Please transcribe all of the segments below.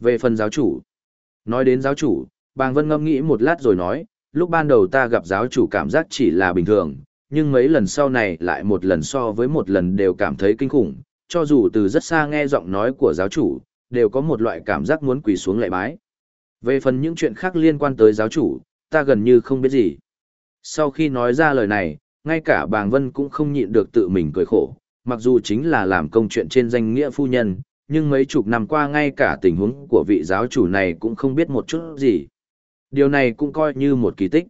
Về phần giáo chủ, nói đến giáo chủ, bàng vân ngâm nghĩ một lát rồi nói, lúc ban đầu ta gặp giáo chủ cảm giác chỉ là bình thường, nhưng mấy lần sau này lại một lần so với một lần đều cảm thấy kinh khủng, cho dù từ rất xa nghe giọng nói của giáo chủ, đều có một loại cảm giác muốn quỳ xuống lạy bái. Về phần những chuyện khác liên quan tới giáo chủ, ta gần như không biết gì. Sau khi nói ra lời này, ngay cả bàng vân cũng không nhịn được tự mình cười khổ, mặc dù chính là làm công chuyện trên danh nghĩa phu nhân, nhưng mấy chục năm qua ngay cả tình huống của vị giáo chủ này cũng không biết một chút gì. Điều này cũng coi như một kỳ tích.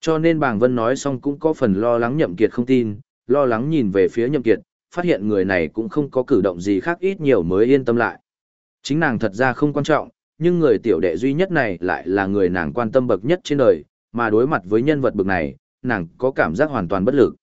Cho nên bàng vân nói xong cũng có phần lo lắng nhậm kiệt không tin, lo lắng nhìn về phía nhậm kiệt, phát hiện người này cũng không có cử động gì khác ít nhiều mới yên tâm lại. Chính nàng thật ra không quan trọng, nhưng người tiểu đệ duy nhất này lại là người nàng quan tâm bậc nhất trên đời, mà đối mặt với nhân vật bậc này, nàng có cảm giác hoàn toàn bất lực.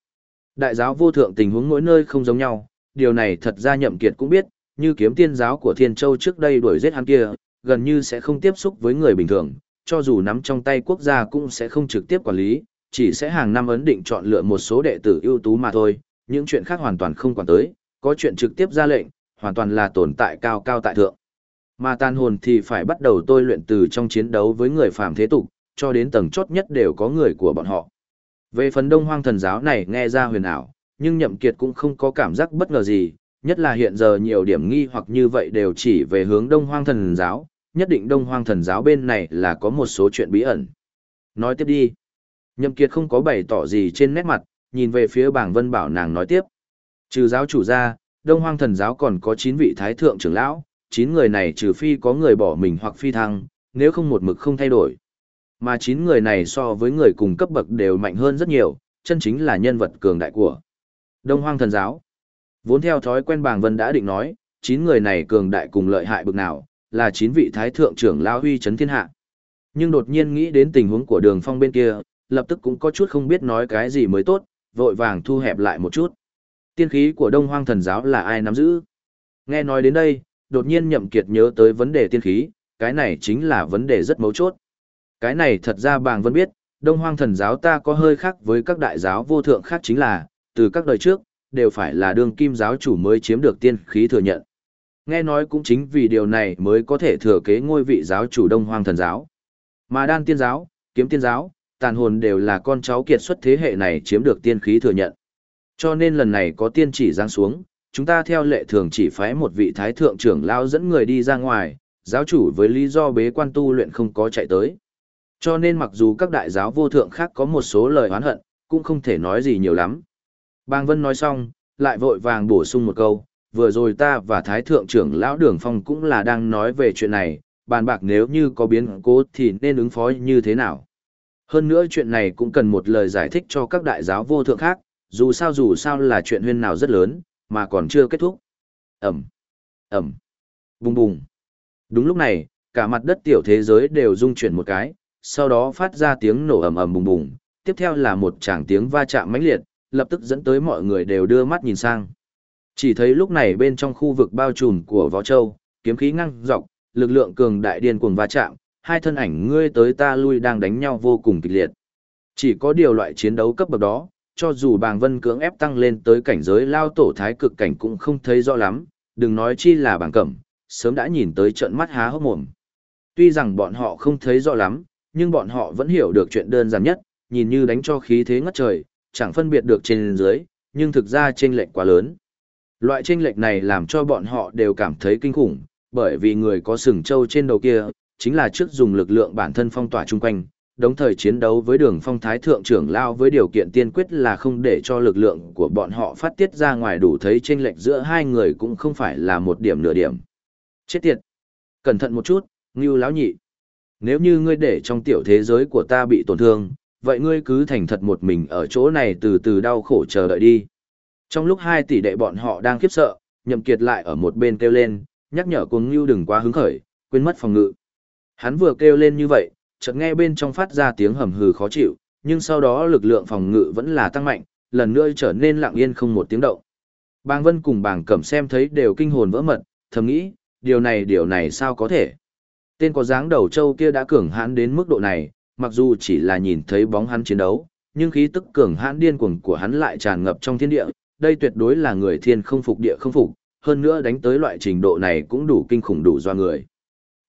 Đại giáo vô thượng tình huống mỗi nơi không giống nhau, điều này thật ra nhậm kiệt cũng biết, như kiếm tiên giáo của Thiên Châu trước đây đuổi giết hắn kia, gần như sẽ không tiếp xúc với người bình thường, cho dù nắm trong tay quốc gia cũng sẽ không trực tiếp quản lý, chỉ sẽ hàng năm ấn định chọn lựa một số đệ tử ưu tú mà thôi, những chuyện khác hoàn toàn không quản tới, có chuyện trực tiếp ra lệnh, hoàn toàn là tồn tại cao cao tại thượng. Mà tàn hồn thì phải bắt đầu tôi luyện từ trong chiến đấu với người phàm thế tục, cho đến tầng chốt nhất đều có người của bọn họ. Về phần đông hoang thần giáo này nghe ra huyền ảo, nhưng nhậm kiệt cũng không có cảm giác bất ngờ gì, nhất là hiện giờ nhiều điểm nghi hoặc như vậy đều chỉ về hướng đông hoang thần giáo, nhất định đông hoang thần giáo bên này là có một số chuyện bí ẩn. Nói tiếp đi. Nhậm kiệt không có bày tỏ gì trên nét mặt, nhìn về phía bảng vân bảo nàng nói tiếp. Trừ giáo chủ ra, đông hoang thần giáo còn có 9 vị thái thượng trưởng lão, 9 người này trừ phi có người bỏ mình hoặc phi thăng, nếu không một mực không thay đổi. Mà 9 người này so với người cùng cấp bậc đều mạnh hơn rất nhiều, chân chính là nhân vật cường đại của Đông Hoang thần giáo. Vốn theo thói quen bàng vân đã định nói, 9 người này cường đại cùng lợi hại bực nào, là 9 vị thái thượng trưởng lão huy chấn thiên hạ. Nhưng đột nhiên nghĩ đến tình huống của đường phong bên kia, lập tức cũng có chút không biết nói cái gì mới tốt, vội vàng thu hẹp lại một chút. Tiên khí của Đông Hoang thần giáo là ai nắm giữ? Nghe nói đến đây, đột nhiên nhậm kiệt nhớ tới vấn đề tiên khí, cái này chính là vấn đề rất mấu chốt. Cái này thật ra bàng vẫn biết, Đông Hoang thần giáo ta có hơi khác với các đại giáo vô thượng khác chính là, từ các đời trước, đều phải là đương kim giáo chủ mới chiếm được tiên khí thừa nhận. Nghe nói cũng chính vì điều này mới có thể thừa kế ngôi vị giáo chủ Đông Hoang thần giáo. Mà đan tiên giáo, kiếm tiên giáo, tàn hồn đều là con cháu kiệt xuất thế hệ này chiếm được tiên khí thừa nhận. Cho nên lần này có tiên chỉ giáng xuống, chúng ta theo lệ thường chỉ phái một vị thái thượng trưởng lao dẫn người đi ra ngoài, giáo chủ với lý do bế quan tu luyện không có chạy tới. Cho nên mặc dù các đại giáo vô thượng khác có một số lời oán hận, cũng không thể nói gì nhiều lắm. Bang Vân nói xong, lại vội vàng bổ sung một câu, vừa rồi ta và Thái Thượng trưởng Lão Đường Phong cũng là đang nói về chuyện này, bàn bạc nếu như có biến cố thì nên ứng phó như thế nào. Hơn nữa chuyện này cũng cần một lời giải thích cho các đại giáo vô thượng khác, dù sao dù sao là chuyện huyên nào rất lớn, mà còn chưa kết thúc. Ẩm, Ẩm, bùng bùng. Đúng lúc này, cả mặt đất tiểu thế giới đều rung chuyển một cái, sau đó phát ra tiếng nổ ầm ầm bùng bùng, tiếp theo là một tràng tiếng va chạm mãnh liệt, lập tức dẫn tới mọi người đều đưa mắt nhìn sang. Chỉ thấy lúc này bên trong khu vực bao trùm của Võ Châu, kiếm khí ngăng dọc, lực lượng cường đại điên cuồng va chạm, hai thân ảnh ngươi tới ta lui đang đánh nhau vô cùng kịch liệt. Chỉ có điều loại chiến đấu cấp bậc đó, cho dù bàng vân cưỡng ép tăng lên tới cảnh giới lao tổ thái cực cảnh cũng không thấy rõ lắm, đừng nói chi là bàng cẩm, sớm đã nhìn tới trận mắt há hốc mồm. Tuy rằng bọn họ không thấy rõ lắm, nhưng bọn họ vẫn hiểu được chuyện đơn giản nhất, nhìn như đánh cho khí thế ngất trời, chẳng phân biệt được trên dưới, nhưng thực ra chênh lệch quá lớn. Loại chênh lệch này làm cho bọn họ đều cảm thấy kinh khủng, bởi vì người có sừng trâu trên đầu kia, chính là trước dùng lực lượng bản thân phong tỏa chung quanh, đồng thời chiến đấu với đường phong thái thượng trưởng lao với điều kiện tiên quyết là không để cho lực lượng của bọn họ phát tiết ra ngoài đủ thấy chênh lệch giữa hai người cũng không phải là một điểm nửa điểm. Chết tiệt! Cẩn thận một chút, ngưu lão nhị. Nếu như ngươi để trong tiểu thế giới của ta bị tổn thương, vậy ngươi cứ thành thật một mình ở chỗ này từ từ đau khổ chờ đợi đi. Trong lúc hai tỷ đệ bọn họ đang khiếp sợ, nhậm kiệt lại ở một bên kêu lên, nhắc nhở cuồng ngưu đừng quá hứng khởi, quên mất phòng ngự. Hắn vừa kêu lên như vậy, chợt nghe bên trong phát ra tiếng hầm hừ khó chịu, nhưng sau đó lực lượng phòng ngự vẫn là tăng mạnh, lần nữa trở nên lặng yên không một tiếng động. Bàng Vân cùng bàng cẩm xem thấy đều kinh hồn vỡ mật, thầm nghĩ, điều này điều này sao có thể. Tên có dáng đầu châu kia đã cường hãn đến mức độ này, mặc dù chỉ là nhìn thấy bóng hắn chiến đấu, nhưng khí tức cường hãn điên cuồng của hắn lại tràn ngập trong thiên địa, đây tuyệt đối là người thiên không phục địa không phục, hơn nữa đánh tới loại trình độ này cũng đủ kinh khủng đủ do người.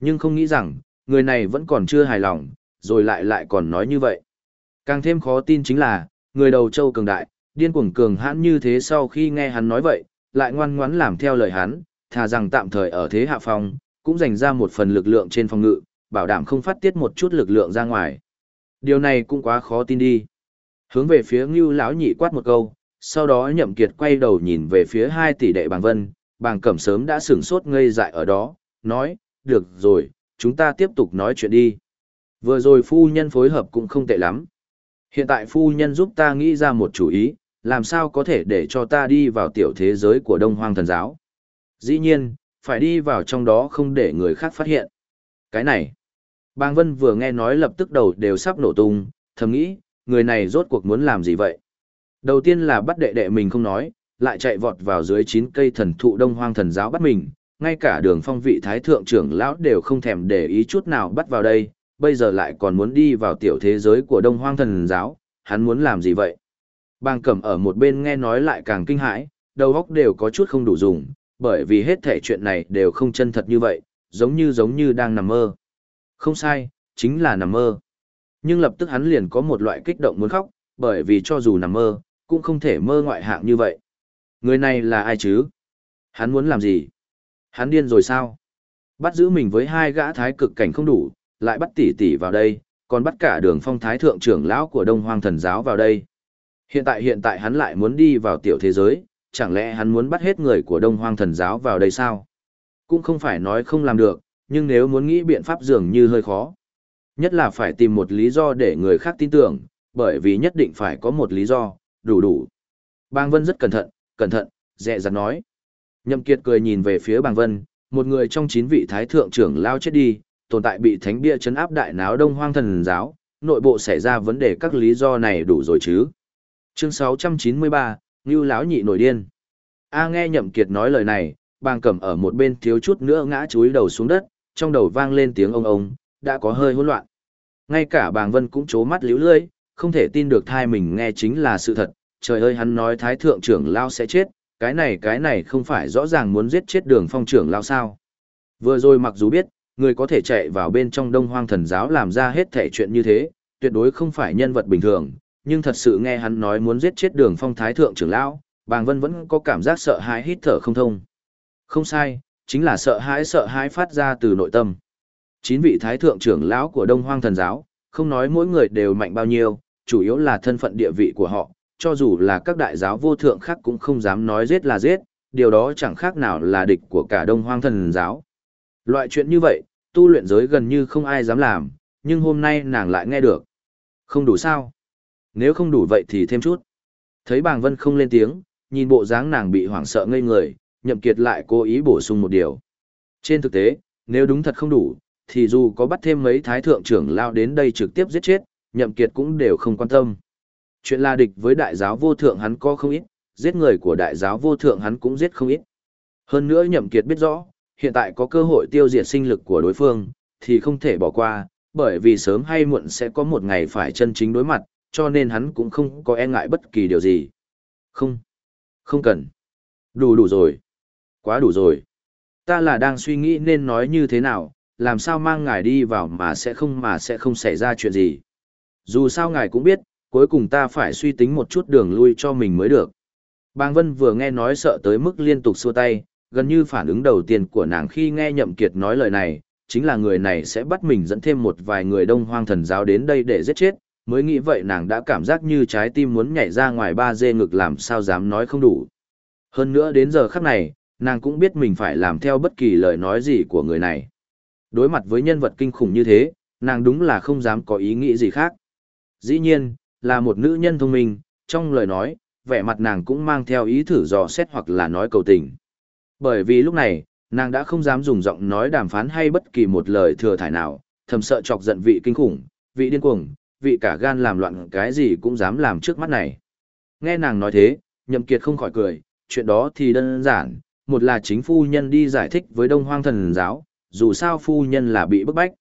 Nhưng không nghĩ rằng, người này vẫn còn chưa hài lòng, rồi lại lại còn nói như vậy. Càng thêm khó tin chính là, người đầu châu cường đại, điên cuồng cường hãn như thế sau khi nghe hắn nói vậy, lại ngoan ngoãn làm theo lời hắn, thà rằng tạm thời ở thế hạ phong, cũng dành ra một phần lực lượng trên phòng ngự, bảo đảm không phát tiết một chút lực lượng ra ngoài. Điều này cũng quá khó tin đi. Hướng về phía Ngưu lão nhị quát một câu, sau đó Nhậm Kiệt quay đầu nhìn về phía hai tỷ đệ Bàng Vân, Bàng Cẩm sớm đã sửng sốt ngây dại ở đó, nói, được rồi, chúng ta tiếp tục nói chuyện đi. Vừa rồi phu nhân phối hợp cũng không tệ lắm. Hiện tại phu nhân giúp ta nghĩ ra một chủ ý, làm sao có thể để cho ta đi vào tiểu thế giới của Đông Hoang Thần Giáo. Dĩ nhiên, phải đi vào trong đó không để người khác phát hiện. Cái này, Bang Vân vừa nghe nói lập tức đầu đều sắp nổ tung, thầm nghĩ, người này rốt cuộc muốn làm gì vậy? Đầu tiên là bắt đệ đệ mình không nói, lại chạy vọt vào dưới chín cây thần thụ Đông Hoang Thần Giáo bắt mình, ngay cả đường phong vị thái thượng trưởng lão đều không thèm để ý chút nào bắt vào đây, bây giờ lại còn muốn đi vào tiểu thế giới của Đông Hoang Thần Giáo, hắn muốn làm gì vậy? Bang Cẩm ở một bên nghe nói lại càng kinh hãi, đầu óc đều có chút không đủ dùng, bởi vì hết thể chuyện này đều không chân thật như vậy, giống như giống như đang nằm mơ. Không sai, chính là nằm mơ. Nhưng lập tức hắn liền có một loại kích động muốn khóc, bởi vì cho dù nằm mơ, cũng không thể mơ ngoại hạng như vậy. Người này là ai chứ? Hắn muốn làm gì? Hắn điên rồi sao? Bắt giữ mình với hai gã thái cực cảnh không đủ, lại bắt tỷ tỷ vào đây, còn bắt cả đường phong thái thượng trưởng lão của Đông Hoang thần giáo vào đây. Hiện tại hiện tại hắn lại muốn đi vào tiểu thế giới, chẳng lẽ hắn muốn bắt hết người của Đông Hoang thần giáo vào đây sao? Cũng không phải nói không làm được, nhưng nếu muốn nghĩ biện pháp dường như hơi khó. Nhất là phải tìm một lý do để người khác tin tưởng, bởi vì nhất định phải có một lý do, đủ đủ. Bang Vân rất cẩn thận, cẩn thận, dẹ dặt nói. Nhậm Kiệt cười nhìn về phía Bang Vân, một người trong chín vị thái thượng trưởng lao chết đi, tồn tại bị thánh bia chấn áp đại náo đông hoang thần giáo, nội bộ xảy ra vấn đề các lý do này đủ rồi chứ. Chương 693, Ngưu lão nhị nổi điên. A nghe Nhậm Kiệt nói lời này, bang cẩm ở một bên thiếu chút nữa ngã chúi đầu xuống đất, trong đầu vang lên tiếng ông ông, đã có hơi hỗn loạn. Ngay cả bàng vân cũng chố mắt liễu lưỡi, không thể tin được thai mình nghe chính là sự thật, trời ơi hắn nói thái thượng trưởng lao sẽ chết, cái này cái này không phải rõ ràng muốn giết chết đường phong trưởng lao sao. Vừa rồi mặc dù biết, người có thể chạy vào bên trong đông hoang thần giáo làm ra hết thể chuyện như thế, tuyệt đối không phải nhân vật bình thường, nhưng thật sự nghe hắn nói muốn giết chết đường phong thái thượng trưởng lão, bàng vân vẫn có cảm giác sợ hãi hít thở không thông. Không sai, chính là sợ hãi sợ hãi phát ra từ nội tâm. Chín vị thái thượng trưởng lão của đông hoang thần giáo, không nói mỗi người đều mạnh bao nhiêu, chủ yếu là thân phận địa vị của họ, cho dù là các đại giáo vô thượng khác cũng không dám nói giết là giết, điều đó chẳng khác nào là địch của cả đông hoang thần giáo. Loại chuyện như vậy, tu luyện giới gần như không ai dám làm, nhưng hôm nay nàng lại nghe được. Không đủ sao? Nếu không đủ vậy thì thêm chút. Thấy bàng vân không lên tiếng, nhìn bộ dáng nàng bị hoảng sợ ngây người, nhậm kiệt lại cố ý bổ sung một điều. Trên thực tế, nếu đúng thật không đủ, thì dù có bắt thêm mấy thái thượng trưởng lao đến đây trực tiếp giết chết, nhậm kiệt cũng đều không quan tâm. Chuyện là địch với đại giáo vô thượng hắn có không ít, giết người của đại giáo vô thượng hắn cũng giết không ít. Hơn nữa nhậm kiệt biết rõ, hiện tại có cơ hội tiêu diệt sinh lực của đối phương, thì không thể bỏ qua, bởi vì sớm hay muộn sẽ có một ngày phải chân chính đối mặt, cho nên hắn cũng không có e ngại bất kỳ điều gì. Không, không cần. Đủ đủ rồi. Quá đủ rồi. Ta là đang suy nghĩ nên nói như thế nào, làm sao mang ngài đi vào mà sẽ không mà sẽ không xảy ra chuyện gì. Dù sao ngài cũng biết, cuối cùng ta phải suy tính một chút đường lui cho mình mới được. Bang Vân vừa nghe nói sợ tới mức liên tục xua tay, gần như phản ứng đầu tiên của nàng khi nghe Nhậm Kiệt nói lời này, chính là người này sẽ bắt mình dẫn thêm một vài người đông hoang thần giáo đến đây để giết chết, mới nghĩ vậy nàng đã cảm giác như trái tim muốn nhảy ra ngoài ba dê ngực làm sao dám nói không đủ. Hơn nữa đến giờ khắc này, nàng cũng biết mình phải làm theo bất kỳ lời nói gì của người này. Đối mặt với nhân vật kinh khủng như thế, nàng đúng là không dám có ý nghĩ gì khác. Dĩ nhiên, là một nữ nhân thông minh, trong lời nói, vẻ mặt nàng cũng mang theo ý thử dò xét hoặc là nói cầu tình. Bởi vì lúc này, nàng đã không dám dùng giọng nói đàm phán hay bất kỳ một lời thừa thải nào, thầm sợ chọc giận vị kinh khủng, vị điên cuồng, vị cả gan làm loạn cái gì cũng dám làm trước mắt này. Nghe nàng nói thế, nhậm kiệt không khỏi cười, chuyện đó thì đơn giản, một là chính phu nhân đi giải thích với đông hoang thần giáo, dù sao phu nhân là bị bức bách.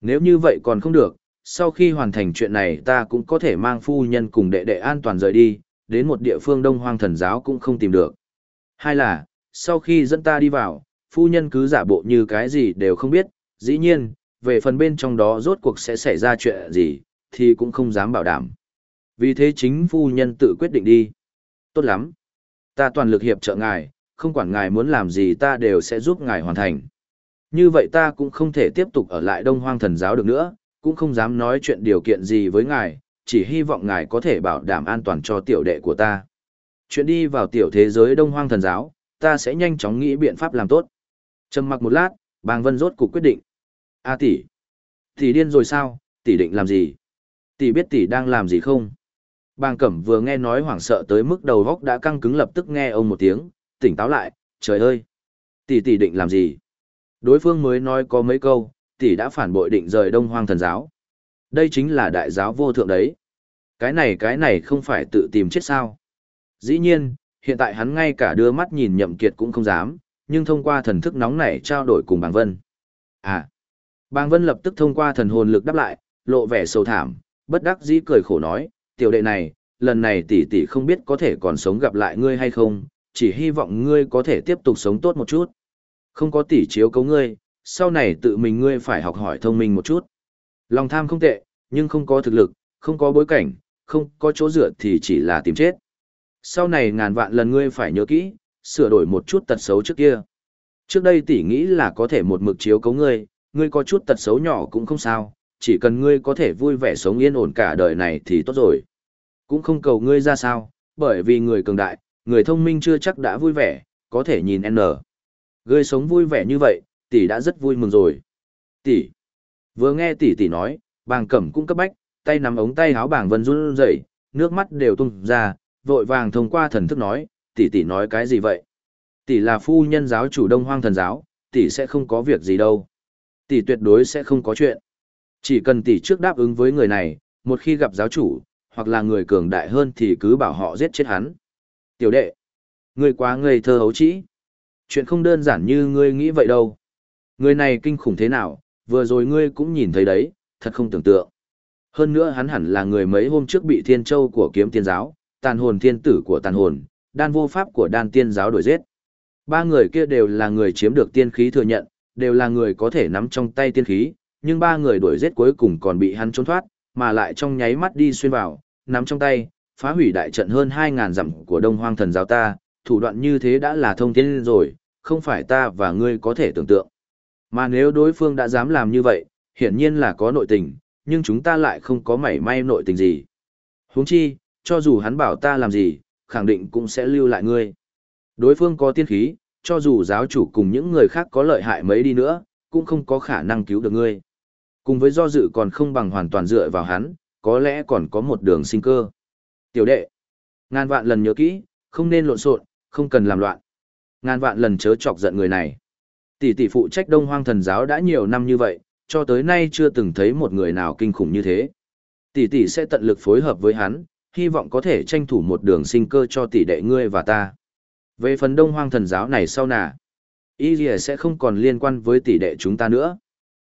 Nếu như vậy còn không được, sau khi hoàn thành chuyện này ta cũng có thể mang phu nhân cùng đệ đệ an toàn rời đi, đến một địa phương đông hoang thần giáo cũng không tìm được. Hai là, sau khi dẫn ta đi vào, phu nhân cứ giả bộ như cái gì đều không biết, dĩ nhiên, về phần bên trong đó rốt cuộc sẽ xảy ra chuyện gì, thì cũng không dám bảo đảm. Vì thế chính phu nhân tự quyết định đi. Tốt lắm. Ta toàn lực hiệp trợ ngài, không quản ngài muốn làm gì ta đều sẽ giúp ngài hoàn thành. Như vậy ta cũng không thể tiếp tục ở lại Đông Hoang Thần Giáo được nữa, cũng không dám nói chuyện điều kiện gì với ngài, chỉ hy vọng ngài có thể bảo đảm an toàn cho tiểu đệ của ta. Chuyện đi vào tiểu thế giới Đông Hoang Thần Giáo, ta sẽ nhanh chóng nghĩ biện pháp làm tốt. Trầm mặc một lát, Bàng Vân rốt cuộc quyết định. A tỷ, tỷ điên rồi sao? Tỷ định làm gì? Tỷ biết tỷ đang làm gì không? Bàng Cẩm vừa nghe nói hoảng sợ tới mức đầu góc đã căng cứng lập tức nghe ông một tiếng, tỉnh táo lại, trời ơi! Tỷ tỷ định làm gì? Đối phương mới nói có mấy câu, tỷ đã phản bội định rời Đông Hoang thần giáo. Đây chính là đại giáo vô thượng đấy. Cái này cái này không phải tự tìm chết sao? Dĩ nhiên, hiện tại hắn ngay cả đưa mắt nhìn nhậm kiệt cũng không dám, nhưng thông qua thần thức nóng này trao đổi cùng Bàng Vân. À! Bàng Vân lập tức thông qua thần hồn lực đáp lại, lộ vẻ sâu thảm, bất đắc dĩ cười khổ nói, tiểu đệ này, lần này tỷ tỷ không biết có thể còn sống gặp lại ngươi hay không, chỉ hy vọng ngươi có thể tiếp tục sống tốt một chút. Không có tỷ chiếu cấu ngươi, sau này tự mình ngươi phải học hỏi thông minh một chút. Lòng tham không tệ, nhưng không có thực lực, không có bối cảnh, không có chỗ dựa thì chỉ là tìm chết. Sau này ngàn vạn lần ngươi phải nhớ kỹ, sửa đổi một chút tật xấu trước kia. Trước đây tỷ nghĩ là có thể một mực chiếu cấu ngươi, ngươi có chút tật xấu nhỏ cũng không sao, chỉ cần ngươi có thể vui vẻ sống yên ổn cả đời này thì tốt rồi. Cũng không cầu ngươi ra sao, bởi vì người cường đại, người thông minh chưa chắc đã vui vẻ, có thể nhìn N. Ngươi sống vui vẻ như vậy, tỷ đã rất vui mừng rồi. Tỷ. Vừa nghe tỷ tỷ nói, bàng cẩm cũng cấp bách, tay nắm ống tay áo bàng vân run rẩy, nước mắt đều tung ra, vội vàng thông qua thần thức nói, tỷ tỷ nói cái gì vậy? Tỷ là phu nhân giáo chủ đông hoang thần giáo, tỷ sẽ không có việc gì đâu. Tỷ tuyệt đối sẽ không có chuyện. Chỉ cần tỷ trước đáp ứng với người này, một khi gặp giáo chủ, hoặc là người cường đại hơn thì cứ bảo họ giết chết hắn. Tiểu đệ, ngươi quá ngây thơ hấu trĩ. Chuyện không đơn giản như ngươi nghĩ vậy đâu. Người này kinh khủng thế nào, vừa rồi ngươi cũng nhìn thấy đấy, thật không tưởng tượng. Hơn nữa hắn hẳn là người mấy hôm trước bị thiên châu của kiếm tiên giáo, tàn hồn thiên tử của tàn hồn, đan vô pháp của đan tiên giáo đuổi giết. Ba người kia đều là người chiếm được tiên khí thừa nhận, đều là người có thể nắm trong tay tiên khí, nhưng ba người đuổi giết cuối cùng còn bị hắn trốn thoát, mà lại trong nháy mắt đi xuyên vào, nắm trong tay, phá hủy đại trận hơn 2.000 dặm của Đông Hoang thần giáo ta, thủ đoạn như thế đã là thông thiên rồi, không phải ta và ngươi có thể tưởng tượng. Mà nếu đối phương đã dám làm như vậy, hiển nhiên là có nội tình, nhưng chúng ta lại không có mảy may nội tình gì. huống chi, cho dù hắn bảo ta làm gì, khẳng định cũng sẽ lưu lại ngươi. Đối phương có tiên khí, cho dù giáo chủ cùng những người khác có lợi hại mấy đi nữa, cũng không có khả năng cứu được ngươi. Cùng với do dự còn không bằng hoàn toàn dựa vào hắn, có lẽ còn có một đường sinh cơ. Tiểu đệ, ngàn vạn lần nhớ kỹ, không nên lộn xộn, không cần làm loạn. Ngàn vạn lần chớ chọc giận người này. Tỷ tỷ phụ trách Đông Hoang thần giáo đã nhiều năm như vậy, cho tới nay chưa từng thấy một người nào kinh khủng như thế. Tỷ tỷ sẽ tận lực phối hợp với hắn, hy vọng có thể tranh thủ một đường sinh cơ cho tỷ đệ ngươi và ta. Về phần Đông Hoang thần giáo này sau nà, ý gì sẽ không còn liên quan với tỷ đệ chúng ta nữa.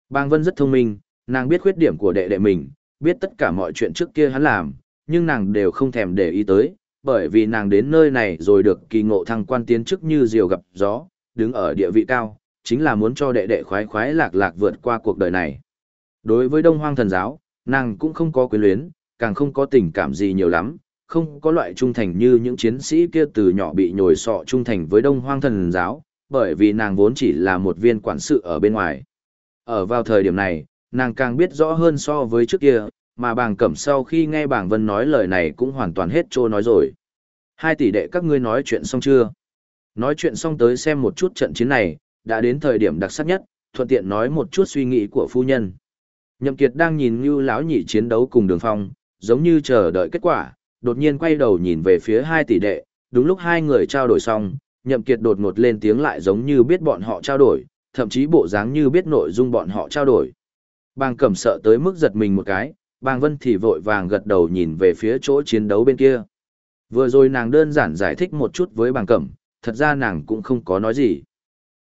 Bang Vân rất thông minh, nàng biết khuyết điểm của đệ đệ mình, biết tất cả mọi chuyện trước kia hắn làm, nhưng nàng đều không thèm để ý tới, bởi vì nàng đến nơi này rồi được kỳ ngộ thăng quan tiến chức như diều gặp gió, đứng ở địa vị cao, chính là muốn cho đệ đệ khoái khoái lạc lạc vượt qua cuộc đời này. Đối với Đông Hoang thần giáo, nàng cũng không có quyến luyến, càng không có tình cảm gì nhiều lắm, không có loại trung thành như những chiến sĩ kia từ nhỏ bị nhồi sọ trung thành với Đông Hoang thần giáo, bởi vì nàng vốn chỉ là một viên quản sự ở bên ngoài. Ở vào thời điểm này, nàng càng biết rõ hơn so với trước kia, mà bàng cẩm sau khi nghe bàng vân nói lời này cũng hoàn toàn hết trô nói rồi. Hai tỷ đệ các ngươi nói chuyện xong chưa? Nói chuyện xong tới xem một chút trận chiến này, đã đến thời điểm đặc sắc nhất, thuận tiện nói một chút suy nghĩ của phu nhân. Nhậm Kiệt đang nhìn Ngưu lão nhị chiến đấu cùng Đường Phong, giống như chờ đợi kết quả, đột nhiên quay đầu nhìn về phía hai tỷ đệ, đúng lúc hai người trao đổi xong, Nhậm Kiệt đột ngột lên tiếng lại giống như biết bọn họ trao đổi, thậm chí bộ dáng như biết nội dung bọn họ trao đổi. Bàng Cẩm sợ tới mức giật mình một cái, Bàng Vân thì vội vàng gật đầu nhìn về phía chỗ chiến đấu bên kia. Vừa rồi nàng đơn giản giải thích một chút với Bàng Cẩm, thật ra nàng cũng không có nói gì.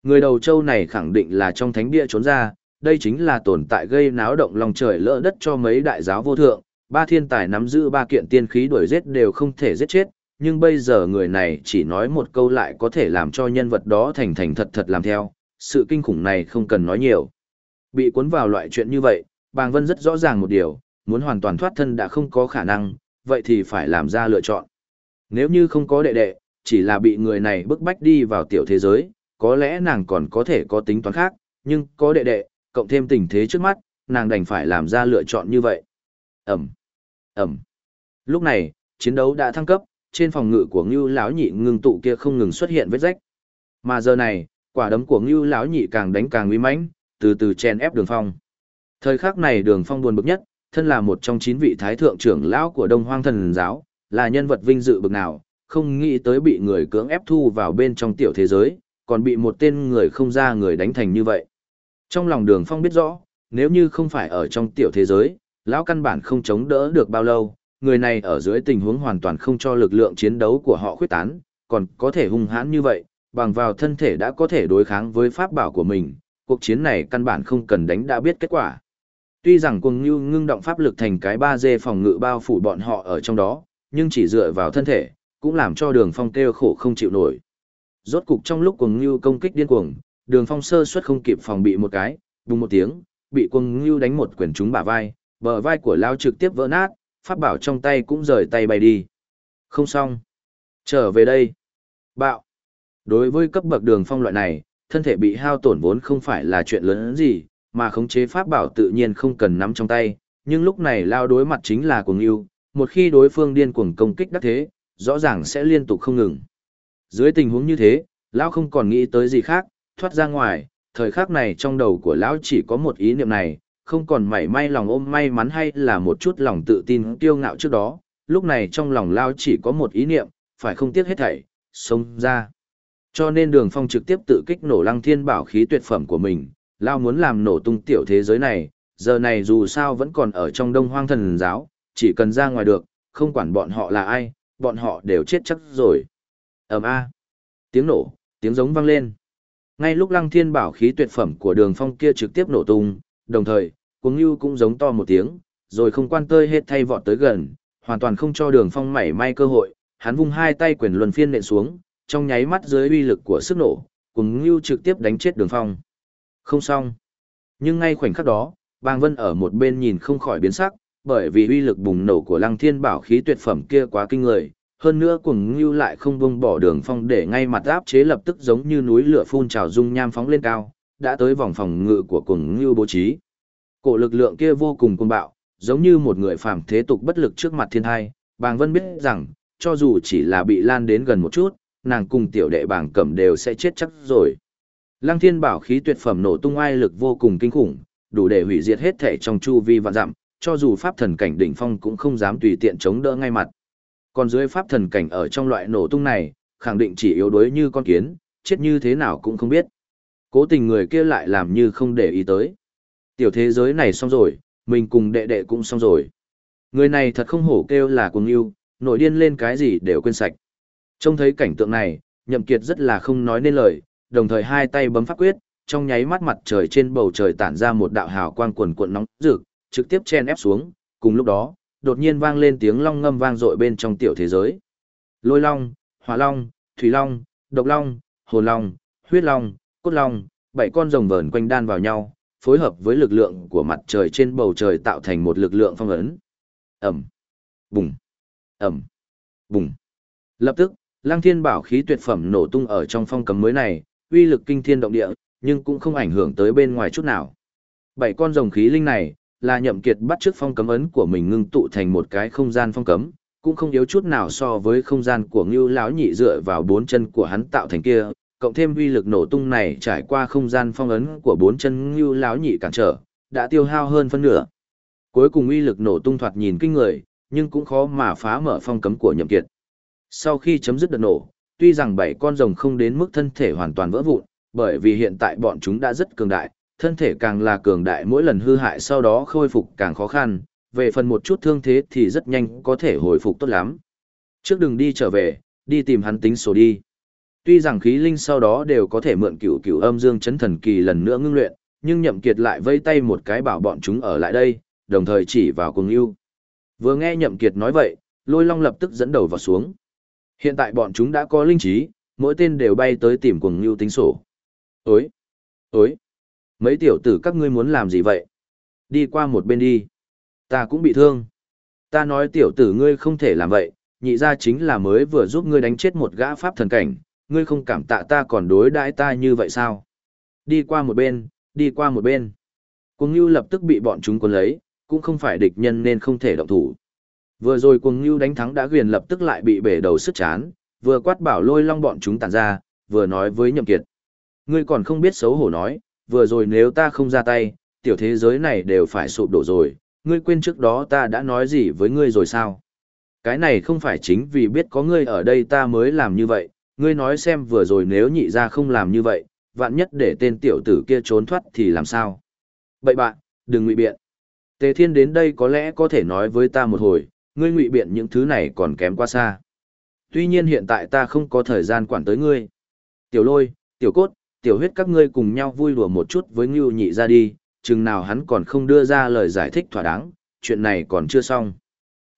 Người đầu châu này khẳng định là trong thánh địa trốn ra, đây chính là tồn tại gây náo động lòng trời lỡ đất cho mấy đại giáo vô thượng, ba thiên tài nắm giữ ba kiện tiên khí đuổi giết đều không thể giết chết, nhưng bây giờ người này chỉ nói một câu lại có thể làm cho nhân vật đó thành thành thật thật làm theo, sự kinh khủng này không cần nói nhiều. Bị cuốn vào loại chuyện như vậy, Bàng Vân rất rõ ràng một điều, muốn hoàn toàn thoát thân đã không có khả năng, vậy thì phải làm ra lựa chọn. Nếu như không có đệ đệ, chỉ là bị người này bức bách đi vào tiểu thế giới, có lẽ nàng còn có thể có tính toán khác, nhưng có đệ đệ, cộng thêm tình thế trước mắt, nàng đành phải làm ra lựa chọn như vậy. Ẩm, Ẩm. Lúc này, chiến đấu đã thăng cấp, trên phòng ngự của Ngưu lão nhị ngưng tụ kia không ngừng xuất hiện vết rách. Mà giờ này, quả đấm của Ngưu lão nhị càng đánh càng uy mãnh, từ từ chen ép Đường Phong. Thời khắc này Đường Phong buồn bực nhất, thân là một trong chín vị thái thượng trưởng lão của Đông Hoang Thần giáo, là nhân vật vinh dự bực nào, không nghĩ tới bị người cưỡng ép thu vào bên trong tiểu thế giới, còn bị một tên người không ra người đánh thành như vậy. Trong lòng Đường Phong biết rõ, nếu như không phải ở trong tiểu thế giới, lão căn bản không chống đỡ được bao lâu, người này ở dưới tình huống hoàn toàn không cho lực lượng chiến đấu của họ khuyết tán, còn có thể hung hãn như vậy, bằng vào thân thể đã có thể đối kháng với pháp bảo của mình, cuộc chiến này căn bản không cần đánh đã biết kết quả. Tuy rằng cuồng như ngưng động pháp lực thành cái ba dê phòng ngự bao phủ bọn họ ở trong đó, nhưng chỉ dựa vào thân thể, cũng làm cho đường phong kêu khổ không chịu nổi. Rốt cục trong lúc cuồng như công kích điên cuồng, đường phong sơ suất không kịp phòng bị một cái, bùng một tiếng, bị cuồng như đánh một quyền trúng bả vai, bờ vai của lao trực tiếp vỡ nát, pháp bảo trong tay cũng rời tay bay đi. Không xong. Trở về đây. Bạo. Đối với cấp bậc đường phong loại này, thân thể bị hao tổn vốn không phải là chuyện lớn gì, mà khống chế pháp bảo tự nhiên không cần nắm trong tay, nhưng lúc này lao đối mặt chính là cuồng yêu, một khi đối phương điên cuồng công kích đắc thế, rõ ràng sẽ liên tục không ngừng. Dưới tình huống như thế, lão không còn nghĩ tới gì khác, thoát ra ngoài, thời khắc này trong đầu của lão chỉ có một ý niệm này, không còn mảy may lòng ôm may mắn hay là một chút lòng tự tin kiêu ngạo trước đó, lúc này trong lòng lão chỉ có một ý niệm, phải không tiếc hết thảy, sống ra. Cho nên đường phong trực tiếp tự kích nổ lăng thiên bảo khí tuyệt phẩm của mình, lao muốn làm nổ tung tiểu thế giới này, giờ này dù sao vẫn còn ở trong đông hoang thần giáo, chỉ cần ra ngoài được, không quản bọn họ là ai, bọn họ đều chết chắc rồi. ầm a Tiếng nổ, tiếng giống vang lên. Ngay lúc lăng thiên bảo khí tuyệt phẩm của đường phong kia trực tiếp nổ tung, đồng thời, cuồng ngưu cũng giống to một tiếng, rồi không quan tơi hết thay vọt tới gần, hoàn toàn không cho đường phong mảy may cơ hội, hắn vung hai tay quyền luân phiên nện xuống, trong nháy mắt dưới uy lực của sức nổ, cuồng ngưu trực tiếp đánh chết đường phong. Không xong. Nhưng ngay khoảnh khắc đó, bàng vân ở một bên nhìn không khỏi biến sắc, bởi vì uy lực bùng nổ của lăng thiên bảo khí tuyệt phẩm kia quá kinh người, hơn nữa cùng ngưu lại không buông bỏ đường phong để ngay mặt áp chế lập tức giống như núi lửa phun trào dung nham phóng lên cao, đã tới vòng phòng ngự của cùng ngưu bố trí. Cổ lực lượng kia vô cùng cuồng bạo, giống như một người phàm thế tục bất lực trước mặt thiên hai. bàng vân biết rằng, cho dù chỉ là bị lan đến gần một chút, nàng cùng tiểu đệ bàng cẩm đều sẽ chết chắc rồi. Lăng thiên bảo khí tuyệt phẩm nổ tung ai lực vô cùng kinh khủng, đủ để hủy diệt hết thể trong chu vi vạn dặm, cho dù pháp thần cảnh đỉnh phong cũng không dám tùy tiện chống đỡ ngay mặt. Còn dưới pháp thần cảnh ở trong loại nổ tung này, khẳng định chỉ yếu đuối như con kiến, chết như thế nào cũng không biết. Cố tình người kia lại làm như không để ý tới. Tiểu thế giới này xong rồi, mình cùng đệ đệ cũng xong rồi. Người này thật không hổ kêu là cuồng yêu, nổi điên lên cái gì đều quên sạch. Trông thấy cảnh tượng này, nhậm kiệt rất là không nói nên lời, đồng thời hai tay bấm pháp quyết, trong nháy mắt mặt trời trên bầu trời tản ra một đạo hào quang quần cuộn nóng rực, trực tiếp chen ép xuống, cùng lúc đó, đột nhiên vang lên tiếng long ngâm vang dội bên trong tiểu thế giới. Lôi long, hỏa long, thủy long, độc long, hồn long, huyết long, cốt long, bảy con rồng vờn quanh đan vào nhau, phối hợp với lực lượng của mặt trời trên bầu trời tạo thành một lực lượng phong ấn. Ẩm, bùng, Ẩm, bùng. Lập tức, Lăng Thiên Bảo khí tuyệt phẩm nổ tung ở trong phong cấm mới này, uy lực kinh thiên động địa, nhưng cũng không ảnh hưởng tới bên ngoài chút nào. Bảy con rồng khí linh này, là nhậm kiệt bắt trước phong cấm ấn của mình ngưng tụ thành một cái không gian phong cấm, cũng không yếu chút nào so với không gian của Ngưu lão nhị dựa vào bốn chân của hắn tạo thành kia, cộng thêm uy lực nổ tung này trải qua không gian phong ấn của bốn chân Ngưu lão nhị cản trở, đã tiêu hao hơn phân nửa. Cuối cùng uy lực nổ tung thoạt nhìn kinh người, nhưng cũng khó mà phá mở phong cấm của nhậm kiệt. Sau khi chấm dứt đợt nổ, tuy rằng bảy con rồng không đến mức thân thể hoàn toàn vỡ vụn, bởi vì hiện tại bọn chúng đã rất cường đại, thân thể càng là cường đại mỗi lần hư hại sau đó khôi phục càng khó khăn, về phần một chút thương thế thì rất nhanh có thể hồi phục tốt lắm. Trước đừng đi trở về, đi tìm hắn tính sổ đi. Tuy rằng khí linh sau đó đều có thể mượn cửu cửu âm dương chấn thần kỳ lần nữa ngưng luyện, nhưng nhậm kiệt lại vây tay một cái bảo bọn chúng ở lại đây, đồng thời chỉ vào cùng yêu. Vừa nghe nhậm kiệt nói vậy, lôi long lập tức dẫn đầu vào xuống. Hiện tại bọn chúng đã có linh trí, mỗi tên đều bay tới tìm cuồng yêu tính sổ. Ối! Ối! Mấy tiểu tử các ngươi muốn làm gì vậy? Đi qua một bên đi. Ta cũng bị thương. Ta nói tiểu tử ngươi không thể làm vậy, nhị ra chính là mới vừa giúp ngươi đánh chết một gã pháp thần cảnh, ngươi không cảm tạ ta còn đối đãi ta như vậy sao? Đi qua một bên, đi qua một bên. Cuồng Nưu lập tức bị bọn chúng cuốn lấy, cũng không phải địch nhân nên không thể động thủ. Vừa rồi Cuồng ngưu đánh thắng đã quyền lập tức lại bị bể đầu sức chán, vừa quát bảo lôi long bọn chúng tàn ra, vừa nói với Nhậm Kiệt. Ngươi còn không biết xấu hổ nói, vừa rồi nếu ta không ra tay, tiểu thế giới này đều phải sụp đổ rồi, ngươi quên trước đó ta đã nói gì với ngươi rồi sao? Cái này không phải chính vì biết có ngươi ở đây ta mới làm như vậy, ngươi nói xem vừa rồi nếu nhị ra không làm như vậy, vạn nhất để tên tiểu tử kia trốn thoát thì làm sao? Bậy bạn, đừng ngụy biện. Tề Thiên đến đây có lẽ có thể nói với ta một hồi, ngươi ngụy biện những thứ này còn kém quá xa. Tuy nhiên hiện tại ta không có thời gian quản tới ngươi. Tiểu lôi, tiểu cốt, tiểu huyết các ngươi cùng nhau vui đùa một chút với ngưu nhị ra đi, chừng nào hắn còn không đưa ra lời giải thích thỏa đáng, chuyện này còn chưa xong.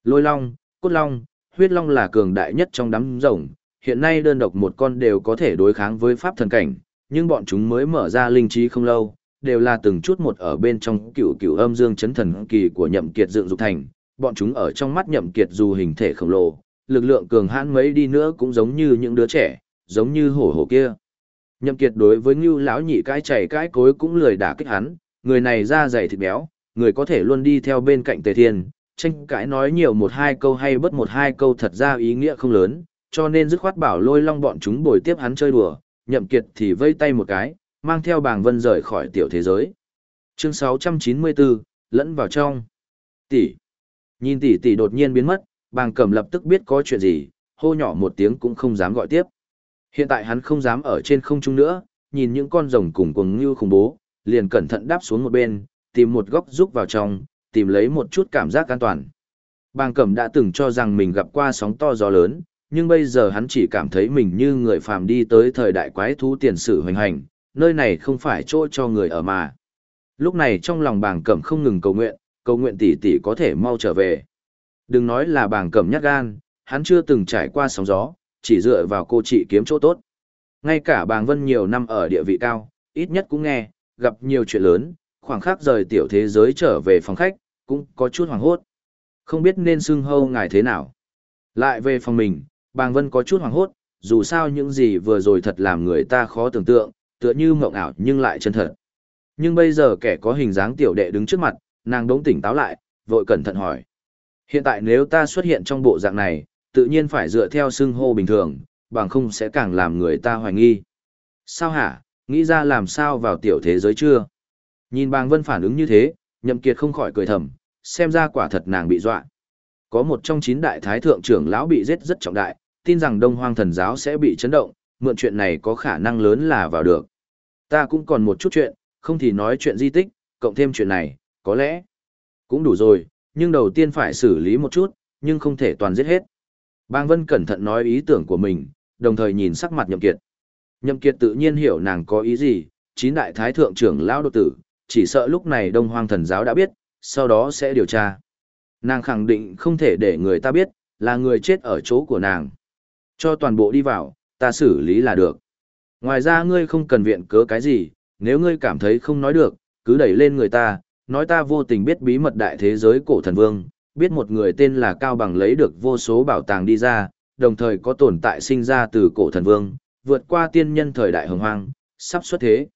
Lôi long, cốt long, huyết long là cường đại nhất trong đám rồng, hiện nay đơn độc một con đều có thể đối kháng với pháp thần cảnh, nhưng bọn chúng mới mở ra linh trí không lâu, đều là từng chút một ở bên trong cựu cựu âm dương chấn thần kỳ của nhậm kiệt dựng dục thành, bọn chúng ở trong mắt nhậm kiệt dù hình thể khổng lồ, lực lượng cường hãn mấy đi nữa cũng giống như những đứa trẻ, giống như hổ hổ kia. Nhậm kiệt đối với ngưu lão nhị cái chảy cái cối cũng lười đả kích hắn, người này da dày thịt béo, người có thể luôn đi theo bên cạnh tề thiên, tranh cãi nói nhiều một hai câu hay bất một hai câu thật ra ý nghĩa không lớn, cho nên dứt khoát bảo lôi long bọn chúng bồi tiếp hắn chơi đùa, nhậm kiệt thì vây tay một cái, mang theo bàng vân rời khỏi tiểu thế giới. Chương 694, lẫn vào trong. Tỷ. Nhìn tỷ tỷ đột nhiên biến mất, bàng cẩm lập tức biết có chuyện gì, hô nhỏ một tiếng cũng không dám gọi tiếp. Hiện tại hắn không dám ở trên không trung nữa, nhìn những con rồng cùng cuồng như khủng bố, liền cẩn thận đáp xuống một bên, tìm một góc rúc vào trong, tìm lấy một chút cảm giác an toàn. Bàng cẩm đã từng cho rằng mình gặp qua sóng to gió lớn, nhưng bây giờ hắn chỉ cảm thấy mình như người phàm đi tới thời đại quái thú tiền sử hoành hành, nơi này không phải chỗ cho người ở mà. Lúc này trong lòng bàng cẩm không ngừng cầu nguyện, cầu nguyện tỷ tỷ có thể mau trở về. Đừng nói là bàng cẩm nhát gan, hắn chưa từng trải qua sóng gió, chỉ dựa vào cô chị kiếm chỗ tốt. Ngay cả bàng vân nhiều năm ở địa vị cao, ít nhất cũng nghe, gặp nhiều chuyện lớn, khoảng khắc rời tiểu thế giới trở về phòng khách, cũng có chút hoảng hốt. Không biết nên xưng hâu ngài thế nào. Lại về phòng mình, bàng vân có chút hoảng hốt, dù sao những gì vừa rồi thật làm người ta khó tưởng tượng, tựa như mộng ảo nhưng lại chân thật. Nhưng bây giờ kẻ có hình dáng tiểu đệ đứng trước mặt, nàng đống tỉnh táo lại, vội cẩn thận hỏi. Hiện tại nếu ta xuất hiện trong bộ dạng này, tự nhiên phải dựa theo xưng hô bình thường, bằng không sẽ càng làm người ta hoài nghi. Sao hả, nghĩ ra làm sao vào tiểu thế giới chưa? Nhìn bàng vân phản ứng như thế, nhậm kiệt không khỏi cười thầm, xem ra quả thật nàng bị dọa. Có một trong chín đại thái thượng trưởng lão bị giết rất trọng đại, tin rằng đông hoang thần giáo sẽ bị chấn động, mượn chuyện này có khả năng lớn là vào được. Ta cũng còn một chút chuyện, không thì nói chuyện di tích, cộng thêm chuyện này, có lẽ cũng đủ rồi, nhưng đầu tiên phải xử lý một chút, nhưng không thể toàn giết hết. Bang Vân cẩn thận nói ý tưởng của mình, đồng thời nhìn sắc mặt Nhậm Kiệt. Nhậm Kiệt tự nhiên hiểu nàng có ý gì, chín đại thái thượng trưởng lão đột tử, chỉ sợ lúc này Đông Hoang thần giáo đã biết, sau đó sẽ điều tra. Nàng khẳng định không thể để người ta biết, là người chết ở chỗ của nàng. Cho toàn bộ đi vào, ta xử lý là được. Ngoài ra ngươi không cần viện cớ cái gì, nếu ngươi cảm thấy không nói được, cứ đẩy lên người ta, nói ta vô tình biết bí mật đại thế giới cổ thần vương, biết một người tên là Cao Bằng lấy được vô số bảo tàng đi ra, đồng thời có tồn tại sinh ra từ cổ thần vương, vượt qua tiên nhân thời đại hồng hoang, sắp xuất thế.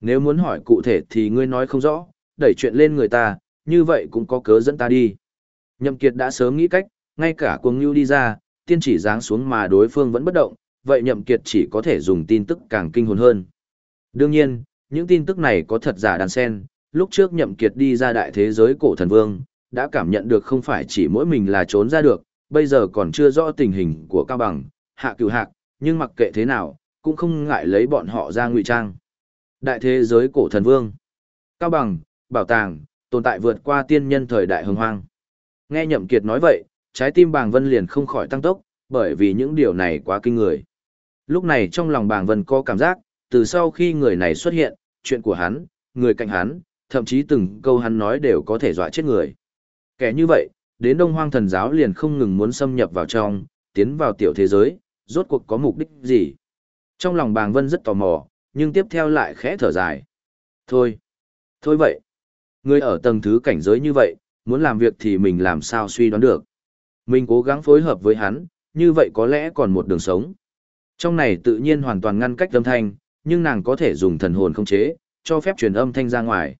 Nếu muốn hỏi cụ thể thì ngươi nói không rõ, đẩy chuyện lên người ta, như vậy cũng có cớ dẫn ta đi. Nhậm Kiệt đã sớm nghĩ cách, ngay cả cuồng nhu đi ra, tiên chỉ giáng xuống mà đối phương vẫn bất động, vậy Nhậm Kiệt chỉ có thể dùng tin tức càng kinh hồn hơn. Đương nhiên, những tin tức này có thật giả đàn sen, lúc trước Nhậm Kiệt đi ra đại thế giới cổ thần vương, đã cảm nhận được không phải chỉ mỗi mình là trốn ra được, bây giờ còn chưa rõ tình hình của Cao Bằng, Hạ Cửu Hạc, nhưng mặc kệ thế nào, cũng không ngại lấy bọn họ ra ngụy trang. Đại thế giới cổ thần vương, Cao Bằng, bảo tàng, tồn tại vượt qua tiên nhân thời đại hồng hoang. Nghe Nhậm Kiệt nói vậy, trái tim Bàng Vân liền không khỏi tăng tốc, bởi vì những điều này quá kinh người. Lúc này trong lòng Bàng Vân có cảm giác, từ sau khi người này xuất hiện, chuyện của hắn, người cạnh hắn, thậm chí từng câu hắn nói đều có thể dọa chết người. Kẻ như vậy, đến Đông Hoang thần giáo liền không ngừng muốn xâm nhập vào trong, tiến vào tiểu thế giới, rốt cuộc có mục đích gì. Trong lòng Bàng Vân rất tò mò, nhưng tiếp theo lại khẽ thở dài. Thôi, Thôi vậy, người ở tầng thứ cảnh giới như vậy, muốn làm việc thì mình làm sao suy đoán được. Mình cố gắng phối hợp với hắn, như vậy có lẽ còn một đường sống. Trong này tự nhiên hoàn toàn ngăn cách âm thanh, nhưng nàng có thể dùng thần hồn không chế, cho phép truyền âm thanh ra ngoài.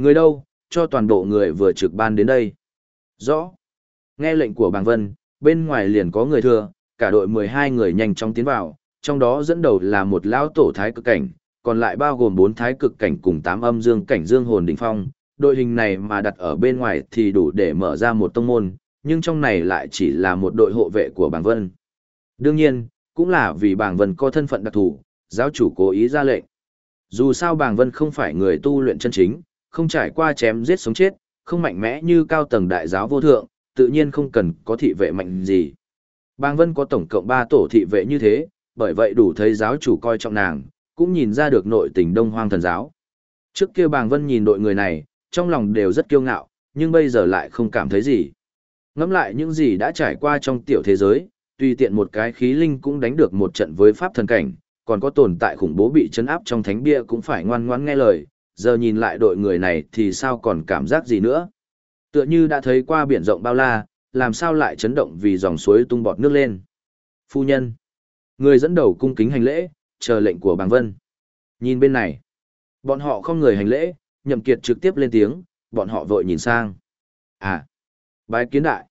Người đâu, cho toàn bộ người vừa trực ban đến đây. Rõ. Nghe lệnh của bàng vân, bên ngoài liền có người thừa, cả đội 12 người nhanh chóng tiến vào, trong đó dẫn đầu là một lão tổ thái cực cảnh, còn lại bao gồm 4 thái cực cảnh cùng 8 âm dương cảnh dương hồn đỉnh phong. Đội hình này mà đặt ở bên ngoài thì đủ để mở ra một tông môn, nhưng trong này lại chỉ là một đội hộ vệ của bàng vân. Đương nhiên, cũng là vì bàng vân có thân phận đặc thù, giáo chủ cố ý ra lệnh. Dù sao bàng vân không phải người tu luyện chân chính, không trải qua chém giết sống chết, không mạnh mẽ như cao tầng đại giáo vô thượng, tự nhiên không cần có thị vệ mạnh gì. Bang vân có tổng cộng 3 tổ thị vệ như thế, bởi vậy đủ thấy giáo chủ coi trọng nàng, cũng nhìn ra được nội tình đông hoang thần giáo. Trước kia bàng vân nhìn đội người này, trong lòng đều rất kiêu ngạo, nhưng bây giờ lại không cảm thấy gì. Ngắm lại những gì đã trải qua trong tiểu thế giới, tùy tiện một cái khí linh cũng đánh được một trận với pháp thần cảnh, còn có tồn tại khủng bố bị chấn áp trong thánh bia cũng phải ngoan ngoãn nghe lời, giờ nhìn lại đội người này thì sao còn cảm giác gì nữa. Tựa như đã thấy qua biển rộng bao la, làm sao lại chấn động vì dòng suối tung bọt nước lên. Phu nhân. Người dẫn đầu cung kính hành lễ, chờ lệnh của bàng vân. Nhìn bên này. Bọn họ không người hành lễ, nhậm kiệt trực tiếp lên tiếng, bọn họ vội nhìn sang. À. Bái kiến đại.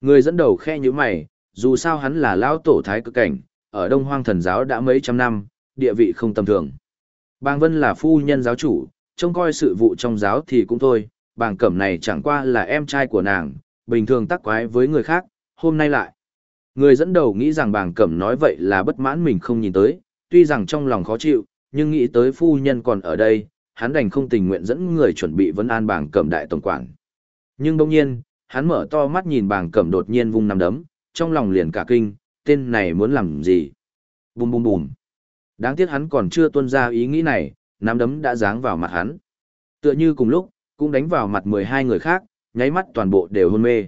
Người dẫn đầu khe như mày, dù sao hắn là lão tổ thái cực cảnh, ở Đông Hoang thần giáo đã mấy trăm năm, địa vị không tầm thường. Bàng Vân là phu nhân giáo chủ, trông coi sự vụ trong giáo thì cũng thôi, bàng cẩm này chẳng qua là em trai của nàng, bình thường tắc quái với người khác, hôm nay lại. Người dẫn đầu nghĩ rằng bàng cẩm nói vậy là bất mãn mình không nhìn tới, tuy rằng trong lòng khó chịu, nhưng nghĩ tới phu nhân còn ở đây, hắn đành không tình nguyện dẫn người chuẩn bị vấn an bàng cẩm đại tổng quản. Nhưng đông nhiên, hắn mở to mắt nhìn bàng cẩm đột nhiên vung nằm đấm, trong lòng liền cả kinh, tên này muốn làm gì? Bùm bùm bùm. Đáng tiếc hắn còn chưa tuân ra ý nghĩ này, nắm đấm đã giáng vào mặt hắn. Tựa như cùng lúc, cũng đánh vào mặt 12 người khác, nháy mắt toàn bộ đều hôn mê.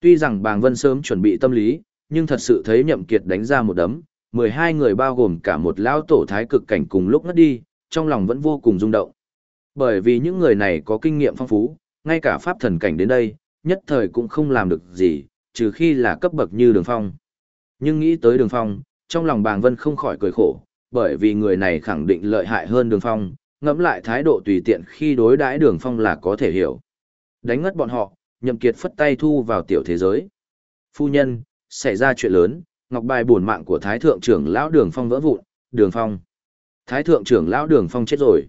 Tuy rằng bàng vân sớm chuẩn bị tâm lý, nhưng thật sự thấy nhậm kiệt đánh ra một đấm, 12 người bao gồm cả một lão tổ thái cực cảnh cùng lúc ngất đi, trong lòng vẫn vô cùng rung động. Bởi vì những người này có kinh nghiệm phong phú, ngay cả pháp thần cảnh đến đây, nhất thời cũng không làm được gì, trừ khi là cấp bậc như đường phong. Nhưng nghĩ tới đường phong, trong lòng bàng vân không khỏi cười khổ, bởi vì người này khẳng định lợi hại hơn đường phong, ngẫm lại thái độ tùy tiện khi đối đãi đường phong là có thể hiểu. Đánh ngất bọn họ, nhậm kiệt phất tay thu vào tiểu thế giới. Phu nhân, xảy ra chuyện lớn, ngọc bài buồn mạng của thái thượng trưởng lão đường phong vỡ vụn, đường phong. Thái thượng trưởng lão đường phong chết rồi.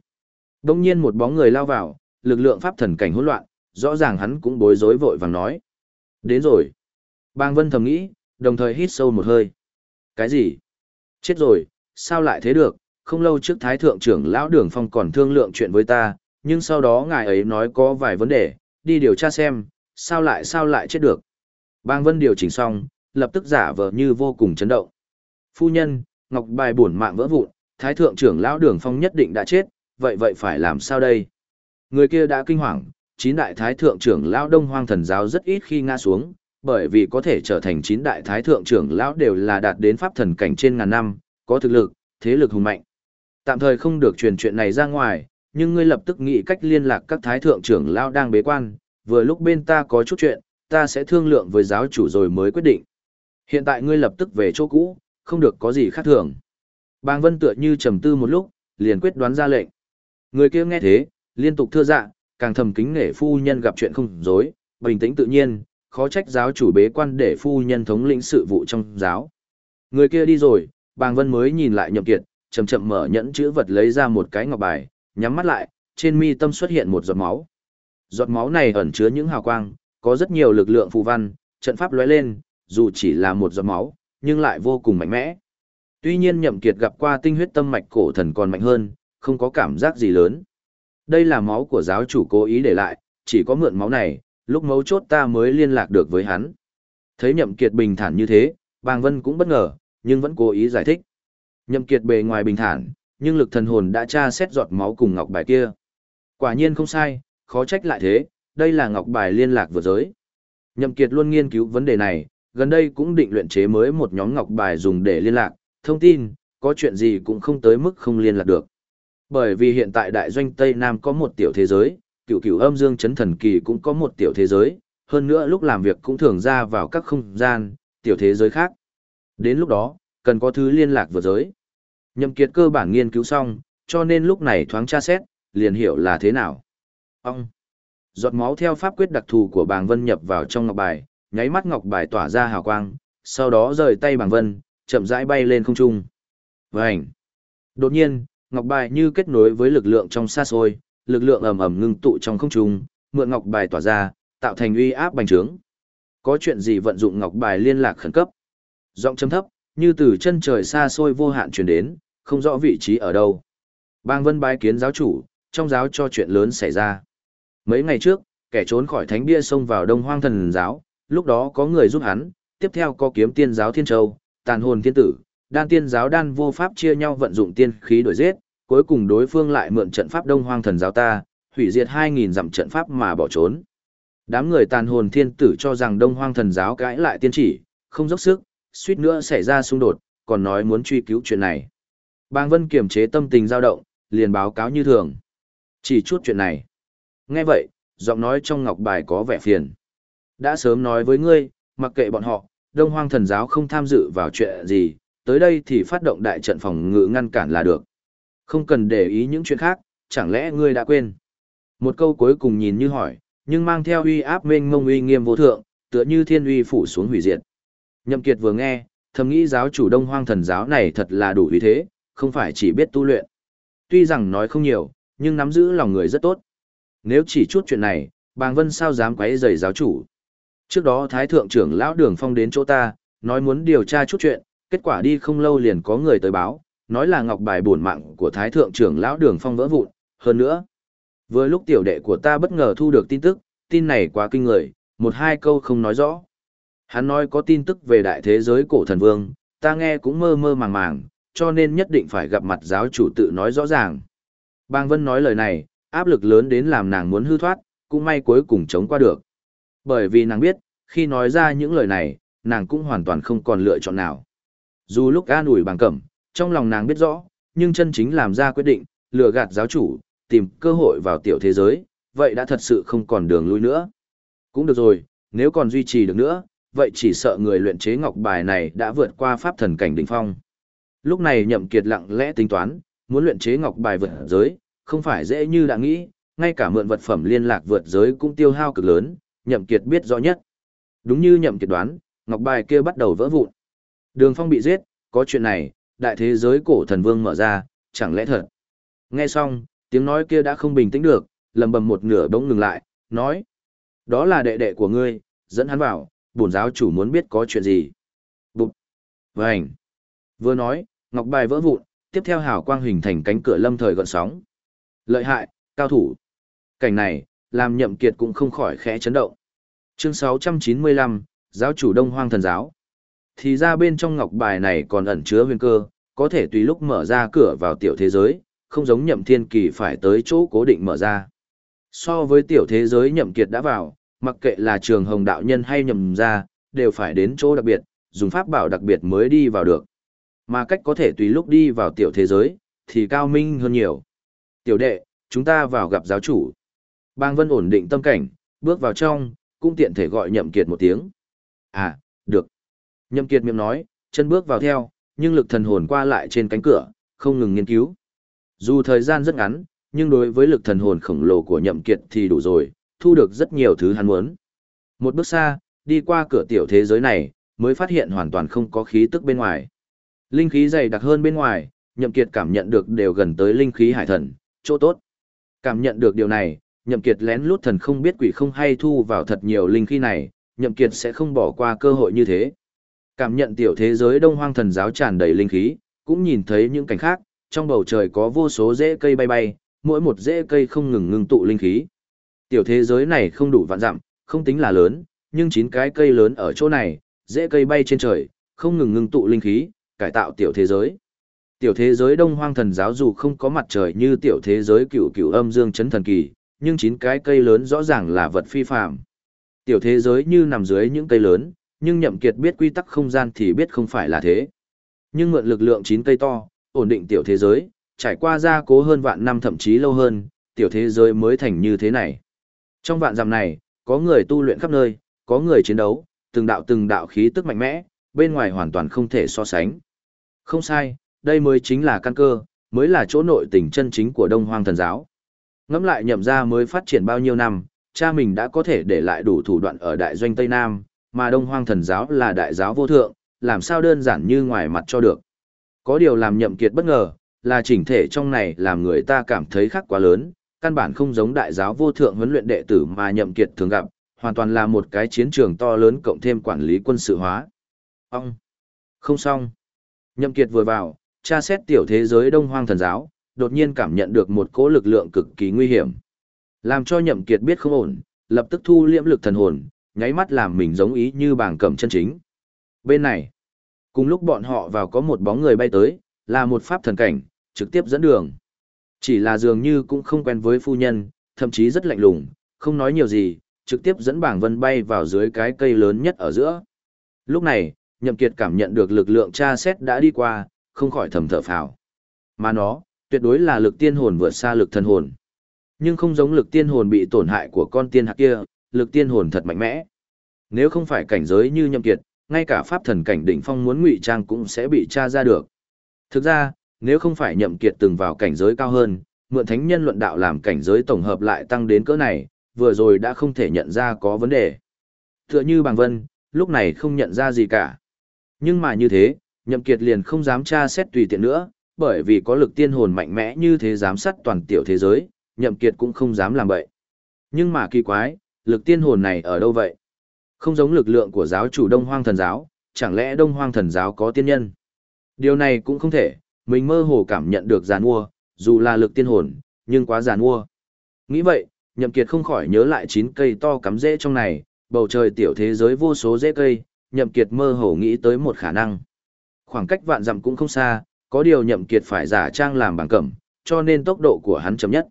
Đông nhiên một bóng người lao vào, lực lượng pháp thần cảnh hỗn loạn, rõ ràng hắn cũng bối rối vội vàng nói. Đến rồi. Bang Vân thầm nghĩ, đồng thời hít sâu một hơi. Cái gì? Chết rồi, sao lại thế được? Không lâu trước Thái Thượng trưởng Lão Đường Phong còn thương lượng chuyện với ta, nhưng sau đó ngài ấy nói có vài vấn đề, đi điều tra xem, sao lại sao lại chết được. Bang Vân điều chỉnh xong, lập tức giả vờ như vô cùng chấn động. Phu nhân, ngọc bài bổn mạng vỡ vụn, Thái Thượng trưởng Lão Đường Phong nhất định đã chết, vậy vậy phải làm sao đây? Người kia đã kinh hoàng, chín đại Thái Thượng trưởng Lão Đông Hoang Thần Giáo rất ít khi ngã xuống, bởi vì có thể trở thành chín đại thái thượng trưởng lão đều là đạt đến pháp thần cảnh trên ngàn năm, có thực lực, thế lực hùng mạnh. Tạm thời không được truyền chuyện này ra ngoài, nhưng ngươi lập tức nghĩ cách liên lạc các thái thượng trưởng lão đang bế quan, vừa lúc bên ta có chút chuyện, ta sẽ thương lượng với giáo chủ rồi mới quyết định. Hiện tại ngươi lập tức về chỗ cũ, không được có gì khác thường. Bang Vân tựa như trầm tư một lúc, liền quyết đoán ra lệnh. Người kia nghe thế, liên tục thưa dạ, càng thầm kính nể phu nhân gặp chuyện không dối, bình tĩnh tự nhiên, khó trách giáo chủ bế quan để phu nhân thống lĩnh sự vụ trong giáo. Người kia đi rồi, bàng vân mới nhìn lại nhậm kiệt, chậm chậm mở nhẫn chữ vật lấy ra một cái ngọc bài, nhắm mắt lại, trên mi tâm xuất hiện một giọt máu. Giọt máu này ẩn chứa những hào quang, có rất nhiều lực lượng phù văn, trận pháp lóe lên, dù chỉ là một giọt máu, nhưng lại vô cùng mạnh mẽ. Tuy nhiên nhậm kiệt gặp qua tinh huyết tâm mạch cổ thần còn mạnh hơn, không có cảm giác gì lớn. Đây là máu của giáo chủ cố ý để lại, chỉ có mượn máu này, lúc mấu chốt ta mới liên lạc được với hắn. Thấy Nhậm Kiệt bình thản như thế, Bàng Vân cũng bất ngờ, nhưng vẫn cố ý giải thích. Nhậm Kiệt bề ngoài bình thản, nhưng lực thần hồn đã tra xét giọt máu cùng ngọc bài kia. Quả nhiên không sai, khó trách lại thế, đây là ngọc bài liên lạc vừa giới. Nhậm Kiệt luôn nghiên cứu vấn đề này, gần đây cũng định luyện chế mới một nhóm ngọc bài dùng để liên lạc, thông tin, có chuyện gì cũng không tới mức không liên lạc được. Bởi vì hiện tại đại doanh Tây Nam có một tiểu thế giới, cựu cựu âm dương chấn thần kỳ cũng có một tiểu thế giới, hơn nữa lúc làm việc cũng thường ra vào các không gian, tiểu thế giới khác. Đến lúc đó, cần có thứ liên lạc vượt giới. Nhậm kiệt cơ bản nghiên cứu xong, cho nên lúc này thoáng tra xét, liền hiểu là thế nào. Ông! Giọt máu theo pháp quyết đặc thù của bàng vân nhập vào trong ngọc bài, nháy mắt ngọc bài tỏa ra hào quang, sau đó rời tay bàng vân, chậm rãi bay lên không trung. Vành! Đột nhiên, ngọc bài như kết nối với lực lượng trong xa xôi, lực lượng ầm ầm ngưng tụ trong không trung, mượn ngọc bài tỏa ra, tạo thành uy áp bành trướng. Có chuyện gì vận dụng ngọc bài liên lạc khẩn cấp? Giọng chấm thấp, như từ chân trời xa xôi vô hạn truyền đến, không rõ vị trí ở đâu. Bang Vân bái kiến giáo chủ, trong giáo cho chuyện lớn xảy ra. Mấy ngày trước, kẻ trốn khỏi thánh bia xông vào Đông Hoang Thần giáo, lúc đó có người giúp hắn, tiếp theo có kiếm tiên giáo Thiên Châu, tàn hồn thiên tử, đan tiên giáo đan vô pháp chia nhau vận dụng tiên khí đổi giết, cuối cùng đối phương lại mượn trận pháp Đông Hoang Thần giáo ta, hủy diệt 2000 dặm trận pháp mà bỏ trốn. Đám người tàn hồn thiên tử cho rằng Đông Hoang Thần giáo cãi lại tiên chỉ, không dốc sức, suýt nữa xảy ra xung đột, còn nói muốn truy cứu chuyện này. Bang Vân kiềm chế tâm tình dao động, liền báo cáo như thường. Chỉ chút chuyện này. Nghe vậy, giọng nói trong ngọc bài có vẻ phiền. Đã sớm nói với ngươi, mặc kệ bọn họ, Đông Hoang thần giáo không tham dự vào chuyện gì, tới đây thì phát động đại trận phòng ngự ngăn cản là được. Không cần để ý những chuyện khác, chẳng lẽ ngươi đã quên? Một câu cuối cùng nhìn như hỏi, nhưng mang theo uy áp mênh mông uy nghiêm vô thượng, tựa như thiên uy phủ xuống hủy diệt. Nhậm Kiệt vừa nghe, thầm nghĩ giáo chủ Đông Hoang thần giáo này thật là đủ uy thế, không phải chỉ biết tu luyện. Tuy rằng nói không nhiều, nhưng nắm giữ lòng người rất tốt. Nếu chỉ chút chuyện này, bàng vân sao dám quấy rầy giáo chủ. Trước đó Thái Thượng trưởng lão đường phong đến chỗ ta, nói muốn điều tra chút chuyện, kết quả đi không lâu liền có người tới báo, nói là ngọc bài bổn mạng của Thái Thượng trưởng lão đường phong vỡ vụn, hơn nữa. Vừa lúc tiểu đệ của ta bất ngờ thu được tin tức, tin này quá kinh người, một hai câu không nói rõ. Hắn nói có tin tức về đại thế giới cổ thần vương, ta nghe cũng mơ mơ màng màng, cho nên nhất định phải gặp mặt giáo chủ tự nói rõ ràng. Bang Vân nói lời này, áp lực lớn đến làm nàng muốn hư thoát, cũng may cuối cùng chống qua được. Bởi vì nàng biết, khi nói ra những lời này, nàng cũng hoàn toàn không còn lựa chọn nào. Dù lúc an ủi bằng cẩm, trong lòng nàng biết rõ, nhưng chân chính làm ra quyết định, lừa gạt giáo chủ, tìm cơ hội vào tiểu thế giới, vậy đã thật sự không còn đường lui nữa. Cũng được rồi, nếu còn duy trì được nữa, vậy chỉ sợ người luyện chế ngọc bài này đã vượt qua pháp thần cảnh đỉnh phong. Lúc này nhậm kiệt lặng lẽ tính toán, muốn luyện chế ngọc bài vượt giới, không phải dễ như đã nghĩ, ngay cả mượn vật phẩm liên lạc vượt giới cũng tiêu hao cực lớn, nhậm kiệt biết rõ nhất. Đúng như nhậm kiệt đoán, ngọc bài kia bắt đầu vỡ vụn. Đường phong bị giết, có chuyện này, đại thế giới cổ thần vương mở ra, chẳng lẽ thật. Nghe xong, tiếng nói kia đã không bình tĩnh được, lầm bầm một nửa bỗng ngừng lại, nói. Đó là đệ đệ của ngươi, dẫn hắn vào, bổn giáo chủ muốn biết có chuyện gì. Bụt! Vânh! Vừa nói, ngọc bài vỡ vụn, tiếp theo hào quang hình thành cánh cửa lâm thời gọn sóng. Lợi hại, cao thủ. Cảnh này, làm nhậm kiệt cũng không khỏi khẽ chấn động. Chương 695, giáo chủ Đông Hoang thần giáo. Thì ra bên trong ngọc bài này còn ẩn chứa huyền cơ, có thể tùy lúc mở ra cửa vào tiểu thế giới, không giống nhậm thiên kỳ phải tới chỗ cố định mở ra. So với tiểu thế giới nhậm kiệt đã vào, mặc kệ là trường hồng đạo nhân hay nhậm ra, đều phải đến chỗ đặc biệt, dùng pháp bảo đặc biệt mới đi vào được. Mà cách có thể tùy lúc đi vào tiểu thế giới, thì cao minh hơn nhiều. Tiểu đệ, chúng ta vào gặp giáo chủ. Bang Vân ổn định tâm cảnh, bước vào trong, cũng tiện thể gọi Nhậm Kiệt một tiếng. À, được. Nhậm Kiệt miệng nói, chân bước vào theo, nhưng lực thần hồn qua lại trên cánh cửa, không ngừng nghiên cứu. Dù thời gian rất ngắn, nhưng đối với lực thần hồn khổng lồ của Nhậm Kiệt thì đủ rồi, thu được rất nhiều thứ hắn muốn. Một bước xa, đi qua cửa tiểu thế giới này, mới phát hiện hoàn toàn không có khí tức bên ngoài. Linh khí dày đặc hơn bên ngoài, Nhậm Kiệt cảm nhận được đều gần tới linh khí hải thần, chỗ tốt. Cảm nhận được điều này, Nhậm Kiệt lén lút thần không biết quỷ không hay thu vào thật nhiều linh khí này, Nhậm Kiệt sẽ không bỏ qua cơ hội như thế. Cảm nhận tiểu thế giới Đông Hoang thần giáo tràn đầy linh khí, cũng nhìn thấy những cảnh khác, trong bầu trời có vô số rễ cây bay bay, mỗi một rễ cây không ngừng ngưng tụ linh khí. Tiểu thế giới này không đủ vạn dặm, không tính là lớn, nhưng chín cái cây lớn ở chỗ này, dễ cây bay trên trời, không ngừng ngưng tụ linh khí, cải tạo tiểu thế giới. Tiểu thế giới đông hoang thần giáo dù không có mặt trời như tiểu thế giới cựu cựu âm dương chấn thần kỳ, nhưng chín cái cây lớn rõ ràng là vật phi phàm. Tiểu thế giới như nằm dưới những cây lớn, nhưng nhậm kiệt biết quy tắc không gian thì biết không phải là thế. Nhưng mượn lực lượng chín cây to, ổn định tiểu thế giới, trải qua gia cố hơn vạn năm thậm chí lâu hơn, tiểu thế giới mới thành như thế này. Trong vạn dặm này, có người tu luyện khắp nơi, có người chiến đấu, từng đạo từng đạo khí tức mạnh mẽ, bên ngoài hoàn toàn không thể so sánh. Không sai, đây mới chính là căn cơ, mới là chỗ nội tình chân chính của Đông Hoang thần giáo. Ngẫm lại nhậm ra mới phát triển bao nhiêu năm, cha mình đã có thể để lại đủ thủ đoạn ở đại doanh Tây Nam, mà Đông Hoang thần giáo là đại giáo vô thượng, làm sao đơn giản như ngoài mặt cho được. Có điều làm nhậm kiệt bất ngờ, là chỉnh thể trong này làm người ta cảm thấy khác quá lớn, căn bản không giống đại giáo vô thượng huấn luyện đệ tử mà nhậm kiệt thường gặp, hoàn toàn là một cái chiến trường to lớn cộng thêm quản lý quân sự hóa. Ông! Không xong. Nhậm kiệt vừa vào, tra xét tiểu thế giới đông hoang thần giáo, đột nhiên cảm nhận được một cỗ lực lượng cực kỳ nguy hiểm. Làm cho nhậm kiệt biết không ổn, lập tức thu liễm lực thần hồn, nháy mắt làm mình giống ý như bảng cẩm chân chính. Bên này, cùng lúc bọn họ vào có một bóng người bay tới, là một pháp thần cảnh, trực tiếp dẫn đường. Chỉ là dường như cũng không quen với phu nhân, thậm chí rất lạnh lùng, không nói nhiều gì, trực tiếp dẫn bảng vân bay vào dưới cái cây lớn nhất ở giữa. Lúc này, Nhậm Kiệt cảm nhận được lực lượng tra xét đã đi qua, không khỏi thầm thở phào. Mà nó, tuyệt đối là lực tiên hồn vượt xa lực thần hồn. Nhưng không giống lực tiên hồn bị tổn hại của con tiên hạc kia, lực tiên hồn thật mạnh mẽ. Nếu không phải cảnh giới như Nhậm Kiệt, ngay cả pháp thần cảnh đỉnh phong muốn ngụy trang cũng sẽ bị tra ra được. Thực ra, nếu không phải Nhậm Kiệt từng vào cảnh giới cao hơn, mượn thánh nhân luận đạo làm cảnh giới tổng hợp lại tăng đến cỡ này, vừa rồi đã không thể nhận ra có vấn đề. Tựa như Bàng Vân, lúc này không nhận ra gì cả. Nhưng mà như thế, Nhậm Kiệt liền không dám tra xét tùy tiện nữa, bởi vì có lực tiên hồn mạnh mẽ như thế giám sát toàn tiểu thế giới, Nhậm Kiệt cũng không dám làm vậy. Nhưng mà kỳ quái, lực tiên hồn này ở đâu vậy? Không giống lực lượng của giáo chủ Đông Hoang Thần Giáo, chẳng lẽ Đông Hoang Thần Giáo có tiên nhân? Điều này cũng không thể, mình mơ hồ cảm nhận được giàn mua, dù là lực tiên hồn, nhưng quá giàn mua. Nghĩ vậy, Nhậm Kiệt không khỏi nhớ lại chín cây to cắm rễ trong này, bầu trời tiểu thế giới vô số rễ cây, Nhậm Kiệt mơ hồ nghĩ tới một khả năng. Khoảng cách vạn dặm cũng không xa, có điều Nhậm Kiệt phải giả trang làm bằng cẩm, cho nên tốc độ của hắn chậm nhất.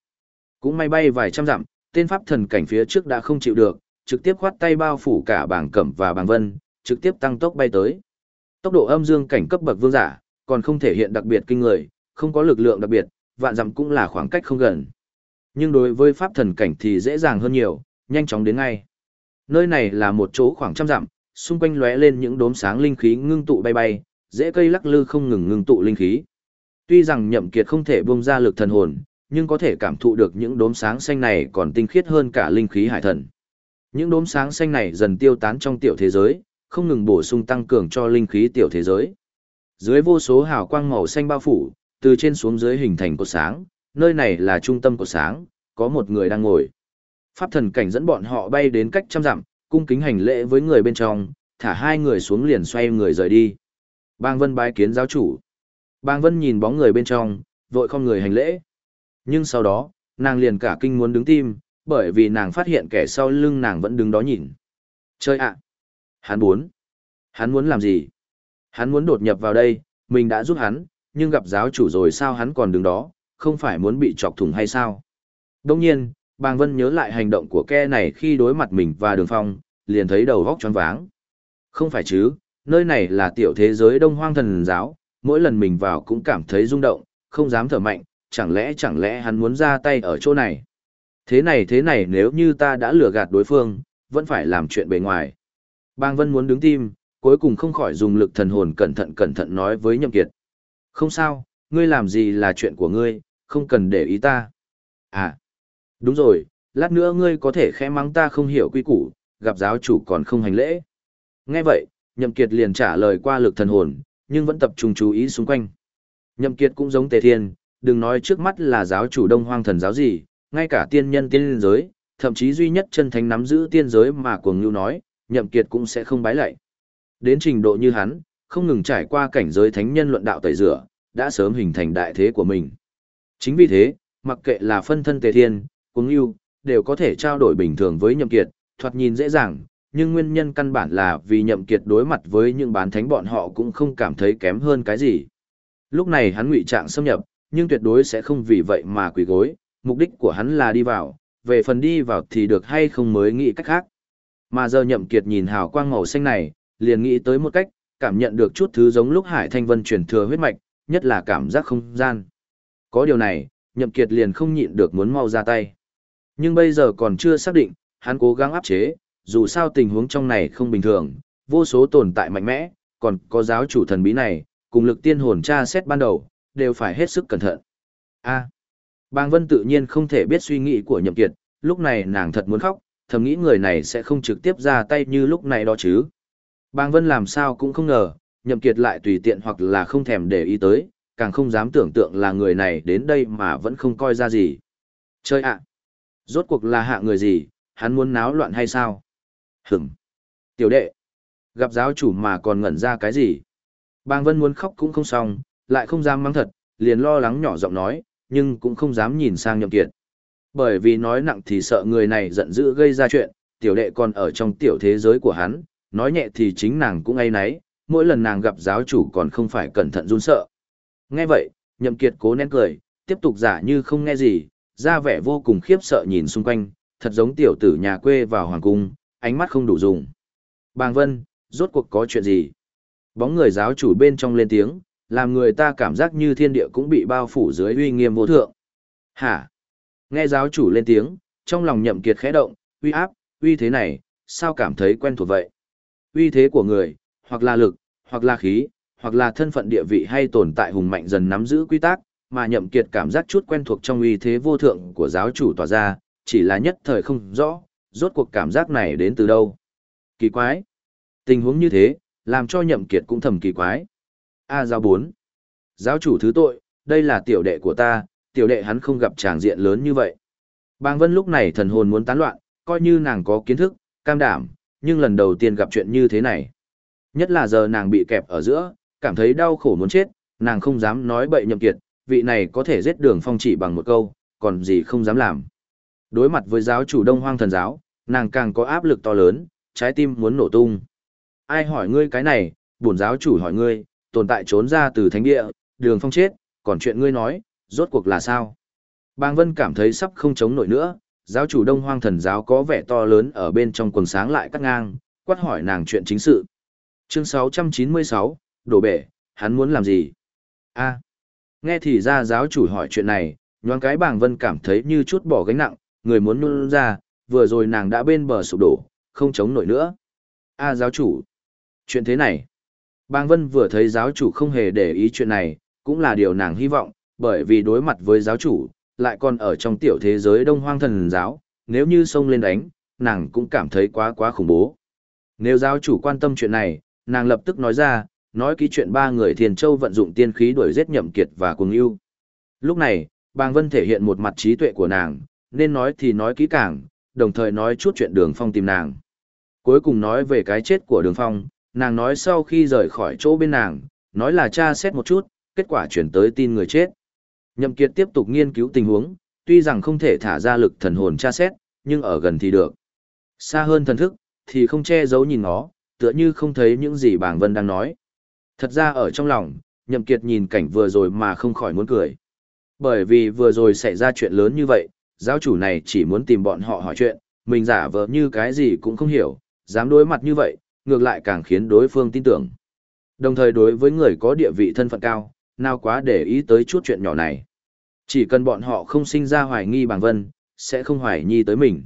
Cũng may bay vài trăm dặm, tên pháp thần cảnh phía trước đã không chịu được, trực tiếp khoát tay bao phủ cả bảng cẩm và bảng vân, trực tiếp tăng tốc bay tới. Tốc độ âm dương cảnh cấp bậc vương giả, còn không thể hiện đặc biệt kinh người, không có lực lượng đặc biệt, vạn dặm cũng là khoảng cách không gần. Nhưng đối với pháp thần cảnh thì dễ dàng hơn nhiều, nhanh chóng đến ngay. Nơi này là một chỗ khoảng trăm dặm, xung quanh lóe lên những đốm sáng linh khí ngưng tụ bay bay, dễ cây lắc lư không ngừng ngưng tụ linh khí. Tuy rằng Nhậm Kiệt không thể buông ra lực thần hồn, nhưng có thể cảm thụ được những đốm sáng xanh này còn tinh khiết hơn cả linh khí hải thần. Những đốm sáng xanh này dần tiêu tán trong tiểu thế giới, không ngừng bổ sung tăng cường cho linh khí tiểu thế giới. Dưới vô số hào quang màu xanh bao phủ, từ trên xuống dưới hình thành cột sáng, nơi này là trung tâm của sáng, có một người đang ngồi. Pháp thần cảnh dẫn bọn họ bay đến cách trăm dặm, cung kính hành lễ với người bên trong, thả hai người xuống liền xoay người rời đi. Bang Vân bái kiến giáo chủ. Bang Vân nhìn bóng người bên trong, vội không người hành lễ. Nhưng sau đó, nàng liền cả kinh muốn đứng tim, bởi vì nàng phát hiện kẻ sau lưng nàng vẫn đứng đó nhìn. Chơi ạ! Hắn muốn! Hắn muốn làm gì? Hắn muốn đột nhập vào đây, mình đã giúp hắn, nhưng gặp giáo chủ rồi sao hắn còn đứng đó, không phải muốn bị chọc thủng hay sao? Đồng nhiên, bàng vân nhớ lại hành động của ke này khi đối mặt mình và đường phong, liền thấy đầu góc choáng váng. Không phải chứ, nơi này là tiểu thế giới đông hoang thần giáo, mỗi lần mình vào cũng cảm thấy rung động, không dám thở mạnh, chẳng lẽ chẳng lẽ hắn muốn ra tay ở chỗ này. Thế này thế này nếu như ta đã lừa gạt đối phương, vẫn phải làm chuyện bề ngoài. Bang Vân muốn đứng tim, cuối cùng không khỏi dùng lực thần hồn cẩn thận cẩn thận nói với Nhậm Kiệt. Không sao, ngươi làm gì là chuyện của ngươi, không cần để ý ta. À, đúng rồi, lát nữa ngươi có thể khẽ mắng ta không hiểu quy củ, gặp giáo chủ còn không hành lễ. Nghe vậy, Nhậm Kiệt liền trả lời qua lực thần hồn, nhưng vẫn tập trung chú ý xung quanh. Nhậm Kiệt cũng giống Tề Thiên, đừng nói trước mắt là giáo chủ Đông Hoang thần giáo gì, ngay cả tiên nhân tiên giới, thậm chí duy nhất chân thánh nắm giữ tiên giới mà cuồng nhu nói, Nhậm Kiệt cũng sẽ không bái lạy. Đến trình độ như hắn, không ngừng trải qua cảnh giới thánh nhân luận đạo tẩy rửa, đã sớm hình thành đại thế của mình. Chính vì thế, mặc kệ là phân thân Tề Thiên, cuồng yêu, đều có thể trao đổi bình thường với Nhậm Kiệt, thoạt nhìn dễ dàng, nhưng nguyên nhân căn bản là vì nhậm kiệt đối mặt với những bán thánh bọn họ cũng không cảm thấy kém hơn cái gì. Lúc này hắn ngụy trạng xâm nhập, nhưng tuyệt đối sẽ không vì vậy mà quỳ gối, mục đích của hắn là đi vào, về phần đi vào thì được hay không mới nghĩ cách khác. Mà giờ nhậm kiệt nhìn hào quang màu xanh này, liền nghĩ tới một cách, cảm nhận được chút thứ giống lúc Hải Thanh Vân truyền thừa huyết mạch, nhất là cảm giác không gian. Có điều này, Nhậm Kiệt liền không nhịn được muốn mau ra tay. Nhưng bây giờ còn chưa xác định, hắn cố gắng áp chế, dù sao tình huống trong này không bình thường, vô số tồn tại mạnh mẽ, còn có giáo chủ thần bí này, cùng lực tiên hồn tra xét ban đầu, đều phải hết sức cẩn thận. A. Bang Vân tự nhiên không thể biết suy nghĩ của Nhậm Kiệt, lúc này nàng thật muốn khóc, thầm nghĩ người này sẽ không trực tiếp ra tay như lúc này đó chứ. Bang Vân làm sao cũng không ngờ, Nhậm Kiệt lại tùy tiện hoặc là không thèm để ý tới, càng không dám tưởng tượng là người này đến đây mà vẫn không coi ra gì. Chơi ạ! Rốt cuộc là hạ người gì, hắn muốn náo loạn hay sao? Hửm! Tiểu đệ! Gặp giáo chủ mà còn ngẩn ra cái gì? Bang Vân muốn khóc cũng không xong, lại không dám mắng thật, liền lo lắng nhỏ giọng nói, nhưng cũng không dám nhìn sang Nhậm Kiệt. Bởi vì nói nặng thì sợ người này giận dữ gây ra chuyện, tiểu đệ còn ở trong tiểu thế giới của hắn, nói nhẹ thì chính nàng cũng ngay nấy, mỗi lần nàng gặp giáo chủ còn không phải cẩn thận run sợ. Nghe vậy, Nhậm Kiệt cố nén cười, tiếp tục giả như không nghe gì, ra vẻ vô cùng khiếp sợ nhìn xung quanh, thật giống tiểu tử nhà quê vào hoàng cung, ánh mắt không đủ dùng. Bàng Vân, rốt cuộc có chuyện gì? Bóng người giáo chủ bên trong lên tiếng, làm người ta cảm giác như thiên địa cũng bị bao phủ dưới uy nghiêm vô thượng. Hả? Nghe giáo chủ lên tiếng, trong lòng nhậm kiệt khẽ động, uy áp, uy thế này, sao cảm thấy quen thuộc vậy? Uy thế của người, hoặc là lực, hoặc là khí, hoặc là thân phận địa vị hay tồn tại hùng mạnh dần nắm giữ quy tắc, mà nhậm kiệt cảm giác chút quen thuộc trong uy thế vô thượng của giáo chủ tỏa ra, chỉ là nhất thời không rõ, rốt cuộc cảm giác này đến từ đâu. Kỳ quái. Tình huống như thế, làm cho nhậm kiệt cũng thầm kỳ quái. A giáo 4. Giáo chủ thứ tội, đây là tiểu đệ của ta, tiểu đệ hắn không gặp tràng diện lớn như vậy. Bang Vân lúc này thần hồn muốn tán loạn, coi như nàng có kiến thức, cam đảm, nhưng lần đầu tiên gặp chuyện như thế này. Nhất là giờ nàng bị kẹp ở giữa, cảm thấy đau khổ muốn chết, nàng không dám nói bậy nhậm kiệt, vị này có thể giết đường phong chỉ bằng một câu, còn gì không dám làm. Đối mặt với giáo chủ đông hoang thần giáo, nàng càng có áp lực to lớn, trái tim muốn nổ tung. Ai hỏi ngươi cái này, bổn giáo chủ hỏi ngươi, tồn tại trốn ra từ thánh địa, đường phong chết, còn chuyện ngươi nói, rốt cuộc là sao? Bang Vân cảm thấy sắp không chống nổi nữa, giáo chủ đông hoang thần giáo có vẻ to lớn ở bên trong quần sáng lại cắt ngang, quát hỏi nàng chuyện chính sự. Chương 696, đổ bể, hắn muốn làm gì? a nghe thì ra giáo chủ hỏi chuyện này, nhoáng cái bàng vân cảm thấy như chút bỏ gánh nặng, người muốn nôn ra, vừa rồi nàng đã bên bờ sụp đổ, không chống nổi nữa. a giáo chủ, chuyện thế này. Bàng vân vừa thấy giáo chủ không hề để ý chuyện này, cũng là điều nàng hy vọng, bởi vì đối mặt với giáo chủ, lại còn ở trong tiểu thế giới đông hoang thần giáo, nếu như xông lên đánh, nàng cũng cảm thấy quá quá khủng bố. Nếu giáo chủ quan tâm chuyện này, nàng lập tức nói ra, nói ký chuyện ba người thiền châu vận dụng tiên khí đuổi giết nhậm kiệt và cuồng yêu. Lúc này, bàng vân thể hiện một mặt trí tuệ của nàng, nên nói thì nói kỹ càng, đồng thời nói chút chuyện đường phong tìm nàng. Cuối cùng nói về cái chết của đường phong, nàng nói sau khi rời khỏi chỗ bên nàng, nói là cha xét một chút, kết quả chuyển tới tin người chết. Nhậm Kiệt tiếp tục nghiên cứu tình huống, tuy rằng không thể thả ra lực thần hồn tra xét, nhưng ở gần thì được. Xa hơn thần thức, thì không che giấu nhìn nó, tựa như không thấy những gì bàng vân đang nói. Thật ra ở trong lòng, Nhậm Kiệt nhìn cảnh vừa rồi mà không khỏi muốn cười. Bởi vì vừa rồi xảy ra chuyện lớn như vậy, giáo chủ này chỉ muốn tìm bọn họ hỏi chuyện, mình giả vờ như cái gì cũng không hiểu, dám đối mặt như vậy, ngược lại càng khiến đối phương tin tưởng. Đồng thời đối với người có địa vị thân phận cao, nào quá để ý tới chút chuyện nhỏ này. Chỉ cần bọn họ không sinh ra hoài nghi Bàng Vân, sẽ không hoài nghi tới mình.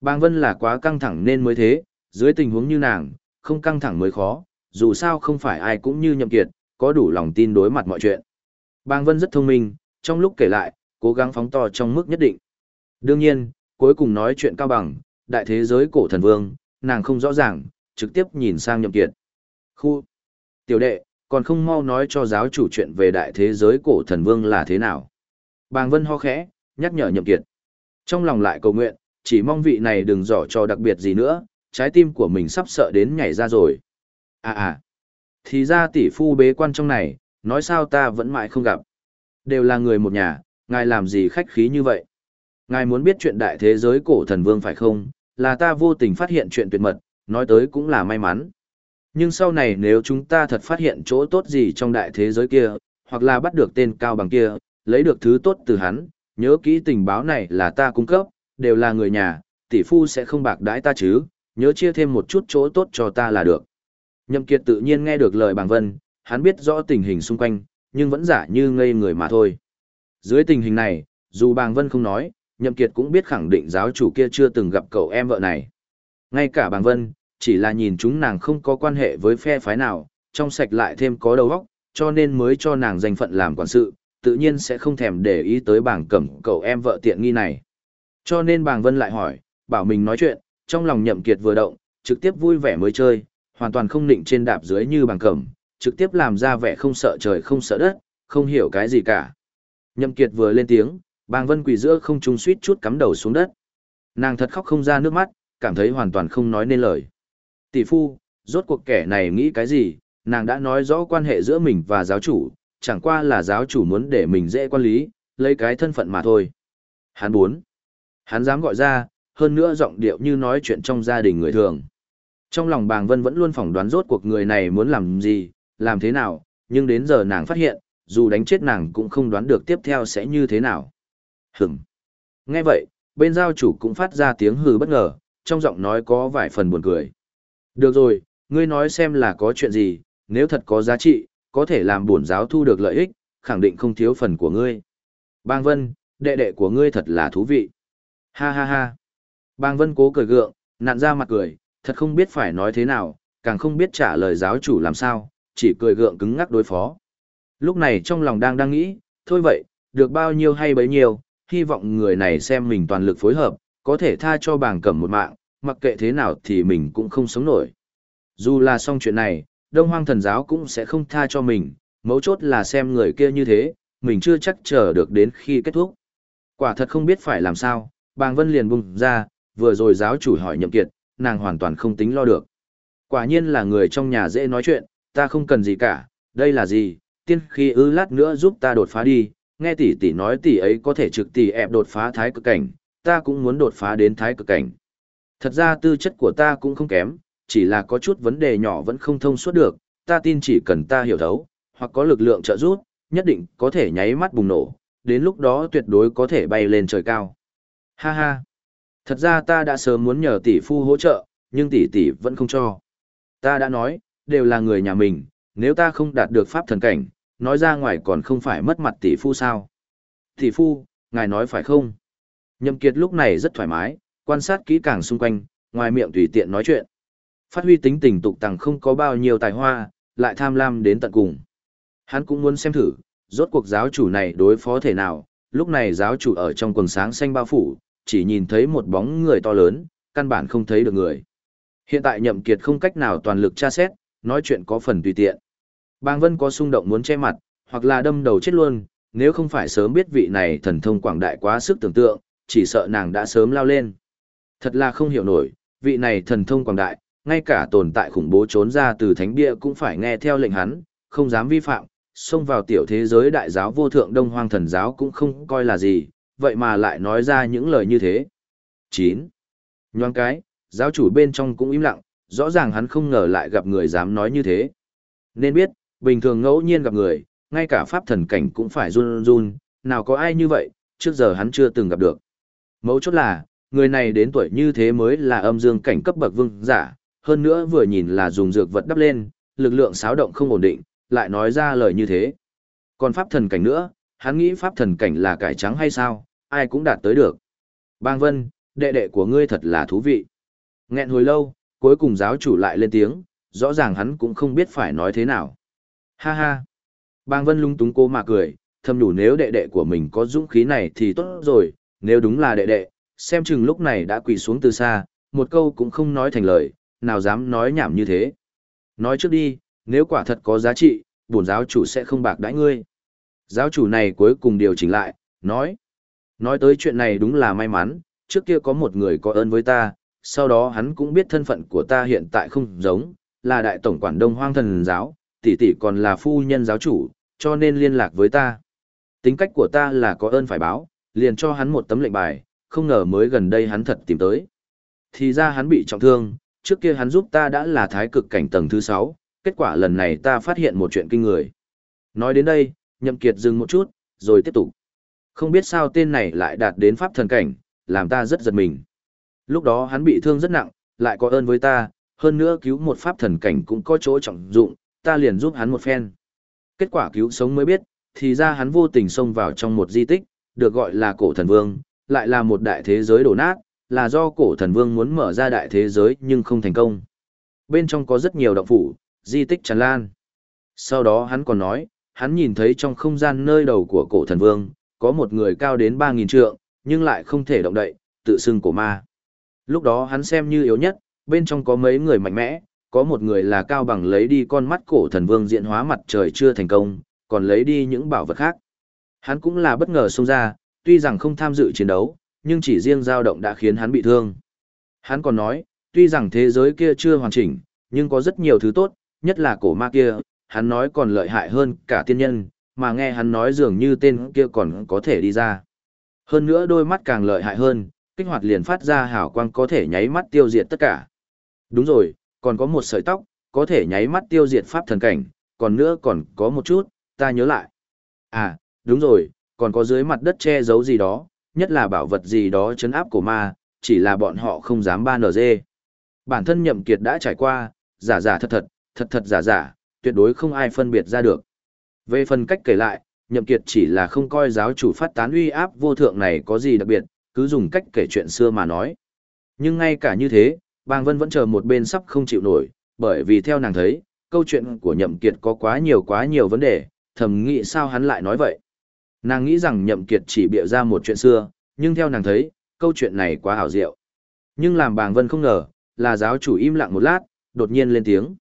Bàng Vân là quá căng thẳng nên mới thế, dưới tình huống như nàng, không căng thẳng mới khó, dù sao không phải ai cũng như nhậm kiệt, có đủ lòng tin đối mặt mọi chuyện. Bàng Vân rất thông minh, trong lúc kể lại, cố gắng phóng to trong mức nhất định. Đương nhiên, cuối cùng nói chuyện cao bằng, đại thế giới cổ thần vương, nàng không rõ ràng, trực tiếp nhìn sang nhậm kiệt. Khu! Tiểu đệ, còn không mau nói cho giáo chủ chuyện về đại thế giới cổ thần vương là thế nào. Bàng Vân ho khẽ, nhắc nhở nhậm kiệt. Trong lòng lại cầu nguyện, chỉ mong vị này đừng dỏ cho đặc biệt gì nữa, trái tim của mình sắp sợ đến nhảy ra rồi. À à, thì ra tỷ phu bế quan trong này, nói sao ta vẫn mãi không gặp. Đều là người một nhà, ngài làm gì khách khí như vậy? Ngài muốn biết chuyện đại thế giới cổ thần vương phải không? Là ta vô tình phát hiện chuyện tuyệt mật, nói tới cũng là may mắn. Nhưng sau này nếu chúng ta thật phát hiện chỗ tốt gì trong đại thế giới kia, hoặc là bắt được tên cao bằng kia, lấy được thứ tốt từ hắn, nhớ kỹ tình báo này là ta cung cấp, đều là người nhà, tỷ phu sẽ không bạc đãi ta chứ, nhớ chia thêm một chút chỗ tốt cho ta là được. Nhậm Kiệt tự nhiên nghe được lời bàng vân, hắn biết rõ tình hình xung quanh, nhưng vẫn giả như ngây người mà thôi. Dưới tình hình này, dù bàng vân không nói, nhậm kiệt cũng biết khẳng định giáo chủ kia chưa từng gặp cậu em vợ này. Ngay cả bàng vân, chỉ là nhìn chúng nàng không có quan hệ với phe phái nào, trong sạch lại thêm có đầu óc, cho nên mới cho nàng danh phận làm quản sự, tự nhiên sẽ không thèm để ý tới bảng cẩm cậu em vợ tiện nghi này. Cho nên bảng vân lại hỏi, bảo mình nói chuyện, trong lòng nhậm kiệt vừa động, trực tiếp vui vẻ mới chơi, hoàn toàn không định trên đạp dưới như bảng cẩm, trực tiếp làm ra vẻ không sợ trời không sợ đất, không hiểu cái gì cả. Nhậm kiệt vừa lên tiếng, bàng vân quỳ giữa không trung suýt chút cắm đầu xuống đất. Nàng thật khóc không ra nước mắt, cảm thấy hoàn toàn không nói nên lời. Tỷ phu, rốt cuộc kẻ này nghĩ cái gì, nàng đã nói rõ quan hệ giữa mình và giáo chủ, chẳng qua là giáo chủ muốn để mình dễ quan lý, lấy cái thân phận mà thôi. Hắn muốn. Hắn dám gọi ra, hơn nữa giọng điệu như nói chuyện trong gia đình người thường. Trong lòng bàng vân vẫn luôn phỏng đoán rốt cuộc người này muốn làm gì, làm thế nào, nhưng đến giờ nàng phát hiện, dù đánh chết nàng cũng không đoán được tiếp theo sẽ như thế nào. Hửm. Nghe vậy, bên giao chủ cũng phát ra tiếng hừ bất ngờ, trong giọng nói có vài phần buồn cười. Được rồi, ngươi nói xem là có chuyện gì, nếu thật có giá trị, có thể làm bổn giáo thu được lợi ích, khẳng định không thiếu phần của ngươi. Bang Vân, đệ đệ của ngươi thật là thú vị. Ha ha ha. Bang Vân cố cười gượng, nặn ra mặt cười, thật không biết phải nói thế nào, càng không biết trả lời giáo chủ làm sao, chỉ cười gượng cứng ngắc đối phó. Lúc này trong lòng đang đang nghĩ, thôi vậy, được bao nhiêu hay bấy nhiêu, hy vọng người này xem mình toàn lực phối hợp, có thể tha cho bàng cẩm một mạng, mặc kệ thế nào thì mình cũng không sống nổi. Dù là xong chuyện này, Đông Hoang thần giáo cũng sẽ không tha cho mình, mấu chốt là xem người kia như thế, mình chưa chắc chờ được đến khi kết thúc. Quả thật không biết phải làm sao, bàng vân liền bung ra, vừa rồi giáo chủ hỏi nhậm kiệt, nàng hoàn toàn không tính lo được. Quả nhiên là người trong nhà dễ nói chuyện, ta không cần gì cả, đây là gì, tiên khi ư lát nữa giúp ta đột phá đi, nghe tỷ tỷ nói tỷ ấy có thể trực tỷ ép đột phá thái cực cảnh, ta cũng muốn đột phá đến thái cực cảnh. Thật ra tư chất của ta cũng không kém, chỉ là có chút vấn đề nhỏ vẫn không thông suốt được, ta tin chỉ cần ta hiểu thấu, hoặc có lực lượng trợ giúp, nhất định có thể nháy mắt bùng nổ, đến lúc đó tuyệt đối có thể bay lên trời cao. Ha ha. Thật ra ta đã sớm muốn nhờ tỷ phu hỗ trợ, nhưng tỷ tỷ vẫn không cho. Ta đã nói, đều là người nhà mình, nếu ta không đạt được pháp thần cảnh, nói ra ngoài còn không phải mất mặt tỷ phu sao. Tỷ phu, ngài nói phải không? Nhậm Kiệt lúc này rất thoải mái, quan sát kỹ càng xung quanh, ngoài miệng tùy tiện nói chuyện. Phát huy tính tình tục tằng không có bao nhiêu tài hoa, lại tham lam đến tận cùng. Hắn cũng muốn xem thử, rốt cuộc giáo chủ này đối phó thể nào, lúc này giáo chủ ở trong quần sáng xanh bao phủ, chỉ nhìn thấy một bóng người to lớn, căn bản không thấy được người. Hiện tại nhậm kiệt không cách nào toàn lực tra xét, nói chuyện có phần tùy tiện. Bang Vân có xung động muốn che mặt, hoặc là đâm đầu chết luôn, nếu không phải sớm biết vị này thần thông quảng đại quá sức tưởng tượng, chỉ sợ nàng đã sớm lao lên. Thật là không hiểu nổi, vị này thần thông quảng đại, ngay cả tồn tại khủng bố trốn ra từ thánh bia cũng phải nghe theo lệnh hắn, không dám vi phạm, xông vào tiểu thế giới đại giáo vô thượng đông hoang thần giáo cũng không coi là gì, vậy mà lại nói ra những lời như thế. 9. Nhoang cái, giáo chủ bên trong cũng im lặng, rõ ràng hắn không ngờ lại gặp người dám nói như thế. Nên biết, bình thường ngẫu nhiên gặp người, ngay cả pháp thần cảnh cũng phải run run, nào có ai như vậy, trước giờ hắn chưa từng gặp được. Mấu chốt là, người này đến tuổi như thế mới là âm dương cảnh cấp bậc vương giả, hơn nữa vừa nhìn là dùng dược vật đắp lên, lực lượng xáo động không ổn định, lại nói ra lời như thế. Còn pháp thần cảnh nữa, hắn nghĩ pháp thần cảnh là cải trắng hay sao, ai cũng đạt tới được. Bang Vân, đệ đệ của ngươi thật là thú vị. Nghẹn hồi lâu, cuối cùng giáo chủ lại lên tiếng, rõ ràng hắn cũng không biết phải nói thế nào. Ha ha. Bang Vân lung túng cô mà cười, thầm đủ nếu đệ đệ của mình có dũng khí này thì tốt rồi, nếu đúng là đệ đệ, xem chừng lúc này đã quỳ xuống từ xa, một câu cũng không nói thành lời, nào dám nói nhảm như thế. Nói trước đi, nếu quả thật có giá trị, bổn giáo chủ sẽ không bạc đãi ngươi. Giáo chủ này cuối cùng điều chỉnh lại, nói. Nói tới chuyện này đúng là may mắn, trước kia có một người có ơn với ta, sau đó hắn cũng biết thân phận của ta hiện tại không giống, là đại tổng quản đông hoang thần giáo, tỷ tỷ còn là phu nhân giáo chủ, cho nên liên lạc với ta. Tính cách của ta là có ơn phải báo, liền cho hắn một tấm lệnh bài, không ngờ mới gần đây hắn thật tìm tới. Thì ra hắn bị trọng thương, trước kia hắn giúp ta đã là thái cực cảnh tầng thứ 6, kết quả lần này ta phát hiện một chuyện kinh người. Nói đến đây, nhậm kiệt dừng một chút, rồi tiếp tục. Không biết sao tên này lại đạt đến pháp thần cảnh, làm ta rất giật mình. Lúc đó hắn bị thương rất nặng, lại có ơn với ta, hơn nữa cứu một pháp thần cảnh cũng có chỗ trọng dụng, ta liền giúp hắn một phen. Kết quả cứu sống mới biết, thì ra hắn vô tình xông vào trong một di tích, được gọi là cổ thần vương, lại là một đại thế giới đổ nát, là do cổ thần vương muốn mở ra đại thế giới nhưng không thành công. Bên trong có rất nhiều động phủ, di tích tràn lan. Sau đó hắn còn nói, hắn nhìn thấy trong không gian nơi đầu của cổ thần vương, có một người cao đến 3.000 trượng, nhưng lại không thể động đậy, tự xưng cổ ma. Lúc đó hắn xem như yếu nhất, bên trong có mấy người mạnh mẽ, có một người là cao bằng lấy đi con mắt cổ thần vương diện hóa mặt trời chưa thành công, còn lấy đi những bảo vật khác. Hắn cũng là bất ngờ xông ra, tuy rằng không tham dự chiến đấu, nhưng chỉ riêng dao động đã khiến hắn bị thương. Hắn còn nói, tuy rằng thế giới kia chưa hoàn chỉnh, nhưng có rất nhiều thứ tốt, nhất là cổ ma kia, hắn nói còn lợi hại hơn cả tiên nhân, mà nghe hắn nói dường như tên kia còn có thể đi ra. Hơn nữa đôi mắt càng lợi hại hơn, kích hoạt liền phát ra hào quang có thể nháy mắt tiêu diệt tất cả. Đúng rồi, còn có một sợi tóc, có thể nháy mắt tiêu diệt pháp thần cảnh, còn nữa còn có một chút, ta nhớ lại. À, đúng rồi, còn có dưới mặt đất che giấu gì đó, nhất là bảo vật gì đó chấn áp của ma, chỉ là bọn họ không dám ba nở dê. Bản thân nhậm kiệt đã trải qua, giả giả thật thật, thật thật giả giả, tuyệt đối không ai phân biệt ra được. Về phần cách kể lại, nhậm kiệt chỉ là không coi giáo chủ phát tán uy áp vô thượng này có gì đặc biệt, cứ dùng cách kể chuyện xưa mà nói. Nhưng ngay cả như thế, bàng vân vẫn chờ một bên sắp không chịu nổi, bởi vì theo nàng thấy, câu chuyện của nhậm kiệt có quá nhiều quá nhiều vấn đề, thầm nghĩ sao hắn lại nói vậy. Nàng nghĩ rằng nhậm kiệt chỉ bịa ra một chuyện xưa, nhưng theo nàng thấy, câu chuyện này quá hảo diệu. Nhưng làm bàng vân không ngờ, là giáo chủ im lặng một lát, đột nhiên lên tiếng.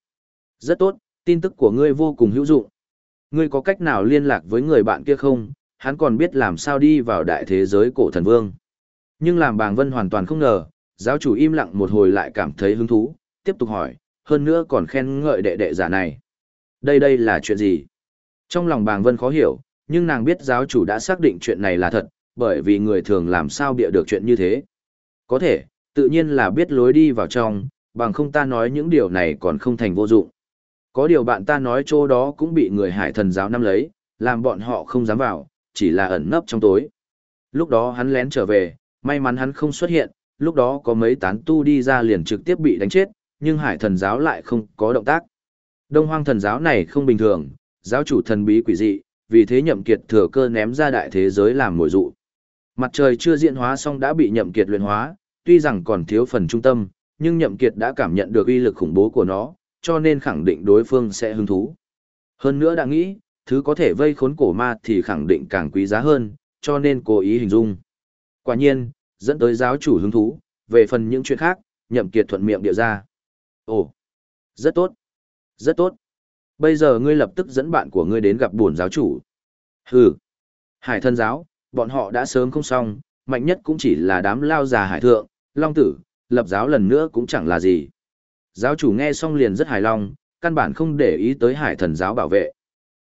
Rất tốt, tin tức của ngươi vô cùng hữu dụng. Ngươi có cách nào liên lạc với người bạn kia không? Hắn còn biết làm sao đi vào đại thế giới cổ thần vương. Nhưng làm bàng vân hoàn toàn không ngờ, giáo chủ im lặng một hồi lại cảm thấy hứng thú, tiếp tục hỏi, hơn nữa còn khen ngợi đệ đệ giả này. Đây đây là chuyện gì? Trong lòng bàng vân khó hiểu, nhưng nàng biết giáo chủ đã xác định chuyện này là thật, bởi vì người thường làm sao bịa được chuyện như thế. Có thể, tự nhiên là biết lối đi vào trong, bằng không ta nói những điều này còn không thành vô dụng. Có điều bạn ta nói chỗ đó cũng bị người hải thần giáo nắm lấy, làm bọn họ không dám vào, chỉ là ẩn nấp trong tối. Lúc đó hắn lén trở về, may mắn hắn không xuất hiện, lúc đó có mấy tán tu đi ra liền trực tiếp bị đánh chết, nhưng hải thần giáo lại không có động tác. Đông hoang thần giáo này không bình thường, giáo chủ thần bí quỷ dị, vì thế nhậm kiệt thừa cơ ném ra đại thế giới làm mồi dụ. Mặt trời chưa diễn hóa xong đã bị nhậm kiệt luyện hóa, tuy rằng còn thiếu phần trung tâm, nhưng nhậm kiệt đã cảm nhận được uy lực khủng bố của nó, cho nên khẳng định đối phương sẽ hứng thú. Hơn nữa đã nghĩ, thứ có thể vây khốn cổ ma thì khẳng định càng quý giá hơn, cho nên cố ý hình dung. Quả nhiên, dẫn tới giáo chủ hứng thú, về phần những chuyện khác, nhậm kiệt thuận miệng địa ra. Ồ, rất tốt, rất tốt. Bây giờ ngươi lập tức dẫn bạn của ngươi đến gặp bổn giáo chủ. Hừ, hải thân giáo, bọn họ đã sớm không xong, mạnh nhất cũng chỉ là đám lao già hải thượng, long tử, lập giáo lần nữa cũng chẳng là gì. Giáo chủ nghe xong liền rất hài lòng, căn bản không để ý tới hải thần giáo bảo vệ.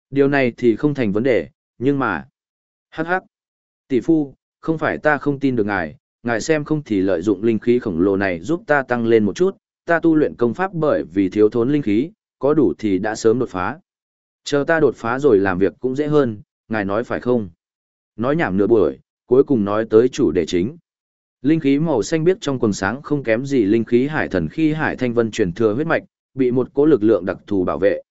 Điều này thì không thành vấn đề, nhưng mà... Hắc hắc. Tỷ phu, không phải ta không tin được ngài, ngài xem không thì lợi dụng linh khí khổng lồ này giúp ta tăng lên một chút, ta tu luyện công pháp bởi vì thiếu thốn linh khí, có đủ thì đã sớm đột phá. Chờ ta đột phá rồi làm việc cũng dễ hơn, ngài nói phải không? Nói nhảm nửa buổi, cuối cùng nói tới chủ đề chính. Linh khí màu xanh biếc trong quần sáng không kém gì linh khí hải thần khi hải thanh vân truyền thừa huyết mạch, bị một cỗ lực lượng đặc thù bảo vệ.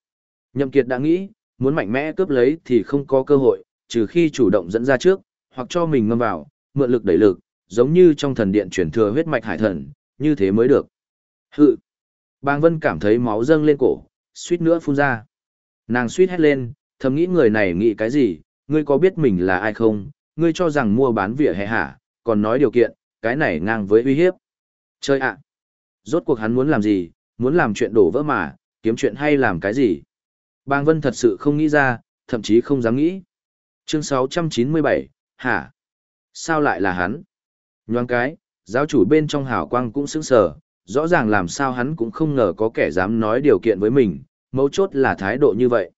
Nhậm Kiệt đã nghĩ, muốn mạnh mẽ cướp lấy thì không có cơ hội, trừ khi chủ động dẫn ra trước, hoặc cho mình ngâm vào, mượn lực đẩy lực, giống như trong thần điện truyền thừa huyết mạch hải thần, như thế mới được. Hự! Bang Vân cảm thấy máu dâng lên cổ, suýt nữa phun ra. Nàng suýt hét lên, thầm nghĩ người này nghĩ cái gì, ngươi có biết mình là ai không, ngươi cho rằng mua bán vỉa hè hả, còn nói điều kiện, cái này ngang với uy hiếp. Chơi ạ! Rốt cuộc hắn muốn làm gì, muốn làm chuyện đổ vỡ mà, kiếm chuyện hay làm cái gì? Bang Vân thật sự không nghĩ ra, thậm chí không dám nghĩ. Chương 697, hả? Sao lại là hắn? Nhoáng cái, giáo chủ bên trong hào quang cũng sững sờ, rõ ràng làm sao hắn cũng không ngờ có kẻ dám nói điều kiện với mình, mấu chốt là thái độ như vậy.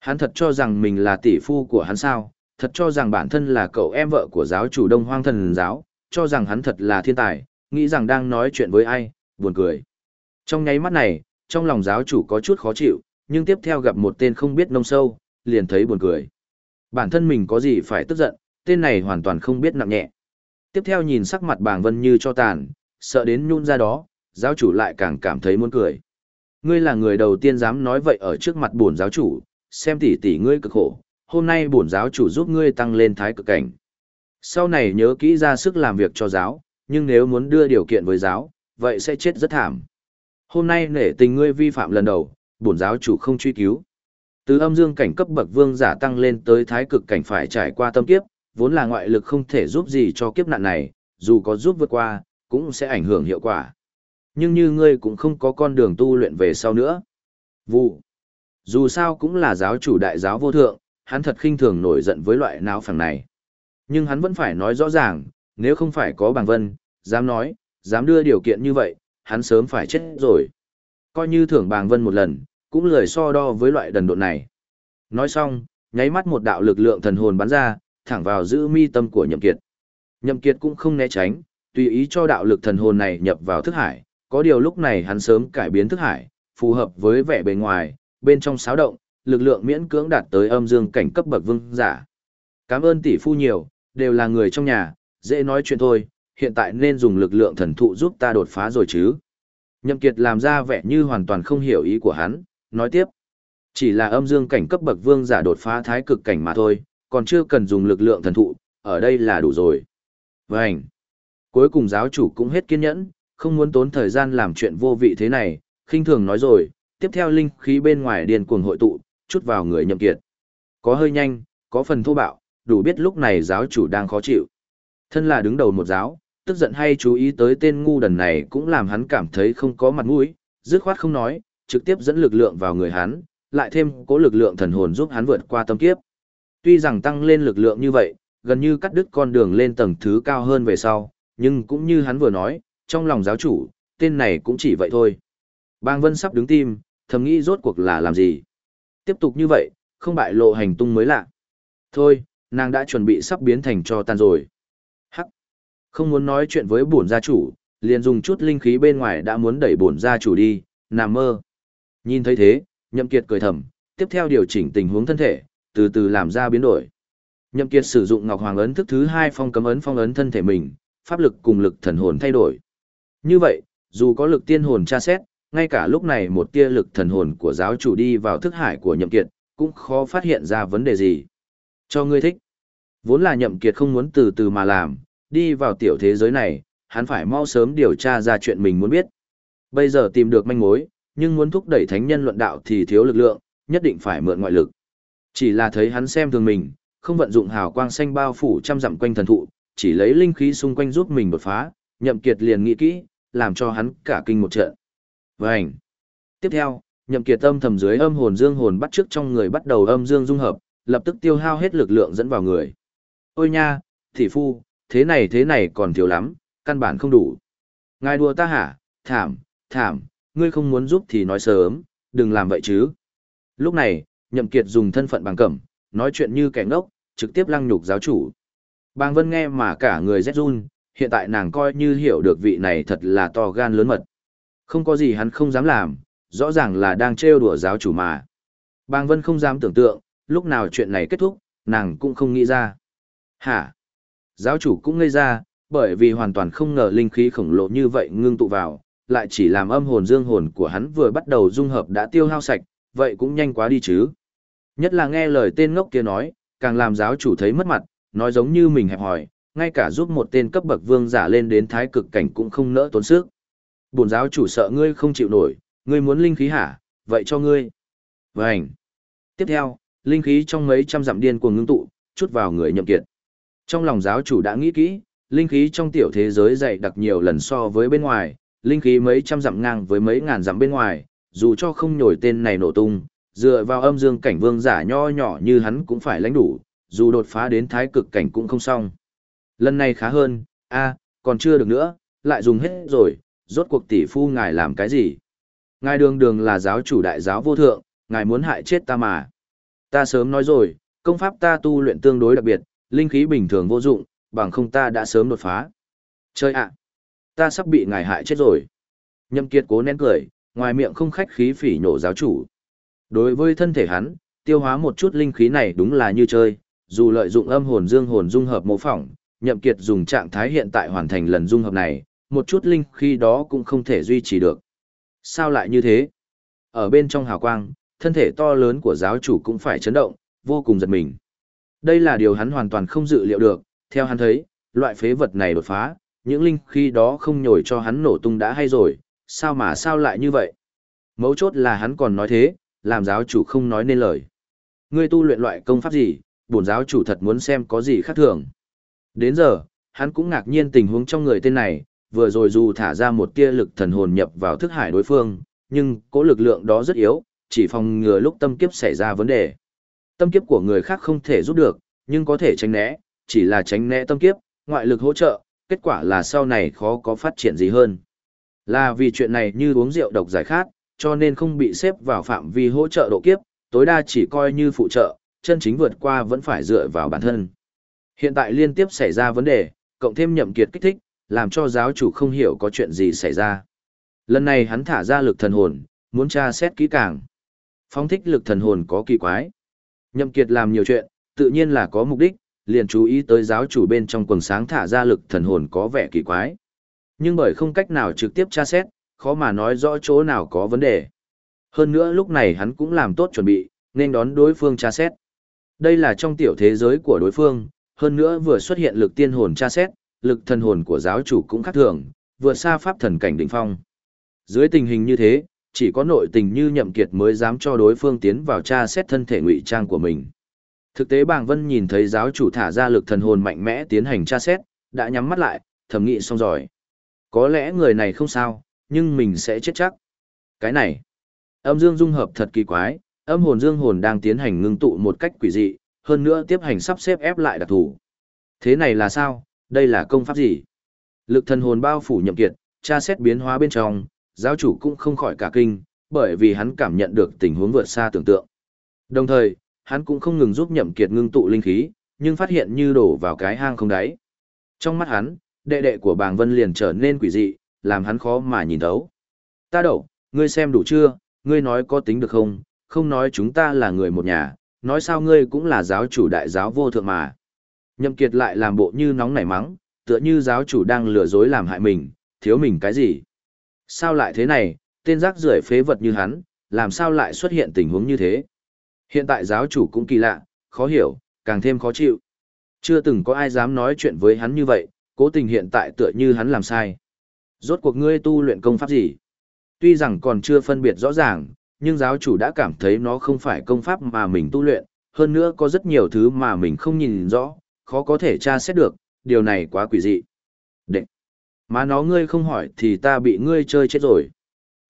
Hắn thật cho rằng mình là tỷ phu của hắn sao, thật cho rằng bản thân là cậu em vợ của giáo chủ đông hoang thần giáo, cho rằng hắn thật là thiên tài, nghĩ rằng đang nói chuyện với ai, buồn cười. Trong nháy mắt này, trong lòng giáo chủ có chút khó chịu, nhưng tiếp theo gặp một tên không biết nông sâu, liền thấy buồn cười. Bản thân mình có gì phải tức giận, tên này hoàn toàn không biết nặng nhẹ. Tiếp theo nhìn sắc mặt bàng vân như cho tàn, sợ đến nhun ra đó, giáo chủ lại càng cảm thấy muốn cười. Ngươi là người đầu tiên dám nói vậy ở trước mặt bổn giáo chủ, xem tỷ tỷ ngươi cực khổ, hôm nay bổn giáo chủ giúp ngươi tăng lên thái cực cảnh. Sau này nhớ kỹ ra sức làm việc cho giáo, nhưng nếu muốn đưa điều kiện với giáo, vậy sẽ chết rất thảm. Hôm nay nể tình ngươi vi phạm lần đầu, bổn giáo chủ không truy cứu. Từ âm dương cảnh cấp bậc vương giả tăng lên tới thái cực cảnh phải trải qua tâm kiếp, vốn là ngoại lực không thể giúp gì cho kiếp nạn này, dù có giúp vượt qua, cũng sẽ ảnh hưởng hiệu quả. Nhưng như ngươi cũng không có con đường tu luyện về sau nữa. Vụ. Dù sao cũng là giáo chủ đại giáo vô thượng, hắn thật khinh thường nổi giận với loại náo phẳng này. Nhưng hắn vẫn phải nói rõ ràng, nếu không phải có bàng vân, dám nói, dám đưa điều kiện như vậy, hắn sớm phải chết rồi. Coi như thưởng bàng vân một lần, cũng lười so đo với loại đần độn này. Nói xong, nháy mắt một đạo lực lượng thần hồn bắn ra, thẳng vào giữ mi tâm của Nhậm Kiệt. Nhậm Kiệt cũng không né tránh, tùy ý cho đạo lực thần hồn này nhập vào thức hải, có điều lúc này hắn sớm cải biến thức hải, phù hợp với vẻ bề ngoài, bên trong xáo động, lực lượng miễn cưỡng đạt tới âm dương cảnh cấp bậc vương giả. Cảm ơn tỷ phu nhiều, đều là người trong nhà, dễ nói chuyện thôi, hiện tại nên dùng lực lượng thần thụ giúp ta đột phá rồi chứ. Nhậm Kiệt làm ra vẻ như hoàn toàn không hiểu ý của hắn, nói tiếp. Chỉ là âm dương cảnh cấp bậc vương giả đột phá thái cực cảnh mà thôi, còn chưa cần dùng lực lượng thần thụ, ở đây là đủ rồi. Vânh! Cuối cùng giáo chủ cũng hết kiên nhẫn, không muốn tốn thời gian làm chuyện vô vị thế này, khinh thường nói rồi, tiếp theo linh khí bên ngoài điền cuồng hội tụ, chút vào người nhậm kiệt. Có hơi nhanh, có phần thô bạo, đủ biết lúc này giáo chủ đang khó chịu. Thân là đứng đầu một giáo, tức giận hay chú ý tới tên ngu đần này cũng làm hắn cảm thấy không có mặt mũi, dứt khoát không nói, trực tiếp dẫn lực lượng vào người hắn, lại thêm cố lực lượng thần hồn giúp hắn vượt qua tâm kiếp. Tuy rằng tăng lên lực lượng như vậy, gần như cắt đứt con đường lên tầng thứ cao hơn về sau, nhưng cũng như hắn vừa nói, trong lòng giáo chủ, tên này cũng chỉ vậy thôi. Bang Vân sắp đứng tim, thầm nghĩ rốt cuộc là làm gì. Tiếp tục như vậy, không bại lộ hành tung mới lạ. Thôi, nàng đã chuẩn bị sắp biến thành cho tan rồi. Hắc. Không muốn nói chuyện với bổn gia chủ, liền dùng chút linh khí bên ngoài đã muốn đẩy bổn gia chủ đi, nằm mơ. Nhìn thấy thế, Nhậm Kiệt cười thầm, tiếp theo điều chỉnh tình huống thân thể, từ từ làm ra biến đổi. Nhậm Kiệt sử dụng Ngọc Hoàng ấn thức thứ hai phong cấm ấn phong ấn thân thể mình, pháp lực cùng lực thần hồn thay đổi. Như vậy, dù có lực tiên hồn tra xét, ngay cả lúc này một tia lực thần hồn của giáo chủ đi vào thức hải của Nhậm Kiệt, cũng khó phát hiện ra vấn đề gì. Cho ngươi thích. Vốn là Nhậm Kiệt không muốn từ từ mà làm, đi vào tiểu thế giới này, hắn phải mau sớm điều tra ra chuyện mình muốn biết. Bây giờ tìm được manh mối, nhưng muốn thúc đẩy thánh nhân luận đạo thì thiếu lực lượng, nhất định phải mượn ngoại lực. Chỉ là thấy hắn xem thường mình, không vận dụng hào quang xanh bao phủ trăm dặm quanh thần thụ, chỉ lấy linh khí xung quanh giúp mình đột phá, Nhậm Kiệt liền nghĩ kỹ, làm cho hắn cả kinh một trận. Vành. Tiếp theo, Nhậm Kiệt tâm thầm dưới âm hồn dương hồn bắt trước trong người bắt đầu âm dương dung hợp, lập tức tiêu hao hết lực lượng dẫn vào người. Ôi nha, thị phu, thế này thế này còn thiếu lắm, căn bản không đủ. Ngài đùa ta hả, thảm, thảm, ngươi không muốn giúp thì nói sớm, đừng làm vậy chứ. Lúc này, Nhậm Kiệt dùng thân phận bằng cẩm, nói chuyện như kẻ ngốc, trực tiếp lăng nhục giáo chủ. Bàng Vân nghe mà cả người rét run, hiện tại nàng coi như hiểu được vị này thật là to gan lớn mật. Không có gì hắn không dám làm, rõ ràng là đang trêu đùa giáo chủ mà. Bàng Vân không dám tưởng tượng, lúc nào chuyện này kết thúc, nàng cũng không nghĩ ra. Hả? Giáo chủ cũng ngây ra, bởi vì hoàn toàn không ngờ linh khí khổng lồ như vậy ngưng tụ vào, lại chỉ làm âm hồn dương hồn của hắn vừa bắt đầu dung hợp đã tiêu hao sạch, vậy cũng nhanh quá đi chứ. Nhất là nghe lời tên ngốc kia nói, càng làm giáo chủ thấy mất mặt, nói giống như mình hẹp hòi, ngay cả giúp một tên cấp bậc vương giả lên đến thái cực cảnh cũng không nỡ tốn sức. Bổn giáo chủ sợ ngươi không chịu nổi, ngươi muốn linh khí hả, vậy cho ngươi. Vành. Tiếp theo, linh khí trong mấy trăm dặm điên cuồng ngưng tụ, chút vào người nhậm kiệt. Trong lòng giáo chủ đã nghĩ kỹ, linh khí trong tiểu thế giới dày đặc nhiều lần so với bên ngoài, linh khí mấy trăm dặm ngang với mấy ngàn dặm bên ngoài, dù cho không nhồi tên này nổ tung, dựa vào âm dương cảnh vương giả nho nhỏ như hắn cũng phải lãnh đủ, dù đột phá đến thái cực cảnh cũng không xong. Lần này khá hơn, a, còn chưa được nữa, lại dùng hết rồi, rốt cuộc tỷ phu ngài làm cái gì? Ngài đường đường là giáo chủ đại giáo vô thượng, ngài muốn hại chết ta mà. Ta sớm nói rồi, công pháp ta tu luyện tương đối đặc biệt, linh khí bình thường vô dụng, bằng không ta đã sớm đột phá. Chơi ạ, ta sắp bị ngài hại chết rồi. nhâm kiệt cố nén cười, ngoài miệng không khách khí phỉ nhổ giáo chủ. Đối với thân thể hắn, tiêu hóa một chút linh khí này đúng là như chơi, dù lợi dụng âm hồn dương hồn dung hợp mô phỏng, nhậm kiệt dùng trạng thái hiện tại hoàn thành lần dung hợp này, một chút linh khi đó cũng không thể duy trì được. Sao lại như thế? Ở bên trong hào quang, thân thể to lớn của giáo chủ cũng phải chấn động, vô cùng giật mình. Đây là điều hắn hoàn toàn không dự liệu được, theo hắn thấy, loại phế vật này đột phá, những linh khi đó không nhồi cho hắn nổ tung đã hay rồi, sao mà sao lại như vậy? Mấu chốt là hắn còn nói thế, làm giáo chủ không nói nên lời. Ngươi tu luyện loại công pháp gì, bổn giáo chủ thật muốn xem có gì khác thường. Đến giờ, hắn cũng ngạc nhiên tình huống trong người tên này, vừa rồi dù thả ra một tia lực thần hồn nhập vào thức hải đối phương, nhưng cố lực lượng đó rất yếu, chỉ phòng ngừa lúc tâm kiếp xảy ra vấn đề. Tâm kiếp của người khác không thể giúp được, nhưng có thể tránh né, chỉ là tránh né tâm kiếp, ngoại lực hỗ trợ, kết quả là sau này khó có phát triển gì hơn. Là vì chuyện này như uống rượu độc giải khát, cho nên không bị xếp vào phạm vi hỗ trợ độ kiếp, tối đa chỉ coi như phụ trợ, chân chính vượt qua vẫn phải dựa vào bản thân. Hiện tại liên tiếp xảy ra vấn đề, cộng thêm nhậm kiệt kích thích, làm cho giáo chủ không hiểu có chuyện gì xảy ra. Lần này hắn thả ra lực thần hồn, muốn tra xét kỹ càng. Phong thích lực thần hồn có kỳ quái. Nhậm kiệt làm nhiều chuyện, tự nhiên là có mục đích, liền chú ý tới giáo chủ bên trong quần sáng thả ra lực thần hồn có vẻ kỳ quái. Nhưng bởi không cách nào trực tiếp tra xét, khó mà nói rõ chỗ nào có vấn đề. Hơn nữa lúc này hắn cũng làm tốt chuẩn bị, nên đón đối phương tra xét. Đây là trong tiểu thế giới của đối phương, hơn nữa vừa xuất hiện lực tiên hồn tra xét, lực thần hồn của giáo chủ cũng khác thường, vượt xa pháp thần cảnh đỉnh phong. Dưới tình hình như thế, chỉ có nội tình như nhậm kiệt mới dám cho đối phương tiến vào tra xét thân thể ngụy trang của mình. Thực tế Bàng Vân nhìn thấy giáo chủ thả ra lực thần hồn mạnh mẽ tiến hành tra xét, đã nhắm mắt lại, thầm nghĩ xong rồi. Có lẽ người này không sao, nhưng mình sẽ chết chắc. Cái này, âm dương dung hợp thật kỳ quái, âm hồn dương hồn đang tiến hành ngưng tụ một cách quỷ dị, hơn nữa tiếp hành sắp xếp ép lại đặc thù. Thế này là sao, đây là công pháp gì? Lực thần hồn bao phủ nhậm kiệt, tra xét biến hóa bên trong, giáo chủ cũng không khỏi cả kinh, bởi vì hắn cảm nhận được tình huống vượt xa tưởng tượng. Đồng thời, hắn cũng không ngừng giúp nhậm kiệt ngưng tụ linh khí, nhưng phát hiện như đổ vào cái hang không đáy. Trong mắt hắn, đệ đệ của bàng vân liền trở nên quỷ dị, làm hắn khó mà nhìn thấu. Ta đậu, ngươi xem đủ chưa, ngươi nói có tính được không, không nói chúng ta là người một nhà, nói sao ngươi cũng là giáo chủ đại giáo vô thượng mà. Nhậm kiệt lại làm bộ như nóng nảy mắng, tựa như giáo chủ đang lừa dối làm hại mình, thiếu mình cái gì. Sao lại thế này, tên rác rưởi phế vật như hắn, làm sao lại xuất hiện tình huống như thế. Hiện tại giáo chủ cũng kỳ lạ, khó hiểu, càng thêm khó chịu. Chưa từng có ai dám nói chuyện với hắn như vậy, cố tình hiện tại tựa như hắn làm sai. Rốt cuộc ngươi tu luyện công pháp gì? Tuy rằng còn chưa phân biệt rõ ràng, nhưng giáo chủ đã cảm thấy nó không phải công pháp mà mình tu luyện, hơn nữa có rất nhiều thứ mà mình không nhìn rõ, khó có thể tra xét được, điều này quá quỷ dị. Đệ! Mà nó ngươi không hỏi thì ta bị ngươi chơi chết rồi.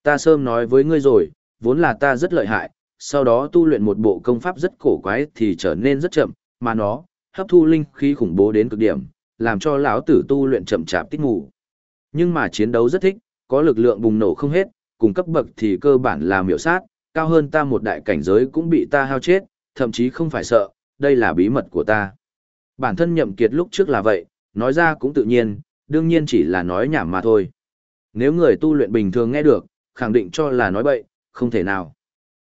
Ta sớm nói với ngươi rồi, vốn là ta rất lợi hại, sau đó tu luyện một bộ công pháp rất cổ quái thì trở nên rất chậm, mà nó, hấp thu linh khí khủng bố đến cực điểm, làm cho lão tử tu luyện chậm chạp tích ngủ. Nhưng mà chiến đấu rất thích, có lực lượng bùng nổ không hết, cùng cấp bậc thì cơ bản là miểu sát, cao hơn ta một đại cảnh giới cũng bị ta hao chết, thậm chí không phải sợ, đây là bí mật của ta. Bản thân nhậm kiệt lúc trước là vậy, nói ra cũng tự nhiên, đương nhiên chỉ là nói nhảm mà thôi. Nếu người tu luyện bình thường nghe được, khẳng định cho là nói bậy, không thể nào.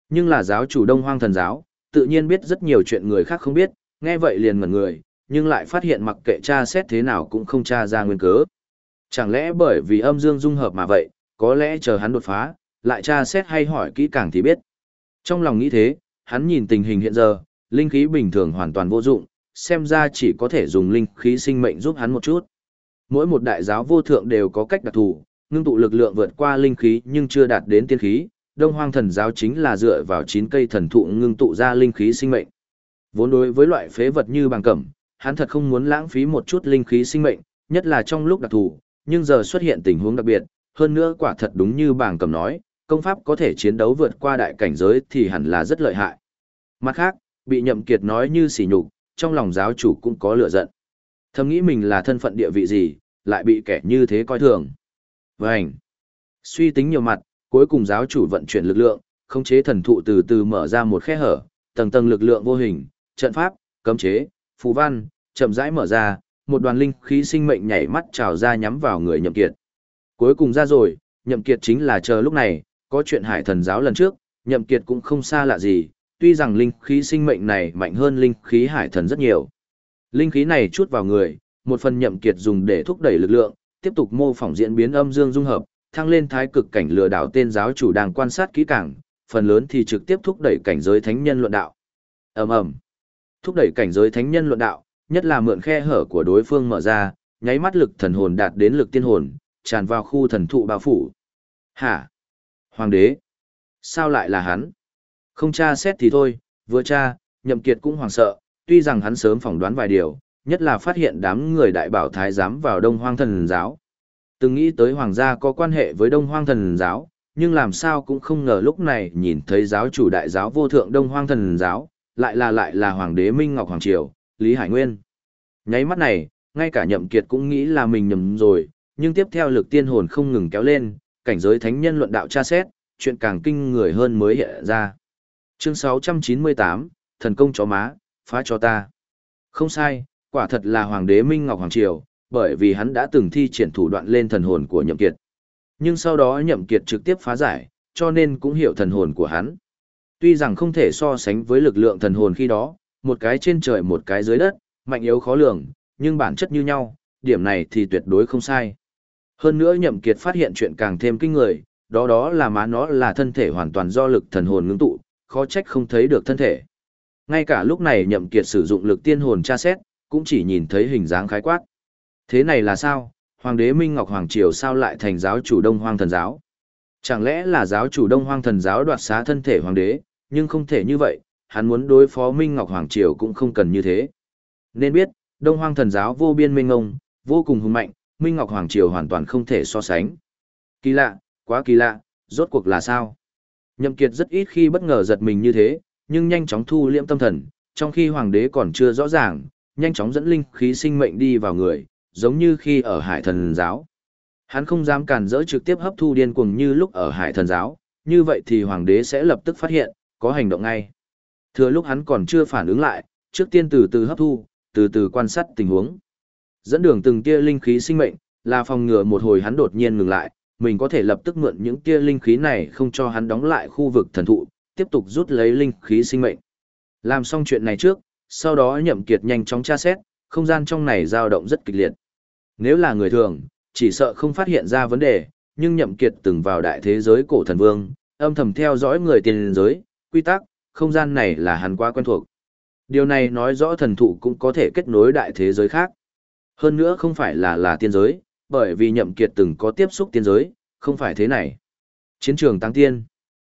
Nhưng là giáo chủ đông hoang thần giáo, tự nhiên biết rất nhiều chuyện người khác không biết, nghe vậy liền ngẩn người, nhưng lại phát hiện mặc kệ tra xét thế nào cũng không tra ra nguyên cớ. Chẳng lẽ bởi vì âm dương dung hợp mà vậy, có lẽ chờ hắn đột phá, lại tra xét hay hỏi kỹ càng thì biết. Trong lòng nghĩ thế, hắn nhìn tình hình hiện giờ, linh khí bình thường hoàn toàn vô dụng, xem ra chỉ có thể dùng linh khí sinh mệnh giúp hắn một chút. Mỗi một đại giáo vô thượng đều có cách đặc thù, ngưng tụ lực lượng vượt qua linh khí nhưng chưa đạt đến tiên khí. Đông Hoang thần giáo chính là dựa vào 9 cây thần thụ ngưng tụ ra linh khí sinh mệnh. Vốn đối với loại phế vật như bằng cẩm, hắn thật không muốn lãng phí một chút linh khí sinh mệnh, nhất là trong lúc đặc thù, nhưng giờ xuất hiện tình huống đặc biệt, hơn nữa quả thật đúng như bàng cầm nói, công pháp có thể chiến đấu vượt qua đại cảnh giới thì hẳn là rất lợi hại. Mặt khác, bị nhậm kiệt nói như sỉ nhục, trong lòng giáo chủ cũng có lửa giận. Thầm nghĩ mình là thân phận địa vị gì, lại bị kẻ như thế coi thường. Vânh! Suy tính nhiều mặt, cuối cùng giáo chủ vận chuyển lực lượng, khống chế thần thụ từ từ mở ra một khe hở, tầng tầng lực lượng vô hình, trận pháp, cấm chế, phù văn, chậm rãi mở ra, một đoàn linh khí sinh mệnh nhảy mắt trào ra nhắm vào người nhậm kiệt. Cuối cùng ra rồi, nhậm kiệt chính là chờ lúc này, có chuyện hải thần giáo lần trước, nhậm kiệt cũng không xa lạ gì, tuy rằng linh khí sinh mệnh này mạnh hơn linh khí hải thần rất nhiều. Linh khí này chút vào người, một phần nhậm kiệt dùng để thúc đẩy lực lượng, tiếp tục mô phỏng diễn biến âm dương dung hợp, thăng lên thái cực cảnh lừa đảo tên giáo chủ đang quan sát kỹ càng, phần lớn thì trực tiếp thúc đẩy cảnh giới thánh nhân luận đạo. Ầm ầm. Thúc đẩy cảnh giới thánh nhân luận đạo, nhất là mượn khe hở của đối phương mở ra, nháy mắt lực thần hồn đạt đến lực tiên hồn, tràn vào khu thần thụ bao phủ. Hả? Hoàng đế? Sao lại là hắn? Không tra xét thì thôi, vừa tra, nhậm kiệt cũng hoảng sợ, tuy rằng hắn sớm phỏng đoán vài điều, nhất là phát hiện đám người đại bảo thái giám vào đông hoang thần giáo. Từng nghĩ tới hoàng gia có quan hệ với đông hoang thần giáo, nhưng làm sao cũng không ngờ lúc này nhìn thấy giáo chủ đại giáo vô thượng đông hoang thần giáo, lại là lại là hoàng đế Minh Ngọc Hoàng Triều, Lý Hải Nguyên. Nháy mắt này, ngay cả nhậm kiệt cũng nghĩ là mình nhầm rồi, nhưng tiếp theo lực tiên hồn không ngừng kéo lên, cảnh giới thánh nhân luận đạo tra xét, chuyện càng kinh người hơn mới hiện ra. Chương 698, thần công chó má, phá cho ta. Không sai, quả thật là hoàng đế Minh Ngọc Hoàng Triều, bởi vì hắn đã từng thi triển thủ đoạn lên thần hồn của nhậm kiệt. Nhưng sau đó nhậm kiệt trực tiếp phá giải, cho nên cũng hiểu thần hồn của hắn. Tuy rằng không thể so sánh với lực lượng thần hồn khi đó, một cái trên trời một cái dưới đất, mạnh yếu khó lường, nhưng bản chất như nhau, điểm này thì tuyệt đối không sai. Hơn nữa nhậm kiệt phát hiện chuyện càng thêm kinh người, đó đó là má nó là thân thể hoàn toàn do lực thần hồn ngưng tụ, khó trách không thấy được thân thể. Ngay cả lúc này nhậm kiệt sử dụng lực tiên hồn tra xét, cũng chỉ nhìn thấy hình dáng khái quát. Thế này là sao? Hoàng đế Minh Ngọc Hoàng Triều sao lại thành giáo chủ Đông Hoang Thần Giáo? Chẳng lẽ là giáo chủ Đông Hoang Thần Giáo đoạt xá thân thể hoàng đế, nhưng không thể như vậy, hắn muốn đối phó Minh Ngọc Hoàng Triều cũng không cần như thế. Nên biết, Đông Hoang Thần Giáo vô biên minh ngông, vô cùng hùng mạnh, Minh Ngọc Hoàng Triều hoàn toàn không thể so sánh. Kỳ lạ, quá kỳ lạ, rốt cuộc là sao? Nhậm Kiệt rất ít khi bất ngờ giật mình như thế, nhưng nhanh chóng thu liễm tâm thần, trong khi hoàng đế còn chưa rõ ràng, nhanh chóng dẫn linh khí sinh mệnh đi vào người, giống như khi ở Hải Thần giáo. Hắn không dám cản rỡ trực tiếp hấp thu điên cuồng như lúc ở Hải Thần giáo, như vậy thì hoàng đế sẽ lập tức phát hiện, có hành động ngay. Thừa lúc hắn còn chưa phản ứng lại, trước tiên từ từ hấp thu, từ từ quan sát tình huống. Dẫn đường từng tia linh khí sinh mệnh, là phòng ngừa một hồi hắn đột nhiên ngừng lại, mình có thể lập tức mượn những tia linh khí này không cho hắn đóng lại khu vực thần thụ, tiếp tục rút lấy linh khí sinh mệnh. Làm xong chuyện này trước, sau đó nhậm kiệt nhanh chóng tra xét, không gian trong này dao động rất kịch liệt. Nếu là người thường, chỉ sợ không phát hiện ra vấn đề, nhưng nhậm kiệt từng vào đại thế giới cổ thần vương, âm thầm theo dõi người tiền giới, quy tắc, không gian này là hắn quá quen thuộc. Điều này nói rõ thần thụ cũng có thể kết nối đại thế giới khác. Hơn nữa không phải là là tiên giới, bởi vì nhậm kiệt từng có tiếp xúc tiên giới, không phải thế này. Chiến trường tăng tiên.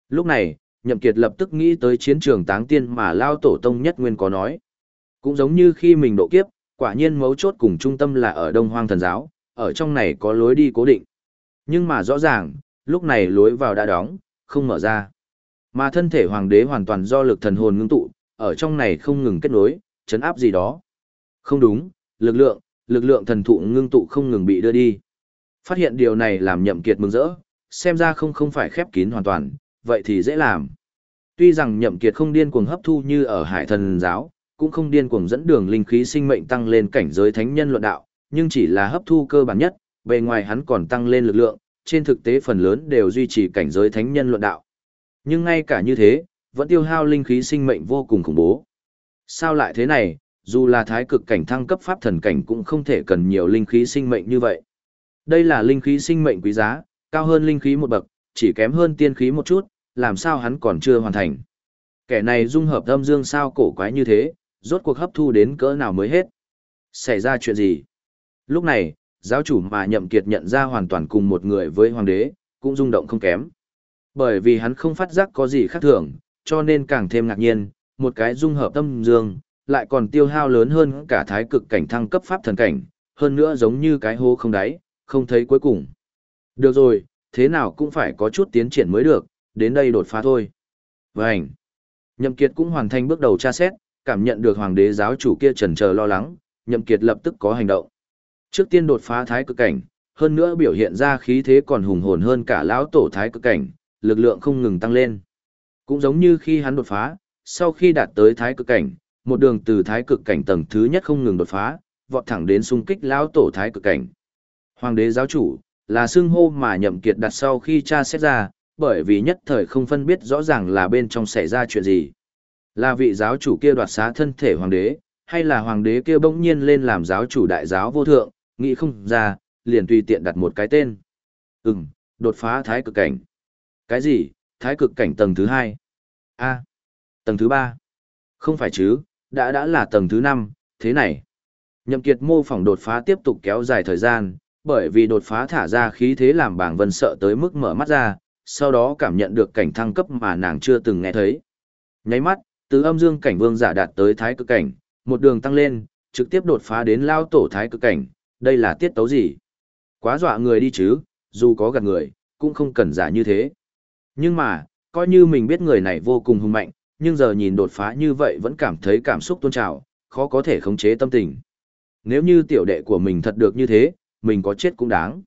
Lúc này, nhậm kiệt lập tức nghĩ tới chiến trường táng tiên mà Lao Tổ Tông nhất nguyên có nói. Cũng giống như khi mình độ kiếp, quả nhiên mấu chốt cùng trung tâm là ở Đông Hoang Thần Giáo, ở trong này có lối đi cố định. Nhưng mà rõ ràng, lúc này lối vào đã đóng, không mở ra. Mà thân thể hoàng đế hoàn toàn do lực thần hồn ngưng tụ, ở trong này không ngừng kết nối, chấn áp gì đó. Không đúng, lực lượng, lực lượng thần thụ ngưng tụ không ngừng bị đưa đi. Phát hiện điều này làm nhậm kiệt mừng rỡ, xem ra không không phải khép kín hoàn toàn, vậy thì dễ làm. Tuy rằng nhậm kiệt không điên cuồng hấp thu như ở hải thần giáo, cũng không điên cuồng dẫn đường linh khí sinh mệnh tăng lên cảnh giới thánh nhân luận đạo, nhưng chỉ là hấp thu cơ bản nhất, bề ngoài hắn còn tăng lên lực lượng, trên thực tế phần lớn đều duy trì cảnh giới thánh nhân luận đạo. Nhưng ngay cả như thế, vẫn tiêu hao linh khí sinh mệnh vô cùng khủng bố. Sao lại thế này, dù là thái cực cảnh thăng cấp pháp thần cảnh cũng không thể cần nhiều linh khí sinh mệnh như vậy. Đây là linh khí sinh mệnh quý giá, cao hơn linh khí một bậc, chỉ kém hơn tiên khí một chút, làm sao hắn còn chưa hoàn thành. Kẻ này dung hợp âm dương sao cổ quái như thế, rốt cuộc hấp thu đến cỡ nào mới hết. Xảy ra chuyện gì? Lúc này, giáo chủ mà nhậm kiệt nhận ra hoàn toàn cùng một người với hoàng đế, cũng rung động không kém. Bởi vì hắn không phát giác có gì khác thường, cho nên càng thêm ngạc nhiên, một cái dung hợp âm dương, lại còn tiêu hao lớn hơn cả thái cực cảnh thăng cấp pháp thần cảnh, hơn nữa giống như cái hố không đáy, không thấy cuối cùng. Được rồi, thế nào cũng phải có chút tiến triển mới được, đến đây đột phá thôi. Vânh! Nhậm Kiệt cũng hoàn thành bước đầu tra xét, cảm nhận được hoàng đế giáo chủ kia chần chờ lo lắng, Nhậm Kiệt lập tức có hành động. Trước tiên đột phá thái cực cảnh, hơn nữa biểu hiện ra khí thế còn hùng hồn hơn cả lão tổ thái cực cảnh, lực lượng không ngừng tăng lên. Cũng giống như khi hắn đột phá, sau khi đạt tới thái cực cảnh, một đường từ thái cực cảnh tầng thứ nhất không ngừng đột phá, vọt thẳng đến xung kích lão tổ thái cực cảnh. Hoàng đế giáo chủ, là xưng hô mà nhậm kiệt đặt sau khi cha xét ra, bởi vì nhất thời không phân biết rõ ràng là bên trong xảy ra chuyện gì. Là vị giáo chủ kia đoạt xá thân thể hoàng đế, hay là hoàng đế kia bỗng nhiên lên làm giáo chủ đại giáo vô thượng, nghĩ không ra, liền tùy tiện đặt một cái tên. Ừm, đột phá thái cực cảnh. Cái gì, thái cực cảnh tầng thứ hai? a tầng thứ ba? Không phải chứ, đã đã là tầng thứ 5, thế này. Nhậm Kiệt mô phỏng đột phá tiếp tục kéo dài thời gian, bởi vì đột phá thả ra khí thế làm bảng vân sợ tới mức mở mắt ra, sau đó cảm nhận được cảnh thăng cấp mà nàng chưa từng nghe thấy. Nháy mắt, từ âm dương cảnh vương giả đạt tới thái cực cảnh, một đường tăng lên, trực tiếp đột phá đến lao tổ thái cực cảnh, đây là tiết tấu gì? Quá dọa người đi chứ, dù có gạt người, cũng không cần giả như thế. Nhưng mà, coi như mình biết người này vô cùng hùng mạnh, nhưng giờ nhìn đột phá như vậy vẫn cảm thấy cảm xúc tôn trào, khó có thể khống chế tâm tình. Nếu như tiểu đệ của mình thật được như thế, mình có chết cũng đáng.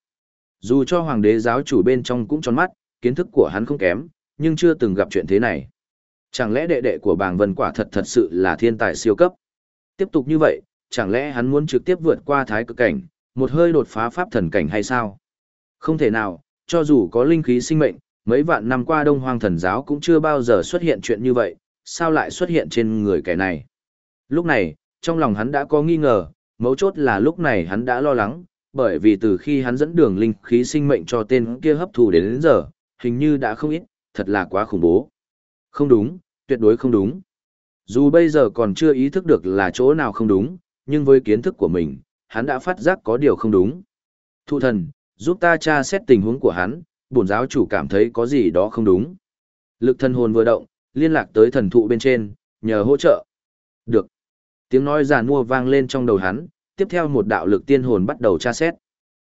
Dù cho hoàng đế giáo chủ bên trong cũng tròn mắt, kiến thức của hắn không kém, nhưng chưa từng gặp chuyện thế này. Chẳng lẽ đệ đệ của bàng vân quả thật thật sự là thiên tài siêu cấp? Tiếp tục như vậy, chẳng lẽ hắn muốn trực tiếp vượt qua thái cực cảnh, một hơi đột phá pháp thần cảnh hay sao? Không thể nào, cho dù có linh khí sinh mệnh, mấy vạn năm qua Đông Hoang thần giáo cũng chưa bao giờ xuất hiện chuyện như vậy, sao lại xuất hiện trên người kẻ này? Lúc này, trong lòng hắn đã có nghi ngờ, mấu chốt là lúc này hắn đã lo lắng, bởi vì từ khi hắn dẫn đường linh khí sinh mệnh cho tên kia hấp thụ đến, đến giờ, hình như đã không ít, thật là quá khủng bố. Không đúng, tuyệt đối không đúng. Dù bây giờ còn chưa ý thức được là chỗ nào không đúng, nhưng với kiến thức của mình, hắn đã phát giác có điều không đúng. Thụ thần, giúp ta tra xét tình huống của hắn, bổn giáo chủ cảm thấy có gì đó không đúng. Lực thần hồn vừa động, liên lạc tới thần thụ bên trên, nhờ hỗ trợ. Được. Tiếng nói giàn mua vang lên trong đầu hắn, tiếp theo một đạo lực tiên hồn bắt đầu tra xét.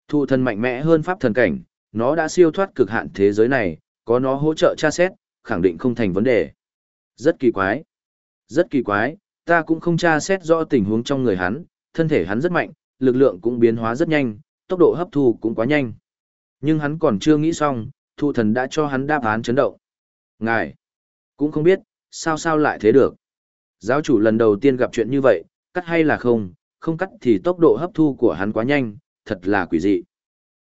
Thụ thần mạnh mẽ hơn pháp thần cảnh, nó đã siêu thoát cực hạn thế giới này, có nó hỗ trợ tra xét, khẳng định không thành vấn đề. Rất kỳ quái. Rất kỳ quái, ta cũng không tra xét rõ tình huống trong người hắn, thân thể hắn rất mạnh, lực lượng cũng biến hóa rất nhanh, tốc độ hấp thu cũng quá nhanh. Nhưng hắn còn chưa nghĩ xong, thụ thần đã cho hắn đáp án chấn động. Ngài, cũng không biết, sao sao lại thế được. Giáo chủ lần đầu tiên gặp chuyện như vậy, cắt hay là không, không cắt thì tốc độ hấp thu của hắn quá nhanh, thật là quỷ dị.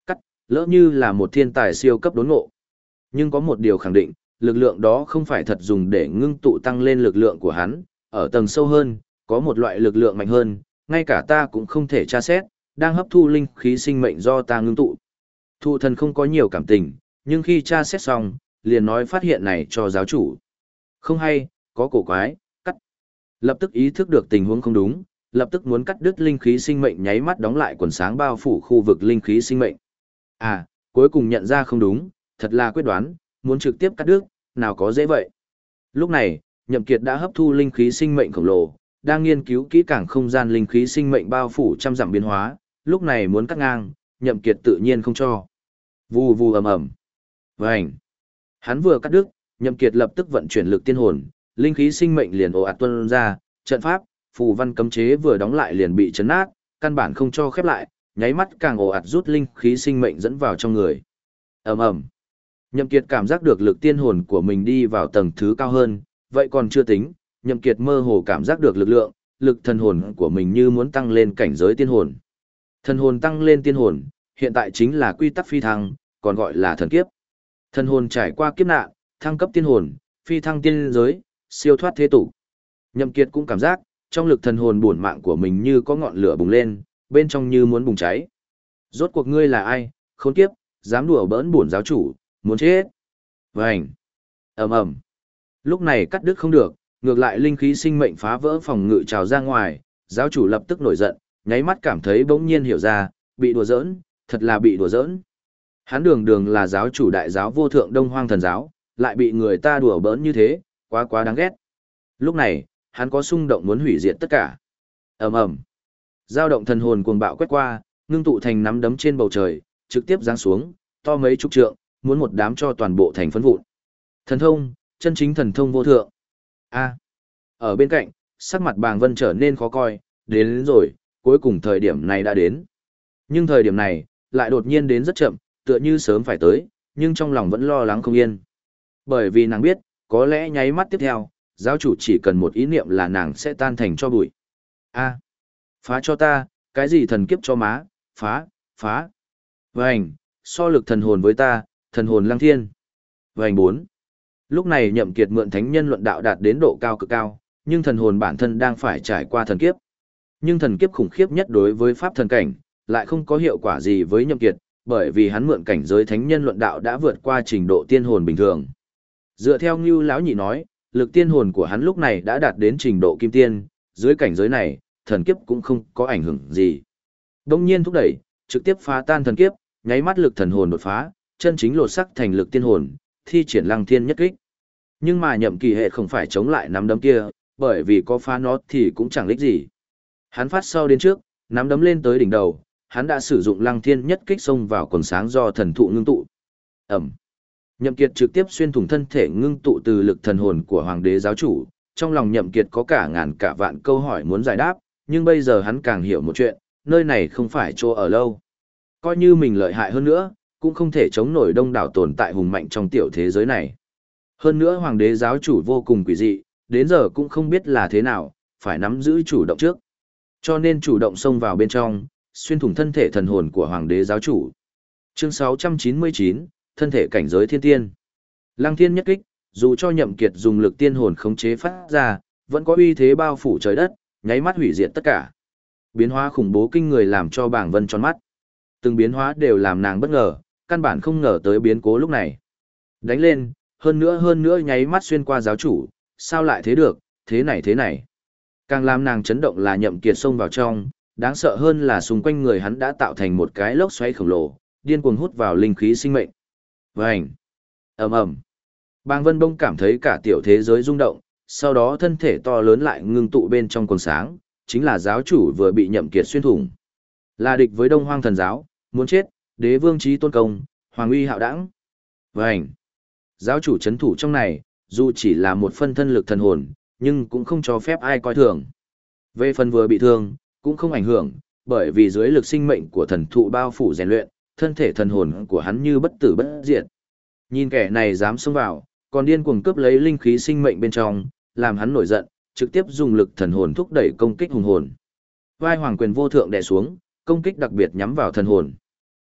Cắt, lỡ như là một thiên tài siêu cấp đốn ngộ. Nhưng có một điều khẳng định, lực lượng đó không phải thật dùng để ngưng tụ tăng lên lực lượng của hắn, ở tầng sâu hơn, có một loại lực lượng mạnh hơn, ngay cả ta cũng không thể tra xét, đang hấp thu linh khí sinh mệnh do ta ngưng tụ. Thụ thần không có nhiều cảm tình, nhưng khi tra xét xong, liền nói phát hiện này cho giáo chủ. Không hay, có cổ quái, cắt. Lập tức ý thức được tình huống không đúng, lập tức muốn cắt đứt linh khí sinh mệnh nháy mắt đóng lại quần sáng bao phủ khu vực linh khí sinh mệnh. À, cuối cùng nhận ra không đúng, thật là quyết đoán, muốn trực tiếp cắt đứt, nào có dễ vậy. Lúc này, Nhậm Kiệt đã hấp thu linh khí sinh mệnh khổng lồ, đang nghiên cứu kỹ càng không gian linh khí sinh mệnh bao phủ trăm dặm biến hóa, lúc này muốn cắt ngang, Nhậm Kiệt tự nhiên không cho. Vù vù ầm ầm. Vành. Hắn vừa cắt đứt, Nhậm Kiệt lập tức vận chuyển lực tiên hồn, linh khí sinh mệnh liền ồ ạt tuôn ra, trận pháp, phù văn cấm chế vừa đóng lại liền bị chấn nát, căn bản không cho khép lại, nháy mắt càng ồ ạt rút linh khí sinh mệnh dẫn vào trong người. Ầm ầm. Nhậm Kiệt cảm giác được lực tiên hồn của mình đi vào tầng thứ cao hơn, vậy còn chưa tính, Nhậm Kiệt mơ hồ cảm giác được lực lượng, lực thần hồn của mình như muốn tăng lên cảnh giới tiên hồn. Thần hồn tăng lên tiên hồn, hiện tại chính là quy tắc phi thăng, còn gọi là thần kiếp. Thần hồn trải qua kiếp nạn, thăng cấp tiên hồn, phi thăng tiên giới, siêu thoát thế tục. Nhậm Kiệt cũng cảm giác, trong lực thần hồn buồn mạng của mình như có ngọn lửa bùng lên, bên trong như muốn bùng cháy. Rốt cuộc ngươi là ai, khốn kiếp, dám đùa bỡn bổn giáo chủ, muốn chết. Vành. ầm ầm. Lúc này cắt đứt không được, ngược lại linh khí sinh mệnh phá vỡ phòng ngự trào ra ngoài, giáo chủ lập tức nổi giận, nháy mắt cảm thấy bỗng nhiên hiểu ra, bị đùa giỡn, thật là bị đùa giỡn. Hắn đường đường là giáo chủ đại giáo vô thượng đông hoang thần giáo, lại bị người ta đùa bỡn như thế, quá quá đáng ghét. Lúc này, hắn có xung động muốn hủy diệt tất cả. ầm ầm, dao động thần hồn cuồng bạo quét qua, ngưng tụ thành nắm đấm trên bầu trời, trực tiếp giáng xuống, to mấy chục trượng, muốn một đám cho toàn bộ thành phấn vụn. Thần thông, chân chính thần thông vô thượng. A. Ở bên cạnh, sắc mặt Bàng Vân trở nên khó coi, đến, đến rồi, cuối cùng thời điểm này đã đến. Nhưng thời điểm này, lại đột nhiên đến rất chậm, tựa như sớm phải tới, nhưng trong lòng vẫn lo lắng không yên. Bởi vì nàng biết, có lẽ nháy mắt tiếp theo, giáo chủ chỉ cần một ý niệm là nàng sẽ tan thành cho bụi. A. Phá cho ta, cái gì thần kiếp cho má, phá, phá. Vành, so lực thần hồn với ta, thần hồn lăng thiên. Vành 4. Lúc này nhậm kiệt mượn thánh nhân luận đạo đạt đến độ cao cực cao, nhưng thần hồn bản thân đang phải trải qua thần kiếp. Nhưng thần kiếp khủng khiếp nhất đối với pháp thần cảnh, lại không có hiệu quả gì với nhậm kiệt, bởi vì hắn mượn cảnh giới thánh nhân luận đạo đã vượt qua trình độ tiên hồn bình thường. Dựa theo Ngưu lão nhị nói, lực tiên hồn của hắn lúc này đã đạt đến trình độ kim tiên, dưới cảnh giới này, thần kiếp cũng không có ảnh hưởng gì. Đông nhiên thúc đẩy, trực tiếp phá tan thần kiếp, nháy mắt lực thần hồn đột phá, chân chính lột sắc thành lực tiên hồn, thi triển lăng thiên nhất kích. Nhưng mà nhậm kỳ hệ không phải chống lại nắm đấm kia, bởi vì có phá nó thì cũng chẳng lích gì. Hắn phát sau đến trước, nắm đấm lên tới đỉnh đầu, hắn đã sử dụng lăng thiên nhất kích xông vào quần sáng do thần thụ ngưng tụ. Ẩm. Nhậm Kiệt trực tiếp xuyên thủng thân thể ngưng tụ từ lực thần hồn của hoàng đế giáo chủ, trong lòng Nhậm Kiệt có cả ngàn cả vạn câu hỏi muốn giải đáp, nhưng bây giờ hắn càng hiểu một chuyện, nơi này không phải chỗ ở lâu. Coi như mình lợi hại hơn nữa, cũng không thể chống nổi đông đảo tồn tại hùng mạnh trong tiểu thế giới này. Hơn nữa hoàng đế giáo chủ vô cùng quỷ dị, đến giờ cũng không biết là thế nào, phải nắm giữ chủ động trước. Cho nên chủ động xông vào bên trong, xuyên thủng thân thể thần hồn của hoàng đế giáo chủ. Chương 699, thân thể cảnh giới thiên tiên. Lăng thiên nhất kích, dù cho nhậm kiệt dùng lực tiên hồn khống chế phát ra, vẫn có uy thế bao phủ trời đất, nháy mắt hủy diệt tất cả. Biến hóa khủng bố kinh người làm cho bảng vân tròn mắt. Từng biến hóa đều làm nàng bất ngờ, căn bản không ngờ tới biến cố lúc này. Đánh lên, hơn nữa hơn nữa nháy mắt xuyên qua giáo chủ, sao lại thế được, thế này thế này. Càng làm nàng chấn động là nhậm kiệt xông vào trong, đáng sợ hơn là xung quanh người hắn đã tạo thành một cái lốc xoáy khổng lồ, điên cuồng hút vào linh khí sinh mệnh. Vành! ầm ầm. Bang Vân Bông cảm thấy cả tiểu thế giới rung động, sau đó thân thể to lớn lại ngưng tụ bên trong quần sáng, chính là giáo chủ vừa bị nhậm kiệt xuyên thủng. Là địch với Đông Hoang thần giáo, muốn chết, đế vương trí tôn công, hoàng uy hạo đẳng. Vành! Giáo chủ chấn thủ trong này, dù chỉ là một phân thân lực thần hồn, nhưng cũng không cho phép ai coi thường. Về phần vừa bị thương, cũng không ảnh hưởng, bởi vì dưới lực sinh mệnh của thần thụ bao phủ rèn luyện, thân thể thần hồn của hắn như bất tử bất diệt. Nhìn kẻ này dám xông vào, còn điên cuồng cướp lấy linh khí sinh mệnh bên trong, làm hắn nổi giận, trực tiếp dùng lực thần hồn thúc đẩy công kích hùng hồn. Vai hoàng quyền vô thượng đè xuống, công kích đặc biệt nhắm vào thần hồn.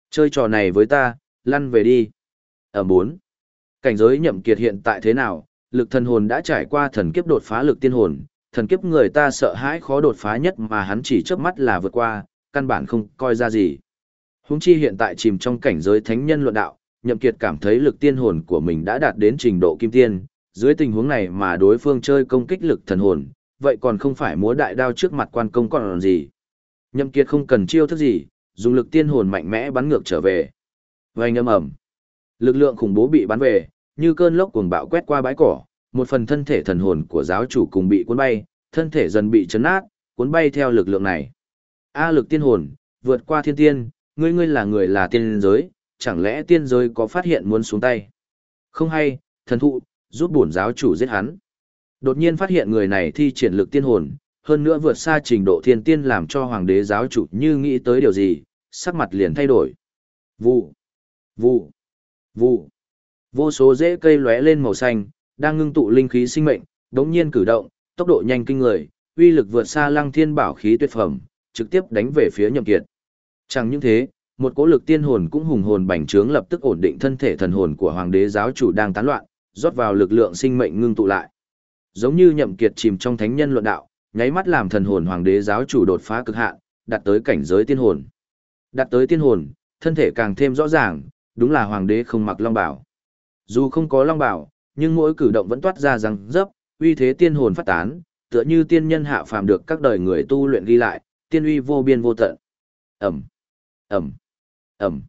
Chơi trò này với ta, lăn về đi. Ở 4. Cảnh giới nhậm kiệt hiện tại thế nào, lực thần hồn đã trải qua thần kiếp đột phá lực tiên hồn, thần kiếp người ta sợ hãi khó đột phá nhất mà hắn chỉ chớp mắt là vượt qua, căn bản không coi ra gì. Húng chi hiện tại chìm trong cảnh giới thánh nhân luận đạo, nhậm kiệt cảm thấy lực tiên hồn của mình đã đạt đến trình độ kim tiên, dưới tình huống này mà đối phương chơi công kích lực thần hồn, vậy còn không phải múa đại đao trước mặt quan công còn gì. Nhậm kiệt không cần chiêu thức gì, dùng lực tiên hồn mạnh mẽ bắn ngược trở về. Vành âm ầm. Lực lượng khủng bố bị bắn về, như cơn lốc cuồng bạo quét qua bãi cỏ, một phần thân thể thần hồn của giáo chủ cùng bị cuốn bay, thân thể dần bị chấn nát, cuốn bay theo lực lượng này. A lực tiên hồn, vượt qua thiên tiên, ngươi ngươi là người là tiên giới, chẳng lẽ tiên giới có phát hiện muốn xuống tay? Không hay, thần thụ, giúp bổn giáo chủ giết hắn. Đột nhiên phát hiện người này thi triển lực tiên hồn, hơn nữa vượt xa trình độ thiên tiên làm cho hoàng đế giáo chủ như nghĩ tới điều gì, sắc mặt liền thay đổi. Vụ, vụ, vụ. Vô số rễ cây lóe lên màu xanh, đang ngưng tụ linh khí sinh mệnh, đống nhiên cử động, tốc độ nhanh kinh người, uy lực vượt xa lăng thiên bảo khí tuyệt phẩm, trực tiếp đánh về phía nhậm kiệt. Chẳng những thế, một cỗ lực tiên hồn cũng hùng hồn bành trướng lập tức ổn định thân thể thần hồn của hoàng đế giáo chủ đang tán loạn, rót vào lực lượng sinh mệnh ngưng tụ lại. Giống như nhậm kiệt chìm trong thánh nhân luận đạo, nháy mắt làm thần hồn hoàng đế giáo chủ đột phá cực hạn, đạt tới cảnh giới tiên hồn. Đạt tới tiên hồn, thân thể càng thêm rõ ràng, đúng là hoàng đế không mặc long bảo. Dù không có long bảo, nhưng mỗi cử động vẫn toát ra răng dấp, uy thế tiên hồn phát tán, tựa như tiên nhân hạ phàm được các đời người tu luyện ghi lại, tiên uy vô biên vô tận. Ẩm, Ẩm, Ẩm.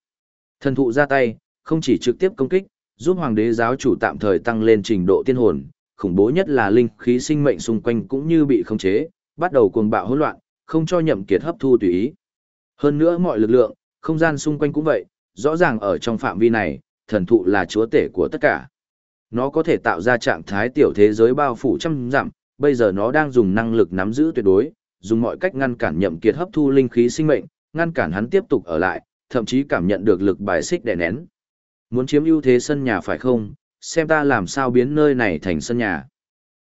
Thần thụ ra tay, không chỉ trực tiếp công kích, giúp hoàng đế giáo chủ tạm thời tăng lên trình độ tiên hồn, khủng bố nhất là linh khí sinh mệnh xung quanh cũng như bị khống chế, bắt đầu cuồng bạo hỗn loạn, không cho nhậm kiệt hấp thu tùy ý. Hơn nữa mọi lực lượng, không gian xung quanh cũng vậy, rõ ràng ở trong phạm vi này, thần thụ là chúa tể của tất cả. Nó có thể tạo ra trạng thái tiểu thế giới bao phủ trăm dặm, bây giờ nó đang dùng năng lực nắm giữ tuyệt đối, dùng mọi cách ngăn cản nhậm kiệt hấp thu linh khí sinh mệnh, ngăn cản hắn tiếp tục ở lại, thậm chí cảm nhận được lực bài xích đè nén. Muốn chiếm ưu thế sân nhà phải không? Xem ta làm sao biến nơi này thành sân nhà.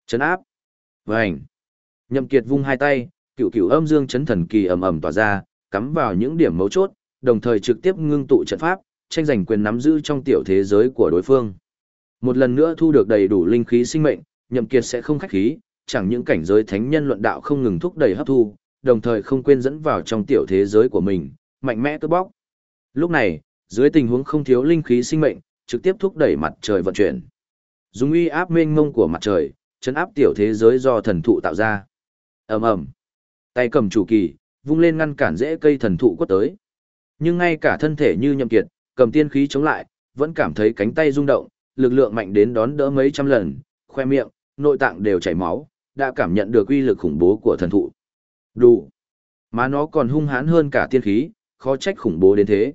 Chấn áp. Vành. Nhậm kiệt vung hai tay, cựu cựu âm dương chấn thần kỳ ầm ầm tỏa ra, cắm vào những điểm mấu chốt, đồng thời trực tiếp ngưng tụ trận pháp, tranh giành quyền nắm giữ trong tiểu thế giới của đối phương. Một lần nữa thu được đầy đủ linh khí sinh mệnh, Nhậm Kiệt sẽ không khách khí, chẳng những cảnh giới thánh nhân luận đạo không ngừng thúc đẩy hấp thu, đồng thời không quên dẫn vào trong tiểu thế giới của mình, mạnh mẽ cướp bóc. Lúc này, dưới tình huống không thiếu linh khí sinh mệnh, trực tiếp thúc đẩy mặt trời vận chuyển. Dùng uy áp mênh mông của mặt trời, chấn áp tiểu thế giới do thần thụ tạo ra. ầm ầm tay cầm chủ kỳ vung lên ngăn cản dễ cây thần thụ quất tới nhưng ngay cả thân thể như nhậm kiệt cầm tiên khí chống lại vẫn cảm thấy cánh tay rung động lực lượng mạnh đến đón đỡ mấy trăm lần khoe miệng nội tạng đều chảy máu đã cảm nhận được uy lực khủng bố của thần thụ. Đủ. Mà nó còn hung hãn hơn cả tiên khí khó trách khủng bố đến thế.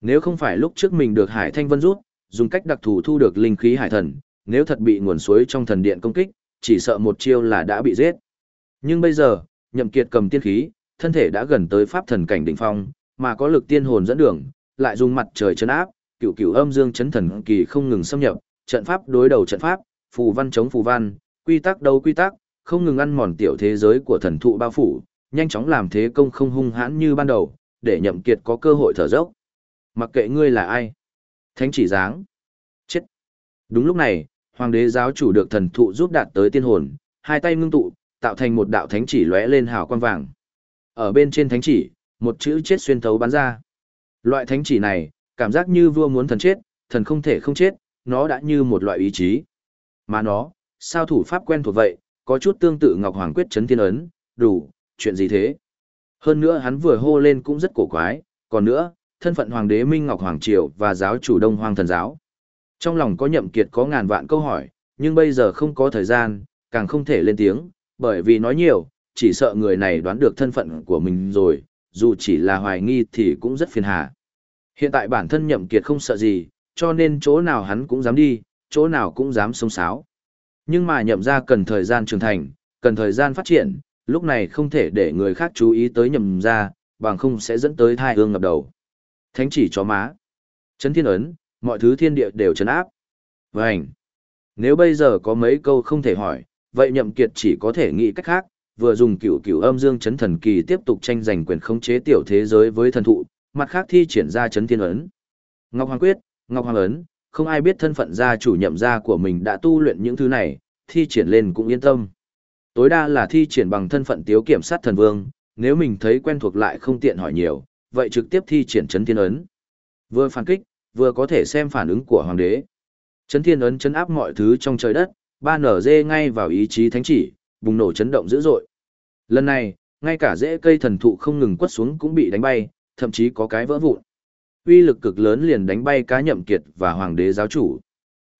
Nếu không phải lúc trước mình được hải thanh vân rút dùng cách đặc thù thu được linh khí hải thần nếu thật bị nguồn suối trong thần điện công kích chỉ sợ một chiêu là đã bị giết. Nhưng bây giờ nhậm kiệt cầm tiên khí thân thể đã gần tới pháp thần cảnh đỉnh phong, mà có lực tiên hồn dẫn đường, lại dùng mặt trời chấn áp, Cựu cựu âm dương chấn thần kỳ không ngừng xâm nhập, trận pháp đối đầu trận pháp, phù văn chống phù văn, quy tắc đấu quy tắc, không ngừng ăn mòn tiểu thế giới của thần thụ bao phủ, nhanh chóng làm thế công không hung hãn như ban đầu, để nhậm kiệt có cơ hội thở dốc. Mặc kệ ngươi là ai, thánh chỉ dáng, chết. Đúng lúc này, hoàng đế giáo chủ được thần thụ giúp đạt tới tiên hồn, hai tay ngưng tụ, tạo thành một đạo thánh chỉ lóe lên hào quang vàng. Ở bên trên thánh chỉ, một chữ chết xuyên thấu bắn ra. Loại thánh chỉ này, cảm giác như vua muốn thần chết, thần không thể không chết, nó đã như một loại ý chí. Mà nó, sao thủ pháp quen thuộc vậy, có chút tương tự Ngọc Hoàng quyết chấn thiên ấn, đủ, chuyện gì thế? Hơn nữa hắn vừa hô lên cũng rất cổ quái, còn nữa, thân phận Hoàng đế Minh Ngọc Hoàng Triều và giáo chủ Đông Hoàng Thần Giáo. Trong lòng có nhậm kiệt có ngàn vạn câu hỏi, nhưng bây giờ không có thời gian, càng không thể lên tiếng, bởi vì nói nhiều, chỉ sợ người này đoán được thân phận của mình rồi, dù chỉ là hoài nghi thì cũng rất phiền hà. Hiện tại bản thân nhậm kiệt không sợ gì, cho nên chỗ nào hắn cũng dám đi, chỗ nào cũng dám sống sáo. Nhưng mà nhậm ra cần thời gian trưởng thành, cần thời gian phát triển, lúc này không thể để người khác chú ý tới nhậm ra, bằng không sẽ dẫn tới thai hương ngập đầu. Thánh chỉ chó má. Chấn thiên ấn, mọi thứ thiên địa đều chấn áp. Vânh. Nếu bây giờ có mấy câu không thể hỏi, vậy nhậm kiệt chỉ có thể nghĩ cách khác, vừa dùng cửu cửu âm dương chấn thần kỳ tiếp tục tranh giành quyền khống chế tiểu thế giới với thần thụ, mặt khác thi triển ra chấn thiên ấn. Ngọc Hoàng Quyết, Ngọc Hoàng Ấn, không ai biết thân phận gia chủ nhậm gia của mình đã tu luyện những thứ này, thi triển lên cũng yên tâm. Tối đa là thi triển bằng thân phận tiếu kiểm sát thần vương, nếu mình thấy quen thuộc lại không tiện hỏi nhiều, vậy trực tiếp thi triển chấn thiên ấn. Vừa phản kích, vừa có thể xem phản ứng của hoàng đế. Chấn thiên ấn chấn áp mọi thứ trong trời đất, ba nở dê ngay vào ý chí thánh chỉ, bùng nổ chấn động dữ dội. Lần này, ngay cả rễ cây thần thụ không ngừng quất xuống cũng bị đánh bay, thậm chí có cái vỡ vụn. Uy lực cực lớn liền đánh bay cá nhậm kiệt và hoàng đế giáo chủ.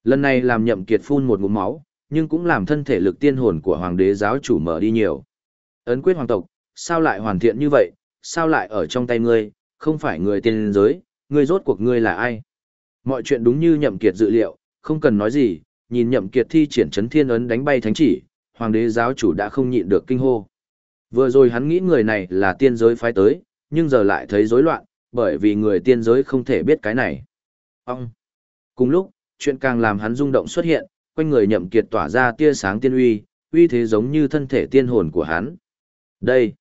Lần này làm nhậm kiệt phun một ngụm máu, nhưng cũng làm thân thể lực tiên hồn của hoàng đế giáo chủ mở đi nhiều. Ấn quyết hoàng tộc, sao lại hoàn thiện như vậy, sao lại ở trong tay ngươi, không phải người tiên giới, ngươi rốt cuộc ngươi là ai? Mọi chuyện đúng như nhậm kiệt dự liệu, không cần nói gì, nhìn nhậm kiệt thi triển chấn thiên ấn đánh bay thánh chỉ, hoàng đế giáo chủ đã không nhịn được kinh hô. Vừa rồi hắn nghĩ người này là tiên giới phái tới, nhưng giờ lại thấy rối loạn, bởi vì người tiên giới không thể biết cái này. Ông! Cùng lúc, chuyện càng làm hắn rung động xuất hiện, quanh người nhậm kiệt tỏa ra tia sáng tiên uy, uy thế giống như thân thể tiên hồn của hắn. Đây!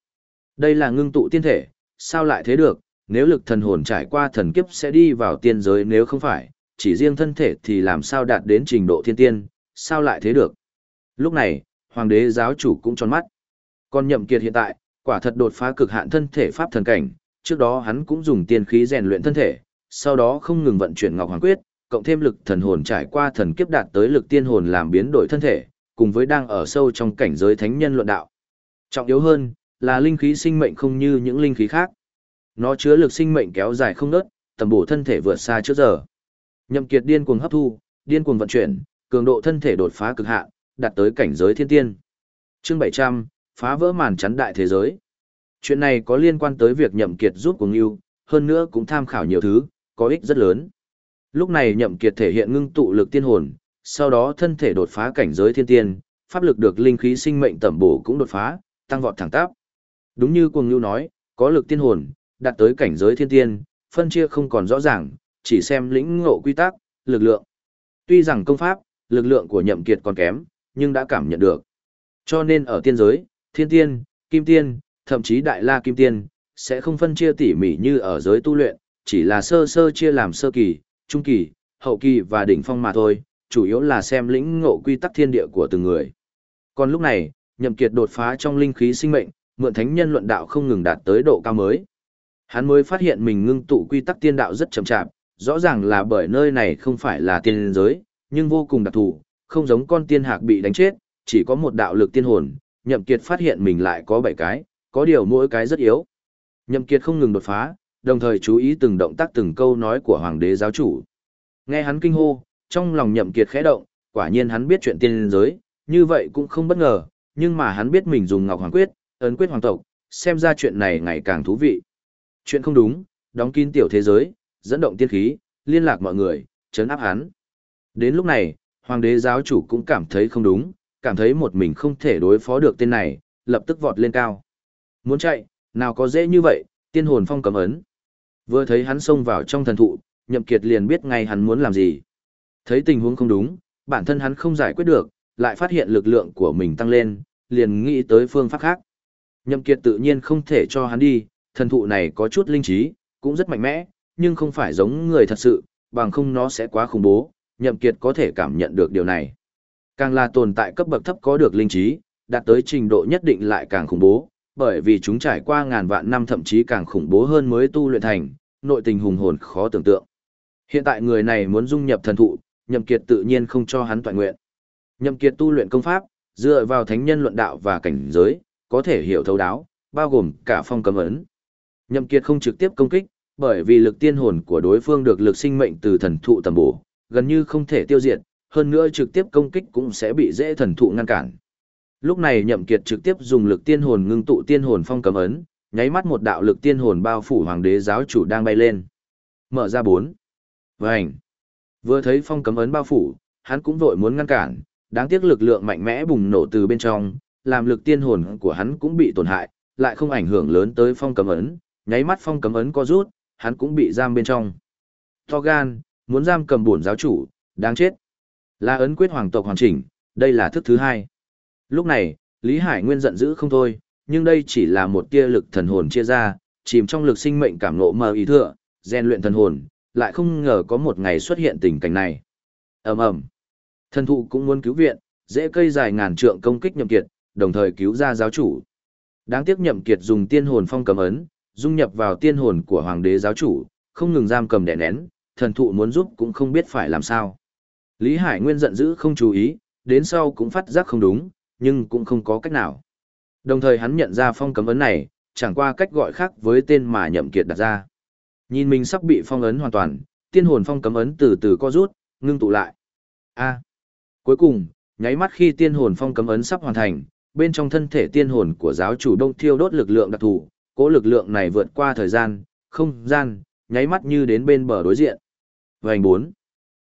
Đây là ngưng tụ tiên thể, sao lại thế được, nếu lực thần hồn trải qua thần kiếp sẽ đi vào tiên giới nếu không phải, chỉ riêng thân thể thì làm sao đạt đến trình độ thiên tiên, sao lại thế được. Lúc này, hoàng đế giáo chủ cũng tròn mắt. Còn nhậm kiệt hiện tại, quả thật đột phá cực hạn thân thể pháp thần cảnh, trước đó hắn cũng dùng tiên khí rèn luyện thân thể, sau đó không ngừng vận chuyển Ngọc Hoàng Quyết, cộng thêm lực thần hồn trải qua thần kiếp đạt tới lực tiên hồn làm biến đổi thân thể, cùng với đang ở sâu trong cảnh giới thánh nhân luận đạo. Trọng yếu hơn, là linh khí sinh mệnh không như những linh khí khác. Nó chứa lực sinh mệnh kéo dài không ngớt, tầm bổ thân thể vượt xa trước giờ. Nhậm Kiệt điên cuồng hấp thu, điên cuồng vận chuyển, cường độ thân thể đột phá cực hạn, đạt tới cảnh giới thiên tiên. Chương 700, phá vỡ màn chắn đại thế giới. Chuyện này có liên quan tới việc nhậm kiệt giúp của Ngưu, hơn nữa cũng tham khảo nhiều thứ, có ích rất lớn. Lúc này nhậm kiệt thể hiện ngưng tụ lực tiên hồn, sau đó thân thể đột phá cảnh giới thiên tiên, pháp lực được linh khí sinh mệnh tẩm bổ cũng đột phá, tăng vọt thẳng tắp. Đúng như cuồng Ngưu nói, có lực tiên hồn, đạt tới cảnh giới thiên tiên, phân chia không còn rõ ràng, chỉ xem lĩnh ngộ quy tắc, lực lượng. Tuy rằng công pháp, lực lượng của nhậm kiệt còn kém, nhưng đã cảm nhận được. Cho nên ở tiên giới, thiên tiên, kim tiên, thậm chí đại la kim tiên, sẽ không phân chia tỉ mỉ như ở giới tu luyện, chỉ là sơ sơ chia làm sơ kỳ, trung kỳ, hậu kỳ và đỉnh phong mà thôi, chủ yếu là xem lĩnh ngộ quy tắc thiên địa của từng người. Còn lúc này, nhậm kiệt đột phá trong linh khí sinh mệnh, mượn thánh nhân luận đạo không ngừng đạt tới độ cao mới. Hắn mới phát hiện mình ngưng tụ quy tắc tiên đạo rất chậm chạp, rõ ràng là bởi nơi này không phải là tiên giới, nhưng vô cùng đặc thù, không giống con tiên hạc bị đánh chết, chỉ có một đạo lực tiên hồn, Nhậm Kiệt phát hiện mình lại có 7 cái, có điều mỗi cái rất yếu. Nhậm Kiệt không ngừng đột phá, đồng thời chú ý từng động tác từng câu nói của Hoàng đế giáo chủ. Nghe hắn kinh hô, trong lòng Nhậm Kiệt khẽ động, quả nhiên hắn biết chuyện tiên giới, như vậy cũng không bất ngờ, nhưng mà hắn biết mình dùng Ngọc Hoàng Quyết, ấn quyết hoàng tộc, xem ra chuyện này ngày càng thú vị. Chuyện không đúng, đóng kín tiểu thế giới, dẫn động tiên khí, liên lạc mọi người, chấn áp hắn. Đến lúc này, hoàng đế giáo chủ cũng cảm thấy không đúng, cảm thấy một mình không thể đối phó được tên này, lập tức vọt lên cao. Muốn chạy, nào có dễ như vậy, tiên hồn phong cấm ấn. Vừa thấy hắn xông vào trong thần thụ, nhậm kiệt liền biết ngay hắn muốn làm gì. Thấy tình huống không đúng, bản thân hắn không giải quyết được, lại phát hiện lực lượng của mình tăng lên, liền nghĩ tới phương pháp khác. Nhậm kiệt tự nhiên không thể cho hắn đi, thần thụ này có chút linh trí, cũng rất mạnh mẽ, nhưng không phải giống người thật sự, bằng không nó sẽ quá khủng bố, nhậm kiệt có thể cảm nhận được điều này. Càng là tồn tại cấp bậc thấp có được linh trí, đạt tới trình độ nhất định lại càng khủng bố, bởi vì chúng trải qua ngàn vạn năm thậm chí càng khủng bố hơn mới tu luyện thành, nội tình hùng hồn khó tưởng tượng. Hiện tại người này muốn dung nhập thần thụ, nhậm kiệt tự nhiên không cho hắn toàn nguyện. Nhậm kiệt tu luyện công pháp, dựa vào thánh nhân luận đạo và cảnh giới, có thể hiểu thấu đáo, bao gồm cả phong cấm ấn. Nhậm kiệt không trực tiếp công kích, bởi vì lực tiên hồn của đối phương được lực sinh mệnh từ thần thụ tầm bổ, gần như không thể tiêu diệt, hơn nữa trực tiếp công kích cũng sẽ bị dễ thần thụ ngăn cản. Lúc này Nhậm Kiệt trực tiếp dùng lực tiên hồn ngưng tụ tiên hồn phong cấm ấn, nháy mắt một đạo lực tiên hồn bao phủ hoàng đế giáo chủ đang bay lên. Mở ra bốn. Vành. Vừa thấy phong cấm ấn bao phủ, hắn cũng vội muốn ngăn cản, đáng tiếc lực lượng mạnh mẽ bùng nổ từ bên trong, làm lực tiên hồn của hắn cũng bị tổn hại, lại không ảnh hưởng lớn tới phong cấm ấn, nháy mắt phong cấm ấn co rút, hắn cũng bị giam bên trong. To gan, muốn giam cầm bổn giáo chủ, đáng chết. Là ấn quyết hoàng tộc hoàn chỉnh, đây là thức thứ hai. Lúc này, Lý Hải Nguyên giận dữ không thôi, nhưng đây chỉ là một tia lực thần hồn chia ra, chìm trong lực sinh mệnh cảm ngộ mờ ý thừa, rèn luyện thần hồn, lại không ngờ có một ngày xuất hiện tình cảnh này. Ầm ầm. Thần thụ cũng muốn cứu viện, dễ cây dài ngàn trượng công kích nhậm kiệt, đồng thời cứu ra giáo chủ. Đáng tiếc nhậm kiệt dùng tiên hồn phong cầm ấn, dung nhập vào tiên hồn của hoàng đế giáo chủ, không ngừng giam cầm đè nén, thần thụ muốn giúp cũng không biết phải làm sao. Lý Hải Nguyên giận dữ không chú ý, đến sau cũng phát giác không đúng, nhưng cũng không có cách nào. Đồng thời hắn nhận ra phong cấm ấn này, chẳng qua cách gọi khác với tên mà nhậm kiệt đặt ra. Nhìn mình sắp bị phong ấn hoàn toàn, tiên hồn phong cấm ấn từ từ co rút, ngưng tụ lại. A. Cuối cùng, nháy mắt khi tiên hồn phong cấm ấn sắp hoàn thành, bên trong thân thể tiên hồn của giáo chủ đông thiêu đốt lực lượng đặc thù, cố lực lượng này vượt qua thời gian, không gian, nháy mắt như đến bên bờ đối diện. Vành bốn.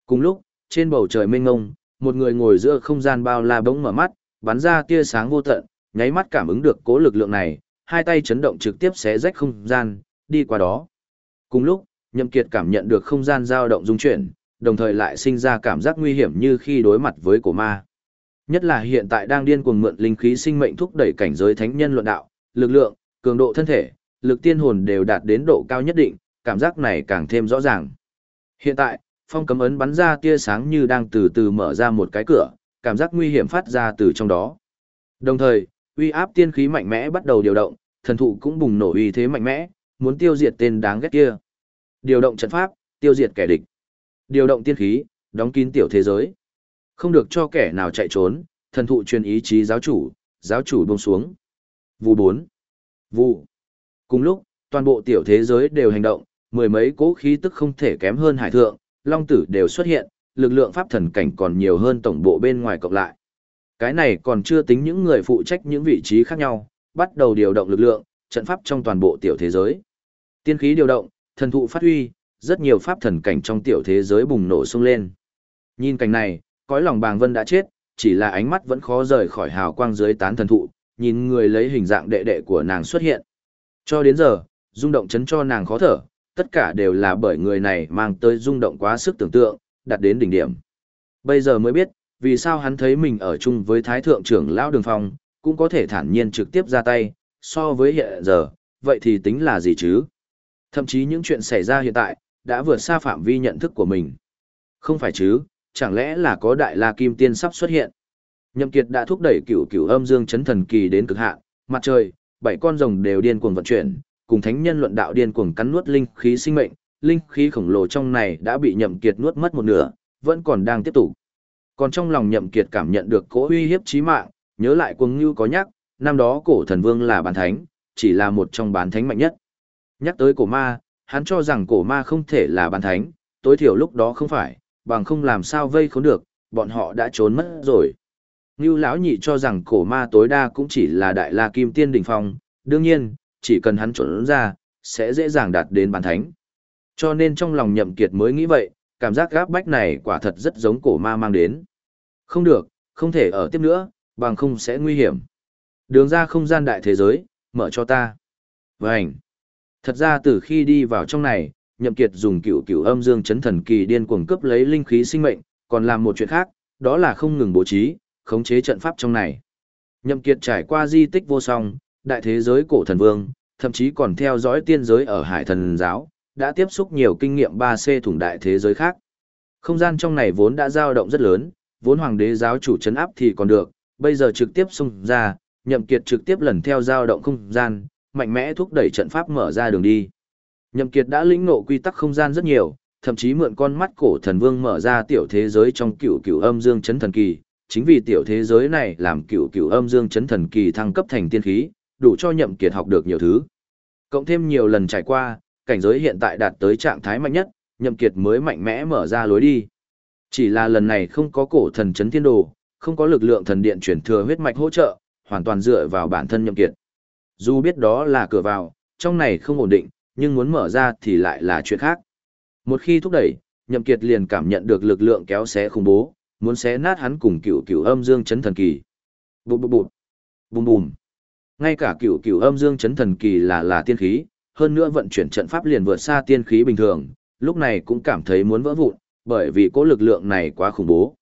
Cùng lúc, trên bầu trời mênh ngông, một người ngồi giữa không gian bao la bỗng mở mắt, bắn ra tia sáng vô tận, nháy mắt cảm ứng được cố lực lượng này, hai tay chấn động trực tiếp xé rách không gian, đi qua đó. Cùng lúc, Nhậm Kiệt cảm nhận được không gian dao động rung chuyển, đồng thời lại sinh ra cảm giác nguy hiểm như khi đối mặt với cổ ma. Nhất là hiện tại đang điên cuồng mượn linh khí sinh mệnh thúc đẩy cảnh giới thánh nhân luận đạo, lực lượng, cường độ thân thể, lực tiên hồn đều đạt đến độ cao nhất định, cảm giác này càng thêm rõ ràng. Hiện tại, phong cấm ấn bắn ra tia sáng như đang từ từ mở ra một cái cửa, cảm giác nguy hiểm phát ra từ trong đó. Đồng thời, uy áp tiên khí mạnh mẽ bắt đầu điều động, thần thụ cũng bùng nổ uy thế mạnh mẽ, muốn tiêu diệt tên đáng ghét kia. Điều động trận pháp, tiêu diệt kẻ địch. Điều động tiên khí, đóng kín tiểu thế giới. Không được cho kẻ nào chạy trốn, thần thụ truyền ý chí giáo chủ, giáo chủ buông xuống. Vụ 4. Vụ. Cùng lúc, toàn bộ tiểu thế giới đều hành động, mười mấy cố khí tức không thể kém hơn hải thượng, long tử đều xuất hiện, lực lượng pháp thần cảnh còn nhiều hơn tổng bộ bên ngoài cộng lại. Cái này còn chưa tính những người phụ trách những vị trí khác nhau, bắt đầu điều động lực lượng, trận pháp trong toàn bộ tiểu thế giới. Tiên khí điều động, thần thụ phát huy, rất nhiều pháp thần cảnh trong tiểu thế giới bùng nổ sung lên. Nhìn cảnh này, cõi lòng bàng vân đã chết, chỉ là ánh mắt vẫn khó rời khỏi hào quang dưới tán thần thụ, nhìn người lấy hình dạng đệ đệ của nàng xuất hiện. Cho đến giờ, rung động chấn cho nàng khó thở, tất cả đều là bởi người này mang tới rung động quá sức tưởng tượng, đạt đến đỉnh điểm. Bây giờ mới biết, vì sao hắn thấy mình ở chung với Thái Thượng trưởng Lão Đường Phong, cũng có thể thản nhiên trực tiếp ra tay, so với hiện giờ, vậy thì tính là gì chứ? Thậm chí những chuyện xảy ra hiện tại, đã vượt xa phạm vi nhận thức của mình. Không phải chứ, chẳng lẽ là có đại la kim tiên sắp xuất hiện? Nhậm Kiệt đã thúc đẩy cửu cửu âm dương chấn thần kỳ đến cực hạn, mặt trời, bảy con rồng đều điên cuồng vận chuyển, cùng thánh nhân luận đạo điên cuồng cắn nuốt linh khí sinh mệnh, linh khí khổng lồ trong này đã bị Nhậm Kiệt nuốt mất một nửa, vẫn còn đang tiếp tục. Còn trong lòng Nhậm Kiệt cảm nhận được cỗ uy hiếp chí mạng, nhớ lại cuồng như có nhắc, năm đó cổ thần vương là bán thánh, chỉ là một trong bán thánh mạnh nhất. Nhắc tới cổ ma, hắn cho rằng cổ ma không thể là bán thánh, tối thiểu lúc đó không phải, bằng không làm sao vây khốn được, bọn họ đã trốn mất rồi. Ngưu lão nhị cho rằng cổ ma tối đa cũng chỉ là đại la kim tiên đỉnh phong, đương nhiên, chỉ cần hắn trốn ra, sẽ dễ dàng đạt đến bán thánh. Cho nên trong lòng nhậm kiệt mới nghĩ vậy, cảm giác gáp bách này quả thật rất giống cổ ma mang đến. Không được, không thể ở tiếp nữa, bằng không sẽ nguy hiểm. Đường ra không gian đại thế giới, mở cho ta. Vânh. Thật ra từ khi đi vào trong này, nhậm kiệt dùng cửu cửu âm dương chấn thần kỳ điên cuồng cướp lấy linh khí sinh mệnh, còn làm một chuyện khác, đó là không ngừng bố trí, khống chế trận pháp trong này. Nhậm kiệt trải qua di tích vô song, đại thế giới cổ thần vương, thậm chí còn theo dõi tiên giới ở hải thần giáo, đã tiếp xúc nhiều kinh nghiệm 3C thủng đại thế giới khác. Không gian trong này vốn đã dao động rất lớn, vốn hoàng đế giáo chủ chấn áp thì còn được, bây giờ trực tiếp xung ra, nhậm kiệt trực tiếp lần theo dao động không gian, mạnh mẽ thúc đẩy trận pháp mở ra đường đi. Nhậm kiệt đã lĩnh ngộ quy tắc không gian rất nhiều, thậm chí mượn con mắt cổ thần vương mở ra tiểu thế giới trong cửu cửu âm dương chấn thần kỳ, chính vì tiểu thế giới này làm cửu cửu âm dương chấn thần kỳ thăng cấp thành tiên khí, đủ cho nhậm kiệt học được nhiều thứ. Cộng thêm nhiều lần trải qua, cảnh giới hiện tại đạt tới trạng thái mạnh nhất, nhậm kiệt mới mạnh mẽ mở ra lối đi. Chỉ là lần này không có cổ thần chấn thiên đồ, không có lực lượng thần điện chuyển thừa huyết mạch hỗ trợ, hoàn toàn dựa vào bản thân nhậm kiệt. Dù biết đó là cửa vào, trong này không ổn định, nhưng muốn mở ra thì lại là chuyện khác. Một khi thúc đẩy, nhậm kiệt liền cảm nhận được lực lượng kéo xé khủng bố, muốn xé nát hắn cùng cựu cựu âm dương chấn thần kỳ. Bụt bụt bụt, bùm bùm. Ngay cả cựu cựu âm dương chấn thần kỳ là là tiên khí, hơn nữa vận chuyển trận pháp liền vượt xa tiên khí bình thường, lúc này cũng cảm thấy muốn vỡ vụn, bởi vì cỗ lực lượng này quá khủng bố.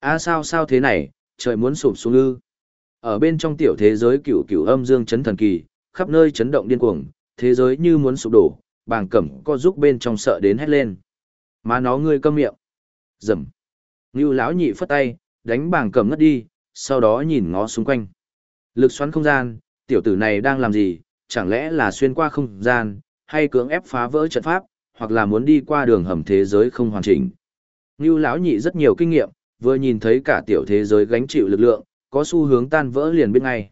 À sao sao thế này, trời muốn sụp xuống ư. Ở bên trong tiểu thế giới cửu cửu âm dương chấn thần kỳ, khắp nơi chấn động điên cuồng, thế giới như muốn sụp đổ, bàng cẩm co giúp bên trong sợ đến hét lên. Mà nó ngươi câm miệng. Dầm. Ngưu lão nhị phất tay, đánh bàng cẩm ngất đi, sau đó nhìn ngó xung quanh. Lực xoắn không gian, tiểu tử này đang làm gì, chẳng lẽ là xuyên qua không gian, hay cưỡng ép phá vỡ trận pháp, hoặc là muốn đi qua đường hầm thế giới không hoàn chỉnh. Ngưu lão nhị rất nhiều kinh nghiệm, vừa nhìn thấy cả tiểu thế giới gánh chịu lực lượng, có xu hướng tan vỡ liền biết ngay.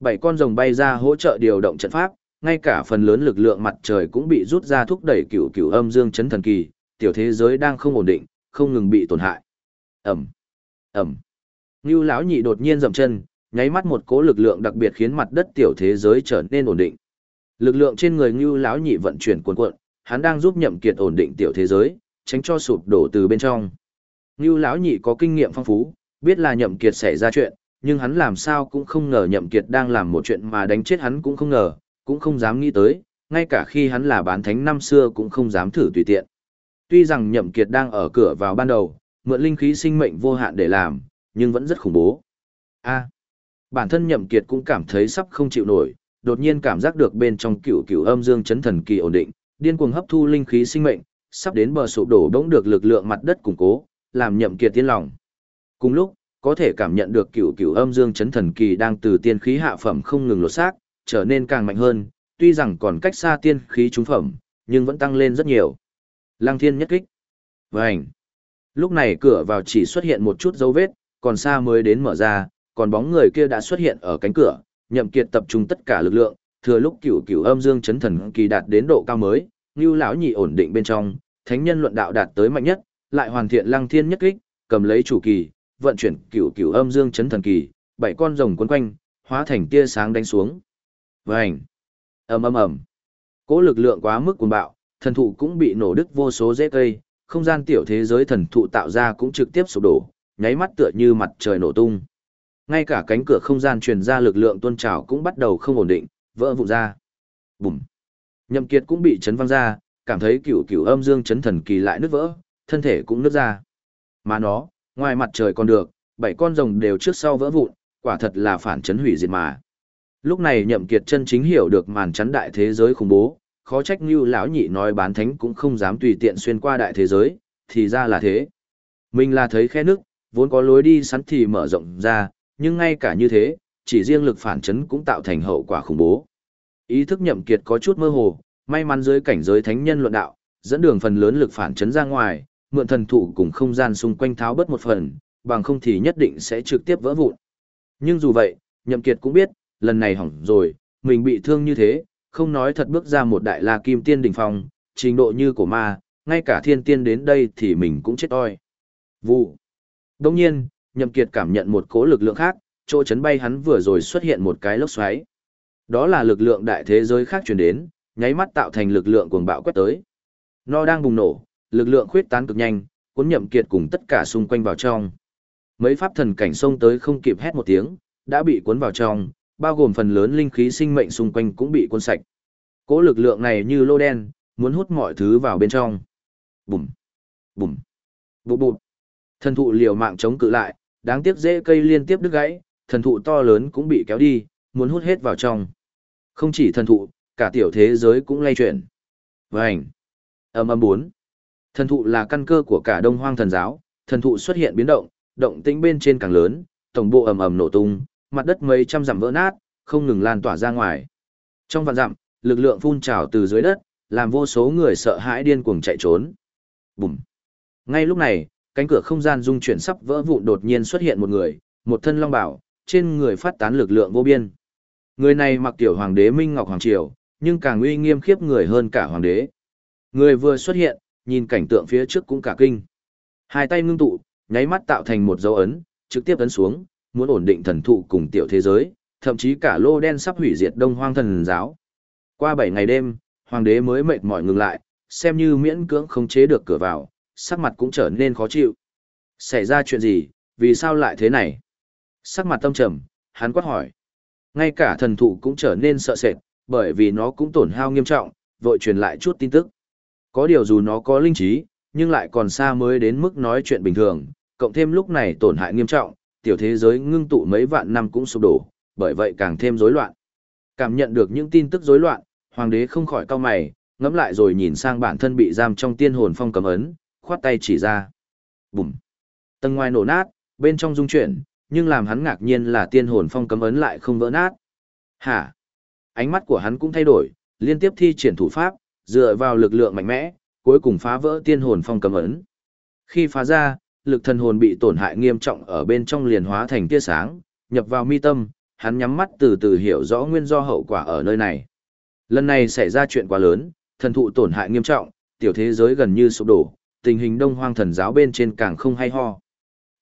Bảy con rồng bay ra hỗ trợ điều động trận pháp, ngay cả phần lớn lực lượng mặt trời cũng bị rút ra thúc đẩy cửu cửu âm dương chấn thần kỳ, tiểu thế giới đang không ổn định, không ngừng bị tổn hại. Ầm. Ầm. Nưu lão nhị đột nhiên dậm chân, nháy mắt một cỗ lực lượng đặc biệt khiến mặt đất tiểu thế giới trở nên ổn định. Lực lượng trên người Ngưu lão nhị vận chuyển cuồn cuộn, hắn đang giúp Nhậm Kiệt ổn định tiểu thế giới, tránh cho sụp đổ từ bên trong. Ngưu lão nhị có kinh nghiệm phong phú, biết là Nhậm Kiệt xảy ra chuyện, nhưng hắn làm sao cũng không ngờ Nhậm Kiệt đang làm một chuyện mà đánh chết hắn cũng không ngờ, cũng không dám nghĩ tới, ngay cả khi hắn là bán thánh năm xưa cũng không dám thử tùy tiện. Tuy rằng Nhậm Kiệt đang ở cửa vào ban đầu, mượn linh khí sinh mệnh vô hạn để làm, nhưng vẫn rất khủng bố. A, bản thân Nhậm Kiệt cũng cảm thấy sắp không chịu nổi, đột nhiên cảm giác được bên trong cửu cửu âm dương chấn thần kỳ ổn định, điên cuồng hấp thu linh khí sinh mệnh, sắp đến bờ sụp đổ đống được lực lượng mặt đất củng cố, làm Nhậm Kiệt tiến lòng. Cùng lúc, có thể cảm nhận được cửu cửu âm dương chấn thần kỳ đang từ tiên khí hạ phẩm không ngừng lột xác, trở nên càng mạnh hơn, tuy rằng còn cách xa tiên khí trung phẩm, nhưng vẫn tăng lên rất nhiều. Lăng thiên nhất kích. Vành. Lúc này cửa vào chỉ xuất hiện một chút dấu vết, còn xa mới đến mở ra, còn bóng người kia đã xuất hiện ở cánh cửa, nhậm kiệt tập trung tất cả lực lượng, thừa lúc cửu cửu âm dương chấn thần kỳ đạt đến độ cao mới, Nưu lão nhị ổn định bên trong, thánh nhân luận đạo đạt tới mạnh nhất, lại hoàn thiện lăng thiên nhất kích, cầm lấy chủ kỳ, vận chuyển cửu cửu âm dương chấn thần kỳ, bảy con rồng quấn quanh, hóa thành tia sáng đánh xuống. Vành. ầm ầm ầm. Cố lực lượng quá mức cuồng bạo, thần thụ cũng bị nổ đứt vô số rễ cây, không gian tiểu thế giới thần thụ tạo ra cũng trực tiếp sụp đổ, nháy mắt tựa như mặt trời nổ tung. Ngay cả cánh cửa không gian truyền ra lực lượng tuôn trào cũng bắt đầu không ổn định, vỡ vụn ra. Bùm. Nhậm Kiệt cũng bị chấn văng ra, cảm thấy cửu cửu âm dương chấn thần kỳ lại nứt vỡ, thân thể cũng nứt ra. Mà nó, ngoài mặt trời còn được, bảy con rồng đều trước sau vỡ vụn, quả thật là phản chấn hủy diệt mà. Lúc này Nhậm Kiệt chân chính hiểu được màn chắn đại thế giới khủng bố, khó trách như lão nhị nói bán thánh cũng không dám tùy tiện xuyên qua đại thế giới, thì ra là thế. Mình là thấy khe nước, vốn có lối đi sẵn thì mở rộng ra, nhưng ngay cả như thế, chỉ riêng lực phản chấn cũng tạo thành hậu quả khủng bố. Ý thức nhậm kiệt có chút mơ hồ, may mắn dưới cảnh giới thánh nhân luận đạo, dẫn đường phần lớn lực phản chấn ra ngoài, mượn thần thụ cùng không gian xung quanh tháo bớt một phần, bằng không thì nhất định sẽ trực tiếp vỡ vụn. Nhưng dù vậy, nhậm kiệt cũng biết, lần này hỏng rồi, mình bị thương như thế, không nói thật bước ra một đại la kim tiên đỉnh phong, trình độ như của ma, ngay cả thiên tiên đến đây thì mình cũng chết oi. Vụ. Đồng nhiên, Nhậm Kiệt cảm nhận một cỗ lực lượng khác, chỗ chấn bay hắn vừa rồi xuất hiện một cái lốc xoáy. Đó là lực lượng đại thế giới khác truyền đến, nháy mắt tạo thành lực lượng cuồng bạo quét tới. Nó đang bùng nổ, lực lượng khuyết tán cực nhanh, cuốn Nhậm Kiệt cùng tất cả xung quanh vào trong. Mấy pháp thần cảnh xông tới không kịp hét một tiếng, đã bị cuốn vào trong, bao gồm phần lớn linh khí sinh mệnh xung quanh cũng bị cuốn sạch. Cỗ lực lượng này như lô đen, muốn hút mọi thứ vào bên trong. Bùm, bùm, bụp bụp. Thần thụ liều mạng chống cự lại, đáng tiếc dễ cây liên tiếp đứt gãy, thần thụ to lớn cũng bị kéo đi, muốn hút hết vào trong. Không chỉ thần thụ, cả tiểu thế giới cũng lay chuyển. Vành. Âm âm bốn. Thần thụ là căn cơ của cả Đông Hoang thần giáo, thần thụ xuất hiện biến động, động tĩnh bên trên càng lớn, tổng bộ ầm ầm nổ tung, mặt đất mấy trăm dặm vỡ nát, không ngừng lan tỏa ra ngoài. Trong vạn dặm, lực lượng phun trào từ dưới đất, làm vô số người sợ hãi điên cuồng chạy trốn. Bùm. Ngay lúc này, cánh cửa không gian dung chuyển sắp vỡ vụn đột nhiên xuất hiện một người, một thân long bảo, trên người phát tán lực lượng vô biên. Người này mặc tiểu hoàng đế Minh Ngọc Hoàng Triều, nhưng càng uy nghiêm khiếp người hơn cả hoàng đế. Người vừa xuất hiện, nhìn cảnh tượng phía trước cũng cả kinh. Hai tay ngưng tụ, nháy mắt tạo thành một dấu ấn, trực tiếp ấn xuống, muốn ổn định thần thụ cùng tiểu thế giới, thậm chí cả lô đen sắp hủy diệt đông hoang thần giáo. Qua 7 ngày đêm, hoàng đế mới mệt mỏi ngừng lại, xem như miễn cưỡng không chế được cửa vào, sắc mặt cũng trở nên khó chịu. Xảy ra chuyện gì, vì sao lại thế này? Sắc mặt tâm trầm, hắn quát hỏi. Ngay cả thần thụ cũng trở nên sợ sệt, bởi vì nó cũng tổn hao nghiêm trọng, vội truyền lại chút tin tức. Có điều dù nó có linh trí, nhưng lại còn xa mới đến mức nói chuyện bình thường, cộng thêm lúc này tổn hại nghiêm trọng, tiểu thế giới ngưng tụ mấy vạn năm cũng sụp đổ, bởi vậy càng thêm rối loạn. Cảm nhận được những tin tức rối loạn, hoàng đế không khỏi cau mày, ngẫm lại rồi nhìn sang bản thân bị giam trong tiên hồn phong cấm ấn, khoát tay chỉ ra. Bùm. Tầng ngoài nổ nát, bên trong rung chuyển, nhưng làm hắn ngạc nhiên là tiên hồn phong cấm ấn lại không vỡ nát. Hả? Ánh mắt của hắn cũng thay đổi, liên tiếp thi triển thủ pháp, dựa vào lực lượng mạnh mẽ, cuối cùng phá vỡ tiên hồn phong cấm ấn. Khi phá ra, lực thần hồn bị tổn hại nghiêm trọng ở bên trong liền hóa thành tia sáng, nhập vào mi tâm, hắn nhắm mắt từ từ hiểu rõ nguyên do hậu quả ở nơi này. Lần này xảy ra chuyện quá lớn, thần thụ tổn hại nghiêm trọng, tiểu thế giới gần như sụp đổ, tình hình đông hoang thần giáo bên trên càng không hay ho.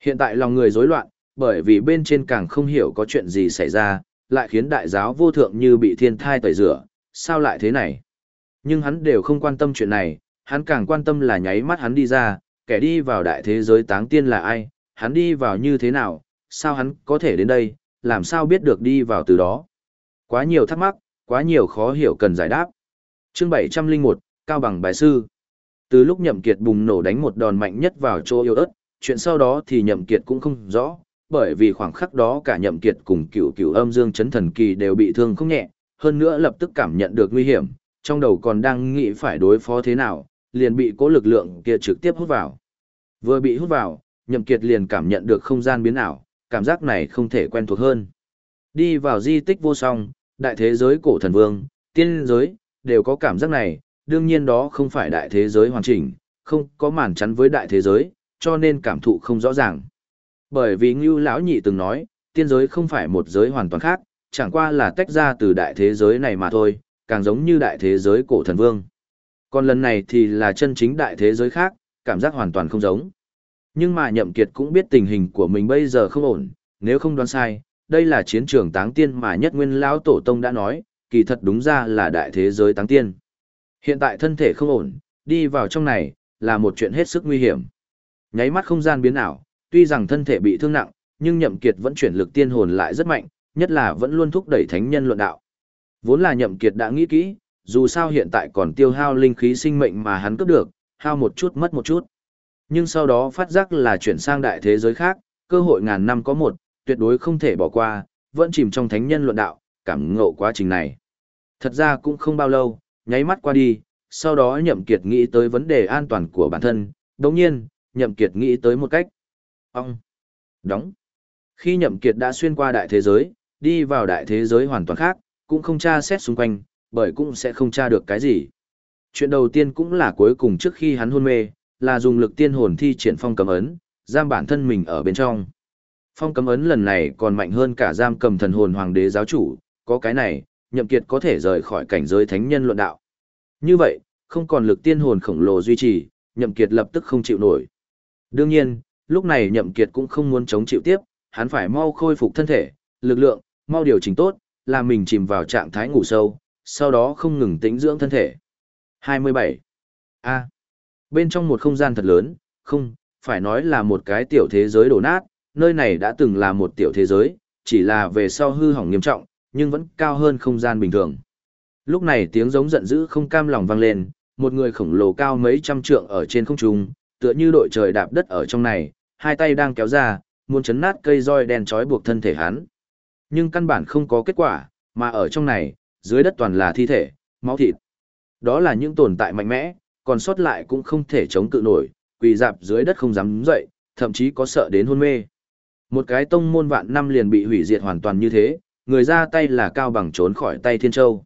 Hiện tại lòng người rối loạn, bởi vì bên trên càng không hiểu có chuyện gì xảy ra, lại khiến đại giáo vô thượng như bị thiên thai tẩy rửa, sao lại thế này? Nhưng hắn đều không quan tâm chuyện này, hắn càng quan tâm là nháy mắt hắn đi ra, kẻ đi vào đại thế giới táng tiên là ai, hắn đi vào như thế nào, sao hắn có thể đến đây, làm sao biết được đi vào từ đó. Quá nhiều thắc mắc, quá nhiều khó hiểu cần giải đáp. Chương 701, Cao bằng bài sư. Từ lúc Nhậm Kiệt bùng nổ đánh một đòn mạnh nhất vào chỗ yêu ớt, chuyện sau đó thì Nhậm Kiệt cũng không rõ, bởi vì khoảng khắc đó cả Nhậm Kiệt cùng cửu cửu âm dương chấn thần kỳ đều bị thương không nhẹ, hơn nữa lập tức cảm nhận được nguy hiểm, trong đầu còn đang nghĩ phải đối phó thế nào, liền bị cố lực lượng kia trực tiếp hút vào. Vừa bị hút vào, Nhậm Kiệt liền cảm nhận được không gian biến ảo, cảm giác này không thể quen thuộc hơn. Đi vào di tích vô song, đại thế giới cổ thần vương, tiên giới, đều có cảm giác này, đương nhiên đó không phải đại thế giới hoàn chỉnh, không có màn chắn với đại thế giới, cho nên cảm thụ không rõ ràng. Bởi vì Ngưu lão nhị từng nói, tiên giới không phải một giới hoàn toàn khác, chẳng qua là tách ra từ đại thế giới này mà thôi, càng giống như đại thế giới cổ thần vương. Còn lần này thì là chân chính đại thế giới khác, cảm giác hoàn toàn không giống. Nhưng mà Nhậm Kiệt cũng biết tình hình của mình bây giờ không ổn, nếu không đoán sai, đây là chiến trường táng tiên mà nhất nguyên lão tổ tông đã nói, kỳ thật đúng ra là đại thế giới táng tiên. Hiện tại thân thể không ổn, đi vào trong này, là một chuyện hết sức nguy hiểm. Nháy mắt không gian biến ảo, tuy rằng thân thể bị thương nặng, nhưng Nhậm Kiệt vẫn chuyển lực tiên hồn lại rất mạnh, nhất là vẫn luôn thúc đẩy thánh nhân luận đạo. Vốn là Nhậm Kiệt đã nghĩ kỹ, dù sao hiện tại còn tiêu hao linh khí sinh mệnh mà hắn cướp được, hao một chút mất một chút. Nhưng sau đó phát giác là chuyển sang đại thế giới khác, cơ hội ngàn năm có một, tuyệt đối không thể bỏ qua, vẫn chìm trong thánh nhân luận đạo, cảm ngộ quá trình này. Thật ra cũng không bao lâu, nháy mắt qua đi, sau đó Nhậm Kiệt nghĩ tới vấn đề an toàn của bản thân, đồng nhiên, Nhậm Kiệt nghĩ tới một cách. Ông! Đóng! Khi Nhậm Kiệt đã xuyên qua đại thế giới, đi vào đại thế giới hoàn toàn khác, cũng không tra xét xung quanh, bởi cũng sẽ không tra được cái gì. Chuyện đầu tiên cũng là cuối cùng trước khi hắn hôn mê, là dùng lực tiên hồn thi triển phong cấm ấn, giam bản thân mình ở bên trong. Phong cấm ấn lần này còn mạnh hơn cả giam cầm thần hồn hoàng đế giáo chủ, có cái này, nhậm kiệt có thể rời khỏi cảnh giới thánh nhân luận đạo. Như vậy, không còn lực tiên hồn khổng lồ duy trì, nhậm kiệt lập tức không chịu nổi. Đương nhiên, lúc này nhậm kiệt cũng không muốn chống chịu tiếp, hắn phải mau khôi phục thân thể, lực lượng, mau điều chỉnh tốt, làm mình chìm vào trạng thái ngủ sâu, sau đó không ngừng tĩnh dưỡng thân thể. 27. A. Bên trong một không gian thật lớn, không, phải nói là một cái tiểu thế giới đổ nát, nơi này đã từng là một tiểu thế giới, chỉ là về sau hư hỏng nghiêm trọng, nhưng vẫn cao hơn không gian bình thường. Lúc này tiếng giống giận dữ không cam lòng vang lên, một người khổng lồ cao mấy trăm trượng ở trên không trung, tựa như đội trời đạp đất ở trong này, hai tay đang kéo ra, muốn chấn nát cây roi đen trói buộc thân thể hắn. Nhưng căn bản không có kết quả, mà ở trong này, dưới đất toàn là thi thể, máu thịt. Đó là những tồn tại mạnh mẽ, còn sót lại cũng không thể chống cự nổi, quỳ dạp dưới đất không dám dậy, thậm chí có sợ đến hôn mê. Một cái tông môn vạn năm liền bị hủy diệt hoàn toàn như thế, người ra tay là Cao Bằng trốn khỏi tay Thiên Châu.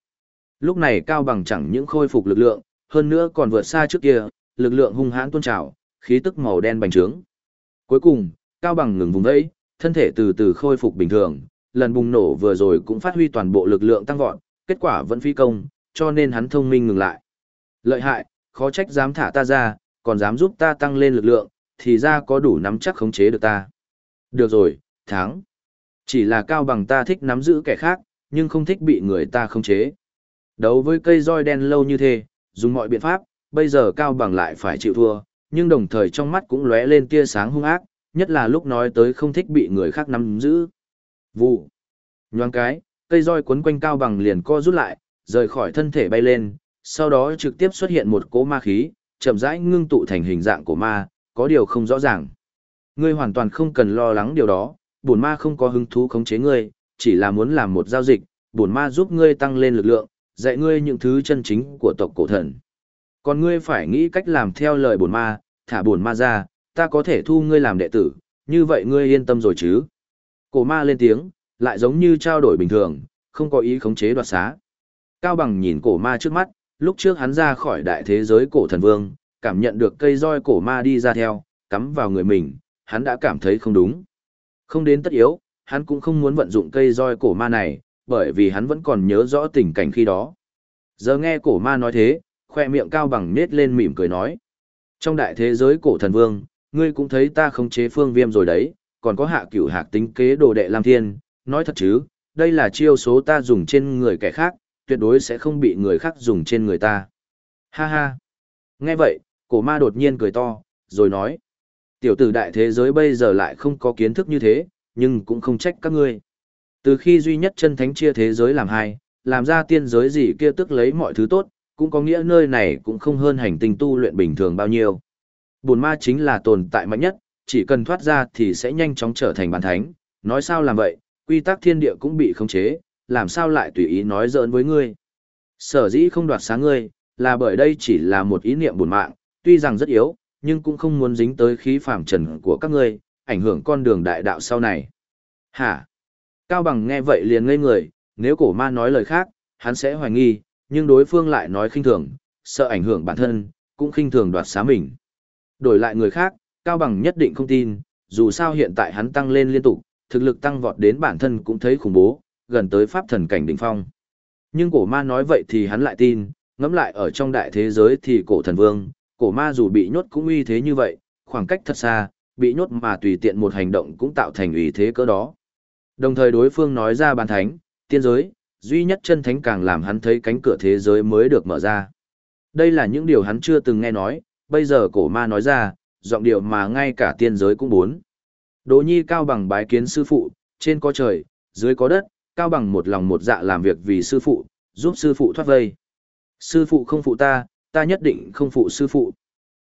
Lúc này Cao Bằng chẳng những khôi phục lực lượng, hơn nữa còn vượt xa trước kia, lực lượng hung hãn tuôn trào, khí tức màu đen bành trướng. Cuối cùng, Cao Bằng ngừng vùng vẫy, thân thể từ từ khôi phục bình thường, lần bùng nổ vừa rồi cũng phát huy toàn bộ lực lượng tăng vọt, kết quả vẫn phi công, cho nên hắn thông minh ngừng lại. Lợi hại, khó trách dám thả ta ra, còn dám giúp ta tăng lên lực lượng, thì ra có đủ nắm chắc khống chế được ta. Được rồi, thắng. Chỉ là cao bằng ta thích nắm giữ kẻ khác, nhưng không thích bị người ta khống chế. Đấu với cây roi đen lâu như thế, dùng mọi biện pháp, bây giờ cao bằng lại phải chịu thua, nhưng đồng thời trong mắt cũng lóe lên tia sáng hung ác, nhất là lúc nói tới không thích bị người khác nắm giữ. Vụ. Nhoáng cái, cây roi quấn quanh cao bằng liền co rút lại, rời khỏi thân thể bay lên, sau đó trực tiếp xuất hiện một cỗ ma khí, chậm rãi ngưng tụ thành hình dạng của ma, có điều không rõ ràng. Ngươi hoàn toàn không cần lo lắng điều đó, bổn ma không có hứng thú khống chế ngươi, chỉ là muốn làm một giao dịch, bổn ma giúp ngươi tăng lên lực lượng, dạy ngươi những thứ chân chính của tộc cổ thần. Còn ngươi phải nghĩ cách làm theo lời bổn ma, thả bổn ma ra, ta có thể thu ngươi làm đệ tử, như vậy ngươi yên tâm rồi chứ. Cổ ma lên tiếng, lại giống như trao đổi bình thường, không có ý khống chế đoạt xá. Cao bằng nhìn cổ ma trước mắt, lúc trước hắn ra khỏi đại thế giới cổ thần vương, cảm nhận được cây roi cổ ma đi ra theo, cắm vào người mình, hắn đã cảm thấy không đúng. Không đến tất yếu, hắn cũng không muốn vận dụng cây roi cổ ma này, bởi vì hắn vẫn còn nhớ rõ tình cảnh khi đó. Giờ nghe cổ ma nói thế, khoe miệng cao bằng nết lên mỉm cười nói. Trong đại thế giới cổ thần vương, ngươi cũng thấy ta khống chế phương viêm rồi đấy, còn có hạ cửu hạc tính kế đồ đệ Lam Thiên, nói thật chứ, đây là chiêu số ta dùng trên người kẻ khác, tuyệt đối sẽ không bị người khác dùng trên người ta. Ha ha. Nghe vậy, cổ ma đột nhiên cười to, rồi nói. Tiểu tử đại thế giới bây giờ lại không có kiến thức như thế, nhưng cũng không trách các ngươi. Từ khi duy nhất chân thánh chia thế giới làm hai, làm ra tiên giới gì kia tức lấy mọi thứ tốt, cũng có nghĩa nơi này cũng không hơn hành tinh tu luyện bình thường bao nhiêu. Bồn ma chính là tồn tại mạnh nhất, chỉ cần thoát ra thì sẽ nhanh chóng trở thành bản thánh. Nói sao làm vậy, quy tắc thiên địa cũng bị khống chế, làm sao lại tùy ý nói giỡn với ngươi. Sở dĩ không đoạt sáng ngươi, là bởi đây chỉ là một ý niệm buồn mạng, tuy rằng rất yếu, nhưng cũng không muốn dính tới khí phàm trần của các ngươi, ảnh hưởng con đường đại đạo sau này. Hả? Cao Bằng nghe vậy liền ngây người, nếu cổ ma nói lời khác, hắn sẽ hoài nghi, nhưng đối phương lại nói khinh thường, sợ ảnh hưởng bản thân, cũng khinh thường đoạt xá mình. Đổi lại người khác, Cao Bằng nhất định không tin, dù sao hiện tại hắn tăng lên liên tục, thực lực tăng vọt đến bản thân cũng thấy khủng bố, gần tới pháp thần cảnh đỉnh phong. Nhưng cổ ma nói vậy thì hắn lại tin, ngẫm lại ở trong đại thế giới thì cổ thần vương, cổ ma dù bị nhốt cũng uy thế như vậy, khoảng cách thật xa, bị nhốt mà tùy tiện một hành động cũng tạo thành uy thế cỡ đó. Đồng thời đối phương nói ra bàn thánh, tiên giới, duy nhất chân thánh càng làm hắn thấy cánh cửa thế giới mới được mở ra. Đây là những điều hắn chưa từng nghe nói, bây giờ cổ ma nói ra, giọng điệu mà ngay cả tiên giới cũng muốn. Đỗ Nhi cao bằng bái kiến sư phụ, trên có trời, dưới có đất, cao bằng một lòng một dạ làm việc vì sư phụ, giúp sư phụ thoát vây. Sư phụ không phụ ta, ta nhất định không phụ sư phụ.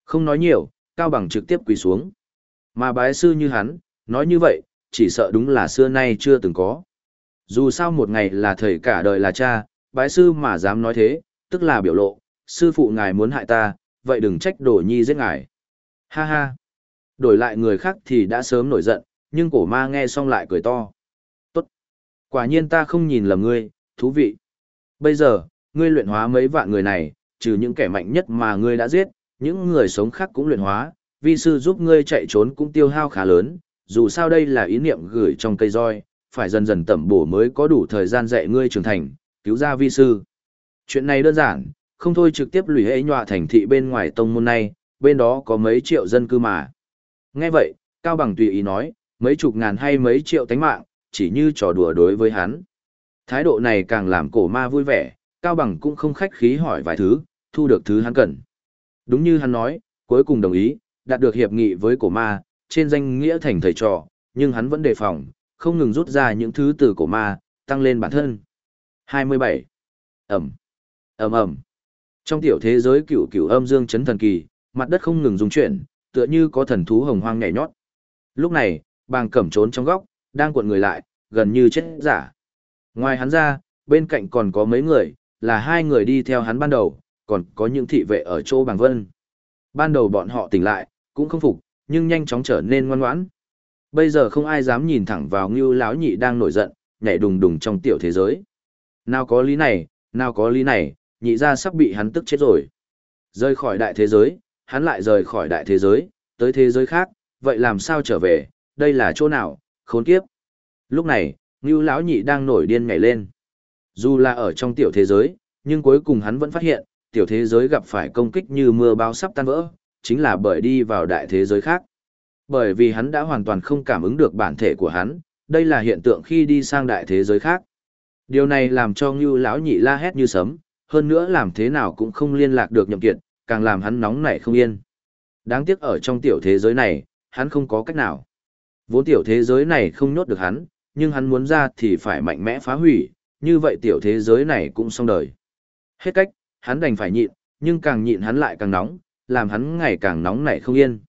Không nói nhiều, cao bằng trực tiếp quỳ xuống. Mà bái sư như hắn, nói như vậy, chỉ sợ đúng là xưa nay chưa từng có. Dù sao một ngày là thầy cả đời là cha, bái sư mà dám nói thế, tức là biểu lộ, sư phụ ngài muốn hại ta, vậy đừng trách đổ nhi giết ngài. Ha ha. Đổi lại người khác thì đã sớm nổi giận, nhưng cổ ma nghe xong lại cười to. Tốt. Quả nhiên ta không nhìn lầm ngươi, thú vị. Bây giờ, ngươi luyện hóa mấy vạn người này, trừ những kẻ mạnh nhất mà ngươi đã giết, những người sống khác cũng luyện hóa, vi sư giúp ngươi chạy trốn cũng tiêu hao khá lớn, dù sao đây là ý niệm gửi trong cây roi, phải dần dần tẩm bổ mới có đủ thời gian dạy ngươi trưởng thành, cứu ra vi sư. Chuyện này đơn giản, không thôi trực tiếp lùi hệ nhọa thành thị bên ngoài tông môn này, bên đó có mấy triệu dân cư mà. Nghe vậy, Cao Bằng tùy ý nói, mấy chục ngàn hay mấy triệu tánh mạng, chỉ như trò đùa đối với hắn. Thái độ này càng làm cổ ma vui vẻ, Cao Bằng cũng không khách khí hỏi vài thứ, thu được thứ hắn cần. Đúng như hắn nói, cuối cùng đồng ý, đạt được hiệp nghị với cổ ma, trên danh nghĩa thành thầy trò, nhưng hắn vẫn đề phòng, không ngừng rút ra những thứ từ cổ ma, tăng lên bản thân. 27. Ẩm. Ẩm Ẩm. Trong tiểu thế giới cựu cựu âm dương chấn thần kỳ, mặt đất không ngừng rung chuyển, tựa như có thần thú hồng hoang nhảy nhót. Lúc này, bàng cẩm trốn trong góc, đang cuộn người lại, gần như chết giả. Ngoài hắn ra, bên cạnh còn có mấy người, là hai người đi theo hắn ban đầu, còn có những thị vệ ở chỗ bàng vân. Ban đầu bọn họ tỉnh lại, cũng không phục, nhưng nhanh chóng trở nên ngoan ngoãn. Bây giờ không ai dám nhìn thẳng vào Ngưu lão nhị đang nổi giận, nhảy đùng đùng trong tiểu thế giới. Nào có lý này, nào có lý này, nhị ra sắp bị hắn tức chết rồi. Rời khỏi đại thế giới, hắn lại rời khỏi đại thế giới, tới thế giới khác, vậy làm sao trở về, đây là chỗ nào, khốn kiếp. Lúc này, Ngưu lão nhị đang nổi điên nhảy lên. Dù là ở trong tiểu thế giới, nhưng cuối cùng hắn vẫn phát hiện, tiểu thế giới gặp phải công kích như mưa bao sắp tan vỡ, chính là bởi đi vào đại thế giới khác. Bởi vì hắn đã hoàn toàn không cảm ứng được bản thể của hắn, đây là hiện tượng khi đi sang đại thế giới khác. Điều này làm cho Ngưu lão nhị la hét như sấm, hơn nữa làm thế nào cũng không liên lạc được nhậm kiệt, càng làm hắn nóng nảy không yên. Đáng tiếc ở trong tiểu thế giới này, hắn không có cách nào. Vốn tiểu thế giới này không nhốt được hắn, nhưng hắn muốn ra thì phải mạnh mẽ phá hủy, như vậy tiểu thế giới này cũng xong đời. Hết cách, hắn đành phải nhịn, nhưng càng nhịn hắn lại càng nóng, làm hắn ngày càng nóng nảy không yên.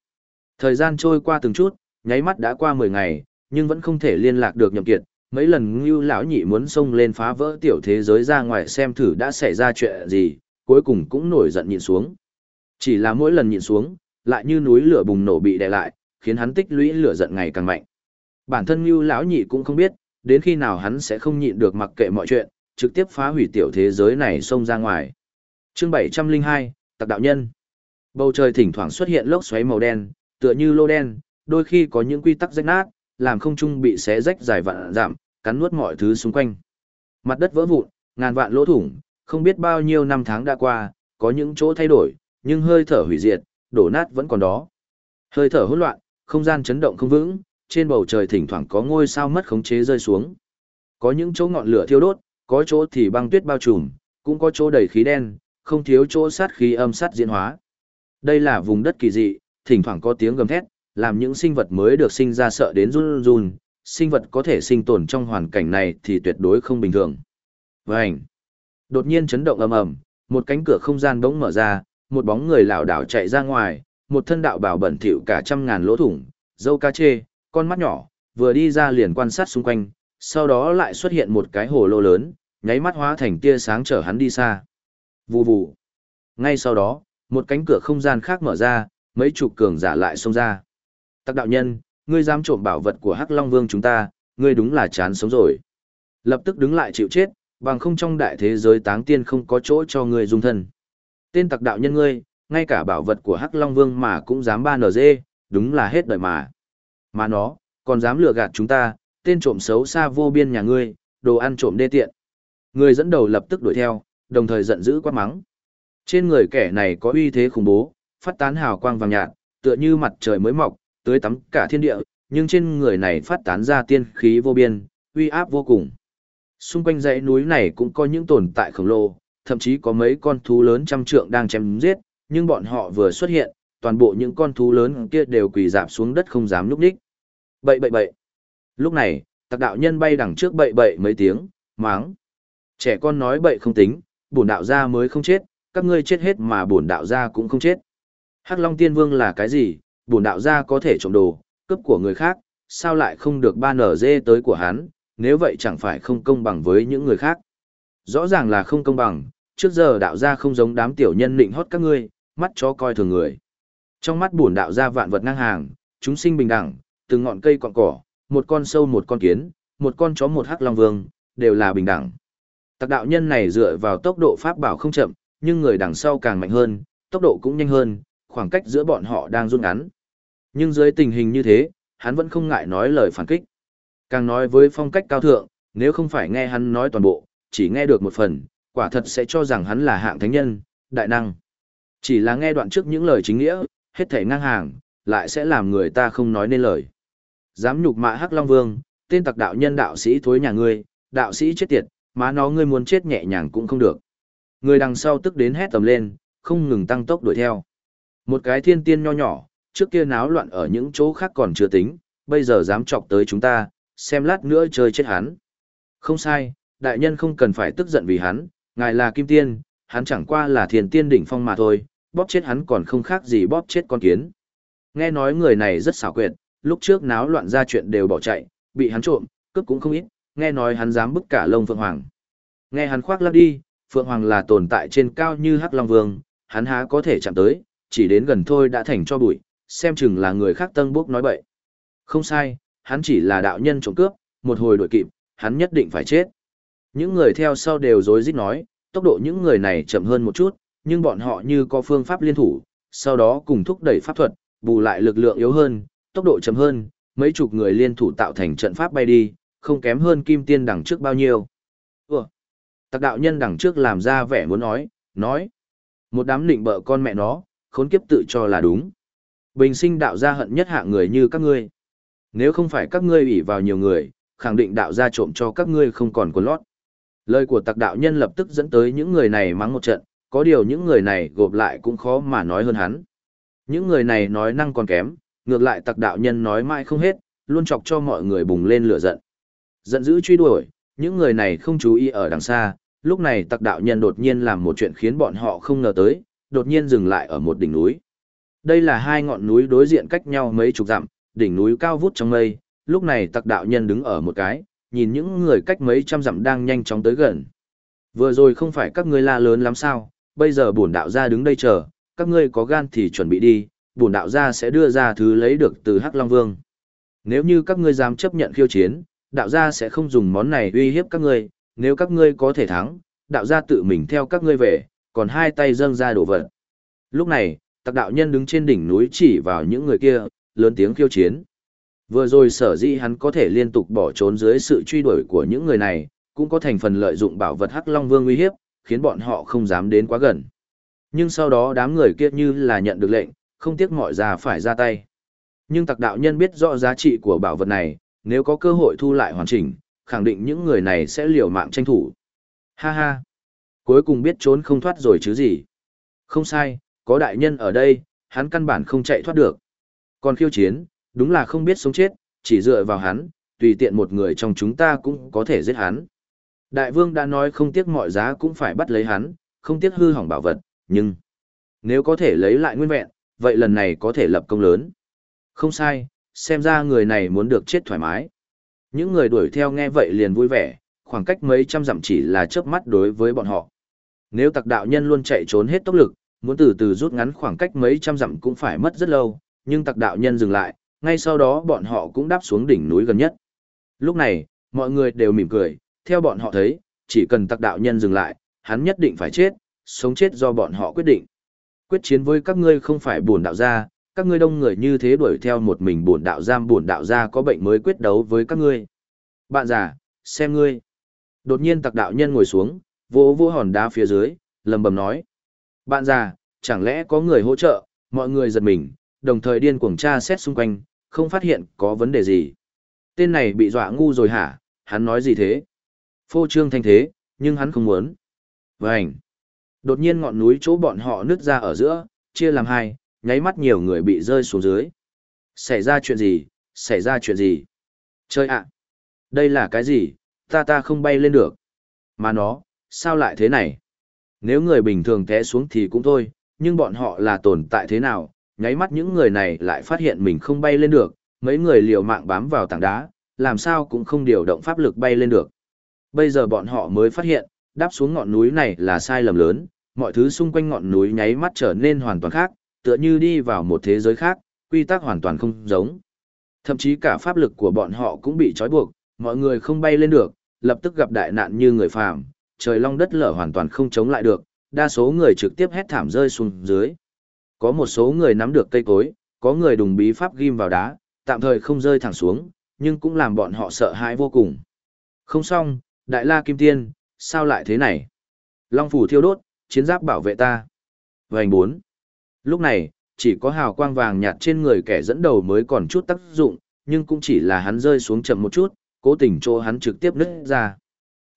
Thời gian trôi qua từng chút, nháy mắt đã qua 10 ngày, nhưng vẫn không thể liên lạc được nhậm kiệt. Mấy lần Ngưu lão nhị muốn xông lên phá vỡ tiểu thế giới ra ngoài xem thử đã xảy ra chuyện gì, cuối cùng cũng nổi giận nhịn xuống. Chỉ là mỗi lần nhịn xuống, lại như núi lửa bùng nổ bị đè lại, khiến hắn tích lũy lửa giận ngày càng mạnh. Bản thân Ngưu lão nhị cũng không biết, đến khi nào hắn sẽ không nhịn được mặc kệ mọi chuyện, trực tiếp phá hủy tiểu thế giới này xông ra ngoài. Chương 702, Tặc đạo nhân. Bầu trời thỉnh thoảng xuất hiện lốc xoáy màu đen, tựa như lô đen, đôi khi có những quy tắc rách nát, làm không trung bị xé rách dài vạn giảm, cắn nuốt mọi thứ xung quanh. Mặt đất vỡ vụn, ngàn vạn lỗ thủng, không biết bao nhiêu năm tháng đã qua, có những chỗ thay đổi, nhưng hơi thở hủy diệt, đổ nát vẫn còn đó. Hơi thở hỗn loạn, không gian chấn động không vững, trên bầu trời thỉnh thoảng có ngôi sao mất khống chế rơi xuống. Có những chỗ ngọn lửa thiêu đốt, có chỗ thì băng tuyết bao trùm, cũng có chỗ đầy khí đen, không thiếu chỗ sát khí âm sát diễn hóa. Đây là vùng đất kỳ dị, thỉnh thoảng có tiếng gầm thét, làm những sinh vật mới được sinh ra sợ đến run run, sinh vật có thể sinh tồn trong hoàn cảnh này thì tuyệt đối không bình thường. Vành! Đột nhiên chấn động ầm ầm, một cánh cửa không gian bỗng mở ra, một bóng người lảo đảo chạy ra ngoài, một thân đạo bảo bẩn thỉu cả trăm ngàn lỗ thủng, dâu cá chê, con mắt nhỏ, vừa đi ra liền quan sát xung quanh, sau đó lại xuất hiện một cái hồ lô lớn, nháy mắt hóa thành tia sáng chở hắn đi xa. Vù vù. Ngay sau đó, một cánh cửa không gian khác mở ra, mấy chục cường giả lại xông ra. Tắc đạo nhân, ngươi dám trộm bảo vật của Hắc Long Vương chúng ta, ngươi đúng là chán sống rồi. Lập tức đứng lại chịu chết, bằng không trong đại thế giới táng tiên không có chỗ cho ngươi dung thân. Tên tặc đạo nhân ngươi, ngay cả bảo vật của Hắc Long Vương mà cũng dám ba nở dê, đúng là hết đời mà. Mà nó, còn dám lừa gạt chúng ta, tên trộm xấu xa vô biên nhà ngươi, đồ ăn trộm đê tiện. Người dẫn đầu lập tức đuổi theo, đồng thời giận dữ quát mắng. Trên người kẻ này có uy thế khủng bố, phát tán hào quang vàng nhạt, tựa như mặt trời mới mọc, tưới tắm cả thiên địa, nhưng trên người này phát tán ra tiên khí vô biên, uy áp vô cùng. Xung quanh dãy núi này cũng có những tồn tại khổng lồ, thậm chí có mấy con thú lớn trăm trượng đang chém giết, nhưng bọn họ vừa xuất hiện, toàn bộ những con thú lớn kia đều quỳ dạp xuống đất không dám núp đích. Bậy bậy bậy. Lúc này, tặc đạo nhân bay đằng trước bậy bậy mấy tiếng, máng. Trẻ con nói bậy không tính, bổn đạo gia mới không chết, các ngươi chết hết mà bổn đạo gia cũng không chết. Hắc Long Tiên Vương là cái gì? Bổn đạo gia có thể trộm đồ, cướp của người khác, sao lại không được ba nở dê tới của hắn, nếu vậy chẳng phải không công bằng với những người khác. Rõ ràng là không công bằng, trước giờ đạo gia không giống đám tiểu nhân nịnh hót các ngươi, mắt chó coi thường người. Trong mắt bổn đạo gia vạn vật ngang hàng, chúng sinh bình đẳng, từng ngọn cây cọn cỏ, một con sâu một con kiến, một con chó một hắc long vương, đều là bình đẳng. Tặc đạo nhân này dựa vào tốc độ pháp bảo không chậm, nhưng người đằng sau càng mạnh hơn, tốc độ cũng nhanh hơn, khoảng cách giữa bọn họ đang rút ngắn. Nhưng dưới tình hình như thế, hắn vẫn không ngại nói lời phản kích. Càng nói với phong cách cao thượng, nếu không phải nghe hắn nói toàn bộ, chỉ nghe được một phần, quả thật sẽ cho rằng hắn là hạng thánh nhân, đại năng. Chỉ là nghe đoạn trước những lời chính nghĩa, hết thể ngang hàng, lại sẽ làm người ta không nói nên lời. Dám nhục mạ Hắc Long Vương, tên tặc đạo nhân đạo sĩ thối nhà ngươi, đạo sĩ chết tiệt, má nó ngươi muốn chết nhẹ nhàng cũng không được. Người đằng sau tức đến hét tầm lên, không ngừng tăng tốc đuổi theo. Một cái thiên tiên nho nhỏ, trước kia náo loạn ở những chỗ khác còn chưa tính, bây giờ dám chọc tới chúng ta, xem lát nữa chơi chết hắn. Không sai, đại nhân không cần phải tức giận vì hắn, ngài là kim tiên, hắn chẳng qua là thiên tiên đỉnh phong mà thôi, bóp chết hắn còn không khác gì bóp chết con kiến. Nghe nói người này rất xảo quyệt, lúc trước náo loạn ra chuyện đều bỏ chạy, bị hắn trộm, cướp cũng không ít, nghe nói hắn dám bức cả lông Phượng Hoàng. Nghe hắn khoác lắp đi, Phượng Hoàng là tồn tại trên cao như Hắc Long Vương, hắn há có thể chạm tới, chỉ đến gần thôi đã thành cho bụi, xem chừng là người khác tân bốc nói bậy. Không sai, hắn chỉ là đạo nhân trộm cướp, một hồi đuổi kịp, hắn nhất định phải chết. Những người theo sau đều rối rít nói, tốc độ những người này chậm hơn một chút, nhưng bọn họ như có phương pháp liên thủ, sau đó cùng thúc đẩy pháp thuật, bù lại lực lượng yếu hơn, tốc độ chậm hơn, mấy chục người liên thủ tạo thành trận pháp bay đi, không kém hơn kim tiên đằng trước bao nhiêu. Ủa? Tạc đạo nhân đằng trước làm ra vẻ muốn nói, nói. Một đám định bợ con mẹ nó, khốn kiếp tự cho là đúng. Bình sinh đạo gia hận nhất hạ người như các ngươi. Nếu không phải các ngươi ủy vào nhiều người, khẳng định đạo gia trộm cho các ngươi không còn quần lót. Lời của tặc đạo nhân lập tức dẫn tới những người này mắng một trận, có điều những người này gộp lại cũng khó mà nói hơn hắn. Những người này nói năng còn kém, ngược lại tặc đạo nhân nói mãi không hết, luôn chọc cho mọi người bùng lên lửa giận. Giận dữ truy đuổi, những người này không chú ý ở đằng xa, lúc này tặc đạo nhân đột nhiên làm một chuyện khiến bọn họ không ngờ tới, đột nhiên dừng lại ở một đỉnh núi. Đây là hai ngọn núi đối diện cách nhau mấy chục dặm, đỉnh núi cao vút trong mây, lúc này tặc đạo nhân đứng ở một cái, nhìn những người cách mấy trăm dặm đang nhanh chóng tới gần. Vừa rồi không phải các ngươi la lớn lắm sao, bây giờ bổn đạo gia đứng đây chờ, các ngươi có gan thì chuẩn bị đi, bổn đạo gia sẽ đưa ra thứ lấy được từ Hắc Long Vương. Nếu như các ngươi dám chấp nhận khiêu chiến, đạo gia sẽ không dùng món này uy hiếp các ngươi, nếu các ngươi có thể thắng, đạo gia tự mình theo các ngươi về, còn hai tay dâng ra đổ vật. Lúc này, tặc đạo nhân đứng trên đỉnh núi chỉ vào những người kia, lớn tiếng khiêu chiến. Vừa rồi sở dĩ hắn có thể liên tục bỏ trốn dưới sự truy đuổi của những người này, cũng có thành phần lợi dụng bảo vật Hắc Long Vương uy hiếp, khiến bọn họ không dám đến quá gần. Nhưng sau đó đám người kia như là nhận được lệnh, không tiếc mọi giá phải ra tay. Nhưng tặc đạo nhân biết rõ giá trị của bảo vật này, nếu có cơ hội thu lại hoàn chỉnh, khẳng định những người này sẽ liều mạng tranh thủ. Ha ha! Cuối cùng biết trốn không thoát rồi chứ gì. Không sai, có đại nhân ở đây, hắn căn bản không chạy thoát được. Còn khiêu chiến, đúng là không biết sống chết, chỉ dựa vào hắn, tùy tiện một người trong chúng ta cũng có thể giết hắn. Đại vương đã nói không tiếc mọi giá cũng phải bắt lấy hắn, không tiếc hư hỏng bảo vật, nhưng nếu có thể lấy lại nguyên vẹn, vậy lần này có thể lập công lớn. Không sai, xem ra người này muốn được chết thoải mái. Những người đuổi theo nghe vậy liền vui vẻ, khoảng cách mấy trăm dặm chỉ là chớp mắt đối với bọn họ. Nếu tặc đạo nhân luôn chạy trốn hết tốc lực, muốn từ từ rút ngắn khoảng cách mấy trăm dặm cũng phải mất rất lâu, nhưng tặc đạo nhân dừng lại, ngay sau đó bọn họ cũng đáp xuống đỉnh núi gần nhất. Lúc này, mọi người đều mỉm cười, theo bọn họ thấy, chỉ cần tặc đạo nhân dừng lại, hắn nhất định phải chết, sống chết do bọn họ quyết định. Quyết chiến với các ngươi không phải buồn đạo gia, các ngươi đông người như thế đuổi theo một mình buồn đạo giam buồn đạo gia có bệnh mới quyết đấu với các ngươi. Bạn già, xem ngươi. Đột nhiên tặc đạo nhân ngồi xuống, vỗ vỗ hòn đá phía dưới, lầm bầm nói. Bạn già, chẳng lẽ có người hỗ trợ, mọi người giật mình, đồng thời điên cuồng tra xét xung quanh, không phát hiện có vấn đề gì. Tên này bị dọa ngu rồi hả, hắn nói gì thế? Phô trương thanh thế, nhưng hắn không muốn. Vânh! Đột nhiên ngọn núi chỗ bọn họ nứt ra ở giữa, chia làm hai, nháy mắt nhiều người bị rơi xuống dưới. Xảy ra chuyện gì? Xảy ra chuyện gì? Chơi ạ! Đây là cái gì? Ta ta không bay lên được. Mà nó, sao lại thế này? Nếu người bình thường té xuống thì cũng thôi, nhưng bọn họ là tồn tại thế nào? Nháy mắt những người này lại phát hiện mình không bay lên được, mấy người liều mạng bám vào tảng đá, làm sao cũng không điều động pháp lực bay lên được. Bây giờ bọn họ mới phát hiện, đáp xuống ngọn núi này là sai lầm lớn, mọi thứ xung quanh ngọn núi nháy mắt trở nên hoàn toàn khác, tựa như đi vào một thế giới khác, quy tắc hoàn toàn không giống. Thậm chí cả pháp lực của bọn họ cũng bị trói buộc, mọi người không bay lên được, lập tức gặp đại nạn như người phàm, trời long đất lở hoàn toàn không chống lại được, đa số người trực tiếp hét thảm rơi xuống dưới. Có một số người nắm được cây cối, có người đùng bí pháp ghim vào đá, tạm thời không rơi thẳng xuống, nhưng cũng làm bọn họ sợ hãi vô cùng. Không xong, Đại La Kim Tiên, sao lại thế này? Long phủ thiêu đốt, chiến giáp bảo vệ ta. Vành 4. Lúc này, chỉ có hào quang vàng nhạt trên người kẻ dẫn đầu mới còn chút tác dụng, nhưng cũng chỉ là hắn rơi xuống chậm một chút, cố tình cho hắn trực tiếp nứt ra.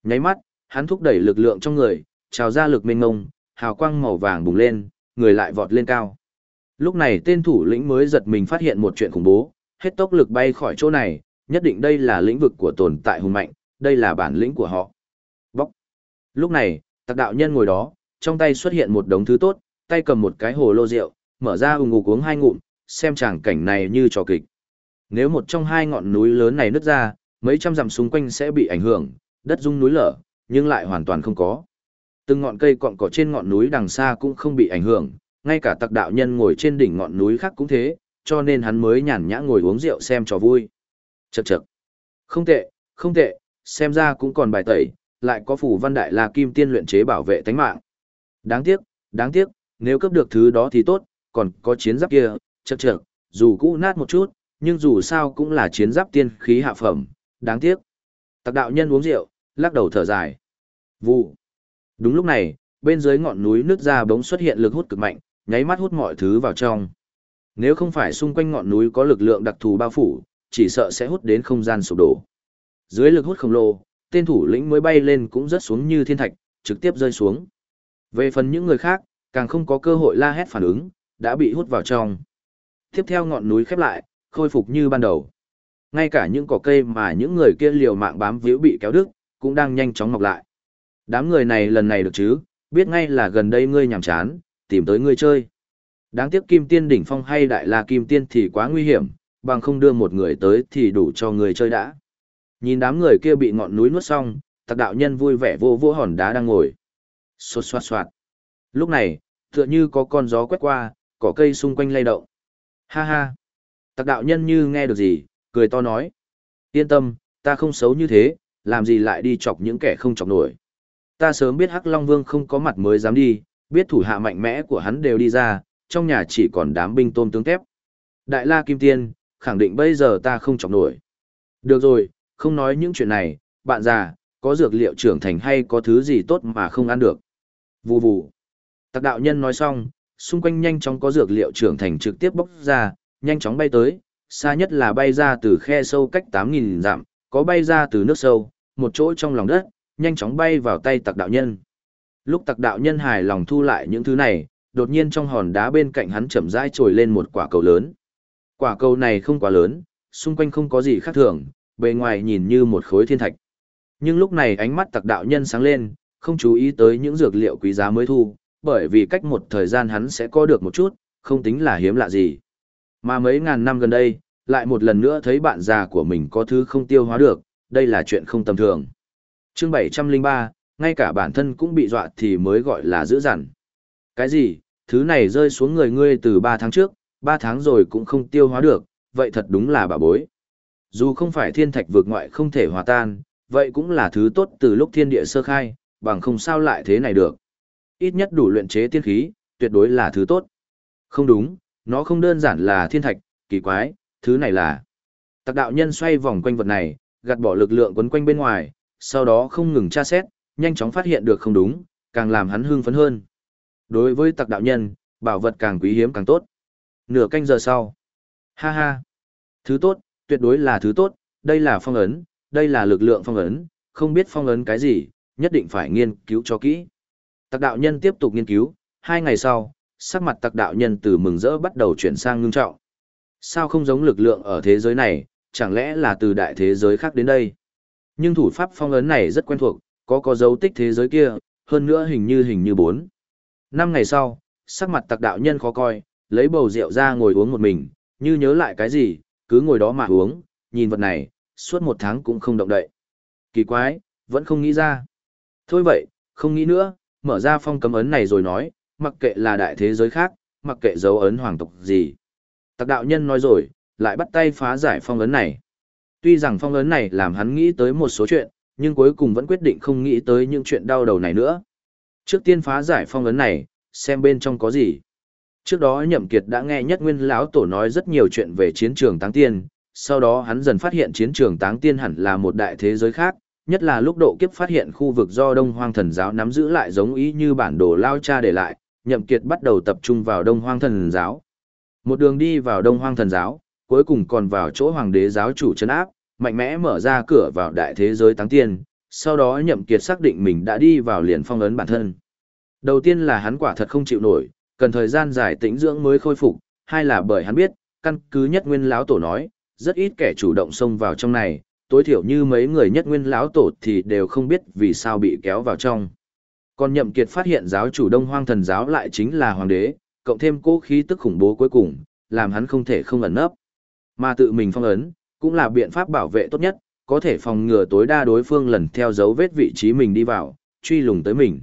Nháy mắt, hắn thúc đẩy lực lượng trong người, trào ra lực mênh ngông, hào quang màu vàng bùng lên, người lại vọt lên cao. Lúc này tên thủ lĩnh mới giật mình phát hiện một chuyện khủng bố, hết tốc lực bay khỏi chỗ này, nhất định đây là lĩnh vực của tồn tại hùng mạnh, đây là bản lĩnh của họ. Bóc. Lúc này, tặc đạo nhân ngồi đó, trong tay xuất hiện một đống thứ tốt, tay cầm một cái hồ lô rượu, mở ra ung ngục uống hai ngụm, xem tràng cảnh này như trò kịch. Nếu một trong hai ngọn núi lớn này nứt ra, mấy trăm dặm xung quanh sẽ bị ảnh hưởng, đất rung núi lở, nhưng lại hoàn toàn không có. Từng ngọn cây cọn cỏ trên ngọn núi đằng xa cũng không bị ảnh hưởng, ngay cả tặc đạo nhân ngồi trên đỉnh ngọn núi khác cũng thế, cho nên hắn mới nhàn nhã ngồi uống rượu xem trò vui. Chậc chậc. Không tệ, không tệ, xem ra cũng còn bài tẩy, lại có phủ văn đại là kim tiên luyện chế bảo vệ tánh mạng. Đáng tiếc, đáng tiếc, nếu cấp được thứ đó thì tốt, còn có chiến giáp kia, chật chật, dù cũ nát một chút, nhưng dù sao cũng là chiến giáp tiên khí hạ phẩm, đáng tiếc. Tặc đạo nhân uống rượu, lắc đầu thở dài. Vụ. Đúng lúc này, bên dưới ngọn núi nước ra bỗng xuất hiện lực hút cực mạnh, nháy mắt hút mọi thứ vào trong. Nếu không phải xung quanh ngọn núi có lực lượng đặc thù bao phủ, chỉ sợ sẽ hút đến không gian sụp đổ. Dưới lực hút khổng lồ, tên thủ lĩnh mới bay lên cũng rớt xuống như thiên thạch, trực tiếp rơi xuống. Về phần những người khác, càng không có cơ hội la hét phản ứng, đã bị hút vào trong. Tiếp theo ngọn núi khép lại, khôi phục như ban đầu. Ngay cả những cỏ cây mà những người kia liều mạng bám víu bị kéo đứt, cũng đang nhanh chóng mọc lại. Đám người này lần này được chứ, biết ngay là gần đây ngươi nhàm chán, tìm tới ngươi chơi. Đáng tiếc kim tiên đỉnh phong hay đại la kim tiên thì quá nguy hiểm, bằng không đưa một người tới thì đủ cho người chơi đã. Nhìn đám người kia bị ngọn núi nuốt xong, tặc đạo nhân vui vẻ vô vô hòn đá đang ngồi. Xột xoạt xoạt. Lúc này, tựa như có con gió quét qua, cỏ cây xung quanh lay động. Ha ha. Tặc đạo nhân như nghe được gì, cười to nói. Yên tâm, ta không xấu như thế, làm gì lại đi chọc những kẻ không chọc nổi. Ta sớm biết Hắc Long Vương không có mặt mới dám đi, biết thủ hạ mạnh mẽ của hắn đều đi ra, trong nhà chỉ còn đám binh tôm tướng thép. Đại La Kim Tiên, khẳng định bây giờ ta không chọc nổi. Được rồi, không nói những chuyện này, bạn già, có dược liệu trưởng thành hay có thứ gì tốt mà không ăn được. Vù vù. Tạc đạo nhân nói xong, xung quanh nhanh chóng có dược liệu trưởng thành trực tiếp bốc ra, nhanh chóng bay tới, xa nhất là bay ra từ khe sâu cách 8.000 dặm, có bay ra từ nước sâu, một chỗ trong lòng đất, nhanh chóng bay vào tay tặc đạo nhân. Lúc tặc đạo nhân hài lòng thu lại những thứ này, đột nhiên trong hòn đá bên cạnh hắn chậm rãi trồi lên một quả cầu lớn. Quả cầu này không quá lớn, xung quanh không có gì khác thường, bề ngoài nhìn như một khối thiên thạch. Nhưng lúc này ánh mắt tặc đạo nhân sáng lên, không chú ý tới những dược liệu quý giá mới thu, bởi vì cách một thời gian hắn sẽ có được một chút, không tính là hiếm lạ gì. Mà mấy ngàn năm gần đây, lại một lần nữa thấy bạn già của mình có thứ không tiêu hóa được, đây là chuyện không tầm thường. chương 703, ngay cả bản thân cũng bị dọa thì mới gọi là dữ dằn. Cái gì, thứ này rơi xuống người ngươi từ 3 tháng trước, 3 tháng rồi cũng không tiêu hóa được, vậy thật đúng là bà bối. Dù không phải thiên thạch vượt ngoại không thể hòa tan, vậy cũng là thứ tốt từ lúc thiên địa sơ khai, bằng không sao lại thế này được. Ít nhất đủ luyện chế tiên khí, tuyệt đối là thứ tốt. Không đúng, nó không đơn giản là thiên thạch, kỳ quái, thứ này là... Tạc đạo nhân xoay vòng quanh vật này, gạt bỏ lực lượng quấn quanh bên ngoài, sau đó không ngừng tra xét, nhanh chóng phát hiện được không đúng, càng làm hắn hưng phấn hơn. Đối với tặc đạo nhân, bảo vật càng quý hiếm càng tốt. Nửa canh giờ sau. Ha ha. Thứ tốt, tuyệt đối là thứ tốt, đây là phong ấn, đây là lực lượng phong ấn, không biết phong ấn cái gì, nhất định phải nghiên cứu cho kỹ. Tặc đạo nhân tiếp tục nghiên cứu, hai ngày sau, sắc mặt tặc đạo nhân từ mừng rỡ bắt đầu chuyển sang ngưng trọng. Sao không giống lực lượng ở thế giới này, chẳng lẽ là từ đại thế giới khác đến đây? Nhưng thủ pháp phong ấn này rất quen thuộc, có có dấu tích thế giới kia, hơn nữa hình như hình như bốn. Năm ngày sau, sắc mặt tặc đạo nhân khó coi, lấy bầu rượu ra ngồi uống một mình, như nhớ lại cái gì, cứ ngồi đó mà uống, nhìn vật này, suốt một tháng cũng không động đậy. Kỳ quái, vẫn không nghĩ ra. Thôi vậy, không nghĩ nữa, mở ra phong cấm ấn này rồi nói, mặc kệ là đại thế giới khác, mặc kệ dấu ấn hoàng tộc gì. Tặc đạo nhân nói rồi, lại bắt tay phá giải phong ấn này. Tuy rằng phong ấn này làm hắn nghĩ tới một số chuyện, nhưng cuối cùng vẫn quyết định không nghĩ tới những chuyện đau đầu này nữa. Trước tiên phá giải phong ấn này, xem bên trong có gì. Trước đó Nhậm Kiệt đã nghe Nhất Nguyên lão tổ nói rất nhiều chuyện về chiến trường Táng Tiên, sau đó hắn dần phát hiện chiến trường táng tiên hẳn là một đại thế giới khác, nhất là lúc độ kiếp phát hiện khu vực do Đông Hoang Thần giáo nắm giữ lại giống ý như bản đồ lao cha để lại, Nhậm Kiệt bắt đầu tập trung vào Đông Hoang Thần giáo. Một đường đi vào Đông Hoang Thần giáo, cuối cùng còn vào chỗ Hoàng đế giáo chủ trấn áp, mạnh mẽ mở ra cửa vào đại thế giới táng tiên, sau đó Nhậm Kiệt xác định mình đã đi vào liền phong ấn bản thân. Đầu tiên là hắn quả thật không chịu nổi, cần thời gian dài tĩnh dưỡng mới khôi phục, hai là bởi hắn biết, căn cứ nhất nguyên lão tổ nói, rất ít kẻ chủ động xông vào trong này, tối thiểu như mấy người nhất nguyên lão tổ thì đều không biết vì sao bị kéo vào trong. Còn nhậm kiệt phát hiện giáo chủ đông hoang thần giáo lại chính là hoàng đế, cộng thêm cố khí tức khủng bố cuối cùng, làm hắn không thể không ẩn nấp. Mà tự mình phong ấn, cũng là biện pháp bảo vệ tốt nhất, có thể phòng ngừa tối đa đối phương lần theo dấu vết vị trí mình đi vào, truy lùng tới mình.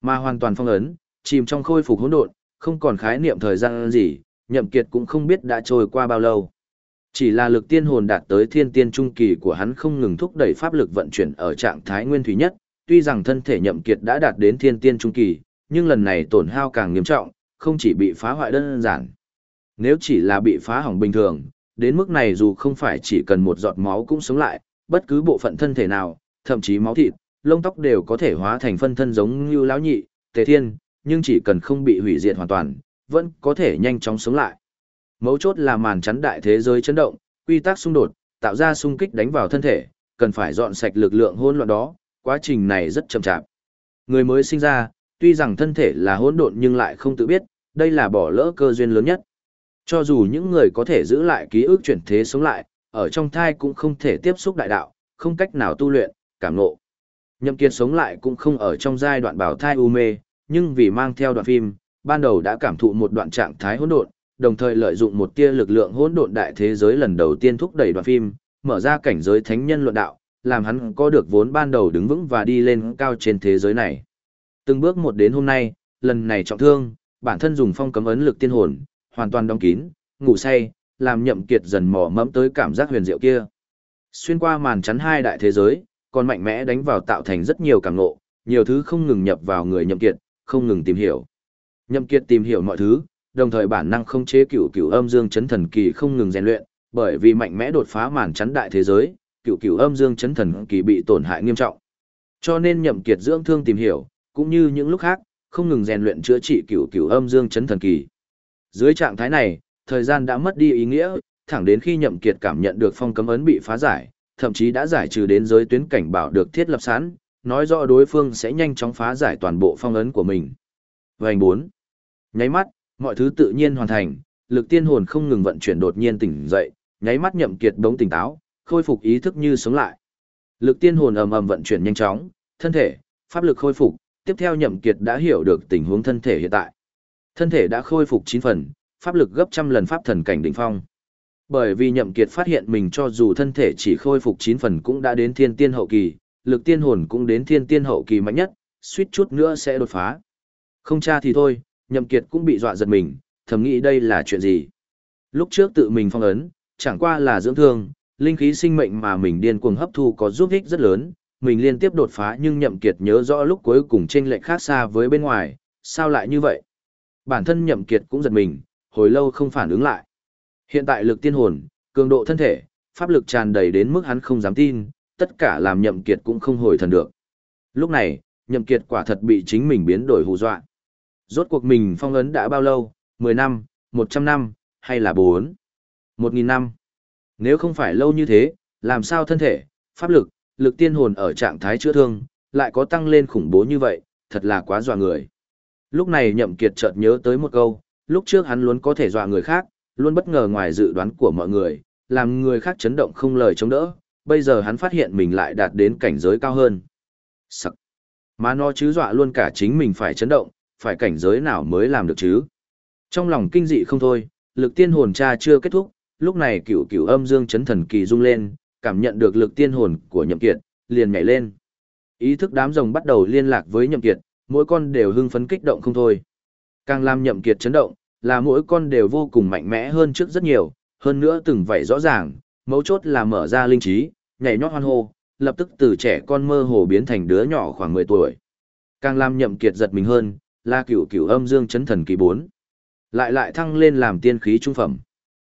Mà hoàn toàn phong ấn, chìm trong khôi phục hỗn độn, không còn khái niệm thời gian gì, nhậm kiệt cũng không biết đã trôi qua bao lâu. Chỉ là lực tiên hồn đạt tới thiên tiên trung kỳ của hắn không ngừng thúc đẩy pháp lực vận chuyển ở trạng thái nguyên thủy nhất, tuy rằng thân thể nhậm kiệt đã đạt đến thiên tiên trung kỳ, nhưng lần này tổn hao càng nghiêm trọng, không chỉ bị phá hoại đơn giản. Nếu chỉ là bị phá hỏng bình thường, đến mức này dù không phải chỉ cần một giọt máu cũng sống lại, bất cứ bộ phận thân thể nào, thậm chí máu thịt, lông tóc đều có thể hóa thành phân thân giống như lão nhị, tề thiên, nhưng chỉ cần không bị hủy diệt hoàn toàn, vẫn có thể nhanh chóng sống lại. Mấu chốt là màn chắn đại thế giới chấn động, quy tắc xung đột, tạo ra xung kích đánh vào thân thể, cần phải dọn sạch lực lượng hỗn loạn đó, quá trình này rất chậm chạp. Người mới sinh ra, tuy rằng thân thể là hỗn độn nhưng lại không tự biết, đây là bỏ lỡ cơ duyên lớn nhất. Cho dù những người có thể giữ lại ký ức chuyển thế sống lại, ở trong thai cũng không thể tiếp xúc đại đạo, không cách nào tu luyện, cảm ngộ. Nhậm Kiệt sống lại cũng không ở trong giai đoạn bảo thai u mê, nhưng vì mang theo đoạn phim, ban đầu đã cảm thụ một đoạn trạng thái hỗn độn, đồng thời lợi dụng một tia lực lượng hỗn độn đại thế giới lần đầu tiên thúc đẩy đoạn phim, mở ra cảnh giới thánh nhân luận đạo, làm hắn có được vốn ban đầu đứng vững và đi lên cao trên thế giới này. Từng bước một đến hôm nay, lần này trọng thương, bản thân dùng phong cấm ấn lực tiên hồn, hoàn toàn đóng kín, ngủ say, làm nhậm kiệt dần mò mẫm tới cảm giác huyền diệu kia. Xuyên qua màn chắn hai đại thế giới, còn mạnh mẽ đánh vào tạo thành rất nhiều cảm ngộ, nhiều thứ không ngừng nhập vào người nhậm kiệt, không ngừng tìm hiểu. Nhậm kiệt tìm hiểu mọi thứ, đồng thời bản năng không chế cửu cửu âm dương chấn thần kỳ không ngừng rèn luyện, bởi vì mạnh mẽ đột phá màn chắn đại thế giới, cửu cửu âm dương chấn thần kỳ bị tổn hại nghiêm trọng. Cho nên nhậm kiệt dưỡng thương tìm hiểu, cũng như những lúc khác, không ngừng rèn luyện chữa trị cửu cửu âm dương chấn thần kỳ. Dưới trạng thái này, thời gian đã mất đi ý nghĩa, thẳng đến khi nhậm kiệt cảm nhận được phong cấm ấn bị phá giải, thậm chí đã giải trừ đến giới tuyến cảnh bảo được thiết lập sẵn, nói rõ đối phương sẽ nhanh chóng phá giải toàn bộ phong ấn của mình. Vành 4. Nháy mắt, mọi thứ tự nhiên hoàn thành, lực tiên hồn không ngừng vận chuyển đột nhiên tỉnh dậy, nháy mắt nhậm kiệt bỗng tỉnh táo, khôi phục ý thức như sống lại. Lực tiên hồn ầm ầm vận chuyển nhanh chóng, thân thể, pháp lực khôi phục, tiếp theo nhậm kiệt đã hiểu được tình huống thân thể hiện tại. Thân thể đã khôi phục 9 phần, pháp lực gấp trăm lần pháp thần cảnh đỉnh phong. Bởi vì nhậm kiệt phát hiện mình cho dù thân thể chỉ khôi phục 9 phần cũng đã đến thiên tiên hậu kỳ, lực tiên hồn cũng đến thiên tiên hậu kỳ mạnh nhất, suýt chút nữa sẽ đột phá. Không cha thì thôi, nhậm kiệt cũng bị dọa giật mình, thầm nghĩ đây là chuyện gì. Lúc trước tự mình phong ấn, chẳng qua là dưỡng thương, linh khí sinh mệnh mà mình điên cuồng hấp thu có giúp ích rất lớn, mình liên tiếp đột phá nhưng nhậm kiệt nhớ rõ lúc cuối cùng trên lệnh khác xa với bên ngoài, sao lại như vậy? Bản thân nhậm kiệt cũng giật mình, hồi lâu không phản ứng lại. Hiện tại lực tiên hồn, cường độ thân thể, pháp lực tràn đầy đến mức hắn không dám tin, tất cả làm nhậm kiệt cũng không hồi thần được. Lúc này, nhậm kiệt quả thật bị chính mình biến đổi hù dọa. Rốt cuộc mình phong ấn đã bao lâu, 10 năm, 100 năm, hay là 4, 1000 năm? Nếu không phải lâu như thế, làm sao thân thể, pháp lực, lực tiên hồn ở trạng thái chữa thương, lại có tăng lên khủng bố như vậy, thật là quá dọa người. Lúc này nhậm kiệt chợt nhớ tới một câu, lúc trước hắn luôn có thể dọa người khác, luôn bất ngờ ngoài dự đoán của mọi người, làm người khác chấn động không lời chống đỡ, bây giờ hắn phát hiện mình lại đạt đến cảnh giới cao hơn. Sắc. Mà nó chứ dọa luôn cả chính mình phải chấn động, phải cảnh giới nào mới làm được chứ. Trong lòng kinh dị không thôi, lực tiên hồn cha chưa kết thúc, lúc này cửu cửu âm dương chấn thần kỳ rung lên, cảm nhận được lực tiên hồn của nhậm kiệt, liền nhảy lên. Ý thức đám rồng bắt đầu liên lạc với nhậm kiệt, mỗi con đều hưng phấn kích động không thôi. Càng làm nhậm kiệt chấn động, là mỗi con đều vô cùng mạnh mẽ hơn trước rất nhiều, hơn nữa từng vậy rõ ràng, mấu chốt là mở ra linh trí, nhảy nhót hoan hô, lập tức từ trẻ con mơ hồ biến thành đứa nhỏ khoảng 10 tuổi. Càng làm nhậm kiệt giật mình hơn, là cửu cửu âm dương chấn thần kỳ 4. Lại lại thăng lên làm tiên khí trung phẩm.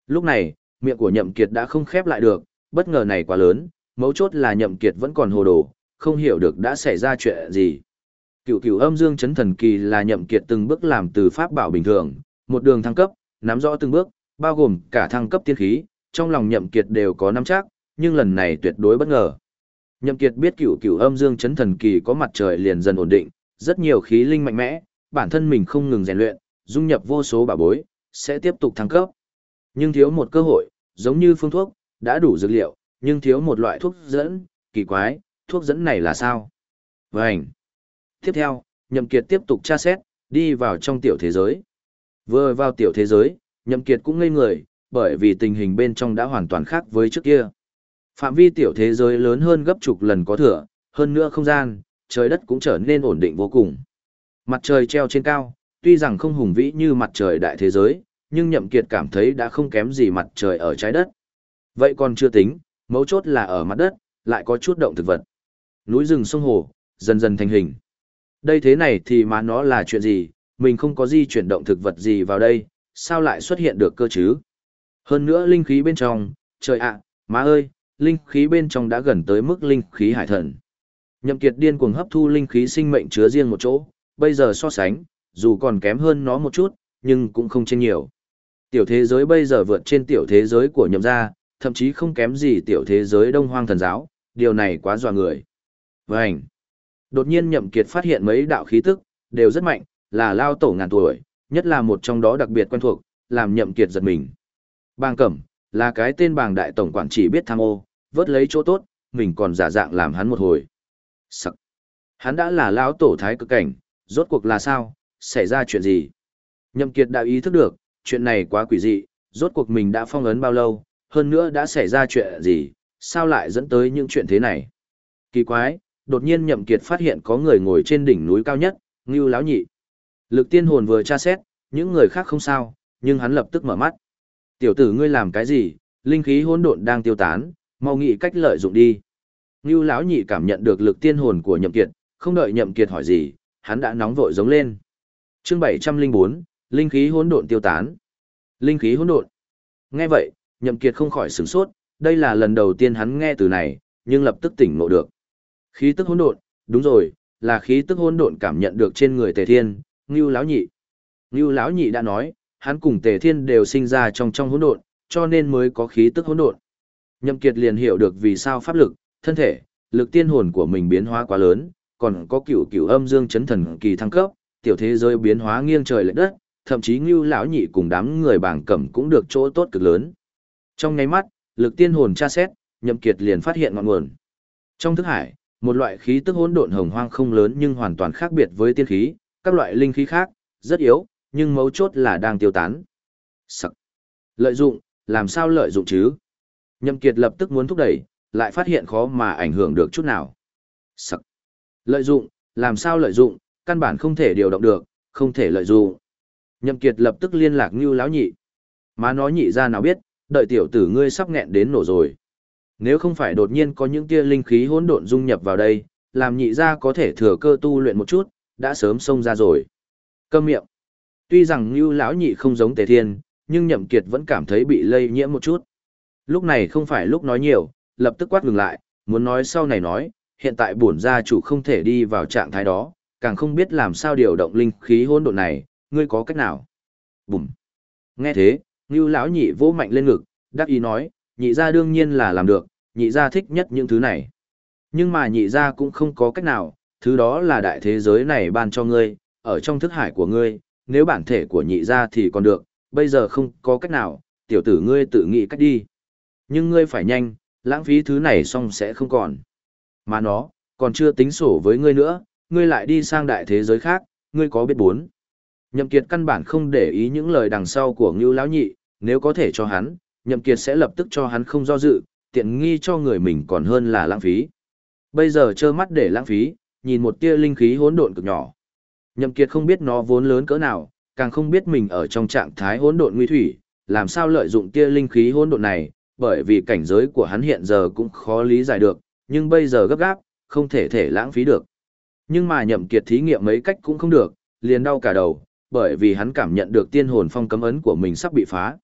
Lúc này, Miệng của Nhậm Kiệt đã không khép lại được, bất ngờ này quá lớn, mấu chốt là Nhậm Kiệt vẫn còn hồ đồ, không hiểu được đã xảy ra chuyện gì. Cửu cửu âm dương chấn thần kỳ là Nhậm Kiệt từng bước làm từ pháp bảo bình thường, một đường thăng cấp, nắm rõ từng bước, bao gồm cả thăng cấp tiên khí, trong lòng Nhậm Kiệt đều có nắm chắc, nhưng lần này tuyệt đối bất ngờ. Nhậm Kiệt biết cửu cửu âm dương chấn thần kỳ có mặt trời liền dần ổn định, rất nhiều khí linh mạnh mẽ, bản thân mình không ngừng rèn luyện, dung nhập vô số bảo bối, sẽ tiếp tục thăng cấp. Nhưng thiếu một cơ hội, giống như phương thuốc, đã đủ dược liệu, nhưng thiếu một loại thuốc dẫn, kỳ quái, thuốc dẫn này là sao? Vânh! Tiếp theo, Nhậm Kiệt tiếp tục tra xét, đi vào trong tiểu thế giới. Vừa vào tiểu thế giới, Nhậm Kiệt cũng ngây người, bởi vì tình hình bên trong đã hoàn toàn khác với trước kia. Phạm vi tiểu thế giới lớn hơn gấp chục lần có thừa, hơn nữa không gian, trời đất cũng trở nên ổn định vô cùng. Mặt trời treo trên cao, tuy rằng không hùng vĩ như mặt trời đại thế giới, nhưng Nhậm Kiệt cảm thấy đã không kém gì mặt trời ở trái đất. Vậy còn chưa tính, mấu chốt là ở mặt đất, lại có chút động thực vật. Núi rừng sông hồ, dần dần thành hình. Đây thế này thì mà nó là chuyện gì, mình không có di chuyển động thực vật gì vào đây, sao lại xuất hiện được cơ chứ? Hơn nữa linh khí bên trong, trời ạ, má ơi, linh khí bên trong đã gần tới mức linh khí hải thần. Nhậm Kiệt điên cuồng hấp thu linh khí sinh mệnh chứa riêng một chỗ, bây giờ so sánh, dù còn kém hơn nó một chút, nhưng cũng không chênh nhiều. Tiểu thế giới bây giờ vượt trên tiểu thế giới của nhậm gia, thậm chí không kém gì tiểu thế giới đông hoang thần giáo, điều này quá dọa người. Vânh! Đột nhiên nhậm kiệt phát hiện mấy đạo khí tức, đều rất mạnh, là lao tổ ngàn tuổi, nhất là một trong đó đặc biệt quen thuộc, làm nhậm kiệt giật mình. Bang Cẩm, là cái tên bàng đại tổng quản chỉ biết tham ô, vớt lấy chỗ tốt, mình còn giả dạng làm hắn một hồi. Sắc. Hắn đã là lão tổ thái cực cảnh, rốt cuộc là sao, xảy ra chuyện gì? Nhậm Kiệt đã ý thức được, chuyện này quá quỷ dị, rốt cuộc mình đã phong ấn bao lâu, hơn nữa đã xảy ra chuyện gì, sao lại dẫn tới những chuyện thế này? Kỳ quái, đột nhiên Nhậm Kiệt phát hiện có người ngồi trên đỉnh núi cao nhất, Ngưu Láo nhị. Lực tiên hồn vừa tra xét, những người khác không sao, nhưng hắn lập tức mở mắt. Tiểu tử ngươi làm cái gì, linh khí hỗn độn đang tiêu tán, mau nghĩ cách lợi dụng đi. Ngưu Láo nhị cảm nhận được lực tiên hồn của Nhậm Kiệt, không đợi Nhậm Kiệt hỏi gì, hắn đã nóng vội giống lên. Chương 704, linh khí hỗn độn tiêu tán. Linh khí hỗn độn. Nghe vậy, Nhậm Kiệt không khỏi sửng sốt, đây là lần đầu tiên hắn nghe từ này, nhưng lập tức tỉnh ngộ được. Khí tức hỗn độn, đúng rồi, là khí tức hỗn độn cảm nhận được trên người Tề Thiên, Ngưu lão nhị. Ngưu lão nhị đã nói, hắn cùng Tề Thiên đều sinh ra trong trong hỗn độn, cho nên mới có khí tức hỗn độn. Nhậm Kiệt liền hiểu được vì sao pháp lực, thân thể, lực tiên hồn của mình biến hóa quá lớn, còn có cửu cửu âm dương chấn thần kỳ thăng cấp, tiểu thế giới biến hóa nghiêng trời lệch đất, thậm chí Ngưu lão nhị cùng đám người bảng cẩm cũng được chỗ tốt cực lớn. Trong nháy mắt, lực tiên hồn tra xét, Nhậm Kiệt liền phát hiện ngọn nguồn. Trong thức hải, một loại khí tức hỗn độn hồng hoang không lớn nhưng hoàn toàn khác biệt với tiên khí, các loại linh khí khác, rất yếu, nhưng mấu chốt là đang tiêu tán. Sắc. Lợi dụng, làm sao lợi dụng chứ? Nhậm Kiệt lập tức muốn thúc đẩy, lại phát hiện khó mà ảnh hưởng được chút nào. Sắc. Lợi dụng, làm sao lợi dụng, căn bản không thể điều động được, không thể lợi dụng. Nhậm Kiệt lập tức liên lạc Ngưu lão nhị. Má nói nhị ra nào biết, đợi tiểu tử ngươi sắp nghẹn đến nổ rồi. Nếu không phải đột nhiên có những tia linh khí hỗn độn dung nhập vào đây, làm nhị ra có thể thừa cơ tu luyện một chút, đã sớm xông ra rồi. Câm miệng. Tuy rằng Ngưu lão nhị không giống Tề Thiên, nhưng Nhậm Kiệt vẫn cảm thấy bị lây nhiễm một chút. Lúc này không phải lúc nói nhiều, lập tức quát ngừng lại, muốn nói sau này nói, hiện tại bổn gia chủ không thể đi vào trạng thái đó, càng không biết làm sao điều động linh khí hỗn độn này, ngươi có cách nào? Bùm. Nghe thế, Ngưu lão nhị vỗ mạnh lên ngực, đắc ý nói, nhị gia đương nhiên là làm được, nhị gia thích nhất những thứ này. Nhưng mà nhị gia cũng không có cách nào, thứ đó là đại thế giới này ban cho ngươi, ở trong thức hải của ngươi, nếu bản thể của nhị gia thì còn được, bây giờ không có cách nào, tiểu tử ngươi tự nghĩ cách đi. Nhưng ngươi phải nhanh, lãng phí thứ này xong sẽ không còn. Mà nó, còn chưa tính sổ với ngươi nữa, ngươi lại đi sang đại thế giới khác, ngươi có biết bốn. Nhậm Kiệt căn bản không để ý những lời đằng sau của Ngưu Lão Nhị, nếu có thể cho hắn, Nhậm Kiệt sẽ lập tức cho hắn không do dự, tiện nghi cho người mình còn hơn là lãng phí. Bây giờ trơ mắt để lãng phí, nhìn một tia linh khí hỗn độn cực nhỏ. Nhậm Kiệt không biết nó vốn lớn cỡ nào, càng không biết mình ở trong trạng thái hỗn độn nguy thủy, làm sao lợi dụng tia linh khí hỗn độn này, bởi vì cảnh giới của hắn hiện giờ cũng khó lý giải được, nhưng bây giờ gấp gáp, không thể thể lãng phí được. Nhưng mà Nhậm Kiệt thí nghiệm mấy cách cũng không được, liền đau cả đầu, bởi vì hắn cảm nhận được tiên hồn phong cấm ấn của mình sắp bị phá.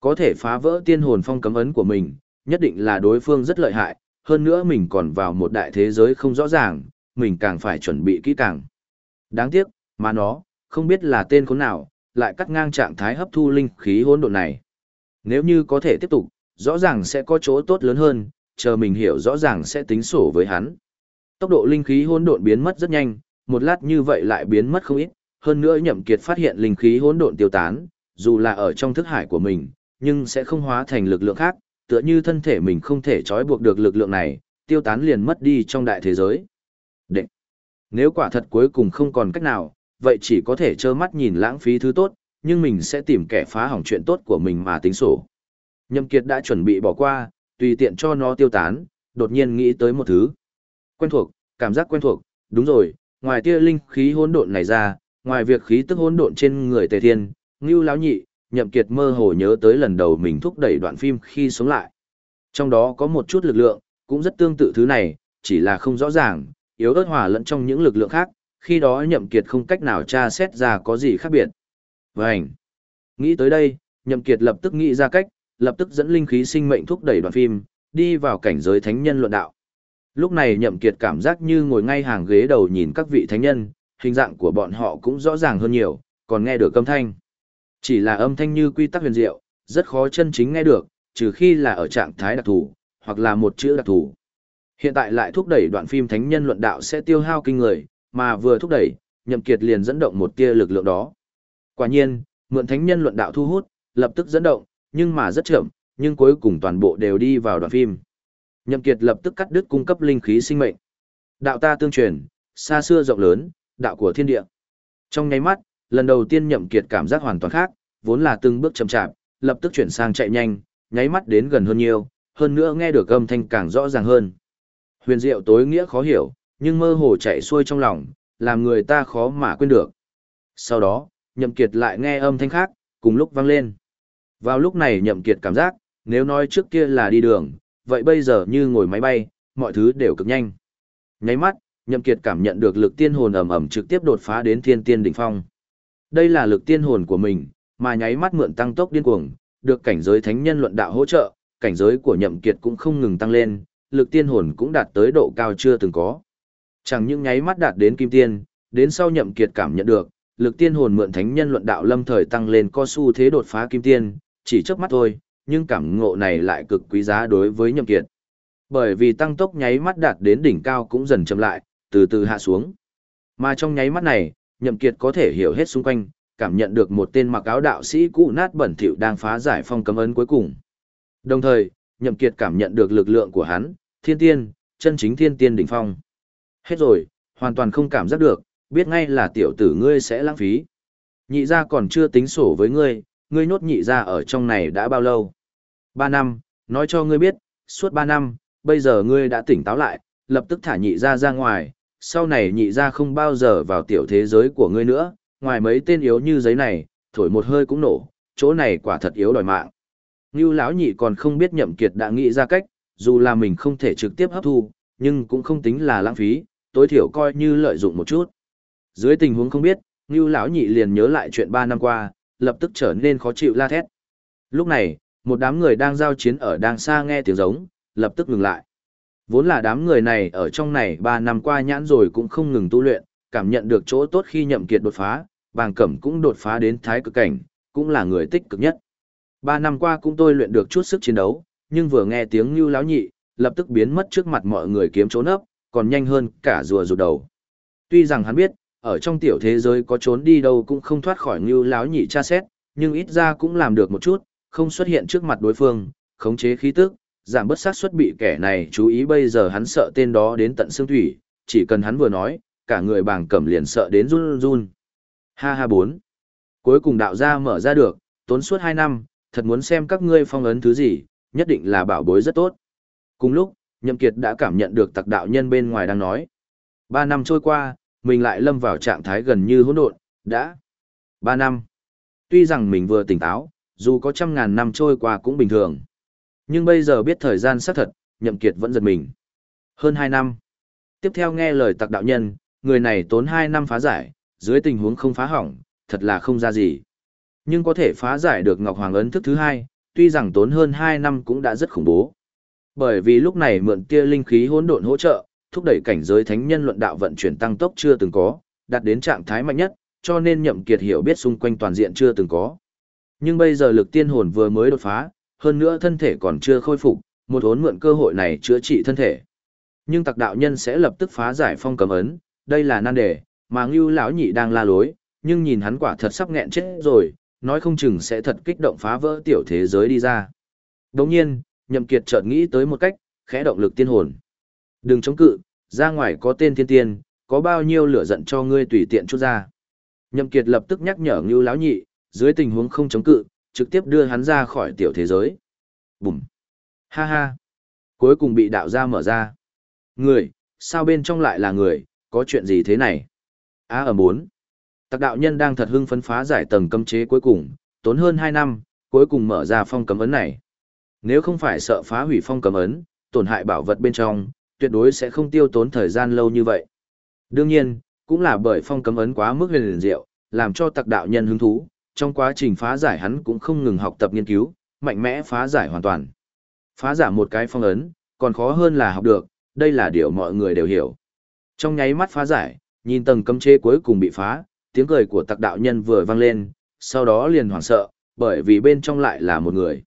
Có thể phá vỡ tiên hồn phong cấm ấn của mình, nhất định là đối phương rất lợi hại, hơn nữa mình còn vào một đại thế giới không rõ ràng, mình càng phải chuẩn bị kỹ càng. Đáng tiếc, mà nó, không biết là tên khốn nào, lại cắt ngang trạng thái hấp thu linh khí hỗn độn này. Nếu như có thể tiếp tục, rõ ràng sẽ có chỗ tốt lớn hơn, chờ mình hiểu rõ ràng sẽ tính sổ với hắn. Tốc độ linh khí hỗn độn biến mất rất nhanh, một lát như vậy lại biến mất không ít, hơn nữa Nhậm Kiệt phát hiện linh khí hỗn độn tiêu tán, dù là ở trong thức hải của mình, nhưng sẽ không hóa thành lực lượng khác, tựa như thân thể mình không thể trói buộc được lực lượng này, tiêu tán liền mất đi trong đại thế giới. Đệ. Nếu quả thật cuối cùng không còn cách nào, vậy chỉ có thể trơ mắt nhìn lãng phí thứ tốt, nhưng mình sẽ tìm kẻ phá hỏng chuyện tốt của mình mà tính sổ. Nhậm Kiệt đã chuẩn bị bỏ qua, tùy tiện cho nó tiêu tán, đột nhiên nghĩ tới một thứ. Quen thuộc, cảm giác quen thuộc, đúng rồi, ngoài tia linh khí hỗn độn này ra, ngoài việc khí tức hỗn độn trên người Tề Thiên, Ngưu lão nhị, Nhậm Kiệt mơ hồ nhớ tới lần đầu mình thúc đẩy đoạn phim khi sống lại. Trong đó có một chút lực lượng, cũng rất tương tự thứ này, chỉ là không rõ ràng, yếu ớt hòa lẫn trong những lực lượng khác, khi đó Nhậm Kiệt không cách nào tra xét ra có gì khác biệt. Vành. Nghĩ tới đây, Nhậm Kiệt lập tức nghĩ ra cách, lập tức dẫn linh khí sinh mệnh thúc đẩy đoạn phim, đi vào cảnh giới thánh nhân luận đạo. Lúc này Nhậm Kiệt cảm giác như ngồi ngay hàng ghế đầu nhìn các vị thánh nhân, hình dạng của bọn họ cũng rõ ràng hơn nhiều, còn nghe được âm thanh. Chỉ là âm thanh như quy tắc huyền diệu, rất khó chân chính nghe được, trừ khi là ở trạng thái đặc thù, hoặc là một chữ đặc thù. Hiện tại lại thúc đẩy đoạn phim thánh nhân luận đạo sẽ tiêu hao kinh người, mà vừa thúc đẩy, Nhậm Kiệt liền dẫn động một tia lực lượng đó. Quả nhiên, mượn thánh nhân luận đạo thu hút, lập tức dẫn động, nhưng mà rất chậm, nhưng cuối cùng toàn bộ đều đi vào đoạn phim. Nhậm Kiệt lập tức cắt đứt cung cấp linh khí sinh mệnh. Đạo ta tương truyền, xa xưa rộng lớn, đạo của thiên địa. Trong nháy mắt, lần đầu tiên Nhậm Kiệt cảm giác hoàn toàn khác, vốn là từng bước chậm chạp, lập tức chuyển sang chạy nhanh, nháy mắt đến gần hơn nhiều, hơn nữa nghe được âm thanh càng rõ ràng hơn. Huyền diệu tối nghĩa khó hiểu, nhưng mơ hồ chạy xuôi trong lòng, làm người ta khó mà quên được. Sau đó, Nhậm Kiệt lại nghe âm thanh khác, cùng lúc vang lên. Vào lúc này Nhậm Kiệt cảm giác, nếu nói trước kia là đi đường, vậy bây giờ như ngồi máy bay, mọi thứ đều cực nhanh. Nháy mắt, Nhậm Kiệt cảm nhận được lực tiên hồn ầm ầm trực tiếp đột phá đến thiên tiên đỉnh phong. Đây là lực tiên hồn của mình, mà nháy mắt mượn tăng tốc điên cuồng, được cảnh giới thánh nhân luận đạo hỗ trợ, cảnh giới của Nhậm Kiệt cũng không ngừng tăng lên, lực tiên hồn cũng đạt tới độ cao chưa từng có. Chẳng những nháy mắt đạt đến kim tiên, đến sau Nhậm Kiệt cảm nhận được, lực tiên hồn mượn thánh nhân luận đạo lâm thời tăng lên có su thế đột phá kim tiên, chỉ chớp mắt thôi, nhưng cảm ngộ này lại cực quý giá đối với Nhậm Kiệt. Bởi vì tăng tốc nháy mắt đạt đến đỉnh cao cũng dần chậm lại, từ từ hạ xuống. Mà trong nháy mắt này, Nhậm Kiệt có thể hiểu hết xung quanh, cảm nhận được một tên mặc áo đạo sĩ cũ nát bẩn thỉu đang phá giải phong cấm ấn cuối cùng. Đồng thời, Nhậm Kiệt cảm nhận được lực lượng của hắn, thiên tiên, chân chính thiên tiên đỉnh phong. Hết rồi, hoàn toàn không cảm giác được, biết ngay là tiểu tử ngươi sẽ lãng phí. Nhị gia còn chưa tính sổ với ngươi, ngươi nhốt nhị gia ở trong này đã bao lâu? Ba năm, nói cho ngươi biết, suốt ba năm, bây giờ ngươi đã tỉnh táo lại, lập tức thả nhị gia ra ngoài, sau này nhị gia không bao giờ vào tiểu thế giới của ngươi nữa, ngoài mấy tên yếu như giấy này, thổi một hơi cũng nổ, chỗ này quả thật yếu đòi mạng. Ngưu lão nhị còn không biết nhậm kiệt đã nghĩ ra cách, dù là mình không thể trực tiếp hấp thu, nhưng cũng không tính là lãng phí, tối thiểu coi như lợi dụng một chút. Dưới tình huống không biết, Ngưu lão nhị liền nhớ lại chuyện 3 năm qua, lập tức trở nên khó chịu la thét. Lúc này, một đám người đang giao chiến ở đang xa nghe tiếng giống, lập tức ngừng lại. Vốn là đám người này ở trong này 3 năm qua nhãn rồi cũng không ngừng tu luyện, cảm nhận được chỗ tốt khi nhậm kiệt đột phá, bàng cẩm cũng đột phá đến thái cực cảnh, cũng là người tích cực nhất. 3 năm qua cũng tôi luyện được chút sức chiến đấu, nhưng vừa nghe tiếng như láo nhị, lập tức biến mất trước mặt mọi người kiếm chỗ nấp, còn nhanh hơn cả rùa rụt đầu. Tuy rằng hắn biết, ở trong tiểu thế giới có trốn đi đâu cũng không thoát khỏi ngưu láo nhị tra xét, nhưng ít ra cũng làm được một chút, không xuất hiện trước mặt đối phương, khống chế khí tức, giảm bớt sát suất bị kẻ này chú ý bây giờ hắn sợ tên đó đến tận xương thủy, chỉ cần hắn vừa nói, cả người bàng cẩm liền sợ đến run run. Ha ha bốn. Cuối cùng đạo gia mở ra được, tốn suốt hai năm, thật muốn xem các ngươi phong ấn thứ gì, nhất định là bảo bối rất tốt. Cùng lúc, Nhậm Kiệt đã cảm nhận được tặc đạo nhân bên ngoài đang nói. Ba năm trôi qua, mình lại lâm vào trạng thái gần như hỗn độn, đã. Ba năm. Tuy rằng mình vừa tỉnh táo, dù có trăm ngàn năm trôi qua cũng bình thường. Nhưng bây giờ biết thời gian xác thật, Nhậm Kiệt vẫn giật mình. Hơn hai năm. Tiếp theo nghe lời tặc đạo nhân, người này tốn hai năm phá giải, dưới tình huống không phá hỏng, thật là không ra gì. Nhưng có thể phá giải được Ngọc Hoàng ấn thức thứ hai, tuy rằng tốn hơn 2 năm cũng đã rất khủng bố. Bởi vì lúc này mượn Tia linh khí hỗn độn hỗ trợ, thúc đẩy cảnh giới thánh nhân luận đạo vận chuyển tăng tốc chưa từng có, đạt đến trạng thái mạnh nhất, cho nên Nhậm Kiệt hiểu biết xung quanh toàn diện chưa từng có. Nhưng bây giờ lực tiên hồn vừa mới đột phá, hơn nữa thân thể còn chưa khôi phục, một hốn mượn cơ hội này chữa trị thân thể. Nhưng tặc đạo nhân sẽ lập tức phá giải phong cấm ấn, đây là nan đề, mà Ngưu lão nhị đang la lối, nhưng nhìn hắn quả thật sắp nghẹn chết rồi, nói không chừng sẽ thật kích động phá vỡ tiểu thế giới đi ra. Đồng nhiên, Nhậm Kiệt chợt nghĩ tới một cách, khẽ động lực tiên hồn. Đừng chống cự, ra ngoài có tên thiên tiên, có bao nhiêu lửa giận cho ngươi tùy tiện chút ra. Nhậm Kiệt lập tức nhắc nhở Ngưu Láo nhị, dưới tình huống không chống cự, trực tiếp đưa hắn ra khỏi tiểu thế giới. Bùm. Ha ha. Cuối cùng bị đạo gia mở ra. Người, sao bên trong lại là người, có chuyện gì thế này? Á ở bốn. Tặc đạo nhân đang thật hưng phấn phá giải tầng cấm chế cuối cùng, tốn hơn 2 năm, cuối cùng mở ra phong cấm ấn này. Nếu không phải sợ phá hủy phong cấm ấn, tổn hại bảo vật bên trong, tuyệt đối sẽ không tiêu tốn thời gian lâu như vậy. Đương nhiên, cũng là bởi phong cấm ấn quá mức huyền diệu, làm cho tặc đạo nhân hứng thú, trong quá trình phá giải hắn cũng không ngừng học tập nghiên cứu, mạnh mẽ phá giải hoàn toàn. Phá giải một cái phong ấn, còn khó hơn là học được, đây là điều mọi người đều hiểu. Trong nháy mắt phá giải, nhìn tầng cấm chế cuối cùng bị phá, tiếng cười của tặc đạo nhân vừa vang lên, sau đó liền hoảng sợ, bởi vì bên trong lại là một người.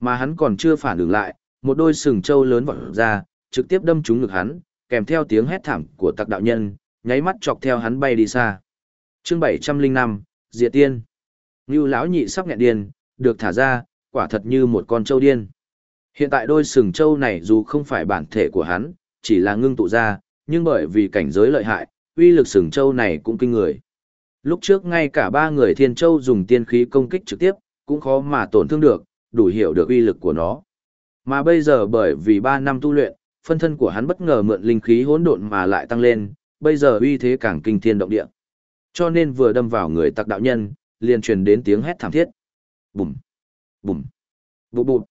Mà hắn còn chưa phản ứng lại, một đôi sừng trâu lớn vọt ra, trực tiếp đâm trúng ngực hắn, kèm theo tiếng hét thảm của tặc đạo nhân, nháy mắt chọc theo hắn bay đi xa. Chương 705, Diệt Tiên. Ngưu lão nhị sắp nghẹn điên, được thả ra, quả thật như một con trâu điên. Hiện tại đôi sừng trâu này dù không phải bản thể của hắn, chỉ là ngưng tụ ra, nhưng bởi vì cảnh giới lợi hại, uy lực sừng trâu này cũng kinh người. Lúc trước ngay cả ba người thiên châu dùng tiên khí công kích trực tiếp, cũng khó mà tổn thương được, đủ hiểu được uy lực của nó. Mà bây giờ bởi vì ba năm tu luyện, phân thân của hắn bất ngờ mượn linh khí hỗn độn mà lại tăng lên, bây giờ uy thế càng kinh thiên động địa. Cho nên vừa đâm vào người tặc đạo nhân, liền truyền đến tiếng hét thảm thiết. Bùm, bùm, bụp bụp.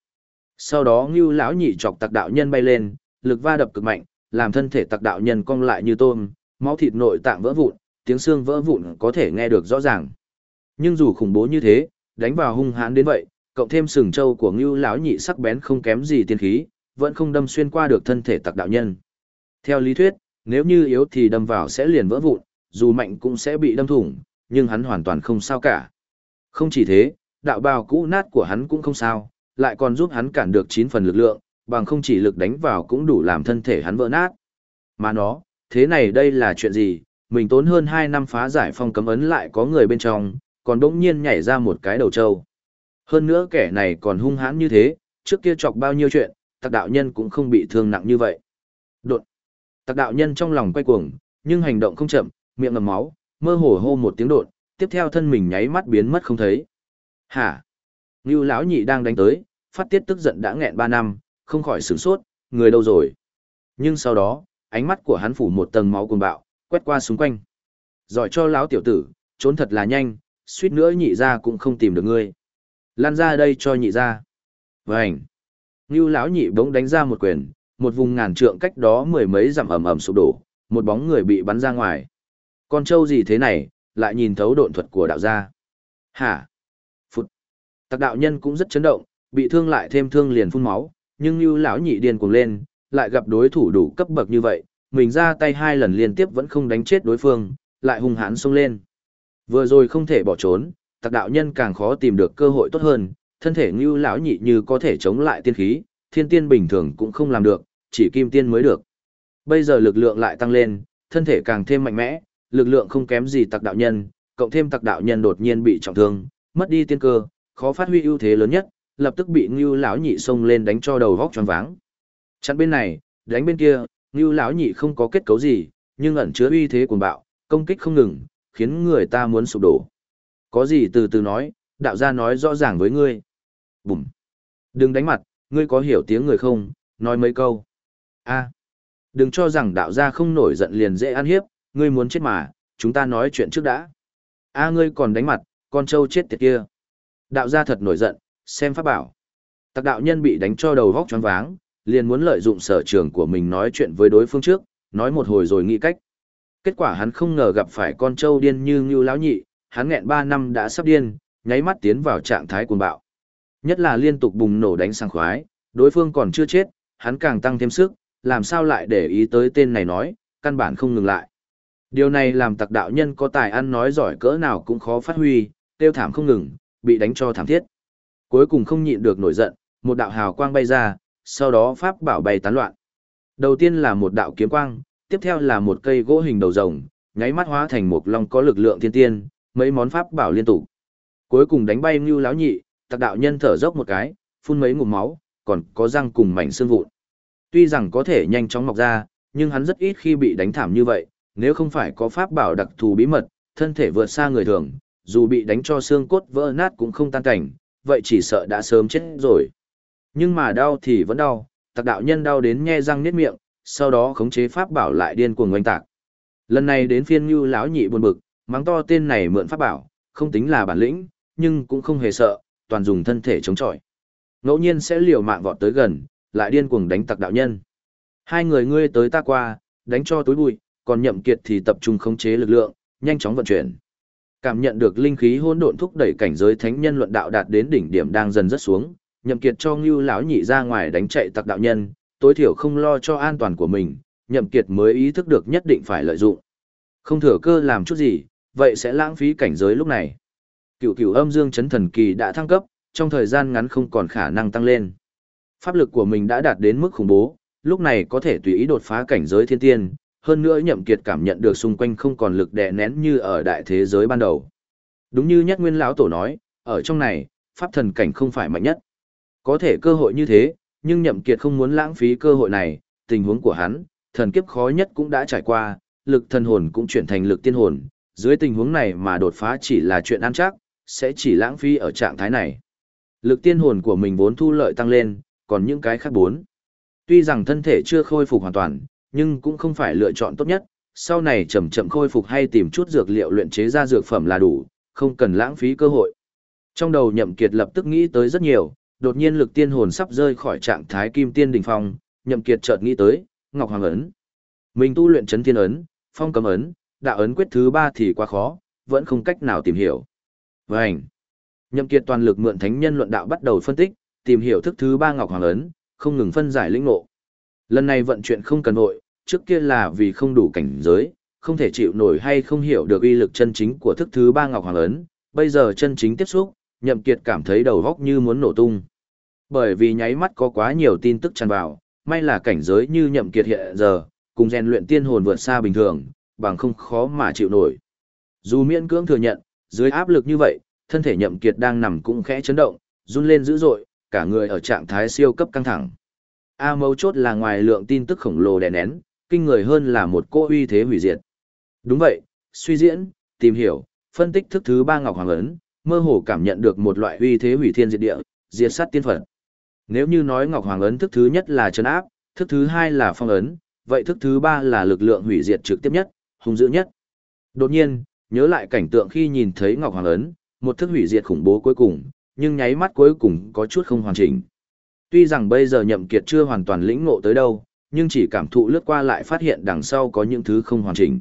Sau đó Ngưu lão nhị chọc tặc đạo nhân bay lên, lực va đập cực mạnh, làm thân thể tặc đạo nhân cong lại như tôm, máu thịt nội tạng vỡ vụn, tiếng xương vỡ vụn có thể nghe được rõ ràng. Nhưng dù khủng bố như thế, đánh vào hung hãn đến vậy, cộng thêm sừng trâu của Ngưu lão nhị sắc bén không kém gì tiên khí, vẫn không đâm xuyên qua được thân thể tặc đạo nhân. Theo lý thuyết, nếu như yếu thì đâm vào sẽ liền vỡ vụn, dù mạnh cũng sẽ bị đâm thủng, nhưng hắn hoàn toàn không sao cả. Không chỉ thế, đạo bào cũ nát của hắn cũng không sao, lại còn giúp hắn cản được 9 phần lực lượng, bằng không chỉ lực đánh vào cũng đủ làm thân thể hắn vỡ nát. Mà nó, thế này đây là chuyện gì, mình tốn hơn 2 năm phá giải phong cấm ấn lại có người bên trong, còn đỗng nhiên nhảy ra một cái đầu trâu. Hơn nữa kẻ này còn hung hãn như thế, trước kia chọc bao nhiêu chuyện, tặc đạo nhân cũng không bị thương nặng như vậy. Đột! Tặc đạo nhân trong lòng quay cuồng, nhưng hành động không chậm, miệng ngầm máu, mơ hồ hô một tiếng đột, tiếp theo thân mình nháy mắt biến mất không thấy. Hả? Ngưu lão nhị đang đánh tới, phát tiết tức giận đã nghẹn 3 năm, không khỏi sửng sốt, người đâu rồi? Nhưng sau đó, ánh mắt của hắn phủ một tầng máu cuồng bạo, quét qua xung quanh. Giỏi cho lão tiểu tử, trốn thật là nhanh, suýt nữa nhị ra cũng không tìm được ngươi. Lan ra đây cho nhị ra. Vành. Ngưu lão nhị bỗng đánh ra một quyền, một vùng ngàn trượng cách đó mười mấy dặm ầm ầm sụp đổ, một bóng người bị bắn ra ngoài. Con trâu gì thế này, lại nhìn thấu độn thuật của đạo gia. Hả? Phụt. Tặc đạo nhân cũng rất chấn động, bị thương lại thêm thương liền phun máu, nhưng Nưu lão nhị điên cuồng lên, lại gặp đối thủ đủ cấp bậc như vậy, mình ra tay hai lần liên tiếp vẫn không đánh chết đối phương, lại hung hãn xông lên. Vừa rồi không thể bỏ trốn, tặc đạo nhân càng khó tìm được cơ hội tốt hơn, thân thể ngưu lão nhị như có thể chống lại tiên khí, thiên tiên bình thường cũng không làm được, chỉ kim tiên mới được. Bây giờ lực lượng lại tăng lên, thân thể càng thêm mạnh mẽ, lực lượng không kém gì tặc đạo nhân, cộng thêm tặc đạo nhân đột nhiên bị trọng thương, mất đi tiên cơ, khó phát huy ưu thế lớn nhất, lập tức bị Ngưu lão nhị xông lên đánh cho đầu vóc choáng váng. Chặn bên này, đánh bên kia, Ngưu lão nhị không có kết cấu gì, nhưng ẩn chứa uy thế cuồng bạo, công kích không ngừng, khiến người ta muốn sụp đổ. Có gì từ từ nói, đạo gia nói rõ ràng với ngươi. Bùm. Đừng đánh mặt, ngươi có hiểu tiếng người không, nói mấy câu. A. Đừng cho rằng đạo gia không nổi giận liền dễ ăn hiếp, ngươi muốn chết mà, chúng ta nói chuyện trước đã. A ngươi còn đánh mặt, con trâu chết tiệt kia. Đạo gia thật nổi giận, xem pháp bảo. Tặc đạo nhân bị đánh cho đầu vóc choáng váng, liền muốn lợi dụng sở trường của mình nói chuyện với đối phương trước, nói một hồi rồi nghĩ cách. Kết quả hắn không ngờ gặp phải con trâu điên như Ngưu lão nhị, hắn nghẹn 3 năm đã sắp điên, nháy mắt tiến vào trạng thái cuồng bạo. Nhất là liên tục bùng nổ đánh sang khoái, đối phương còn chưa chết, hắn càng tăng thêm sức, làm sao lại để ý tới tên này nói, căn bản không ngừng lại. Điều này làm tặc đạo nhân có tài ăn nói giỏi cỡ nào cũng khó phát huy, tiêu thảm không ngừng, bị đánh cho thảm thiết. Cuối cùng không nhịn được nổi giận, một đạo hào quang bay ra, sau đó pháp bảo bay tán loạn. Đầu tiên là một đạo kiếm quang, tiếp theo là một cây gỗ hình đầu rồng, nháy mắt hóa thành một long có lực lượng thiên tiên, mấy món pháp bảo liên tục. Cuối cùng đánh bay Ngưu lão nhị, tặc đạo nhân thở dốc một cái, phun mấy ngụm máu, còn có răng cùng mảnh xương vụn. Tuy rằng có thể nhanh chóng mọc ra, nhưng hắn rất ít khi bị đánh thảm như vậy, nếu không phải có pháp bảo đặc thù bí mật, thân thể vượt xa người thường, dù bị đánh cho xương cốt vỡ nát cũng không tan cảnh, vậy chỉ sợ đã sớm chết rồi. Nhưng mà đau thì vẫn đau, tặc đạo nhân đau đến nhe răng niết miệng, sau đó khống chế pháp bảo lại điên cuồng oanh tạc. Lần này đến phiên Nưu lão nhị buồn bực, mắng to tên này mượn pháp bảo, không tính là bản lĩnh, nhưng cũng không hề sợ, toàn dùng thân thể chống chọi. Ngẫu nhiên sẽ liều mạng vọt tới gần, lại điên cuồng đánh tặc đạo nhân. Hai người ngươi tới ta qua, đánh cho túi bụi, còn nhậm kiệt thì tập trung khống chế lực lượng, nhanh chóng vận chuyển. Cảm nhận được linh khí hỗn độn thúc đẩy cảnh giới thánh nhân luận đạo đạt đến đỉnh điểm đang dần rất xuống, nhậm kiệt cho Ngưu lão nhị ra ngoài đánh chạy tặc đạo nhân, tối thiểu không lo cho an toàn của mình, nhậm kiệt mới ý thức được nhất định phải lợi dụng. Không thừa cơ làm chút gì, vậy sẽ lãng phí cảnh giới lúc này. Cựu cựu âm dương chấn thần kỳ đã thăng cấp, trong thời gian ngắn không còn khả năng tăng lên. Pháp lực của mình đã đạt đến mức khủng bố, lúc này có thể tùy ý đột phá cảnh giới thiên tiên, hơn nữa nhậm kiệt cảm nhận được xung quanh không còn lực đè nén như ở đại thế giới ban đầu. Đúng như nhất nguyên lão tổ nói, ở trong này, pháp thần cảnh không phải mạnh nhất. Có thể cơ hội như thế, nhưng nhậm kiệt không muốn lãng phí cơ hội này, tình huống của hắn, thần kiếp khó nhất cũng đã trải qua, lực thần hồn cũng chuyển thành lực tiên hồn, dưới tình huống này mà đột phá chỉ là chuyện ăn chắc, sẽ chỉ lãng phí ở trạng thái này. Lực tiên hồn của mình vốn thu lợi tăng lên, còn những cái khác bốn. Tuy rằng thân thể chưa khôi phục hoàn toàn, nhưng cũng không phải lựa chọn tốt nhất, sau này chậm chậm khôi phục hay tìm chút dược liệu luyện chế ra dược phẩm là đủ, không cần lãng phí cơ hội. Trong đầu Nhậm Kiệt lập tức nghĩ tới rất nhiều, đột nhiên lực tiên hồn sắp rơi khỏi trạng thái kim tiên đỉnh phong, Nhậm Kiệt chợt nghĩ tới, Ngọc Hoàng ấn. Mình tu luyện chấn thiên ấn, phong cấm ấn, đạo ấn quyết thứ ba thì quá khó, vẫn không cách nào tìm hiểu. Vành. Nhậm Kiệt toàn lực mượn thánh nhân luận đạo bắt đầu phân tích, tìm hiểu thức thứ ba Ngọc Hoàng ấn, không ngừng phân giải lĩnh ngộ. Lần này vận chuyện không cần nội, trước kia là vì không đủ cảnh giới, không thể chịu nổi hay không hiểu được uy lực chân chính của thức thứ ba Ngọc Hoàng ấn, bây giờ chân chính tiếp xúc, Nhậm Kiệt cảm thấy đầu óc như muốn nổ tung. Bởi vì nháy mắt có quá nhiều tin tức tràn vào, may là cảnh giới như Nhậm Kiệt hiện giờ, cùng rèn luyện tiên hồn vượt xa bình thường, bằng không khó mà chịu nổi. Dù miễn cưỡng thừa nhận, dưới áp lực như vậy, thân thể Nhậm Kiệt đang nằm cũng khẽ chấn động, run lên dữ dội, cả người ở trạng thái siêu cấp căng thẳng. A mấu chốt là ngoài lượng tin tức khổng lồ đè nén, kinh người hơn là một cô uy thế hủy diệt. Đúng vậy, suy diễn, tìm hiểu, phân tích thức thứ ba ngọc hoàng ấn, mơ hồ cảm nhận được một loại uy thế hủy thiên diệt địa, diệt sát tiên phật. Nếu như nói ngọc hoàng ấn thức thứ nhất là chấn áp, thức thứ hai là phong ấn, vậy thức thứ ba là lực lượng hủy diệt trực tiếp nhất, hung dữ nhất. Đột nhiên, nhớ lại cảnh tượng khi nhìn thấy ngọc hoàng ấn, một thức hủy diệt khủng bố cuối cùng, nhưng nháy mắt cuối cùng có chút không hoàn chỉnh. Tuy rằng bây giờ nhậm kiệt chưa hoàn toàn lĩnh ngộ tới đâu, nhưng chỉ cảm thụ lướt qua lại phát hiện đằng sau có những thứ không hoàn chỉnh.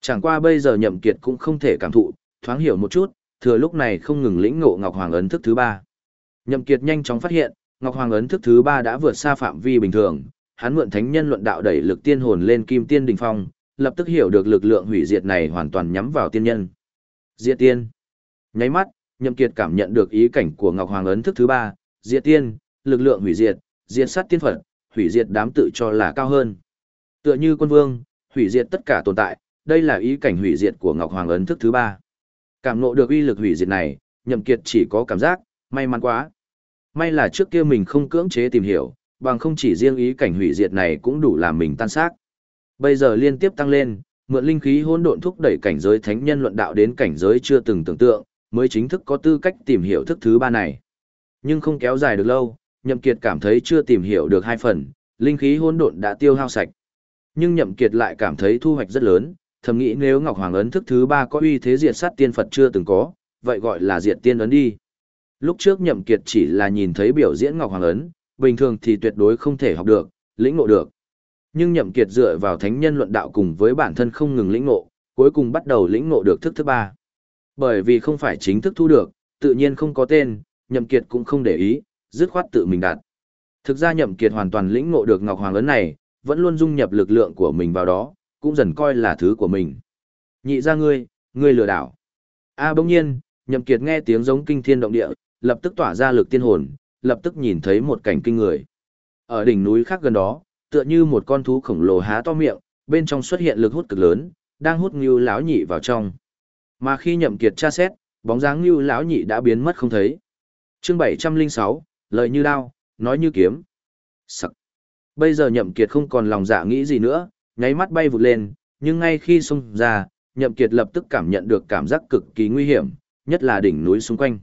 Chẳng qua bây giờ nhậm kiệt cũng không thể cảm thụ, thoáng hiểu một chút, thừa lúc này không ngừng lĩnh ngộ Ngọc Hoàng ấn thức thứ ba. Nhậm kiệt nhanh chóng phát hiện, Ngọc Hoàng ấn thức thứ ba đã vượt xa phạm vi bình thường, hắn mượn thánh nhân luận đạo đẩy lực tiên hồn lên kim tiên đỉnh phong, lập tức hiểu được lực lượng hủy diệt này hoàn toàn nhắm vào tiên nhân. Diệt tiên. Nháy mắt, Nhậm Kiệt cảm nhận được ý cảnh của Ngọc Hoàng ấn thức thứ ba, diệt tiên, lực lượng hủy diệt, diệt sát tiên phật, hủy diệt đám tự cho là cao hơn. Tựa như quân vương, hủy diệt tất cả tồn tại, đây là ý cảnh hủy diệt của Ngọc Hoàng ấn thức thứ ba. Cảm ngộ được uy lực hủy diệt này, Nhậm Kiệt chỉ có cảm giác, may mắn quá. May là trước kia mình không cưỡng chế tìm hiểu, bằng không chỉ riêng ý cảnh hủy diệt này cũng đủ làm mình tan xác. Bây giờ liên tiếp tăng lên, mượn linh khí hỗn độn thúc đẩy cảnh giới thánh nhân luận đạo đến cảnh giới chưa từng tưởng tượng, mới chính thức có tư cách tìm hiểu thức thứ ba này. Nhưng không kéo dài được lâu, Nhậm Kiệt cảm thấy chưa tìm hiểu được hai phần, linh khí hỗn độn đã tiêu hao sạch. Nhưng Nhậm Kiệt lại cảm thấy thu hoạch rất lớn, thầm nghĩ nếu Ngọc Hoàng ấn thức thứ ba có uy thế diệt sát tiên Phật chưa từng có, vậy gọi là diệt tiên ấn đi. Lúc trước Nhậm Kiệt chỉ là nhìn thấy biểu diễn Ngọc Hoàng ấn, bình thường thì tuyệt đối không thể học được, lĩnh ngộ được. Nhưng Nhậm Kiệt dựa vào thánh nhân luận đạo cùng với bản thân không ngừng lĩnh ngộ, cuối cùng bắt đầu lĩnh ngộ được thức thứ ba. Bởi vì không phải chính thức thu được, tự nhiên không có tên, Nhậm Kiệt cũng không để ý, dứt khoát tự mình đạt Thực ra Nhậm Kiệt hoàn toàn lĩnh ngộ được Ngọc Hoàng ấn này, vẫn luôn dung nhập lực lượng của mình vào đó, cũng dần coi là thứ của mình. Nhị ra ngươi, ngươi lừa đảo. A à, bỗng nhiên, Nhậm Kiệt nghe tiếng giống kinh thiên động địa, lập tức tỏa ra lực tiên hồn, lập tức nhìn thấy một cảnh kinh người. Ở đỉnh núi khác gần đó, tựa như một con thú khổng lồ há to miệng, bên trong xuất hiện lực hút cực lớn, đang hút Ngưu lão nhị vào trong. Mà khi Nhậm Kiệt tra xét, bóng dáng Ngưu lão nhị đã biến mất không thấy. Chương 706, lời như đao, nói như kiếm. Sặc. Bây giờ Nhậm Kiệt không còn lòng dạ nghĩ gì nữa, nháy mắt bay vụt lên, nhưng ngay khi xung ra, Nhậm Kiệt lập tức cảm nhận được cảm giác cực kỳ nguy hiểm, nhất là đỉnh núi xung quanh.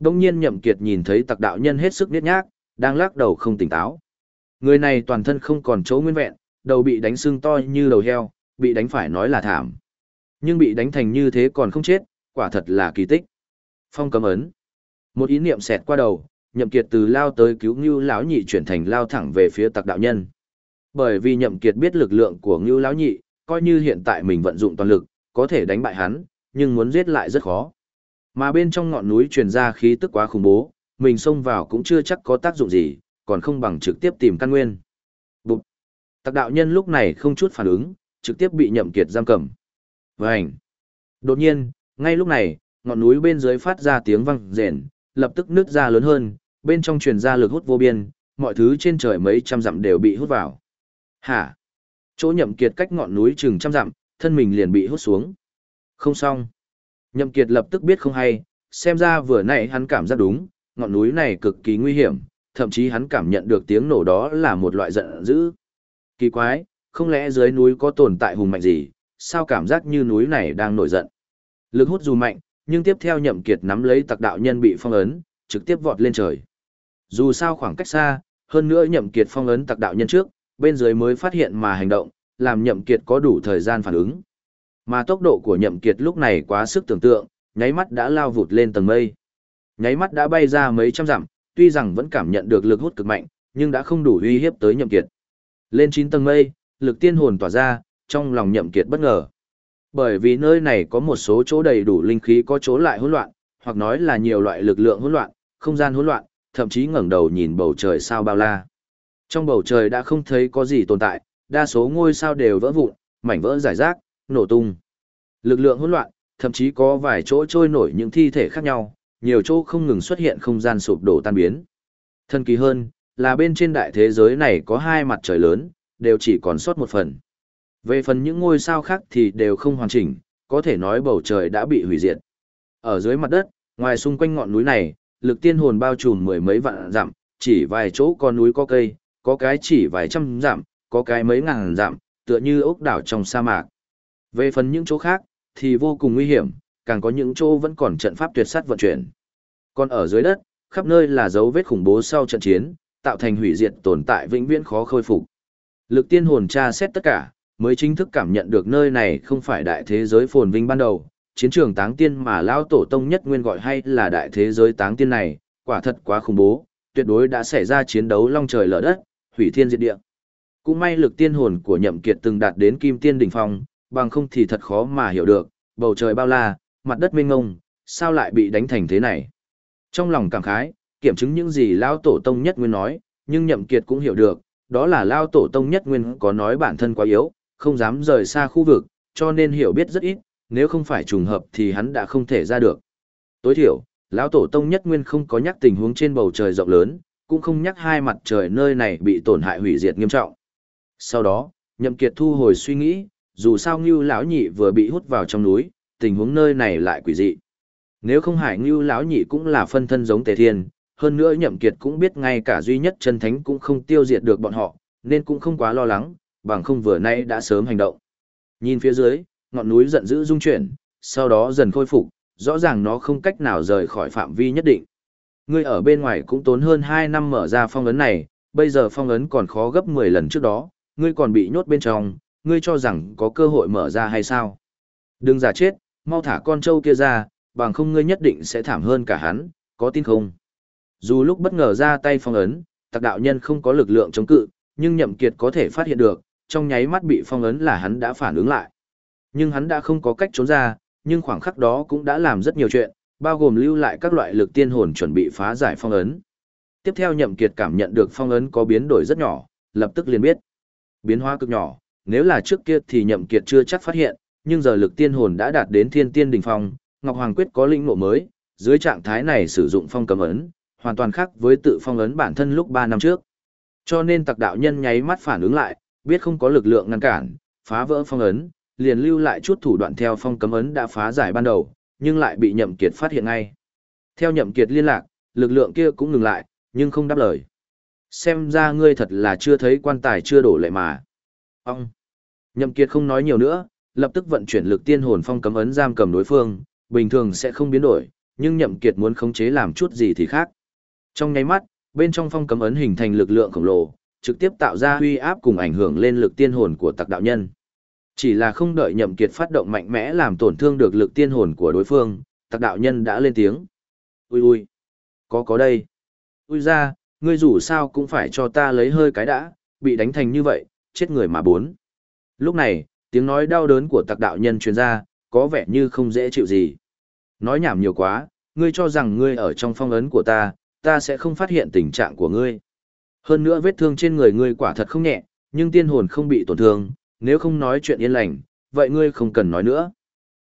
Đông nhiên Nhậm Kiệt nhìn thấy tặc đạo nhân hết sức niết nhác, đang lắc đầu không tỉnh táo. Người này toàn thân không còn chỗ nguyên vẹn, đầu bị đánh sưng to như đầu heo, bị đánh phải nói là thảm. Nhưng bị đánh thành như thế còn không chết, quả thật là kỳ tích. Phong cấm ấn. Một ý niệm xẹt qua đầu, Nhậm Kiệt từ lao tới cứu Ngưu lão nhị chuyển thành lao thẳng về phía tặc đạo nhân. Bởi vì Nhậm Kiệt biết lực lượng của Ngưu lão nhị, coi như hiện tại mình vận dụng toàn lực, có thể đánh bại hắn, nhưng muốn giết lại rất khó. Mà bên trong ngọn núi truyền ra khí tức quá khủng bố, mình xông vào cũng chưa chắc có tác dụng gì, còn không bằng trực tiếp tìm căn nguyên. Bụt! Tặc đạo nhân lúc này không chút phản ứng, trực tiếp bị nhậm kiệt giam cầm. Vành! Đột nhiên, ngay lúc này, ngọn núi bên dưới phát ra tiếng vang rền, lập tức nứt ra lớn hơn, bên trong truyền ra lực hút vô biên, mọi thứ trên trời mấy trăm dặm đều bị hút vào. Hả? Chỗ nhậm kiệt cách ngọn núi chừng trăm dặm, thân mình liền bị hút xuống. Không xong. Nhậm kiệt lập tức biết không hay, xem ra vừa nãy hắn cảm giác đúng, ngọn núi này cực kỳ nguy hiểm, thậm chí hắn cảm nhận được tiếng nổ đó là một loại giận dữ. Kỳ quái, không lẽ dưới núi có tồn tại hùng mạnh gì, sao cảm giác như núi này đang nổi giận. Lực hút dù mạnh, nhưng tiếp theo nhậm kiệt nắm lấy tặc đạo nhân bị phong ấn, trực tiếp vọt lên trời. Dù sao khoảng cách xa, hơn nữa nhậm kiệt phong ấn tặc đạo nhân trước, bên dưới mới phát hiện mà hành động, làm nhậm kiệt có đủ thời gian phản ứng. Mà tốc độ của nhậm kiệt lúc này quá sức tưởng tượng, nháy mắt đã lao vụt lên tầng mây. Nháy mắt đã bay ra mấy trăm dặm, tuy rằng vẫn cảm nhận được lực hút cực mạnh, nhưng đã không đủ uy hiếp tới nhậm kiệt. Lên 9 tầng mây, lực tiên hồn tỏa ra, trong lòng nhậm kiệt bất ngờ. Bởi vì nơi này có một số chỗ đầy đủ linh khí có chỗ lại hỗn loạn, hoặc nói là nhiều loại lực lượng hỗn loạn, không gian hỗn loạn, thậm chí ngẩng đầu nhìn bầu trời sao bao la. Trong bầu trời đã không thấy có gì tồn tại, đa số ngôi sao đều vỡ vụn, mảnh vỡ giải rác, nổ tung. Lực lượng hỗn loạn, thậm chí có vài chỗ trôi nổi những thi thể khác nhau, nhiều chỗ không ngừng xuất hiện không gian sụp đổ tan biến. Thân kỳ hơn, là bên trên đại thế giới này có hai mặt trời lớn, đều chỉ còn sót một phần. Về phần những ngôi sao khác thì đều không hoàn chỉnh, có thể nói bầu trời đã bị hủy diệt. Ở dưới mặt đất, ngoài xung quanh ngọn núi này, lực tiên hồn bao trùm mười mấy vạn dặm, chỉ vài chỗ có núi có cây, có cái chỉ vài trăm dặm, có cái mấy ngàn dặm, tựa như ốc đảo trong sa mạc. Về phần những chỗ khác, thì vô cùng nguy hiểm, càng có những chỗ vẫn còn trận pháp tuyệt sát vận chuyển. Còn ở dưới đất, khắp nơi là dấu vết khủng bố sau trận chiến, tạo thành hủy diệt tồn tại vĩnh viễn khó khôi phục. Lực tiên hồn tra xét tất cả, mới chính thức cảm nhận được nơi này không phải đại thế giới phồn vinh ban đầu, chiến trường táng tiên mà lão tổ tông nhất nguyên gọi hay là đại thế giới táng tiên này, quả thật quá khủng bố, tuyệt đối đã xảy ra chiến đấu long trời lở đất, hủy thiên diệt địa. Cũng may lực tiên hồn của Nhậm Kiệt từng đạt đến kim tiên đỉnh phong, bằng không thì thật khó mà hiểu được, bầu trời bao la, mặt đất mênh ngông, sao lại bị đánh thành thế này. Trong lòng cảm khái, kiểm chứng những gì Lao Tổ Tông Nhất Nguyên nói, nhưng Nhậm Kiệt cũng hiểu được, đó là Lao Tổ Tông Nhất Nguyên có nói bản thân quá yếu, không dám rời xa khu vực, cho nên hiểu biết rất ít, nếu không phải trùng hợp thì hắn đã không thể ra được. Tối thiểu, lão tổ tông nhất nguyên không có nhắc tình huống trên bầu trời rộng lớn, cũng không nhắc hai mặt trời nơi này bị tổn hại hủy diệt nghiêm trọng. Sau đó, Nhậm Kiệt thu hồi suy nghĩ, dù sao Ngưu lão nhị vừa bị hút vào trong núi, tình huống nơi này lại quỷ dị. Nếu không hải Ngưu lão nhị cũng là phân thân giống Tề Thiên, hơn nữa Nhậm Kiệt cũng biết ngay cả duy nhất chân thánh cũng không tiêu diệt được bọn họ, nên cũng không quá lo lắng, bằng không vừa nay đã sớm hành động. Nhìn phía dưới, ngọn núi giận dữ rung chuyển, sau đó dần khôi phục, rõ ràng nó không cách nào rời khỏi phạm vi nhất định. Ngươi ở bên ngoài cũng tốn hơn 2 năm mở ra phong ấn này, bây giờ phong ấn còn khó gấp 10 lần trước đó, ngươi còn bị nhốt bên trong, ngươi cho rằng có cơ hội mở ra hay sao? Đừng giả chết, mau thả con trâu kia ra, bằng không ngươi nhất định sẽ thảm hơn cả hắn, có tin không? Dù lúc bất ngờ ra tay phong ấn, tặc đạo nhân không có lực lượng chống cự, nhưng nhậm kiệt có thể phát hiện được, trong nháy mắt bị phong ấn là hắn đã phản ứng lại. Nhưng hắn đã không có cách trốn ra, nhưng khoảng khắc đó cũng đã làm rất nhiều chuyện, bao gồm lưu lại các loại lực tiên hồn chuẩn bị phá giải phong ấn. Tiếp theo Nhậm Kiệt cảm nhận được phong ấn có biến đổi rất nhỏ, lập tức liền biết. Biến hóa cực nhỏ, nếu là trước kia thì Nhậm Kiệt chưa chắc phát hiện, nhưng giờ lực tiên hồn đã đạt đến thiên tiên đỉnh phong, Ngọc Hoàng Quyết có linh ngộ mới, dưới trạng thái này sử dụng phong cấm ấn, hoàn toàn khác với tự phong ấn bản thân lúc 3 năm trước. Cho nên tặc đạo nhân nháy mắt phản ứng lại, biết không có lực lượng ngăn cản, phá vỡ phong ấn, liền lưu lại chút thủ đoạn theo phong cấm ấn đã phá giải ban đầu, nhưng lại bị Nhậm Kiệt phát hiện ngay. Theo Nhậm Kiệt liên lạc, lực lượng kia cũng ngừng lại, nhưng không đáp lời. Xem ra ngươi thật là chưa thấy quan tài chưa đổ lệ mà. Ông! Nhậm Kiệt không nói nhiều nữa, lập tức vận chuyển lực tiên hồn phong cấm ấn giam cầm đối phương, bình thường sẽ không biến đổi, nhưng Nhậm Kiệt muốn khống chế làm chút gì thì khác. Trong nháy mắt, bên trong phong cấm ấn hình thành lực lượng khổng lồ, trực tiếp tạo ra uy áp cùng ảnh hưởng lên lực tiên hồn của tặc đạo nhân. Chỉ là không đợi Nhậm Kiệt phát động mạnh mẽ làm tổn thương được lực tiên hồn của đối phương, tặc đạo nhân đã lên tiếng. Ui ui! Có có đây! Ui ra, ngươi dù sao cũng phải cho ta lấy hơi cái đã, bị đánh thành như vậy, chết người mà bốn. Lúc này, tiếng nói đau đớn của tặc đạo nhân truyền ra, có vẻ như không dễ chịu gì. Nói nhảm nhiều quá, ngươi cho rằng ngươi ở trong phong ấn của ta, ta sẽ không phát hiện tình trạng của ngươi. Hơn nữa vết thương trên người ngươi quả thật không nhẹ, nhưng tiên hồn không bị tổn thương, nếu không nói chuyện yên lành, vậy ngươi không cần nói nữa.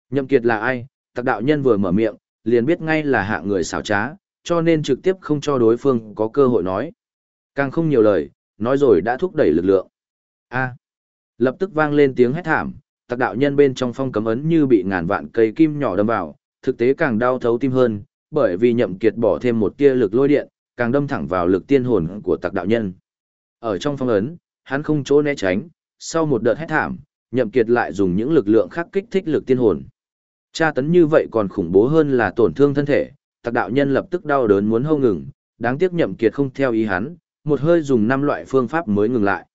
Nhậm Kiệt là ai? Tặc đạo nhân vừa mở miệng, liền biết ngay là hạ người xảo trá, cho nên trực tiếp không cho đối phương có cơ hội nói. Càng không nhiều lời, nói rồi đã thúc đẩy lực lượng. A. Lập tức vang lên tiếng hét thảm, tặc đạo nhân bên trong phong cấm ấn như bị ngàn vạn cây kim nhỏ đâm vào, thực tế càng đau thấu tim hơn, bởi vì nhậm kiệt bỏ thêm một tia lực lôi điện, càng đâm thẳng vào lực tiên hồn của tặc đạo nhân. Ở trong phong ấn, hắn không chỗ né tránh, sau một đợt hét thảm, nhậm kiệt lại dùng những lực lượng khác kích thích lực tiên hồn. Tra tấn như vậy còn khủng bố hơn là tổn thương thân thể, tặc đạo nhân lập tức đau đớn muốn hô ngừng, đáng tiếc nhậm kiệt không theo ý hắn, một hơi dùng năm loại phương pháp mới ngừng lại.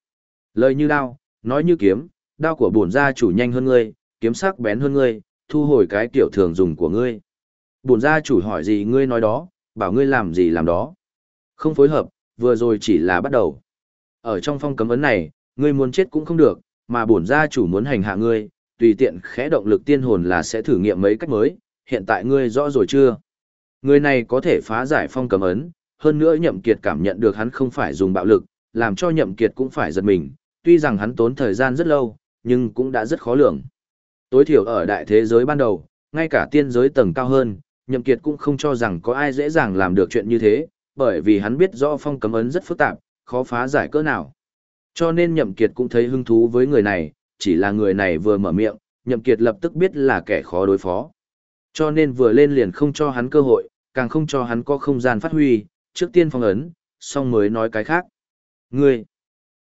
Lời như đao, nói như kiếm, đao của bổn gia chủ nhanh hơn ngươi, kiếm sắc bén hơn ngươi, thu hồi cái tiểu thường dùng của ngươi. Bổn gia chủ hỏi gì ngươi nói đó, bảo ngươi làm gì làm đó. Không phối hợp, vừa rồi chỉ là bắt đầu. Ở trong phong cấm ấn này, ngươi muốn chết cũng không được, mà bổn gia chủ muốn hành hạ ngươi, tùy tiện khẽ động lực tiên hồn là sẽ thử nghiệm mấy cách mới, hiện tại ngươi rõ rồi chưa? Người này có thể phá giải phong cấm ấn, hơn nữa nhậm kiệt cảm nhận được hắn không phải dùng bạo lực, làm cho nhậm kiệt cũng phải giật mình, tuy rằng hắn tốn thời gian rất lâu, nhưng cũng đã rất khó lường. Tối thiểu ở đại thế giới ban đầu, ngay cả tiên giới tầng cao hơn, nhậm kiệt cũng không cho rằng có ai dễ dàng làm được chuyện như thế, bởi vì hắn biết rõ phong cấm ấn rất phức tạp, khó phá giải cỡ nào. Cho nên nhậm kiệt cũng thấy hứng thú với người này, chỉ là người này vừa mở miệng, nhậm kiệt lập tức biết là kẻ khó đối phó. Cho nên vừa lên liền không cho hắn cơ hội, càng không cho hắn có không gian phát huy, trước tiên phong ấn, xong mới nói cái khác. Ngươi!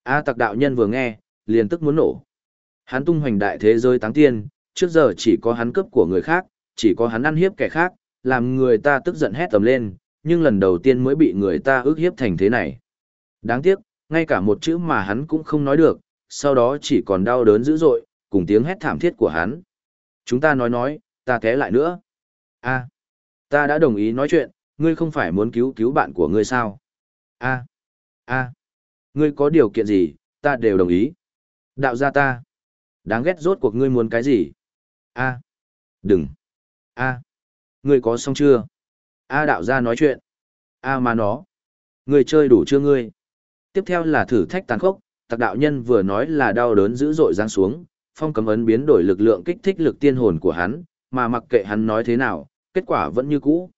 A tặc đạo nhân vừa nghe, liền tức muốn nổ. Hắn tung hoành đại thế giới táng tiên, trước giờ chỉ có hắn cướp của người khác, chỉ có hắn ăn hiếp kẻ khác, làm người ta tức giận hét tầm lên, nhưng lần đầu tiên mới bị người ta ước hiếp thành thế này. Đáng tiếc, ngay cả một chữ mà hắn cũng không nói được, sau đó chỉ còn đau đớn dữ dội, cùng tiếng hét thảm thiết của hắn. Chúng ta nói nói, ta té lại nữa. a ta đã đồng ý nói chuyện, ngươi không phải muốn cứu cứu bạn của ngươi sao? a a ngươi có điều kiện gì, ta đều đồng ý. Đạo gia ta. Đáng ghét rốt cuộc ngươi muốn cái gì? a đừng. a ngươi có xong chưa? a đạo gia nói chuyện. a mà nó. Ngươi chơi đủ chưa ngươi? Tiếp theo là thử thách tàn khốc, tặc đạo nhân vừa nói là đau đớn dữ dội giáng xuống, phong cấm ấn biến đổi lực lượng kích thích lực tiên hồn của hắn, mà mặc kệ hắn nói thế nào, kết quả vẫn như cũ.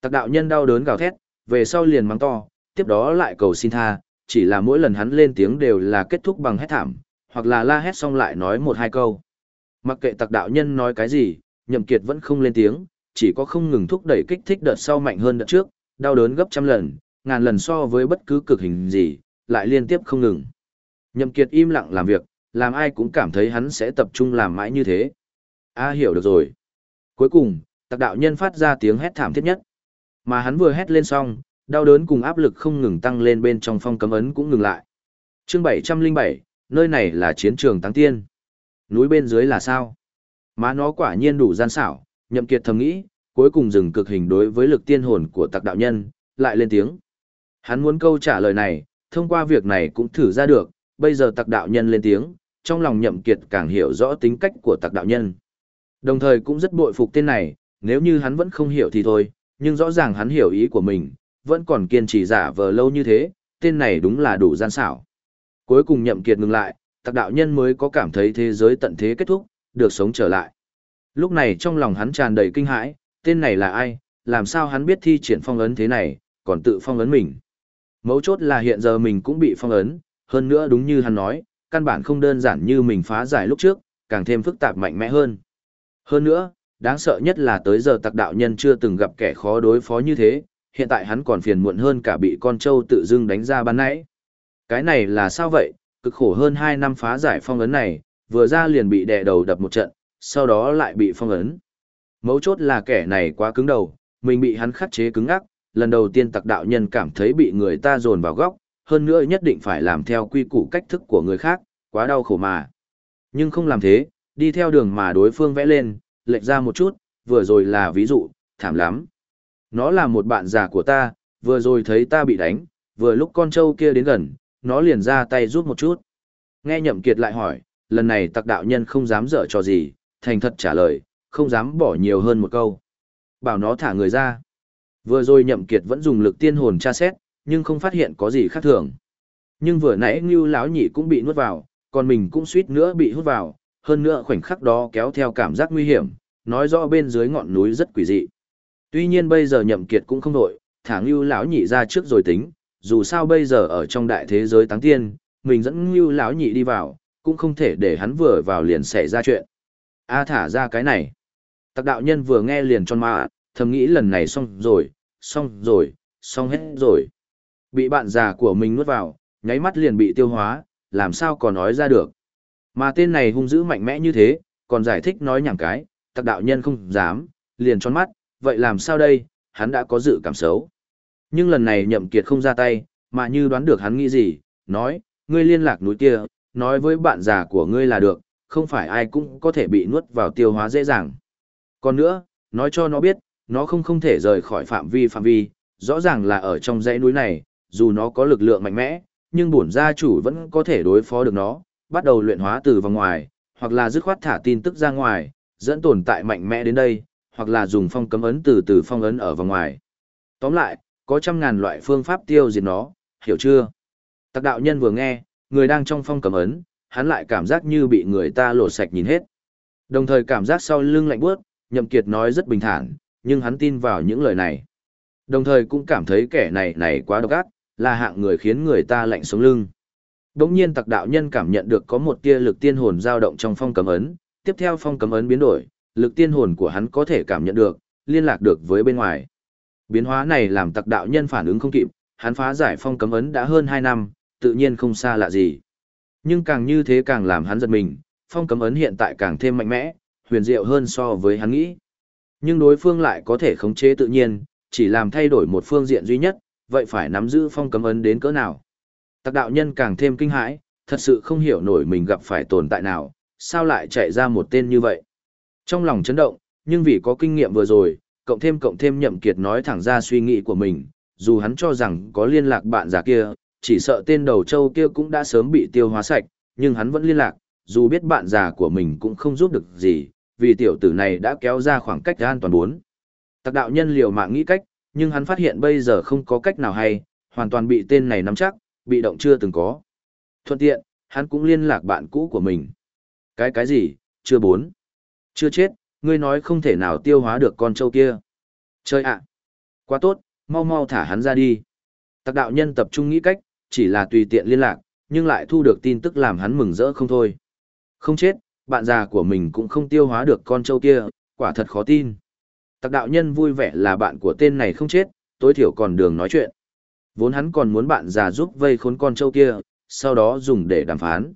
Tặc đạo nhân đau đớn gào thét, về sau liền mắng to, tiếp đó lại cầu xin tha, chỉ là mỗi lần hắn lên tiếng đều là kết thúc bằng hét thảm, hoặc là la hét xong lại nói một hai câu. Mặc kệ tặc đạo nhân nói cái gì, nhậm kiệt vẫn không lên tiếng, chỉ có không ngừng thúc đẩy kích thích đợt sau mạnh hơn đợt trước, đau đớn gấp trăm lần, ngàn lần so với bất cứ cực hình gì, lại liên tiếp không ngừng. Nhậm kiệt im lặng làm việc, làm ai cũng cảm thấy hắn sẽ tập trung làm mãi như thế. A hiểu được rồi. Cuối cùng, tặc đạo nhân phát ra tiếng hét thảm thiết nhất. Mà hắn vừa hét lên xong, đau đớn cùng áp lực không ngừng tăng lên bên trong phong cấm ấn cũng ngừng lại. Chương 707, nơi này là chiến trường tăng tiên. Núi bên dưới là sao? Má nó quả nhiên đủ gian xảo, nhậm kiệt thầm nghĩ, cuối cùng dừng cực hình đối với lực tiên hồn của tặc đạo nhân, lại lên tiếng. Hắn muốn câu trả lời này, thông qua việc này cũng thử ra được, bây giờ tặc đạo nhân lên tiếng, trong lòng nhậm kiệt càng hiểu rõ tính cách của tặc đạo nhân. Đồng thời cũng rất bội phục tên này, Nếu như hắn vẫn không hiểu thì thôi, nhưng rõ ràng hắn hiểu ý của mình, vẫn còn kiên trì giả vờ lâu như thế, tên này đúng là đủ gian xảo. Cuối cùng nhậm kiệt ngừng lại, tặc đạo nhân mới có cảm thấy thế giới tận thế kết thúc, được sống trở lại. Lúc này trong lòng hắn tràn đầy kinh hãi, tên này là ai, làm sao hắn biết thi triển phong ấn thế này, còn tự phong ấn mình. Mấu chốt là hiện giờ mình cũng bị phong ấn, hơn nữa đúng như hắn nói, căn bản không đơn giản như mình phá giải lúc trước, càng thêm phức tạp mạnh mẽ hơn. Hơn nữa, đáng sợ nhất là tới giờ tặc đạo nhân chưa từng gặp kẻ khó đối phó như thế, hiện tại hắn còn phiền muộn hơn cả bị con trâu tự dưng đánh ra ban nãy. Cái này là sao vậy, cực khổ hơn 2 năm phá giải phong ấn này, vừa ra liền bị đè đầu đập một trận, sau đó lại bị phong ấn. Mấu chốt là kẻ này quá cứng đầu, mình bị hắn khắc chế cứng ngắc, lần đầu tiên tặc đạo nhân cảm thấy bị người ta dồn vào góc, hơn nữa nhất định phải làm theo quy củ cách thức của người khác, quá đau khổ mà. Nhưng không làm thế, đi theo đường mà đối phương vẽ lên, lệch ra một chút, vừa rồi là ví dụ, thảm lắm. Nó là một bạn già của ta, vừa rồi thấy ta bị đánh, vừa lúc con trâu kia đến gần, nó liền ra tay giúp một chút. Nghe nhậm kiệt lại hỏi, lần này tặc đạo nhân không dám dở trò gì, thành thật trả lời, không dám bỏ nhiều hơn một câu. Bảo nó thả người ra. Vừa rồi nhậm kiệt vẫn dùng lực tiên hồn tra xét, nhưng không phát hiện có gì khác thường. Nhưng vừa nãy Ngưu lão nhị cũng bị nuốt vào, còn mình cũng suýt nữa bị hút vào, hơn nữa khoảnh khắc đó kéo theo cảm giác nguy hiểm, nói rõ bên dưới ngọn núi rất quỷ dị. Tuy nhiên bây giờ nhậm kiệt cũng không đổi, thả Ngưu lão nhị ra trước rồi tính, dù sao bây giờ ở trong đại thế giới táng tiên, mình dẫn Ngưu lão nhị đi vào, cũng không thể để hắn vừa vào liền xảy ra chuyện. A thả ra cái này. Tặc đạo nhân vừa nghe liền tròn mà, thầm nghĩ lần này xong rồi, xong rồi, xong hết rồi. Bị bạn già của mình nuốt vào, nháy mắt liền bị tiêu hóa, làm sao còn nói ra được. Mà tên này hung dữ mạnh mẽ như thế, còn giải thích nói nhảm cái, tặc đạo nhân không dám, liền tròn mắt, vậy làm sao đây, hắn đã có dự cảm xấu. Nhưng lần này nhậm kiệt không ra tay, mà như đoán được hắn nghĩ gì, nói, ngươi liên lạc núi kia, nói với bạn già của ngươi là được, không phải ai cũng có thể bị nuốt vào tiêu hóa dễ dàng. Còn nữa, nói cho nó biết, nó không không thể rời khỏi phạm vi phạm vi, rõ ràng là ở trong dãy núi này, dù nó có lực lượng mạnh mẽ, nhưng bổn gia chủ vẫn có thể đối phó được nó, bắt đầu luyện hóa từ vòng ngoài, hoặc là dứt khoát thả tin tức ra ngoài, dẫn tồn tại mạnh mẽ đến đây, hoặc là dùng phong cấm ấn từ từ phong ấn ở vòng ngoài. Tóm lại, có trăm ngàn loại phương pháp tiêu diệt nó, hiểu chưa? Tặc đạo nhân vừa nghe, người đang trong phong cấm ấn, hắn lại cảm giác như bị người ta lột sạch nhìn hết. Đồng thời cảm giác sau lưng lạnh bước, nhậm kiệt nói rất bình thản, nhưng hắn tin vào những lời này. Đồng thời cũng cảm thấy kẻ này này quá độc ác, là hạng người khiến người ta lạnh sống lưng. Đống nhiên tặc đạo nhân cảm nhận được có một tia lực tiên hồn dao động trong phong cấm ấn, tiếp theo phong cấm ấn biến đổi, lực tiên hồn của hắn có thể cảm nhận được, liên lạc được với bên ngoài. Biến hóa này làm tặc đạo nhân phản ứng không kịp, hắn phá giải phong cấm ấn đã hơn 2 năm, tự nhiên không xa lạ gì. Nhưng càng như thế càng làm hắn giật mình, phong cấm ấn hiện tại càng thêm mạnh mẽ, huyền diệu hơn so với hắn nghĩ. Nhưng đối phương lại có thể khống chế tự nhiên, chỉ làm thay đổi một phương diện duy nhất, vậy phải nắm giữ phong cấm ấn đến cỡ nào. Tặc đạo nhân càng thêm kinh hãi, thật sự không hiểu nổi mình gặp phải tồn tại nào, sao lại chạy ra một tên như vậy. Trong lòng chấn động, nhưng vì có kinh nghiệm vừa rồi, cộng thêm cộng thêm nhậm kiệt nói thẳng ra suy nghĩ của mình, dù hắn cho rằng có liên lạc bạn già kia, chỉ sợ tên đầu châu kia cũng đã sớm bị tiêu hóa sạch, nhưng hắn vẫn liên lạc, dù biết bạn già của mình cũng không giúp được gì, vì tiểu tử này đã kéo ra khoảng cách an toàn bốn. Tặc đạo nhân liều mạng nghĩ cách, nhưng hắn phát hiện bây giờ không có cách nào hay, hoàn toàn bị tên này nắm chắc, bị động chưa từng có. Thuận tiện, hắn cũng liên lạc bạn cũ của mình. Cái cái gì, chưa bốn. Chưa chết, ngươi nói không thể nào tiêu hóa được con trâu kia. Chơi ạ. Quá tốt, mau mau thả hắn ra đi. Tặc đạo nhân tập trung nghĩ cách, chỉ là tùy tiện liên lạc, nhưng lại thu được tin tức làm hắn mừng rỡ không thôi. Không chết, bạn già của mình cũng không tiêu hóa được con trâu kia, quả thật khó tin. Tặc đạo nhân vui vẻ là bạn của tên này không chết, tối thiểu còn đường nói chuyện. Vốn hắn còn muốn bạn già giúp vây khốn con trâu kia, sau đó dùng để đàm phán.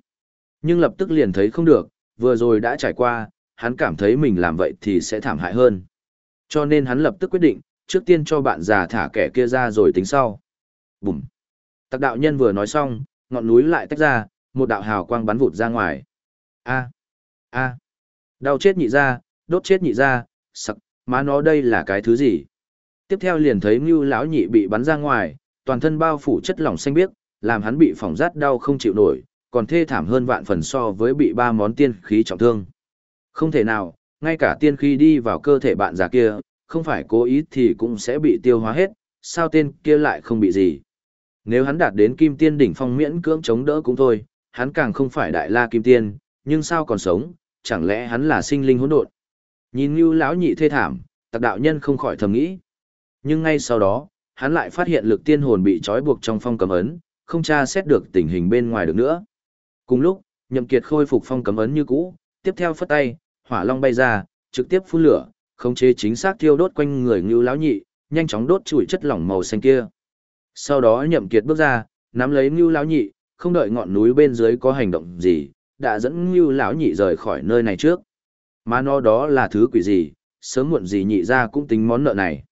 Nhưng lập tức liền thấy không được, vừa rồi đã trải qua, hắn cảm thấy mình làm vậy thì sẽ thảm hại hơn. Cho nên hắn lập tức quyết định, trước tiên cho bạn già thả kẻ kia ra rồi tính sau. Bùm! Tặc đạo nhân vừa nói xong, ngọn núi lại tách ra, một đạo hào quang bắn vụt ra ngoài. A! A! Đau chết nhị ra, đốt chết nhị ra, sặc, má nó đây là cái thứ gì? Tiếp theo liền thấy Ngưu lão nhị bị bắn ra ngoài, toàn thân bao phủ chất lỏng xanh biếc, làm hắn bị phỏng rát đau không chịu nổi, còn thê thảm hơn vạn phần so với bị ba món tiên khí trọng thương. Không thể nào, Ngay cả tiên khi đi vào cơ thể bạn già kia, không phải cố ý thì cũng sẽ bị tiêu hóa hết, sao tên kia lại không bị gì. Nếu hắn đạt đến kim tiên đỉnh phong miễn cưỡng chống đỡ cũng thôi, hắn càng không phải đại la kim tiên, nhưng sao còn sống, chẳng lẽ hắn là sinh linh hỗn độn. Nhìn như lão nhị thê thảm, tặc đạo nhân không khỏi thầm nghĩ. Nhưng ngay sau đó, hắn lại phát hiện lực tiên hồn bị trói buộc trong phong cấm ấn, không tra xét được tình hình bên ngoài được nữa. Cùng lúc, Nhậm Kiệt khôi phục phong cấm ấn như cũ, tiếp theo phất tay, hỏa long bay ra, trực tiếp phun lửa, khống chế chính xác thiêu đốt quanh người Ngưu lão nhị, nhanh chóng đốt chuỗi chất lỏng màu xanh kia. Sau đó Nhậm Kiệt bước ra, nắm lấy Ngưu lão nhị, không đợi ngọn núi bên dưới có hành động gì, đã dẫn Ngưu lão nhị rời khỏi nơi này trước. Mà nó đó là thứ quỷ gì, sớm muộn gì nhị ra cũng tính món nợ này.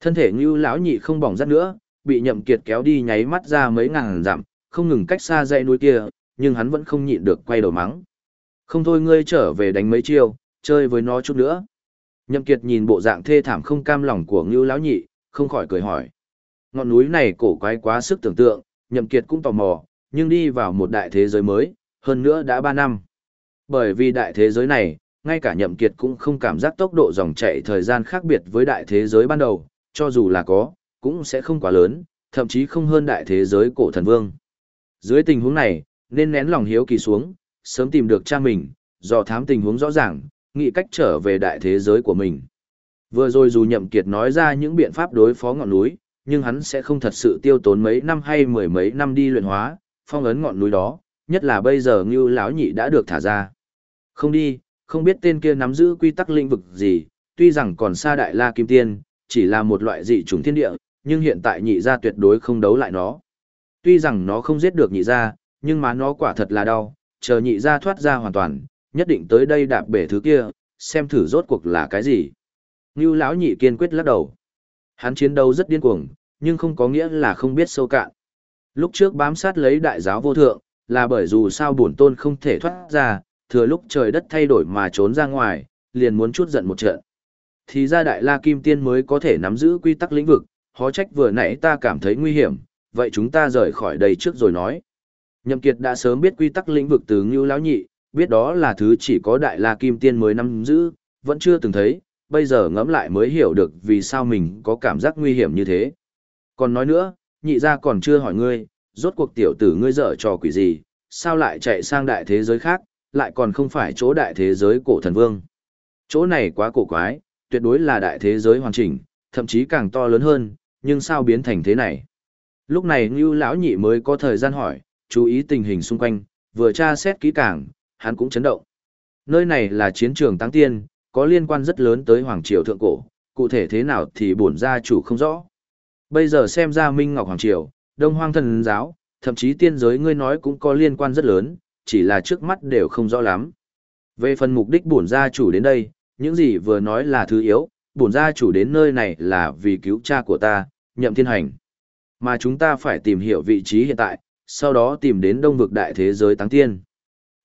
Thân thể Ngưu lão nhị không bỏng rát nữa, bị Nhậm Kiệt kéo đi nháy mắt ra mấy ngàn dặm, không ngừng cách xa dãy núi kia, nhưng hắn vẫn không nhịn được quay đầu mắng. Không thôi ngươi trở về đánh mấy chiêu, chơi với nó chút nữa. Nhậm Kiệt nhìn bộ dạng thê thảm không cam lòng của Ngưu lão nhị, không khỏi cười hỏi. Ngọn núi này cổ quái quá sức tưởng tượng, Nhậm Kiệt cũng tò mò, nhưng đi vào một đại thế giới mới, hơn nữa đã 3 năm. Bởi vì đại thế giới này, ngay cả Nhậm Kiệt cũng không cảm giác tốc độ dòng chảy thời gian khác biệt với đại thế giới ban đầu, cho dù là có, cũng sẽ không quá lớn, thậm chí không hơn đại thế giới cổ thần vương. Dưới tình huống này, nên nén lòng hiếu kỳ xuống, sớm tìm được cha mình, do thám tình huống rõ ràng, nghĩ cách trở về đại thế giới của mình. Vừa rồi dù Nhậm Kiệt nói ra những biện pháp đối phó ngọn núi, nhưng hắn sẽ không thật sự tiêu tốn mấy năm hay mười mấy năm đi luyện hóa, phong ấn ngọn núi đó, nhất là bây giờ Ngưu lão nhị đã được thả ra. Không đi, không biết tên kia nắm giữ quy tắc lĩnh vực gì, tuy rằng còn xa đại la kim tiên, chỉ là một loại dị chủng thiên địa, nhưng hiện tại nhị gia tuyệt đối không đấu lại nó. Tuy rằng nó không giết được nhị gia, nhưng mà nó quả thật là đau, chờ nhị ra thoát ra hoàn toàn, nhất định tới đây đạp bể thứ kia, xem thử rốt cuộc là cái gì. Ngưu lão nhị kiên quyết lắc đầu. Hắn chiến đấu rất điên cuồng, nhưng không có nghĩa là không biết sâu cạn. Lúc trước bám sát lấy đại giáo vô thượng, là bởi dù sao bổn tôn không thể thoát ra, thừa lúc trời đất thay đổi mà trốn ra ngoài, liền muốn chút giận một trận. Thì ra đại la kim tiên mới có thể nắm giữ quy tắc lĩnh vực, hó trách vừa nãy ta cảm thấy nguy hiểm, vậy chúng ta rời khỏi đây trước rồi nói. Nhậm Kiệt đã sớm biết quy tắc lĩnh vực từ Ngưu lão nhị, biết đó là thứ chỉ có đại la kim tiên mới nắm giữ, vẫn chưa từng thấy, bây giờ ngẫm lại mới hiểu được vì sao mình có cảm giác nguy hiểm như thế. Còn nói nữa, nhị gia còn chưa hỏi ngươi, rốt cuộc tiểu tử ngươi dở trò quỷ gì, sao lại chạy sang đại thế giới khác, lại còn không phải chỗ đại thế giới cổ thần vương. Chỗ này quá cổ quái, tuyệt đối là đại thế giới hoàn chỉnh, thậm chí càng to lớn hơn, nhưng sao biến thành thế này? Lúc này Ngưu lão nhị mới có thời gian hỏi, chú ý tình hình xung quanh, vừa tra xét kỹ càng, hắn cũng chấn động. Nơi này là chiến trường tăng tiên, có liên quan rất lớn tới Hoàng Triều Thượng Cổ, cụ thể thế nào thì bổn gia chủ không rõ. Bây giờ xem ra Minh Ngọc Hoàng Triều, Đông Hoang Thần Giáo, thậm chí tiên giới ngươi nói cũng có liên quan rất lớn, chỉ là trước mắt đều không rõ lắm. Về phần mục đích bổn gia chủ đến đây, những gì vừa nói là thứ yếu, bổn gia chủ đến nơi này là vì cứu cha của ta, nhậm thiên hành. Mà chúng ta phải tìm hiểu vị trí hiện tại, sau đó tìm đến đông vực đại thế giới tăng tiên.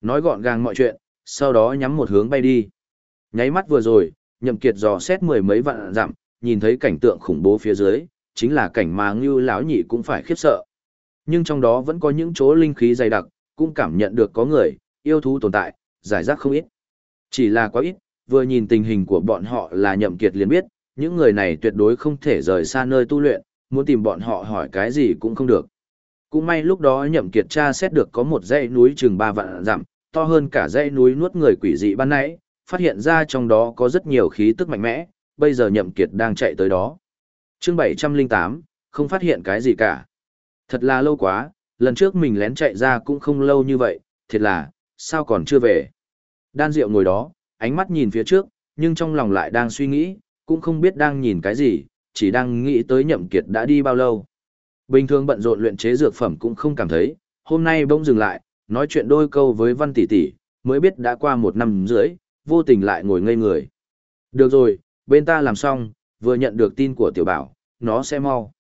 Nói gọn gàng mọi chuyện, sau đó nhắm một hướng bay đi. Nháy mắt vừa rồi, nhậm kiệt dò xét mười mấy vạn dặm, nhìn thấy cảnh tượng khủng bố phía dưới, chính là cảnh mà ngưu lão nhị cũng phải khiếp sợ. Nhưng trong đó vẫn có những chỗ linh khí dày đặc, cũng cảm nhận được có người, yêu thú tồn tại, giải rác không ít. Chỉ là quá ít, vừa nhìn tình hình của bọn họ là nhậm kiệt liền biết, những người này tuyệt đối không thể rời xa nơi tu luyện, muốn tìm bọn họ hỏi cái gì cũng không được. Cũng may lúc đó nhậm kiệt tra xét được có một dãy núi chừng ba vạn dặm, to hơn cả dãy núi nuốt người quỷ dị ban nãy, phát hiện ra trong đó có rất nhiều khí tức mạnh mẽ, bây giờ nhậm kiệt đang chạy tới đó. Chương 708, không phát hiện cái gì cả. Thật là lâu quá, lần trước mình lén chạy ra cũng không lâu như vậy, thiệt là, sao còn chưa về. Đan Diệu ngồi đó, ánh mắt nhìn phía trước, nhưng trong lòng lại đang suy nghĩ, cũng không biết đang nhìn cái gì, chỉ đang nghĩ tới nhậm kiệt đã đi bao lâu. Bình thường bận rộn luyện chế dược phẩm cũng không cảm thấy, hôm nay bỗng dừng lại, nói chuyện đôi câu với văn tỷ tỷ, mới biết đã qua một năm rưỡi, vô tình lại ngồi ngây người. Được rồi, bên ta làm xong, vừa nhận được tin của tiểu bảo, nó sẽ mau.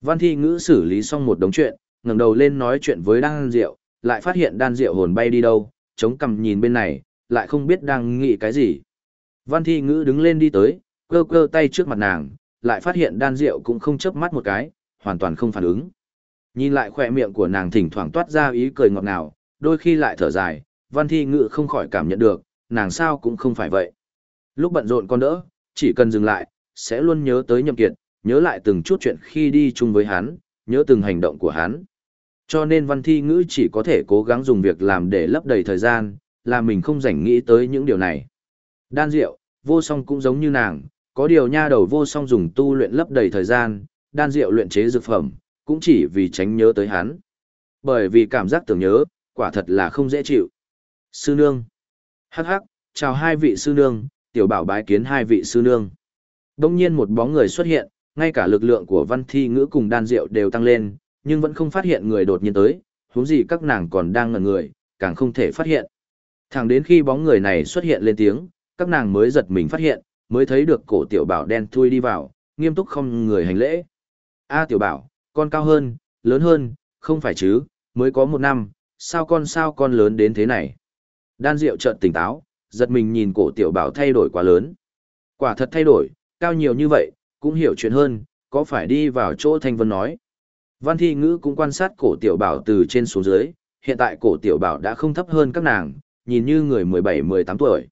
Văn thi ngữ xử lý xong một đống chuyện, ngẩng đầu lên nói chuyện với đan diệu, lại phát hiện đan diệu hồn bay đi đâu, chống cằm nhìn bên này, lại không biết đang nghĩ cái gì. Văn thi ngữ đứng lên đi tới, cơ cơ tay trước mặt nàng, lại phát hiện đan diệu cũng không chớp mắt một cái, hoàn toàn không phản ứng. Nhìn lại khỏe miệng của nàng thỉnh thoảng toát ra ý cười ngọt ngào, đôi khi lại thở dài, văn thi ngữ không khỏi cảm nhận được, nàng sao cũng không phải vậy. Lúc bận rộn con đỡ, chỉ cần dừng lại, sẽ luôn nhớ tới nhậm kiệt, nhớ lại từng chút chuyện khi đi chung với hắn, nhớ từng hành động của hắn. Cho nên văn thi ngữ chỉ có thể cố gắng dùng việc làm để lấp đầy thời gian, là mình không rảnh nghĩ tới những điều này. Đan Diệu, vô song cũng giống như nàng, có điều nha đầu vô song dùng tu luyện lấp đầy thời gian, đan rượu luyện chế dược phẩm, cũng chỉ vì tránh nhớ tới hắn. Bởi vì cảm giác tưởng nhớ, quả thật là không dễ chịu. Sư nương. Hắc hắc, chào hai vị sư nương, tiểu bảo bái kiến hai vị sư nương. Đông nhiên một bóng người xuất hiện, ngay cả lực lượng của văn thi ngữ cùng đan rượu đều tăng lên, nhưng vẫn không phát hiện người đột nhiên tới, huống gì các nàng còn đang ngẩn người, càng không thể phát hiện. Thẳng đến khi bóng người này xuất hiện lên tiếng, các nàng mới giật mình phát hiện, mới thấy được cổ tiểu bảo đen thui đi vào, nghiêm túc không người hành lễ. A tiểu bảo, con cao hơn, lớn hơn, không phải chứ, mới có một năm, sao con sao con lớn đến thế này. Đan Diệu chợt tỉnh táo, giật mình nhìn cổ tiểu bảo thay đổi quá lớn. Quả thật thay đổi, cao nhiều như vậy, cũng hiểu chuyện hơn, có phải đi vào chỗ Thanh Vân nói. Văn Thi Ngữ cũng quan sát cổ tiểu bảo từ trên xuống dưới, hiện tại cổ tiểu bảo đã không thấp hơn các nàng, nhìn như người 17-18 tuổi.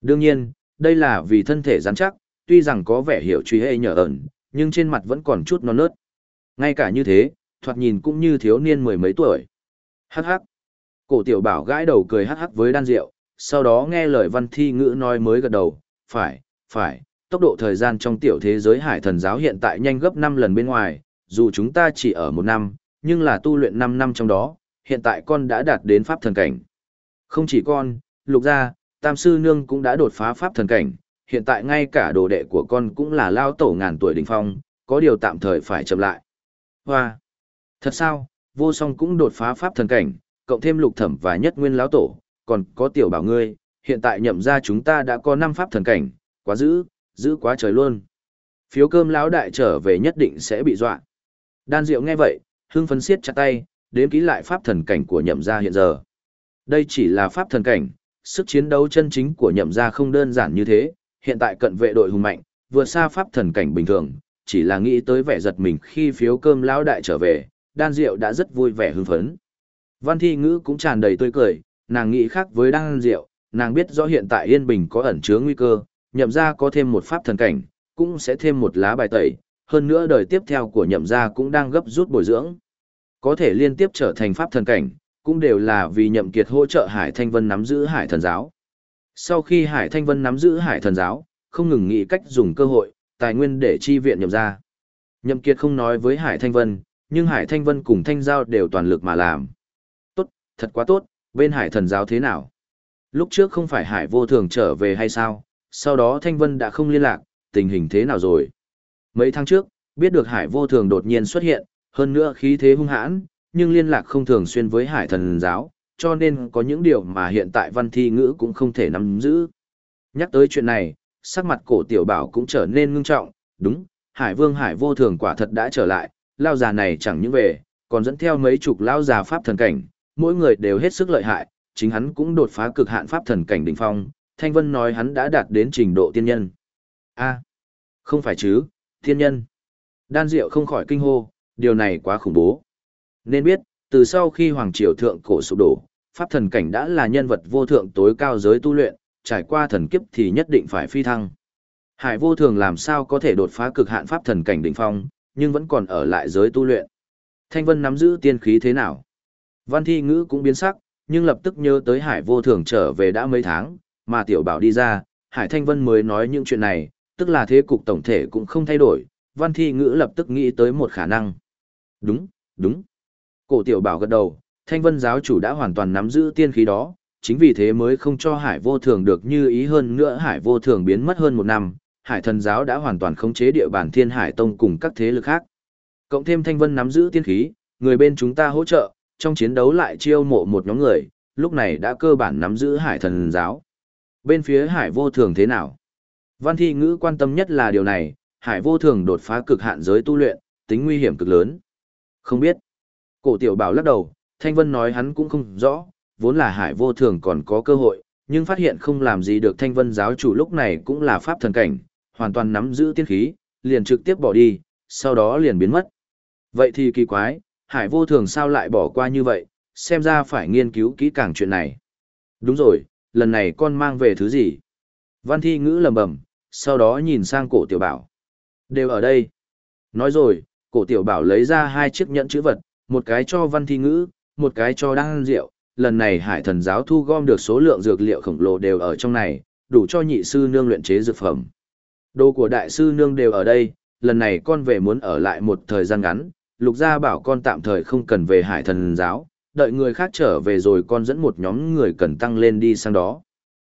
Đương nhiên, đây là vì thân thể rắn chắc, tuy rằng có vẻ hiểu truy hệ nhờ ẩn, nhưng trên mặt vẫn còn chút non nớt. Ngay cả như thế, thoạt nhìn cũng như thiếu niên mười mấy tuổi. Hắc hắc. Cổ tiểu bảo gãi đầu cười hắc hắc với đan rượu, sau đó nghe lời văn thi ngữ nói mới gật đầu, phải, phải, tốc độ thời gian trong tiểu thế giới hải thần giáo hiện tại nhanh gấp 5 lần bên ngoài, dù chúng ta chỉ ở một năm, nhưng là tu luyện 5 năm trong đó, hiện tại con đã đạt đến pháp thần cảnh. Không chỉ con, lục gia, tam sư nương cũng đã đột phá pháp thần cảnh, hiện tại ngay cả đồ đệ của con cũng là lao tổ ngàn tuổi đỉnh phong, có điều tạm thời phải chậm lại. Hoa! Thật sao, vô song cũng đột phá pháp thần cảnh, cộng thêm lục thẩm và nhất nguyên lão tổ, còn có tiểu bảo ngươi, hiện tại nhậm ra chúng ta đã có 5 pháp thần cảnh, quá dữ, dữ quá trời luôn. Phiếu cơm lão đại trở về nhất định sẽ bị dọa. Đan Diệu nghe vậy, hưng phấn siết chặt tay, đếm ký lại pháp thần cảnh của nhậm gia hiện giờ. Đây chỉ là pháp thần cảnh, sức chiến đấu chân chính của nhậm gia không đơn giản như thế, hiện tại cận vệ đội hùng mạnh, vượt xa pháp thần cảnh bình thường, chỉ là nghĩ tới vẻ giật mình khi phiếu cơm lão đại trở về, đan diệu đã rất vui vẻ hưng phấn. Văn thi ngữ cũng tràn đầy tươi cười, nàng nghĩ khác với đan diệu, nàng biết rõ hiện tại Yên Bình có ẩn chứa nguy cơ, nhậm ra có thêm một pháp thần cảnh, cũng sẽ thêm một lá bài tẩy, hơn nữa đời tiếp theo của nhậm gia cũng đang gấp rút bồi dưỡng. Có thể liên tiếp trở thành pháp thần cảnh, cũng đều là vì nhậm kiệt hỗ trợ Hải Thanh Vân nắm giữ Hải Thần Giáo. Sau khi Hải Thanh Vân nắm giữ Hải Thần Giáo, không ngừng nghĩ cách dùng cơ hội, tài nguyên để chi viện nhậm gia. Nhậm kiệt không nói với Hải Thanh Vân, nhưng Hải Thanh Vân cùng Thanh Giao đều toàn lực mà làm. Tốt, thật quá tốt, bên Hải Thần Giáo thế nào? Lúc trước không phải Hải vô thường trở về hay sao, sau đó Thanh Vân đã không liên lạc, tình hình thế nào rồi? Mấy tháng trước, biết được Hải vô thường đột nhiên xuất hiện, hơn nữa khí thế hung hãn, nhưng liên lạc không thường xuyên với Hải thần giáo, cho nên có những điều mà hiện tại văn thi ngữ cũng không thể nắm giữ. Nhắc tới chuyện này, sắc mặt cổ tiểu bảo cũng trở nên ngưng trọng, đúng, Hải vương Hải vô thường quả thật đã trở lại, lao già này chẳng những về, còn dẫn theo mấy chục lao già pháp thần cảnh, mỗi người đều hết sức lợi hại, chính hắn cũng đột phá cực hạn pháp thần cảnh đỉnh phong, Thanh Vân nói hắn đã đạt đến trình độ tiên nhân. A, không phải chứ, tiên nhân. Đan Diệu không khỏi kinh hô, điều này quá khủng bố. Nên biết, từ sau khi Hoàng Triều Thượng cổ sụp đổ, Pháp thần cảnh đã là nhân vật vô thượng tối cao giới tu luyện, trải qua thần kiếp thì nhất định phải phi thăng. Hải vô thường làm sao có thể đột phá cực hạn Pháp thần cảnh đỉnh phong, nhưng vẫn còn ở lại giới tu luyện. Thanh Vân nắm giữ tiên khí thế nào? Văn thi ngữ cũng biến sắc, nhưng lập tức nhớ tới Hải vô thường trở về đã mấy tháng, mà tiểu bảo đi ra, Hải Thanh Vân mới nói những chuyện này, tức là thế cục tổng thể cũng không thay đổi, văn thi ngữ lập tức nghĩ tới một khả năng. Đúng, đúng. Cổ tiểu bảo gật đầu, thanh vân giáo chủ đã hoàn toàn nắm giữ tiên khí đó, chính vì thế mới không cho hải vô thường được như ý hơn nữa hải vô thường biến mất hơn một năm, hải thần giáo đã hoàn toàn khống chế địa bàn thiên hải tông cùng các thế lực khác. Cộng thêm thanh vân nắm giữ tiên khí, người bên chúng ta hỗ trợ, trong chiến đấu lại chiêu mộ một nhóm người, lúc này đã cơ bản nắm giữ hải thần giáo. Bên phía hải vô thường thế nào? Văn thi ngữ quan tâm nhất là điều này, hải vô thường đột phá cực hạn giới tu luyện, tính nguy hiểm cực lớn. Không biết. Cổ tiểu bảo lắc đầu, Thanh Vân nói hắn cũng không rõ, vốn là hải vô thường còn có cơ hội, nhưng phát hiện không làm gì được Thanh Vân giáo chủ lúc này cũng là pháp thần cảnh, hoàn toàn nắm giữ tiên khí, liền trực tiếp bỏ đi, sau đó liền biến mất. Vậy thì kỳ quái, hải vô thường sao lại bỏ qua như vậy, xem ra phải nghiên cứu kỹ càng chuyện này. Đúng rồi, lần này con mang về thứ gì? Văn thi ngữ lầm bầm, sau đó nhìn sang cổ tiểu bảo. Đều ở đây. Nói rồi, cổ tiểu bảo lấy ra hai chiếc nhẫn chữ vật, một cái cho văn thi ngữ, một cái cho đan rượu. Lần này hải thần giáo thu gom được số lượng dược liệu khổng lồ đều ở trong này, đủ cho nhị sư nương luyện chế dược phẩm. Đồ của đại sư nương đều ở đây, lần này con về muốn ở lại một thời gian ngắn, lục gia bảo con tạm thời không cần về hải thần giáo, đợi người khác trở về rồi con dẫn một nhóm người cần tăng lên đi sang đó.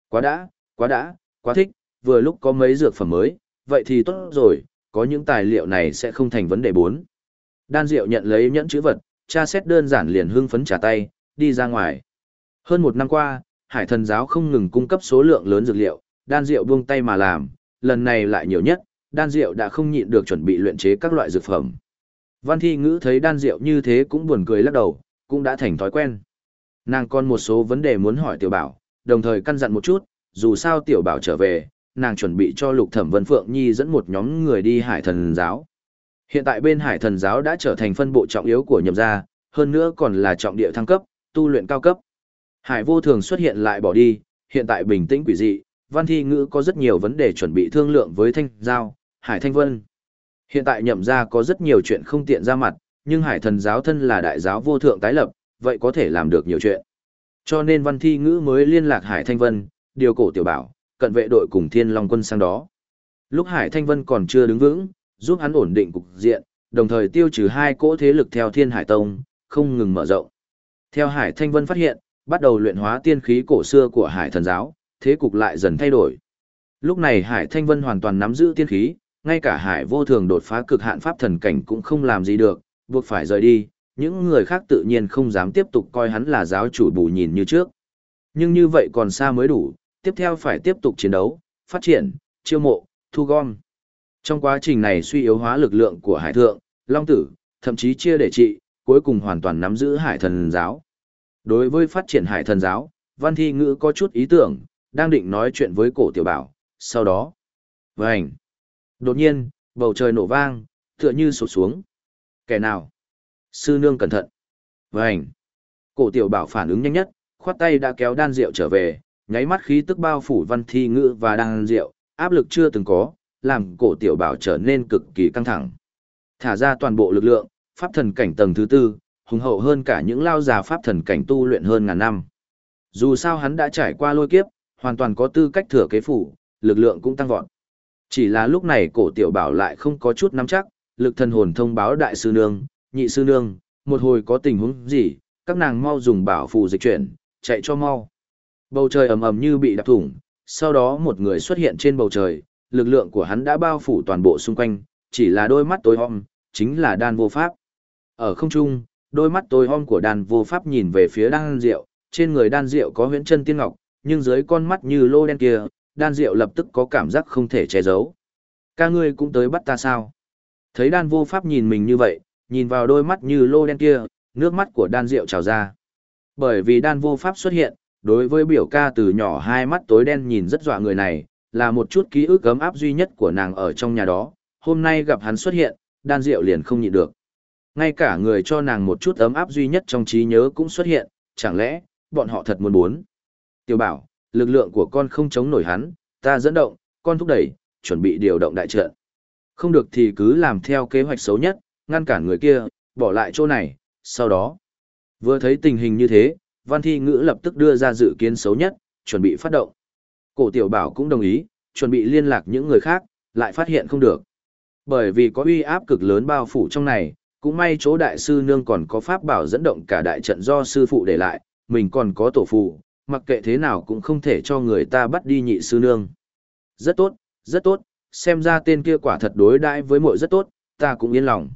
Quá đã, quá đã, quá thích, vừa lúc có mấy dược phẩm mới, vậy thì tốt rồi, có những tài liệu này sẽ không thành vấn đề bốn. Đan Diệu nhận lấy nhẫn chữ vật, tra xét đơn giản liền hưng phấn trả tay, đi ra ngoài. Hơn một năm qua, Hải thần giáo không ngừng cung cấp số lượng lớn dược liệu, Đan Diệu buông tay mà làm, lần này lại nhiều nhất, Đan Diệu đã không nhịn được chuẩn bị luyện chế các loại dược phẩm. Văn Thi Ngữ thấy Đan Diệu như thế cũng buồn cười lắc đầu, cũng đã thành thói quen. Nàng còn một số vấn đề muốn hỏi Tiểu Bảo, đồng thời căn dặn một chút, dù sao Tiểu Bảo trở về, nàng chuẩn bị cho Lục Thẩm Vân Phượng Nhi dẫn một nhóm người đi Hải Thần giáo. Hiện tại bên Hải Thần giáo đã trở thành phân bộ trọng yếu của nhậm gia, hơn nữa còn là trọng địa thăng cấp, tu luyện cao cấp. Hải Vô Thường xuất hiện lại bỏ đi, hiện tại bình tĩnh quỷ dị, Văn Thi Ngữ có rất nhiều vấn đề chuẩn bị thương lượng với Thanh Giao, Hải Thanh Vân. Hiện tại nhậm gia có rất nhiều chuyện không tiện ra mặt, nhưng Hải Thần giáo thân là đại giáo vô thượng tái lập, vậy có thể làm được nhiều chuyện. Cho nên Văn Thi Ngữ mới liên lạc Hải Thanh Vân, điều cổ tiểu bảo, cận vệ đội cùng Thiên Long quân sang đó. Lúc Hải Thanh Vân còn chưa đứng vững, giúp hắn ổn định cục diện, đồng thời tiêu trừ hai cỗ thế lực theo Thiên Hải Tông, không ngừng mở rộng. Theo Hải Thanh Vân phát hiện, bắt đầu luyện hóa tiên khí cổ xưa của Hải Thần giáo, thế cục lại dần thay đổi. Lúc này Hải Thanh Vân hoàn toàn nắm giữ tiên khí, ngay cả Hải Vô Thường đột phá cực hạn pháp thần cảnh cũng không làm gì được, buộc phải rời đi, những người khác tự nhiên không dám tiếp tục coi hắn là giáo chủ bù nhìn như trước. Nhưng như vậy còn xa mới đủ, tiếp theo phải tiếp tục chiến đấu, phát triển, chiêu mộ, thu gom. Trong quá trình này suy yếu hóa lực lượng của Hải Thượng, Long Tử, thậm chí chia để trị, cuối cùng hoàn toàn nắm giữ Hải Thần giáo. Đối với phát triển Hải Thần giáo, Văn Thi Ngữ có chút ý tưởng, đang định nói chuyện với cổ tiểu bảo, sau đó. Vânh! Đột nhiên, bầu trời nổ vang, tựa như sụt xuống. Kẻ nào? Sư nương cẩn thận. Vânh! Cổ tiểu bảo phản ứng nhanh nhất, khoát tay đã kéo đan rượu trở về, nháy mắt khí tức bao phủ văn thi ngữ và đan rượu, áp lực chưa từng có, làm cổ tiểu bảo trở nên cực kỳ căng thẳng. Thả ra toàn bộ lực lượng, pháp thần cảnh tầng thứ tư, hùng hậu hơn cả những lao già pháp thần cảnh tu luyện hơn ngàn năm. Dù sao hắn đã trải qua lôi kiếp, hoàn toàn có tư cách thừa kế phủ, lực lượng cũng tăng vọt. Chỉ là lúc này cổ tiểu bảo lại không có chút nắm chắc, lực thần hồn thông báo đại sư nương, nhị sư nương, một hồi có tình huống gì, các nàng mau dùng bảo phù dịch chuyển, chạy cho mau. Bầu trời ầm ầm như bị đập thủng, sau đó một người xuất hiện trên bầu trời, lực lượng của hắn đã bao phủ toàn bộ xung quanh, chỉ là đôi mắt tối om, chính là đan vô pháp. Ở không trung, đôi mắt tối om của đan vô pháp nhìn về phía đan diệu, trên người đan diệu có huyễn chân tiên ngọc, nhưng dưới con mắt như lô đen kia, đan diệu lập tức có cảm giác không thể che giấu. Ca ngươi cũng tới bắt ta sao? Thấy đan vô pháp nhìn mình như vậy, nhìn vào đôi mắt như lô đen kia, nước mắt của đan diệu trào ra. Bởi vì đan vô pháp xuất hiện, đối với biểu ca từ nhỏ hai mắt tối đen nhìn rất dọa người này, là một chút ký ức ấm áp duy nhất của nàng ở trong nhà đó, hôm nay gặp hắn xuất hiện, đan diệu liền không nhịn được. Ngay cả người cho nàng một chút ấm áp duy nhất trong trí nhớ cũng xuất hiện, chẳng lẽ, bọn họ thật muốn muốn. Tiểu bảo, lực lượng của con không chống nổi hắn, ta dẫn động, con thúc đẩy, chuẩn bị điều động đại trận. Không được thì cứ làm theo kế hoạch xấu nhất, ngăn cản người kia, bỏ lại chỗ này, sau đó. Vừa thấy tình hình như thế, Văn Thi Ngữ lập tức đưa ra dự kiến xấu nhất, chuẩn bị phát động. Cổ Tiểu Bảo cũng đồng ý, chuẩn bị liên lạc những người khác, lại phát hiện không được. Bởi vì có uy áp cực lớn bao phủ trong này, cũng may chỗ đại sư nương còn có pháp bảo dẫn động cả đại trận do sư phụ để lại, mình còn có tổ phụ, mặc kệ thế nào cũng không thể cho người ta bắt đi nhị sư nương. Rất tốt, rất tốt, xem ra tên kia quả thật đối đãi với muội rất tốt, ta cũng yên lòng.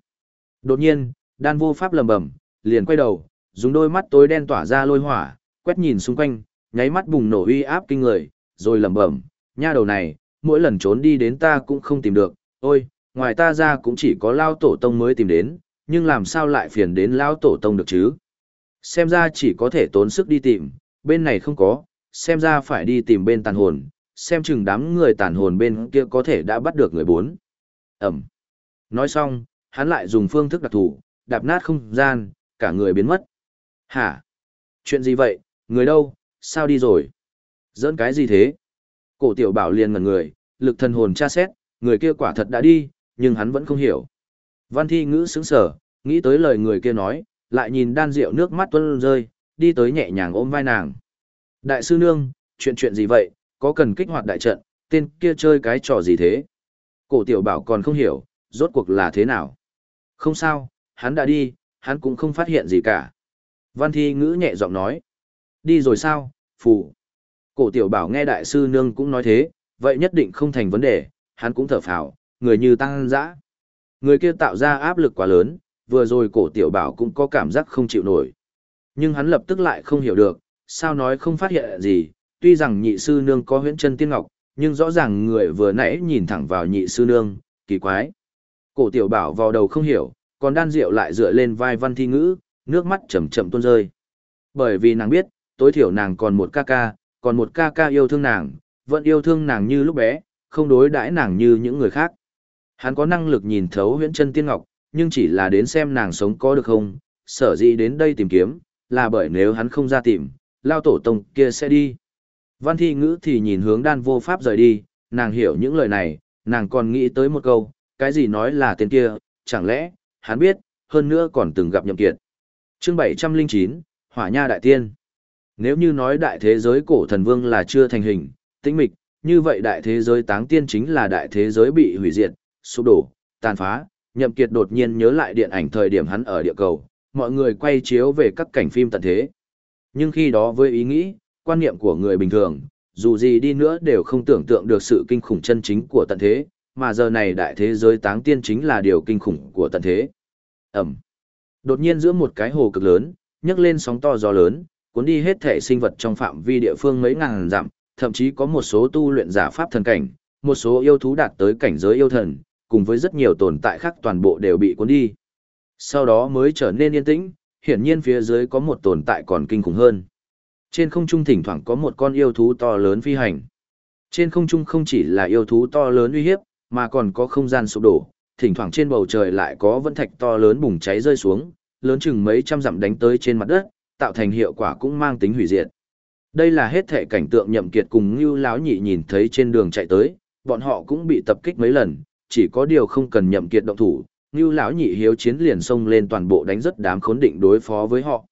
Đột nhiên, đan vô pháp lầm bầm, liền quay đầu, dùng đôi mắt tối đen tỏa ra lôi hỏa, quét nhìn xung quanh, nháy mắt bùng nổ uy áp kinh người, rồi lẩm bẩm, nha đầu này, mỗi lần trốn đi đến ta cũng không tìm được, ôi, ngoài ta ra cũng chỉ có lao tổ tông mới tìm đến, nhưng làm sao lại phiền đến lao tổ tông được chứ? Xem ra chỉ có thể tốn sức đi tìm, bên này không có, xem ra phải đi tìm bên tàn hồn, xem chừng đám người tàn hồn bên kia có thể đã bắt được người bốn. Ẩm. Nói xong, hắn lại dùng phương thức đặc thù, đạp nát không gian, cả người biến mất. Hả? Chuyện gì vậy? Người đâu? Sao đi rồi? Giỡn cái gì thế? Cổ tiểu bảo liền ngẩn người, lực thần hồn tra xét, người kia quả thật đã đi, nhưng hắn vẫn không hiểu. Văn thi ngữ sững sở, nghĩ tới lời người kia nói, lại nhìn đan rượu nước mắt tuôn rơi, đi tới nhẹ nhàng ôm vai nàng. Đại sư nương, chuyện chuyện gì vậy, có cần kích hoạt đại trận, tên kia chơi cái trò gì thế? Cổ tiểu bảo còn không hiểu, rốt cuộc là thế nào? Không sao, hắn đã đi, hắn cũng không phát hiện gì cả. Văn thi ngữ nhẹ giọng nói. Đi rồi sao, phù. Cổ tiểu bảo nghe đại sư nương cũng nói thế, vậy nhất định không thành vấn đề, hắn cũng thở phào, người như tăng dã. Người kia tạo ra áp lực quá lớn, vừa rồi cổ tiểu bảo cũng có cảm giác không chịu nổi. Nhưng hắn lập tức lại không hiểu được, sao nói không phát hiện gì, tuy rằng nhị sư nương có huyễn chân tiên ngọc, nhưng rõ ràng người vừa nãy nhìn thẳng vào nhị sư nương, kỳ quái. Cổ tiểu bảo vào đầu không hiểu, còn đan rượu lại dựa lên vai văn thi ngữ, nước mắt chậm chậm tuôn rơi. Bởi vì nàng biết, tối thiểu nàng còn một ca ca, còn một ca ca yêu thương nàng, vẫn yêu thương nàng như lúc bé, không đối đãi nàng như những người khác. Hắn có năng lực nhìn thấu huyễn chân tiên ngọc, nhưng chỉ là đến xem nàng sống có được không, sở dĩ đến đây tìm kiếm, là bởi nếu hắn không ra tìm, lao tổ tông kia sẽ đi. Văn thi ngữ thì nhìn hướng đan vô pháp rời đi, nàng hiểu những lời này, nàng còn nghĩ tới một câu, cái gì nói là tên kia, chẳng lẽ, hắn biết, hơn nữa còn từng gặp nhậm kiệt. chương 709, Hỏa Nha Đại Tiên. Nếu như nói đại thế giới cổ thần vương là chưa thành hình, tĩnh mịch, như vậy đại thế giới táng tiên chính là đại thế giới bị hủy diệt, sụp đổ, tàn phá. Nhậm Kiệt đột nhiên nhớ lại điện ảnh thời điểm hắn ở địa cầu, mọi người quay chiếu về các cảnh phim tận thế. Nhưng khi đó với ý nghĩ, quan niệm của người bình thường, dù gì đi nữa đều không tưởng tượng được sự kinh khủng chân chính của tận thế, mà giờ này đại thế giới táng tiên chính là điều kinh khủng của tận thế. Ẩm. Đột nhiên giữa một cái hồ cực lớn, nhấc lên sóng to gió lớn, cuốn đi hết thể sinh vật trong phạm vi địa phương mấy ngàn dặm, thậm chí có một số tu luyện giả pháp thần cảnh, một số yêu thú đạt tới cảnh giới yêu thần, cùng với rất nhiều tồn tại khác toàn bộ đều bị cuốn đi. Sau đó mới trở nên yên tĩnh, hiển nhiên phía dưới có một tồn tại còn kinh khủng hơn. Trên không trung thỉnh thoảng có một con yêu thú to lớn phi hành. Trên không trung không chỉ là yêu thú to lớn uy hiếp, mà còn có không gian sụp đổ, thỉnh thoảng trên bầu trời lại có vân thạch to lớn bùng cháy rơi xuống, lớn chừng mấy trăm dặm đánh tới trên mặt đất, tạo thành hiệu quả cũng mang tính hủy diệt. Đây là hết thể cảnh tượng nhậm kiệt cùng Ngưu Láo nhị nhìn thấy trên đường chạy tới, bọn họ cũng bị tập kích mấy lần, chỉ có điều không cần nhậm kiệt động thủ, Ngưu Láo nhị hiếu chiến liền xông lên toàn bộ đánh rất đám khốn định đối phó với họ.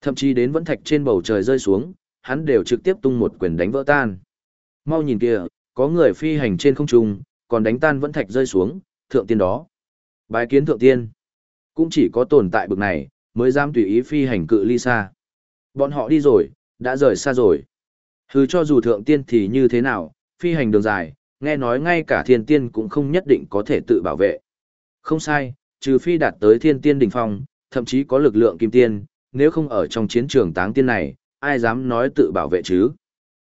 Thậm chí đến vẫn thạch trên bầu trời rơi xuống, hắn đều trực tiếp tung một quyền đánh vỡ tan. Mau nhìn kìa, có người phi hành trên không trung, còn đánh tan vẫn thạch rơi xuống, thượng tiên đó. Bái kiến thượng tiên. Cũng chỉ có tồn tại bực này, mới dám tùy ý phi hành cự ly xa. Bọn họ đi rồi, đã rời xa rồi. Hừ cho dù thượng tiên thì như thế nào, phi hành đường dài, nghe nói ngay cả thiên tiên cũng không nhất định có thể tự bảo vệ. Không sai, trừ phi đạt tới thiên tiên đỉnh phong, thậm chí có lực lượng kim tiên, nếu không ở trong chiến trường táng tiên này, ai dám nói tự bảo vệ chứ.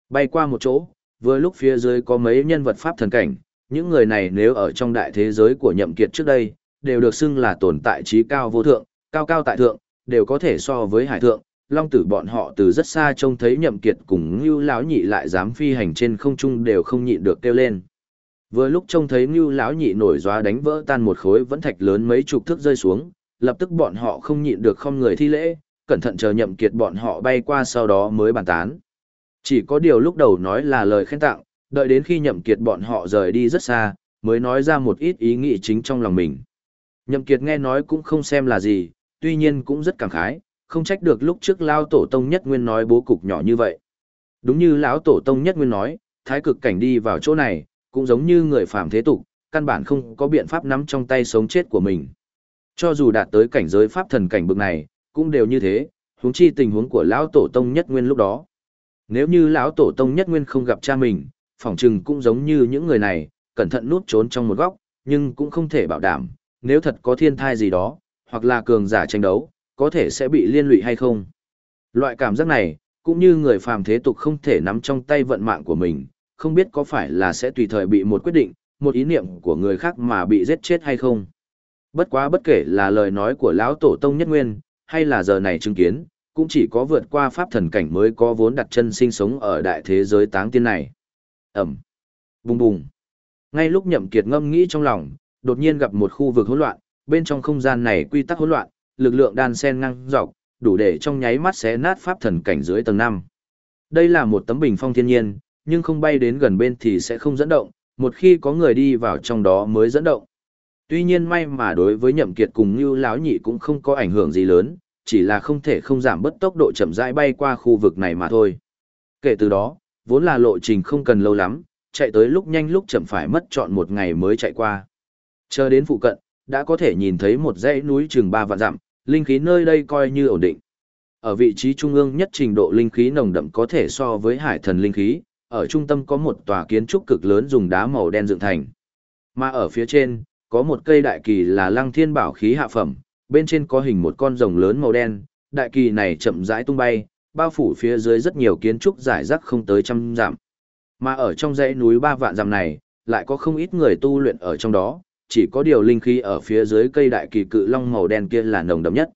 Bay qua một chỗ, vừa lúc phía dưới có mấy nhân vật pháp thần cảnh, những người này nếu ở trong đại thế giới của nhậm kiệt trước đây, đều được xưng là tồn tại trí cao vô thượng, cao cao tại thượng, đều có thể so với hải thượng. Long tử bọn họ từ rất xa trông thấy nhậm kiệt cùng Ngưu lão nhị lại dám phi hành trên không trung đều không nhịn được kêu lên. Vừa lúc trông thấy Ngưu lão nhị nổi gió đánh vỡ tan một khối vẫn thạch lớn mấy chục thước rơi xuống, lập tức bọn họ không nhịn được không người thi lễ, cẩn thận chờ nhậm kiệt bọn họ bay qua sau đó mới bàn tán. Chỉ có điều lúc đầu nói là lời khen tặng, đợi đến khi nhậm kiệt bọn họ rời đi rất xa, mới nói ra một ít ý nghĩ chính trong lòng mình. Nhậm kiệt nghe nói cũng không xem là gì, tuy nhiên cũng rất cảm khái, không trách được lúc trước lao tổ tông nhất nguyên nói bố cục nhỏ như vậy. Đúng như lão tổ tông nhất nguyên nói, thái cực cảnh đi vào chỗ này, cũng giống như người phàm thế tục, căn bản không có biện pháp nắm trong tay sống chết của mình. Cho dù đạt tới cảnh giới pháp thần cảnh bực này, cũng đều như thế, huống chi tình huống của lão tổ tông nhất nguyên lúc đó. Nếu như lão tổ tông nhất nguyên không gặp cha mình, phỏng chừng cũng giống như những người này, cẩn thận núp trốn trong một góc, nhưng cũng không thể bảo đảm, nếu thật có thiên thai gì đó, hoặc là cường giả tranh đấu, có thể sẽ bị liên lụy hay không. Loại cảm giác này, cũng như người phàm thế tục không thể nắm trong tay vận mạng của mình, không biết có phải là sẽ tùy thời bị một quyết định, một ý niệm của người khác mà bị giết chết hay không. Bất quá bất kể là lời nói của lão tổ tông nhất nguyên, hay là giờ này chứng kiến, cũng chỉ có vượt qua pháp thần cảnh mới có vốn đặt chân sinh sống ở đại thế giới táng tiên này. Ẩm. Bùng bùng. Ngay lúc nhậm kiệt ngâm nghĩ trong lòng, đột nhiên gặp một khu vực hỗn loạn, bên trong không gian này quy tắc hỗn loạn, lực lượng đan sen ngang dọc, đủ để trong nháy mắt xé nát pháp thần cảnh dưới tầng 5. Đây là một tấm bình phong thiên nhiên, nhưng không bay đến gần bên thì sẽ không dẫn động, một khi có người đi vào trong đó mới dẫn động. Tuy nhiên may mà đối với nhậm kiệt cùng như lão nhị cũng không có ảnh hưởng gì lớn, chỉ là không thể không giảm bớt tốc độ chậm rãi bay qua khu vực này mà thôi. Kể từ đó, vốn là lộ trình không cần lâu lắm, chạy tới lúc nhanh lúc chậm phải mất trọn một ngày mới chạy qua. Chờ đến phụ cận, đã có thể nhìn thấy một dãy núi chừng ba vạn dặm, linh khí nơi đây coi như ổn định. Ở vị trí trung ương nhất trình độ linh khí nồng đậm có thể so với hải thần linh khí, ở trung tâm có một tòa kiến trúc cực lớn dùng đá màu đen dựng thành. Mà ở phía trên, có một cây đại kỳ là lăng thiên bảo khí hạ phẩm, bên trên có hình một con rồng lớn màu đen, đại kỳ này chậm rãi tung bay, bao phủ phía dưới rất nhiều kiến trúc giải rác không tới trăm dặm. Mà ở trong dãy núi ba vạn dặm này, lại có không ít người tu luyện ở trong đó, chỉ có điều linh khí ở phía dưới cây đại kỳ cự long màu đen kia là nồng đậm nhất.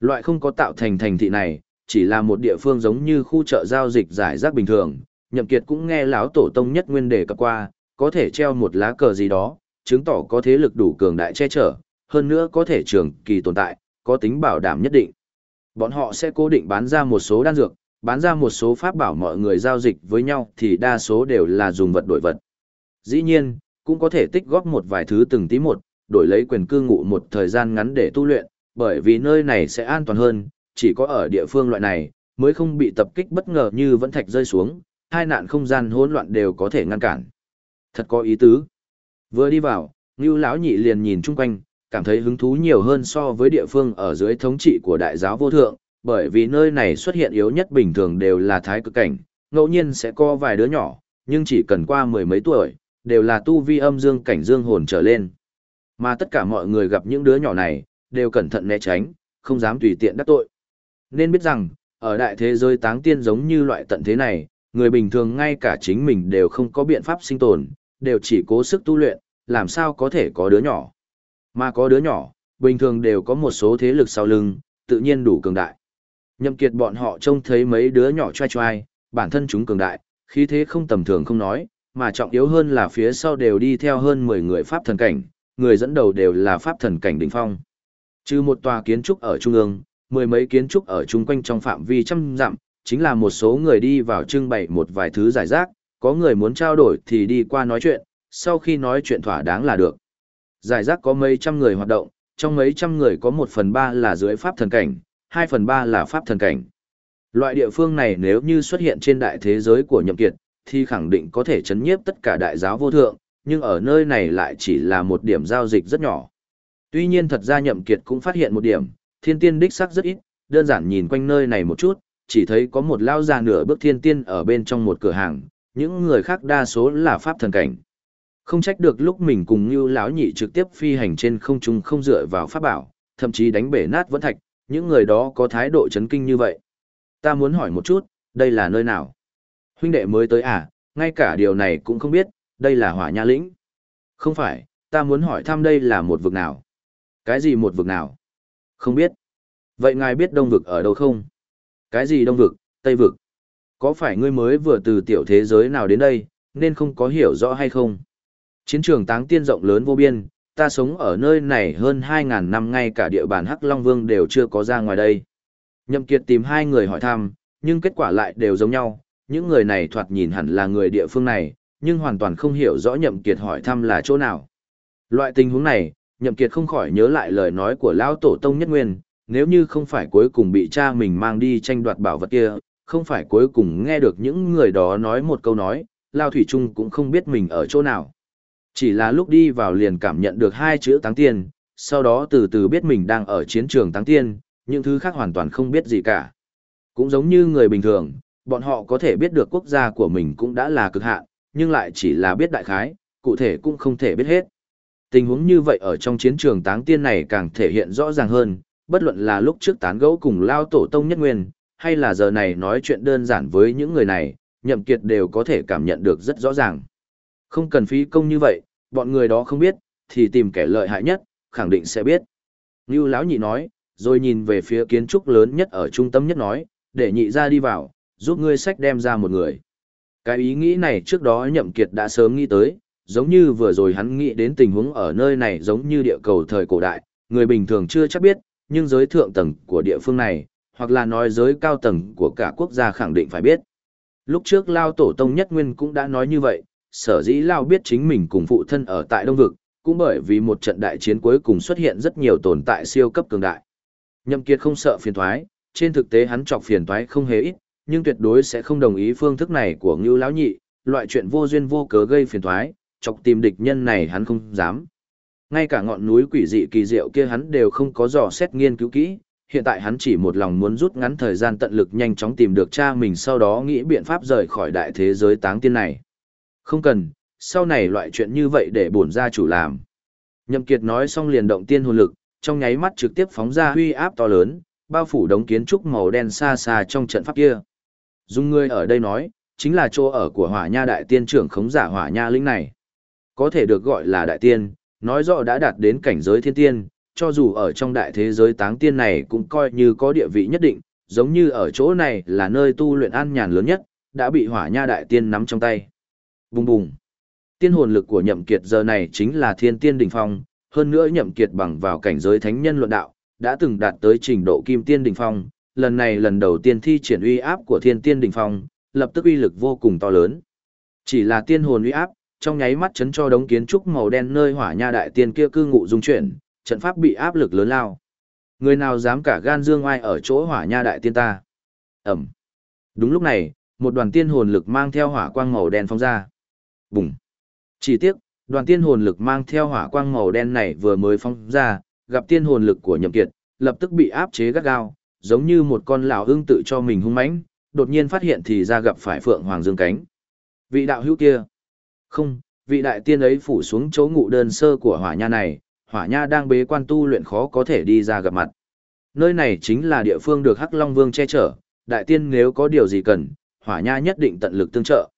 Loại không có tạo thành thành thị này, chỉ là một địa phương giống như khu chợ giao dịch giải rác bình thường, Nhậm Kiệt cũng nghe lão tổ tông nhất nguyên đề cập qua, có thể treo một lá cờ gì đó, chứng tỏ có thế lực đủ cường đại che chở, hơn nữa có thể trường kỳ tồn tại, có tính bảo đảm nhất định. Bọn họ sẽ cố định bán ra một số đan dược, bán ra một số pháp bảo mọi người giao dịch với nhau thì đa số đều là dùng vật đổi vật. Dĩ nhiên, cũng có thể tích góp một vài thứ từng tí một, đổi lấy quyền cư ngụ một thời gian ngắn để tu luyện, bởi vì nơi này sẽ an toàn hơn, chỉ có ở địa phương loại này, mới không bị tập kích bất ngờ như vẫn thạch rơi xuống, hai nạn không gian hỗn loạn đều có thể ngăn cản. Thật có ý tứ. Vừa đi vào, Ngưu lão nhị liền nhìn chung quanh, cảm thấy hứng thú nhiều hơn so với địa phương ở dưới thống trị của đại giáo vô thượng, bởi vì nơi này xuất hiện yếu nhất bình thường đều là thái cực cảnh, ngẫu nhiên sẽ có vài đứa nhỏ, nhưng chỉ cần qua mười mấy tuổi, đều là tu vi âm dương cảnh dương hồn trở lên. Mà tất cả mọi người gặp những đứa nhỏ này, đều cẩn thận né tránh, không dám tùy tiện đắc tội. Nên biết rằng, ở đại thế giới táng tiên giống như loại tận thế này, người bình thường ngay cả chính mình đều không có biện pháp sinh tồn, đều chỉ cố sức tu luyện, làm sao có thể có đứa nhỏ. Mà có đứa nhỏ, bình thường đều có một số thế lực sau lưng, tự nhiên đủ cường đại. Nhậm kiệt bọn họ trông thấy mấy đứa nhỏ trai trai, bản thân chúng cường đại, khí thế không tầm thường không nói, mà trọng yếu hơn là phía sau đều đi theo hơn 10 người pháp thần cảnh, người dẫn đầu đều là pháp thần cảnh đỉnh phong. Trừ một tòa kiến trúc ở trung ương, mười mấy kiến trúc ở chung quanh trong phạm vi trăm dặm, chính là một số người đi vào trưng bày một vài thứ giải rác, có người muốn trao đổi thì đi qua nói chuyện, sau khi nói chuyện thỏa đáng là được. Giải rác có mấy trăm người hoạt động, trong mấy trăm người có một phần ba là dưới pháp thần cảnh, hai phần ba là pháp thần cảnh. Loại địa phương này nếu như xuất hiện trên đại thế giới của nhậm kiệt, thì khẳng định có thể chấn nhiếp tất cả đại giáo vô thượng, nhưng ở nơi này lại chỉ là một điểm giao dịch rất nhỏ. Tuy nhiên thật ra nhậm kiệt cũng phát hiện một điểm, thiên tiên đích sắc rất ít, đơn giản nhìn quanh nơi này một chút, chỉ thấy có một lao già nửa bước thiên tiên ở bên trong một cửa hàng, những người khác đa số là pháp thần cảnh. Không trách được lúc mình cùng như lão nhị trực tiếp phi hành trên không trung không dựa vào pháp bảo, thậm chí đánh bể nát vẫn thạch, những người đó có thái độ chấn kinh như vậy. Ta muốn hỏi một chút, đây là nơi nào? Huynh đệ mới tới à, ngay cả điều này cũng không biết, đây là hỏa nha lĩnh. Không phải, ta muốn hỏi thăm đây là một vực nào? Cái gì một vực nào? Không biết. Vậy ngài biết đông vực ở đâu không? Cái gì đông vực, tây vực? Có phải ngươi mới vừa từ tiểu thế giới nào đến đây, nên không có hiểu rõ hay không? Chiến trường táng tiên rộng lớn vô biên, ta sống ở nơi này hơn 2.000 năm ngay cả địa bàn Hắc Long Vương đều chưa có ra ngoài đây. Nhậm Kiệt tìm hai người hỏi thăm, nhưng kết quả lại đều giống nhau, những người này thoạt nhìn hẳn là người địa phương này, nhưng hoàn toàn không hiểu rõ Nhậm Kiệt hỏi thăm là chỗ nào. Loại tình huống này, Nhậm Kiệt không khỏi nhớ lại lời nói của lão tổ tông nhất nguyên, nếu như không phải cuối cùng bị cha mình mang đi tranh đoạt bảo vật kia, không phải cuối cùng nghe được những người đó nói một câu nói, Lao Thủy Trung cũng không biết mình ở chỗ nào. Chỉ là lúc đi vào liền cảm nhận được hai chữ táng tiên, sau đó từ từ biết mình đang ở chiến trường táng tiên, những thứ khác hoàn toàn không biết gì cả. Cũng giống như người bình thường, bọn họ có thể biết được quốc gia của mình cũng đã là cực hạn, nhưng lại chỉ là biết đại khái, cụ thể cũng không thể biết hết. Tình huống như vậy ở trong chiến trường táng tiên này càng thể hiện rõ ràng hơn, bất luận là lúc trước tán gẫu cùng lao tổ tông nhất nguyên, hay là giờ này nói chuyện đơn giản với những người này, nhậm kiệt đều có thể cảm nhận được rất rõ ràng. Không cần phí công như vậy, bọn người đó không biết, thì tìm kẻ lợi hại nhất, khẳng định sẽ biết. Như lão nhị nói, rồi nhìn về phía kiến trúc lớn nhất ở trung tâm nhất nói, để nhị ra đi vào, giúp ngươi sách đem ra một người. Cái ý nghĩ này trước đó nhậm kiệt đã sớm nghĩ tới, giống như vừa rồi hắn nghĩ đến tình huống ở nơi này giống như địa cầu thời cổ đại, người bình thường chưa chắc biết, nhưng giới thượng tầng của địa phương này, hoặc là nói giới cao tầng của cả quốc gia khẳng định phải biết. Lúc trước Lao Tổ Tông Nhất Nguyên cũng đã nói như vậy, sở dĩ Lao biết chính mình cùng phụ thân ở tại Đông Vực, cũng bởi vì một trận đại chiến cuối cùng xuất hiện rất nhiều tồn tại siêu cấp cường đại. Nhậm Kiệt không sợ phiền toái, trên thực tế hắn chọc phiền toái không hề ít, nhưng tuyệt đối sẽ không đồng ý phương thức này của Ngưu lão nhị, loại chuyện vô duyên vô cớ gây phiền toái, chọc tìm địch nhân này hắn không dám. Ngay cả ngọn núi quỷ dị kỳ diệu kia hắn đều không có dò xét nghiên cứu kỹ, hiện tại hắn chỉ một lòng muốn rút ngắn thời gian tận lực nhanh chóng tìm được cha mình sau đó nghĩ biện pháp rời khỏi đại thế giới táng tiên này. Không cần, sau này loại chuyện như vậy để bổn gia chủ làm. Nhậm Kiệt nói xong liền động tiên hồn lực, trong nháy mắt trực tiếp phóng ra huy áp to lớn, bao phủ đống kiến trúc màu đen xa xa trong trận pháp kia. Dung ngươi ở đây nói, chính là chỗ ở của hỏa nha đại tiên trưởng khống giả hỏa nha linh này. Có thể được gọi là đại tiên, nói rõ đã đạt đến cảnh giới thiên tiên, cho dù ở trong đại thế giới táng tiên này cũng coi như có địa vị nhất định, giống như ở chỗ này là nơi tu luyện an nhàn lớn nhất, đã bị hỏa nha đại tiên nắm trong tay. Bùng bùng. Tiên hồn lực của nhậm kiệt giờ này chính là thiên tiên đỉnh phong, hơn nữa nhậm kiệt bằng vào cảnh giới thánh nhân luận đạo, đã từng đạt tới trình độ kim tiên đỉnh phong, lần này lần đầu tiên thi triển uy áp của thiên tiên đỉnh phong, lập tức uy lực vô cùng to lớn. Chỉ là tiên hồn uy áp, trong nháy mắt chấn cho đống kiến trúc màu đen nơi hỏa nha đại tiên kia cư ngụ dung chuyển, trận pháp bị áp lực lớn lao. Người nào dám cả gan dương oai ở chỗ hỏa nha đại tiên ta? Ẩm. Đúng lúc này, một đoàn tiên hồn lực mang theo hỏa quang màu đen phóng ra. Bùng. Chỉ tiếc, đoàn tiên hồn lực mang theo hỏa quang màu đen này vừa mới phóng ra, gặp tiên hồn lực của nhậm kiệt, lập tức bị áp chế gắt gao, giống như một con lão ưng tự cho mình hung mãnh, đột nhiên phát hiện thì ra gặp phải phượng hoàng dương cánh. Vị đạo hữu kia. Không, vị đại tiên ấy phủ xuống chỗ ngụ đơn sơ của hỏa nha này, hỏa nha đang bế quan tu luyện khó có thể đi ra gặp mặt. Nơi này chính là địa phương được Hắc Long Vương che chở, đại tiên nếu có điều gì cần, hỏa nha nhất định tận lực tương trợ.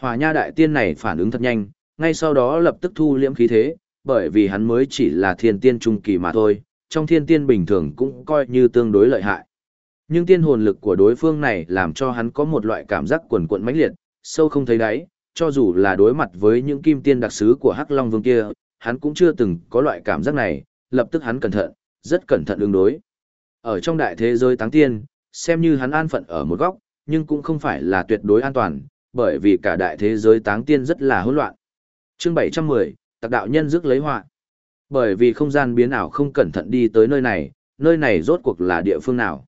Hỏa nha đại tiên này phản ứng thật nhanh, ngay sau đó lập tức thu liễm khí thế, bởi vì hắn mới chỉ là thiên tiên trung kỳ mà thôi, trong thiên tiên bình thường cũng coi như tương đối lợi hại. Nhưng tiên hồn lực của đối phương này làm cho hắn có một loại cảm giác quần cuộn mãnh liệt, sâu không thấy đáy, cho dù là đối mặt với những kim tiên đặc sứ của Hắc Long Vương kia, hắn cũng chưa từng có loại cảm giác này, lập tức hắn cẩn thận, rất cẩn thận ứng đối. Ở trong đại thế giới táng tiên, xem như hắn an phận ở một góc, nhưng cũng không phải là tuyệt đối an toàn, bởi vì cả đại thế giới táng tiên rất là hỗn loạn. Chương 710, Tạc đạo nhân rước lấy họa. Bởi vì không gian biến ảo không cẩn thận đi tới nơi này, nơi này rốt cuộc là địa phương nào.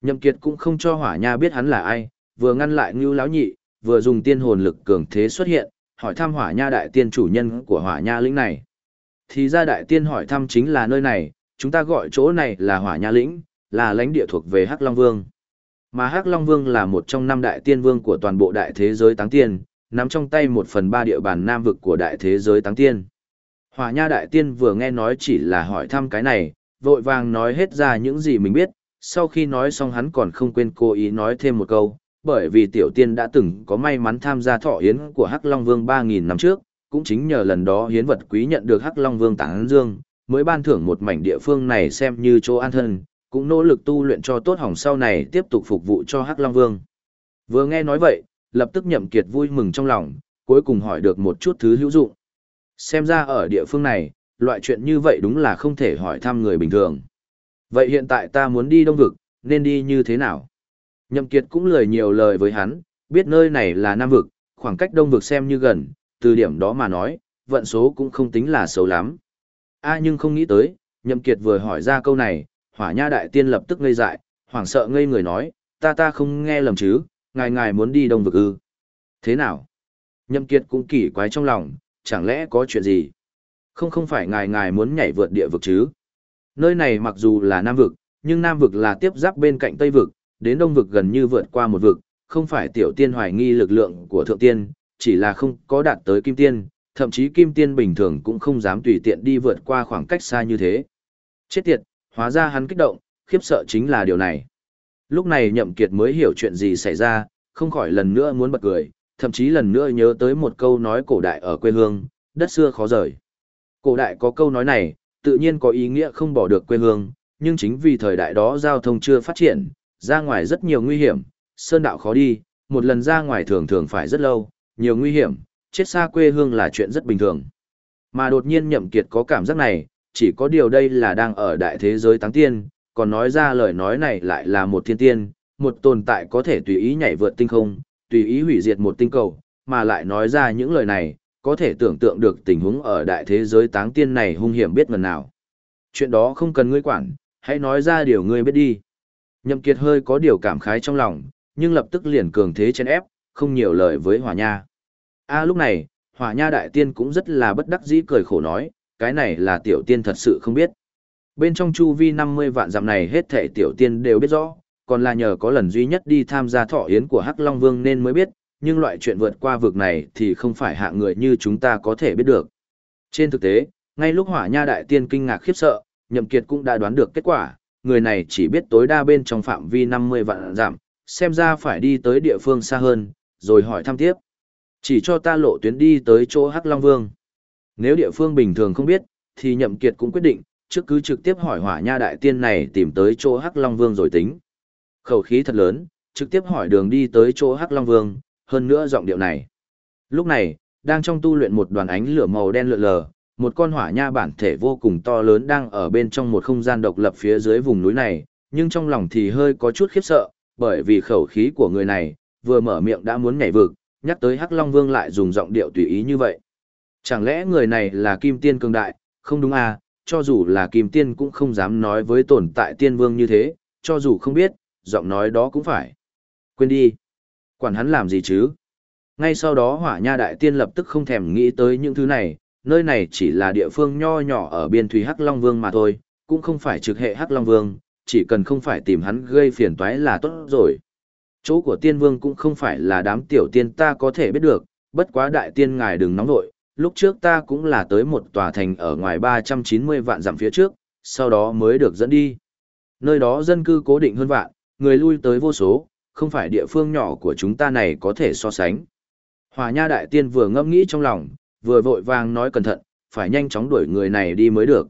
Nhậm Kiệt cũng không cho Hỏa Nha biết hắn là ai, vừa ngăn lại Ngưu lão nhị, vừa dùng tiên hồn lực cường thế xuất hiện, hỏi thăm hỏa nha đại tiên chủ nhân của hỏa nha lĩnh này. Thì ra đại tiên hỏi thăm chính là nơi này, chúng ta gọi chỗ này là hỏa nha lĩnh, là lãnh địa thuộc về Hắc Long Vương. Mà Hắc Long Vương là một trong năm đại tiên vương của toàn bộ đại thế giới táng tiên, nắm trong tay một phần ba địa bàn nam vực của đại thế giới táng tiên. Hỏa nha đại tiên vừa nghe nói chỉ là hỏi thăm cái này, vội vàng nói hết ra những gì mình biết, sau khi nói xong hắn còn không quên cố ý nói thêm một câu, bởi vì tiểu tiên đã từng có may mắn tham gia thọ yến của Hắc Long Vương 3.000 năm trước, cũng chính nhờ lần đó hiến vật quý nhận được Hắc Long Vương tặng dương, mới ban thưởng một mảnh địa phương này xem như chỗ an thân, cũng nỗ lực tu luyện cho tốt hỏng sau này tiếp tục phục vụ cho Hắc Long Vương. Vừa nghe nói vậy, lập tức nhậm kiệt vui mừng trong lòng, cuối cùng hỏi được một chút thứ hữu dụng. Xem ra ở địa phương này, loại chuyện như vậy đúng là không thể hỏi thăm người bình thường. Vậy hiện tại ta muốn đi đông vực, nên đi như thế nào? Nhậm Kiệt cũng lời nhiều lời với hắn, biết nơi này là Nam vực, khoảng cách Đông vực xem như gần, từ điểm đó mà nói, vận số cũng không tính là xấu lắm. A à, nhưng không nghĩ tới, Nhậm Kiệt vừa hỏi ra câu này, Hỏa Nha đại tiên lập tức ngây dại, hoảng sợ ngây người nói, ta ta không nghe lầm chứ, ngài ngài muốn đi Đông vực ư? Thế nào? Nhậm Kiệt cũng kỳ quái trong lòng, chẳng lẽ có chuyện gì? Không không phải ngài ngài muốn nhảy vượt địa vực chứ? Nơi này mặc dù là Nam vực, nhưng Nam vực là tiếp giáp bên cạnh Tây vực, đến đông vực gần như vượt qua một vực, không phải tiểu tiên hoài nghi lực lượng của thượng tiên, chỉ là không có đạt tới kim tiên, thậm chí kim tiên bình thường cũng không dám tùy tiện đi vượt qua khoảng cách xa như thế. Chết tiệt, hóa ra hắn kích động, khiếp sợ chính là điều này. Lúc này nhậm kiệt mới hiểu chuyện gì xảy ra, không khỏi lần nữa muốn bật cười, thậm chí lần nữa nhớ tới một câu nói cổ đại ở quê hương, đất xưa khó rời. Cổ đại có câu nói này, tự nhiên có ý nghĩa không bỏ được quê hương, nhưng chính vì thời đại đó giao thông chưa phát triển, ra ngoài rất nhiều nguy hiểm, sơn đạo khó đi, một lần ra ngoài thường thường phải rất lâu, nhiều nguy hiểm, chết xa quê hương là chuyện rất bình thường. Mà đột nhiên nhậm kiệt có cảm giác này, chỉ có điều đây là đang ở đại thế giới táng tiên, còn nói ra lời nói này lại là một thiên tiên, một tồn tại có thể tùy ý nhảy vượt tinh không, tùy ý hủy diệt một tinh cầu, mà lại nói ra những lời này, có thể tưởng tượng được tình huống ở đại thế giới táng tiên này hung hiểm biết ngần nào. Chuyện đó không cần ngươi quản, hãy nói ra điều ngươi biết đi. Nhậm Kiệt hơi có điều cảm khái trong lòng, nhưng lập tức liền cường thế chen ép, không nhiều lời với Hỏa Nha. A lúc này, Hỏa Nha đại tiên cũng rất là bất đắc dĩ cười khổ nói, cái này là tiểu tiên thật sự không biết. Bên trong chu vi 50 vạn dặm này hết thảy tiểu tiên đều biết rõ, còn là nhờ có lần duy nhất đi tham gia thọ yến của Hắc Long Vương nên mới biết, nhưng loại chuyện vượt qua vực này thì không phải hạng người như chúng ta có thể biết được. Trên thực tế, ngay lúc hỏa nha đại tiên kinh ngạc khiếp sợ, nhậm kiệt cũng đã đoán được kết quả, người này chỉ biết tối đa bên trong phạm vi 50 vạn giảm, xem ra phải đi tới địa phương xa hơn, rồi hỏi thăm tiếp. Chỉ cho ta lộ tuyến đi tới chỗ Hắc Long Vương. Nếu địa phương bình thường không biết, thì nhậm kiệt cũng quyết định, trước cứ trực tiếp hỏi hỏa nha đại tiên này tìm tới chỗ Hắc Long Vương rồi tính. Khẩu khí thật lớn, trực tiếp hỏi đường đi tới chỗ Hắc Long Vương, hơn nữa giọng điệu này. Lúc này, đang trong tu luyện một đoàn ánh lửa màu đen lượn lờ, một con hỏa nha bản thể vô cùng to lớn đang ở bên trong một không gian độc lập phía dưới vùng núi này, nhưng trong lòng thì hơi có chút khiếp sợ, bởi vì khẩu khí của người này, vừa mở miệng đã muốn nhảy vực, nhắc tới Hắc Long Vương lại dùng giọng điệu tùy ý như vậy. Chẳng lẽ người này là kim tiên cường đại, không đúng à, cho dù là kim tiên cũng không dám nói với tồn tại tiên vương như thế, cho dù không biết, giọng nói đó cũng phải. Quên đi. Quản hắn làm gì chứ? Ngay sau đó hỏa nha đại tiên lập tức không thèm nghĩ tới những thứ này, nơi này chỉ là địa phương nho nhỏ ở biên thủy Hắc Long Vương mà thôi, cũng không phải trực hệ Hắc Long Vương, chỉ cần không phải tìm hắn gây phiền toái là tốt rồi. Chỗ của tiên vương cũng không phải là đám tiểu tiên ta có thể biết được, bất quá đại tiên ngài đừng nóng vội, lúc trước ta cũng là tới một tòa thành ở ngoài 390 vạn dặm phía trước, sau đó mới được dẫn đi. Nơi đó dân cư cố định hơn vạn, người lui tới vô số, không phải địa phương nhỏ của chúng ta này có thể so sánh. Hòa nha đại tiên vừa ngâm nghĩ trong lòng, vừa vội vàng nói cẩn thận, phải nhanh chóng đuổi người này đi mới được.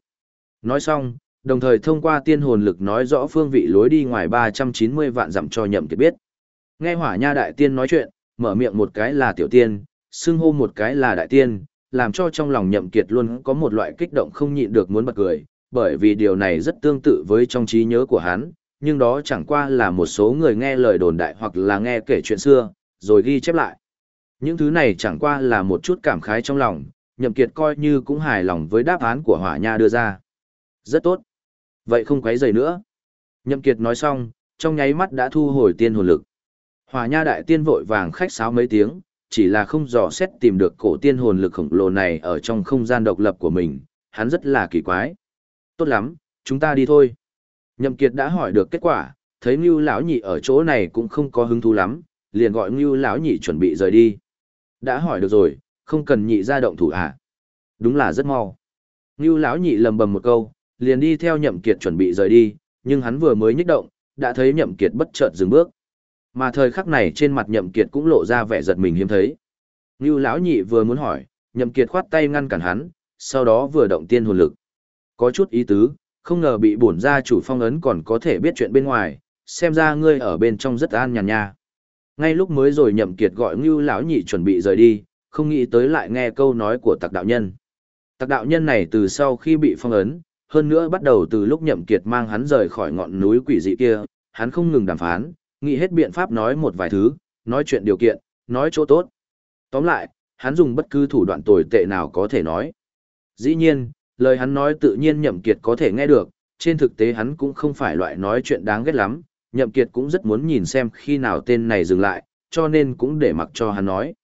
Nói xong, đồng thời thông qua tiên hồn lực nói rõ phương vị lối đi ngoài 390 vạn dặm cho nhậm kiệt biết. Nghe hỏa nha đại tiên nói chuyện, mở miệng một cái là tiểu tiên, xưng hô một cái là đại tiên, làm cho trong lòng nhậm kiệt luôn có một loại kích động không nhịn được muốn bật cười, bởi vì điều này rất tương tự với trong trí nhớ của hắn, nhưng đó chẳng qua là một số người nghe lời đồn đại hoặc là nghe kể chuyện xưa, rồi ghi chép lại. Những thứ này chẳng qua là một chút cảm khái trong lòng, nhậm kiệt coi như cũng hài lòng với đáp án của hỏa nha đưa ra. Rất tốt. Vậy không quấy rầy nữa. Nhậm kiệt nói xong, trong nháy mắt đã thu hồi tiên hồn lực. Hỏa nha đại tiên vội vàng khách sáo mấy tiếng, chỉ là không dò xét tìm được cổ tiên hồn lực khổng lồ này ở trong không gian độc lập của mình, hắn rất là kỳ quái. Tốt lắm, chúng ta đi thôi. Nhậm Kiệt đã hỏi được kết quả, thấy Ngưu lão nhị ở chỗ này cũng không có hứng thú lắm, liền gọi Ngưu lão nhị chuẩn bị rời đi. Đã hỏi được rồi, không cần nhị ra động thủ à? Đúng là rất mau. Ngưu lão nhị lầm bầm một câu, liền đi theo Nhậm Kiệt chuẩn bị rời đi, nhưng hắn vừa mới nhích động, đã thấy Nhậm Kiệt bất chợt dừng bước. Mà thời khắc này trên mặt Nhậm Kiệt cũng lộ ra vẻ giật mình hiếm thấy. Ngưu lão nhị vừa muốn hỏi, Nhậm Kiệt khoát tay ngăn cản hắn, sau đó vừa động tiên hồn lực. Có chút ý tứ, không ngờ bị bổn gia chủ phong ấn còn có thể biết chuyện bên ngoài, xem ra ngươi ở bên trong rất an nhàn nha. Ngay lúc mới rồi nhậm kiệt gọi Ngưu lão nhị chuẩn bị rời đi, không nghĩ tới lại nghe câu nói của tặc đạo nhân. Tặc đạo nhân này từ sau khi bị phong ấn, hơn nữa bắt đầu từ lúc nhậm kiệt mang hắn rời khỏi ngọn núi quỷ dị kia, hắn không ngừng đàm phán, nghĩ hết biện pháp nói một vài thứ, nói chuyện điều kiện, nói chỗ tốt. Tóm lại, hắn dùng bất cứ thủ đoạn tồi tệ nào có thể nói. Dĩ nhiên, lời hắn nói tự nhiên nhậm kiệt có thể nghe được, trên thực tế hắn cũng không phải loại nói chuyện đáng ghét lắm, nhậm kiệt cũng rất muốn nhìn xem khi nào tên này dừng lại, cho nên cũng để mặc cho hắn nói.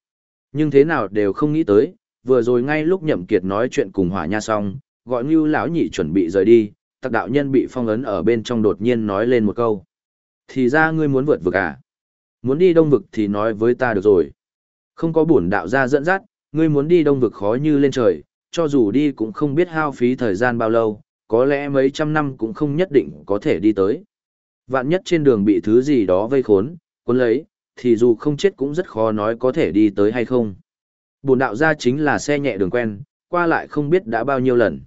Nhưng thế nào đều không nghĩ tới, vừa rồi ngay lúc nhậm kiệt nói chuyện cùng hỏa nha xong, gọi ngưu lão nhị chuẩn bị rời đi, tặc đạo nhân bị phong ấn ở bên trong đột nhiên nói lên một câu. Thì ra ngươi muốn vượt vực à? Muốn đi đông vực thì nói với ta được rồi. Không có bổn đạo gia dẫn dắt, ngươi muốn đi đông vực khó như lên trời, cho dù đi cũng không biết hao phí thời gian bao lâu, có lẽ mấy trăm năm cũng không nhất định có thể đi tới. Vạn nhất trên đường bị thứ gì đó vây khốn, cuốn lấy, thì dù không chết cũng rất khó nói có thể đi tới hay không. Bồn đạo ra chính là xe nhẹ đường quen, qua lại không biết đã bao nhiêu lần.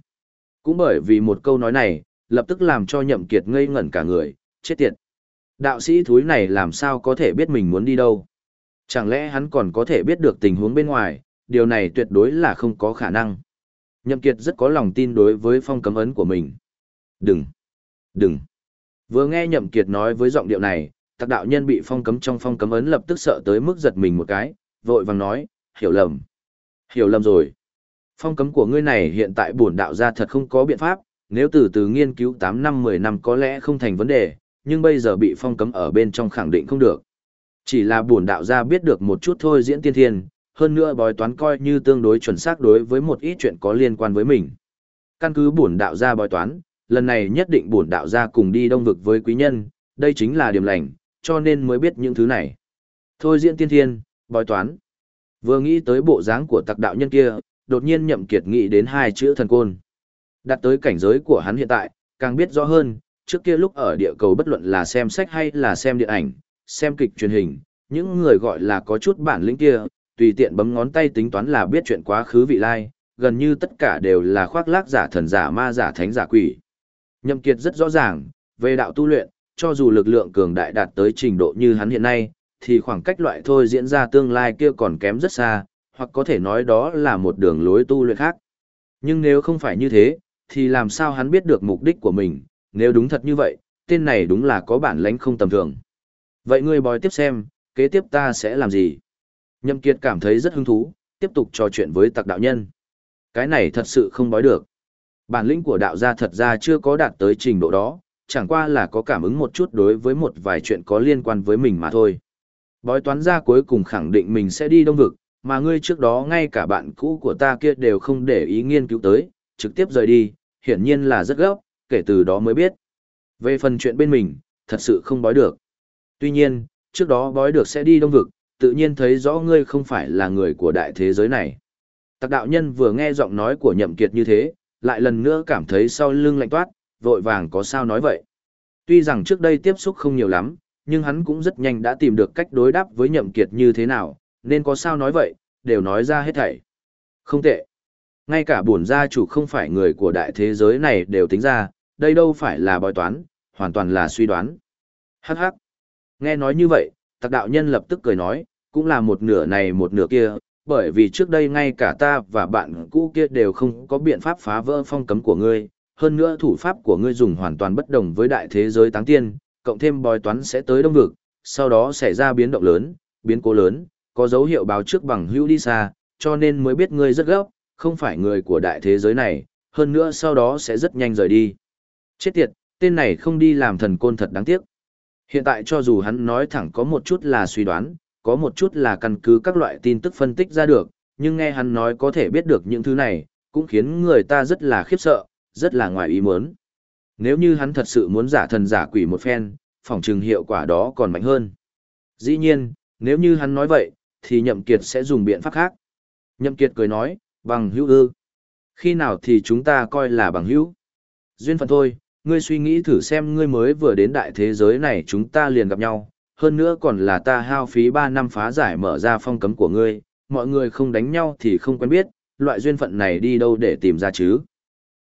Cũng bởi vì một câu nói này, lập tức làm cho nhậm kiệt ngây ngẩn cả người, chết tiệt. Đạo sĩ thúi này làm sao có thể biết mình muốn đi đâu? Chẳng lẽ hắn còn có thể biết được tình huống bên ngoài, điều này tuyệt đối là không có khả năng. Nhậm Kiệt rất có lòng tin đối với phong cấm ấn của mình. Đừng! Đừng! Vừa nghe Nhậm Kiệt nói với giọng điệu này, tạc đạo nhân bị phong cấm trong phong cấm ấn lập tức sợ tới mức giật mình một cái, vội vàng nói, hiểu lầm. Hiểu lầm rồi. Phong cấm của ngươi này hiện tại bổn đạo gia thật không có biện pháp, nếu từ từ nghiên cứu 8 năm 10 năm có lẽ không thành vấn đề, nhưng bây giờ bị phong cấm ở bên trong khẳng định không được. Chỉ là bổn đạo gia biết được một chút thôi diễn tiên thiên, hơn nữa bói toán coi như tương đối chuẩn xác đối với một ít chuyện có liên quan với mình. Căn cứ bổn đạo gia bói toán, lần này nhất định bổn đạo gia cùng đi đông vực với quý nhân, đây chính là điểm lành, cho nên mới biết những thứ này. Thôi diễn tiên thiên, bói toán. Vừa nghĩ tới bộ dáng của tặc đạo nhân kia, đột nhiên nhậm kiệt nghĩ đến hai chữ thần côn. Đặt tới cảnh giới của hắn hiện tại, càng biết rõ hơn, trước kia lúc ở địa cầu bất luận là xem sách hay là xem điện ảnh, xem kịch truyền hình, những người gọi là có chút bản lĩnh kia, tùy tiện bấm ngón tay tính toán là biết chuyện quá khứ vị lai, gần như tất cả đều là khoác lác giả thần giả ma giả thánh giả quỷ. Nhậm Kiệt rất rõ ràng, về đạo tu luyện, cho dù lực lượng cường đại đạt tới trình độ như hắn hiện nay, thì khoảng cách loại thôi diễn ra tương lai kia còn kém rất xa, hoặc có thể nói đó là một đường lối tu luyện khác. Nhưng nếu không phải như thế, thì làm sao hắn biết được mục đích của mình, nếu đúng thật như vậy, tên này đúng là có bản lãnh không tầm thường. Vậy ngươi bói tiếp xem, kế tiếp ta sẽ làm gì? Nhậm Kiệt cảm thấy rất hứng thú, tiếp tục trò chuyện với tặc đạo nhân. Cái này thật sự không bói được. Bản lĩnh của đạo gia thật ra chưa có đạt tới trình độ đó, chẳng qua là có cảm ứng một chút đối với một vài chuyện có liên quan với mình mà thôi. Bói toán gia cuối cùng khẳng định mình sẽ đi đông vực, mà ngươi trước đó ngay cả bạn cũ của ta kia đều không để ý nghiên cứu tới, trực tiếp rời đi, hiển nhiên là rất gấp, kể từ đó mới biết. Về phần chuyện bên mình, thật sự không bói được. Tuy nhiên, trước đó bói được sẽ đi đông vực, tự nhiên thấy rõ ngươi không phải là người của đại thế giới này. Tặc đạo nhân vừa nghe giọng nói của nhậm kiệt như thế, lại lần nữa cảm thấy sau lưng lạnh toát, vội vàng có sao nói vậy. Tuy rằng trước đây tiếp xúc không nhiều lắm, nhưng hắn cũng rất nhanh đã tìm được cách đối đáp với nhậm kiệt như thế nào, nên có sao nói vậy, đều nói ra hết thảy. Không tệ. Ngay cả bổn gia chủ không phải người của đại thế giới này đều tính ra, đây đâu phải là bói toán, hoàn toàn là suy đoán. Hắc hắc. Nghe nói như vậy, tặc đạo nhân lập tức cười nói, cũng là một nửa này một nửa kia, bởi vì trước đây ngay cả ta và bạn cũ kia đều không có biện pháp phá vỡ phong cấm của ngươi, hơn nữa thủ pháp của ngươi dùng hoàn toàn bất đồng với đại thế giới táng tiên, cộng thêm bói toán sẽ tới đông vực, sau đó xảy ra biến động lớn, biến cố lớn, có dấu hiệu báo trước bằng hữu đi xa, cho nên mới biết ngươi rất gấp, không phải người của đại thế giới này, hơn nữa sau đó sẽ rất nhanh rời đi. Chết tiệt, tên này không đi làm thần côn thật đáng tiếc. Hiện tại cho dù hắn nói thẳng có một chút là suy đoán, có một chút là căn cứ các loại tin tức phân tích ra được, nhưng nghe hắn nói có thể biết được những thứ này, cũng khiến người ta rất là khiếp sợ, rất là ngoài ý muốn. Nếu như hắn thật sự muốn giả thần giả quỷ một phen, phỏng trừng hiệu quả đó còn mạnh hơn. Dĩ nhiên, nếu như hắn nói vậy, thì Nhậm Kiệt sẽ dùng biện pháp khác. Nhậm Kiệt cười nói, bằng hữu ư. Khi nào thì chúng ta coi là bằng hữu? Duyên phận thôi, ngươi suy nghĩ thử xem ngươi mới vừa đến đại thế giới này chúng ta liền gặp nhau, hơn nữa còn là ta hao phí 3 năm phá giải mở ra phong cấm của ngươi, mọi người không đánh nhau thì không quen biết, loại duyên phận này đi đâu để tìm ra chứ.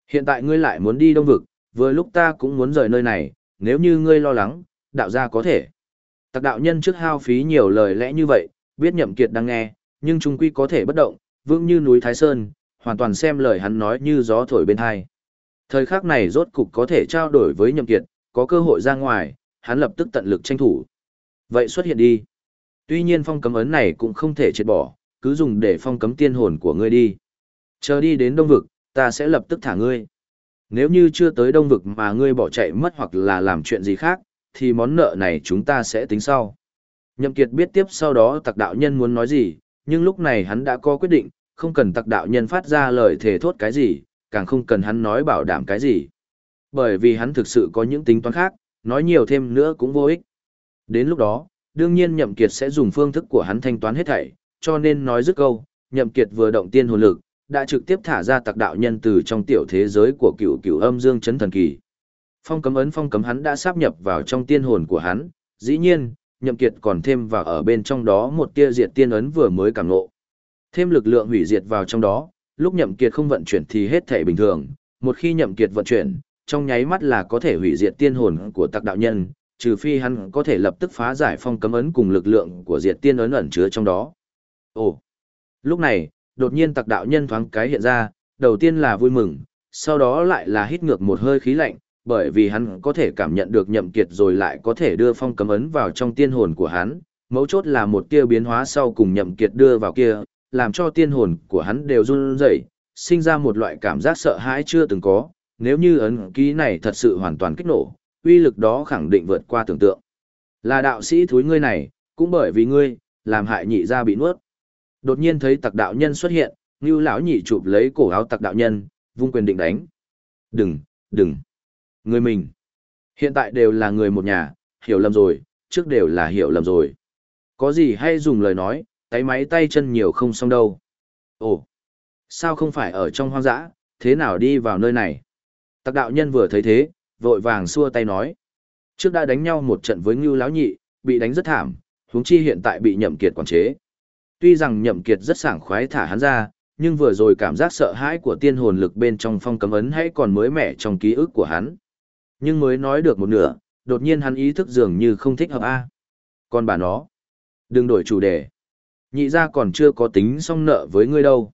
Hiện tại ngươi lại muốn đi đông vực, vừa lúc ta cũng muốn rời nơi này, nếu như ngươi lo lắng, đạo gia có thể. Tặc đạo nhân trước hao phí nhiều lời lẽ như vậy, biết nhậm kiệt đang nghe, nhưng trung quy có thể bất động, vững như núi Thái Sơn, hoàn toàn xem lời hắn nói như gió thổi bên hai. Thời khắc này rốt cục có thể trao đổi với nhậm kiệt, có cơ hội ra ngoài, hắn lập tức tận lực tranh thủ. Vậy xuất hiện đi. Tuy nhiên phong cấm ấn này cũng không thể triệt bỏ, cứ dùng để phong cấm tiên hồn của ngươi đi. Chờ đi đến đông vực, ta sẽ lập tức thả ngươi. Nếu như chưa tới đông vực mà ngươi bỏ chạy mất hoặc là làm chuyện gì khác, thì món nợ này chúng ta sẽ tính sau. Nhậm Kiệt biết tiếp sau đó tặc đạo nhân muốn nói gì, nhưng lúc này hắn đã có quyết định, không cần tặc đạo nhân phát ra lời thề thốt cái gì, càng không cần hắn nói bảo đảm cái gì. Bởi vì hắn thực sự có những tính toán khác, nói nhiều thêm nữa cũng vô ích. Đến lúc đó, đương nhiên Nhậm Kiệt sẽ dùng phương thức của hắn thanh toán hết thảy, cho nên nói dứt câu, Nhậm Kiệt vừa động tiên hồn lực, đã trực tiếp thả ra tặc đạo nhân từ trong tiểu thế giới của cựu cựu âm dương chấn thần kỳ. Phong cấm ấn phong cấm hắn đã sáp nhập vào trong tiên hồn của hắn, dĩ nhiên, Nhậm Kiệt còn thêm vào ở bên trong đó một tia diệt tiên ấn vừa mới cảm ngộ. Thêm lực lượng hủy diệt vào trong đó, lúc Nhậm Kiệt không vận chuyển thì hết thảy bình thường, một khi Nhậm Kiệt vận chuyển, trong nháy mắt là có thể hủy diệt tiên hồn của tặc đạo nhân, trừ phi hắn có thể lập tức phá giải phong cấm ấn cùng lực lượng của diệt tiên ấn ẩn chứa trong đó. Ồ! Lúc này, đột nhiên tặc đạo nhân thoáng cái hiện ra, đầu tiên là vui mừng, sau đó lại là hít ngược một hơi khí lạnh, bởi vì hắn có thể cảm nhận được nhậm kiệt rồi lại có thể đưa phong cấm ấn vào trong tiên hồn của hắn, mấu chốt là một kia biến hóa sau cùng nhậm kiệt đưa vào kia, làm cho tiên hồn của hắn đều run rẩy, sinh ra một loại cảm giác sợ hãi chưa từng có, nếu như ấn ký này thật sự hoàn toàn kích nổ, uy lực đó khẳng định vượt qua tưởng tượng. Là đạo sĩ thúi ngươi này, cũng bởi vì ngươi, làm hại nhị gia bị nuốt. Đột nhiên thấy tặc đạo nhân xuất hiện, Ngưu lão nhị chụp lấy cổ áo tặc đạo nhân, vung quyền định đánh. Đừng, đừng. Người mình. Hiện tại đều là người một nhà, hiểu lầm rồi, trước đều là hiểu lầm rồi. Có gì hay dùng lời nói, tay máy tay chân nhiều không xong đâu. Ồ, sao không phải ở trong hoang dã, thế nào đi vào nơi này? Tặc đạo nhân vừa thấy thế, vội vàng xua tay nói. Trước đã đánh nhau một trận với Ngưu lão nhị, bị đánh rất thảm, huống chi hiện tại bị nhậm kiệt quản chế. Tuy rằng nhậm kiệt rất sảng khoái thả hắn ra, nhưng vừa rồi cảm giác sợ hãi của tiên hồn lực bên trong phong cấm ấn hãy còn mới mẻ trong ký ức của hắn. Nhưng mới nói được một nửa, đột nhiên hắn ý thức dường như không thích hợp A. Còn bà nó, đừng đổi chủ đề. Nhị gia còn chưa có tính xong nợ với ngươi đâu.